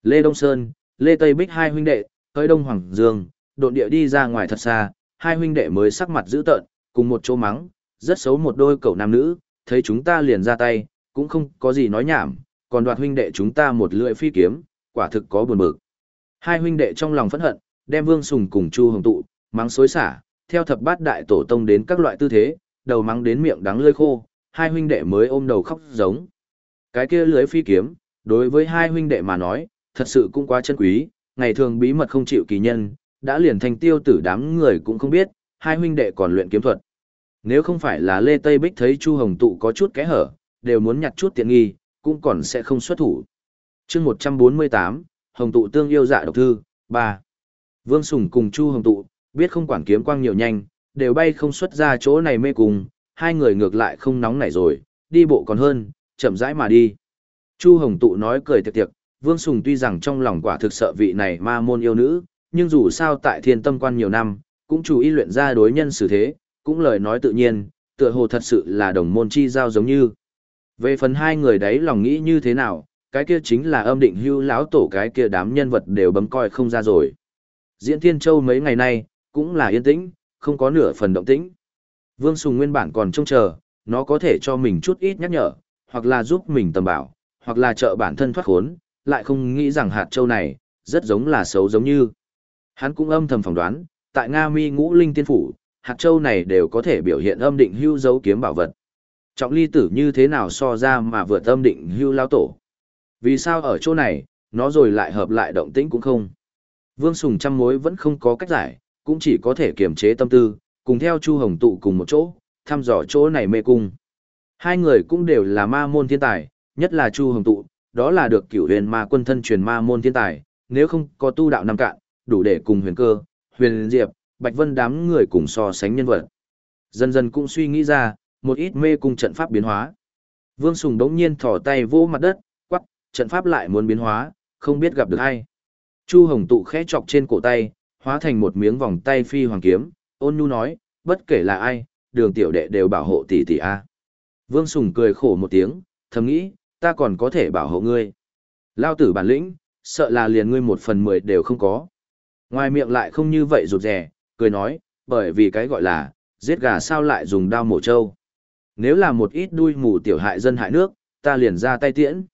Lê Đông Sơn, Lê Tây Bích hai huynh đệ, hơi Đông Hoàng Dương, độn địa đi ra ngoài thật xa, hai huynh đệ mới sắc mặt dữ tợn, cùng một chỗ mắng, rất xấu một đôi cậu nam nữ, thấy chúng ta liền ra tay, cũng không có gì nói nhảm, còn đoạt huynh đệ chúng ta một lưỡi phi kiếm, quả thực có buồn bực. Hai huynh đệ trong lòng phẫn hận, đem Vương Sùng cùng Chu Hồng tụ, mắng xối xả, theo thập bát đại tổ tông đến các loại tư thế, đầu mắng đến miệng đắng lơi khô, hai huynh đệ mới ôm đầu khóc giống. Cái kia lưới phi kiếm, đối với hai huynh đệ mà nói, thật sự cũng quá chân quý, ngày thường bí mật không chịu kỳ nhân, đã liền thành tiêu tử đám người cũng không biết, hai huynh đệ còn luyện kiếm thuật. Nếu không phải là Lê Tây Bích thấy Chu Hồng tụ có chút kẽ hở, đều muốn nhặt chút tiện nghi, cũng còn sẽ không xuất thủ. chương 148, Hồng tụ tương yêu dạ độc thư, 3. Vương Sùng cùng Chu Hồng tụ, biết không quản kiếm quang nhiều nhanh, đều bay không xuất ra chỗ này mê cùng, hai người ngược lại không nóng nảy rồi, đi bộ còn hơn, chậm rãi mà đi. Chu Hồng Tụ nói cười tiệc tiệc, Vương Sùng tuy rằng trong lòng quả thực sợ vị này ma môn yêu nữ, nhưng dù sao tại thiên tâm quan nhiều năm, cũng chủ ý luyện ra đối nhân xử thế, cũng lời nói tự nhiên, tựa hồ thật sự là đồng môn chi giao giống như. Về phần hai người đấy lòng nghĩ như thế nào, cái kia chính là âm định hưu lão tổ cái kia đám nhân vật đều bấm coi không ra rồi. Diễn Thiên Châu mấy ngày nay, cũng là yên tĩnh, không có nửa phần động tĩnh. Vương Sùng nguyên bản còn trông chờ, nó có thể cho mình chút ít nhắc nhở, hoặc là giúp mình tầm bảo, hoặc là trợ bản thân thoát khốn, lại không nghĩ rằng hạt châu này, rất giống là xấu giống như. Hắn cũng âm thầm phỏng đoán, tại Nga Mi ngũ linh tiên phủ, hạt châu này đều có thể biểu hiện âm định hưu dấu kiếm bảo vật. Trọng ly tử như thế nào so ra mà vượt âm định hưu lao tổ. Vì sao ở chỗ này, nó rồi lại hợp lại động tĩnh cũng không. Vương Sùng trăm mối vẫn không có cách giải, cũng chỉ có thể kiềm chế tâm tư, cùng theo Chu Hồng tụ cùng một chỗ, thăm dò chỗ này mê cung. Hai người cũng đều là ma môn thiên tài, nhất là Chu Hồng tụ, đó là được cửu huyền ma quân thân truyền ma môn thiên tài, nếu không có tu đạo năm cạn, đủ để cùng huyền cơ, huyền diệp, bạch vân đám người cùng so sánh nhân vật. Dần dần cũng suy nghĩ ra, một ít mê cung trận pháp biến hóa. Vương Sùng đống nhiên thỏ tay vô mặt đất, quắc, trận pháp lại muốn biến hóa, không biết gặp được ai. Chu Hồng tụ khẽ chọc trên cổ tay, hóa thành một miếng vòng tay phi hoàng kiếm, ôn nhu nói, bất kể là ai, đường tiểu đệ đều bảo hộ tỷ tỷ a. Vương Sùng cười khổ một tiếng, thầm nghĩ, ta còn có thể bảo hộ ngươi. Lao tử bản lĩnh, sợ là liền ngươi một phần mười đều không có. Ngoài miệng lại không như vậy rụt rè, cười nói, bởi vì cái gọi là, giết gà sao lại dùng đao mổ trâu. Nếu là một ít đuôi mù tiểu hại dân hại nước, ta liền ra tay tiễn.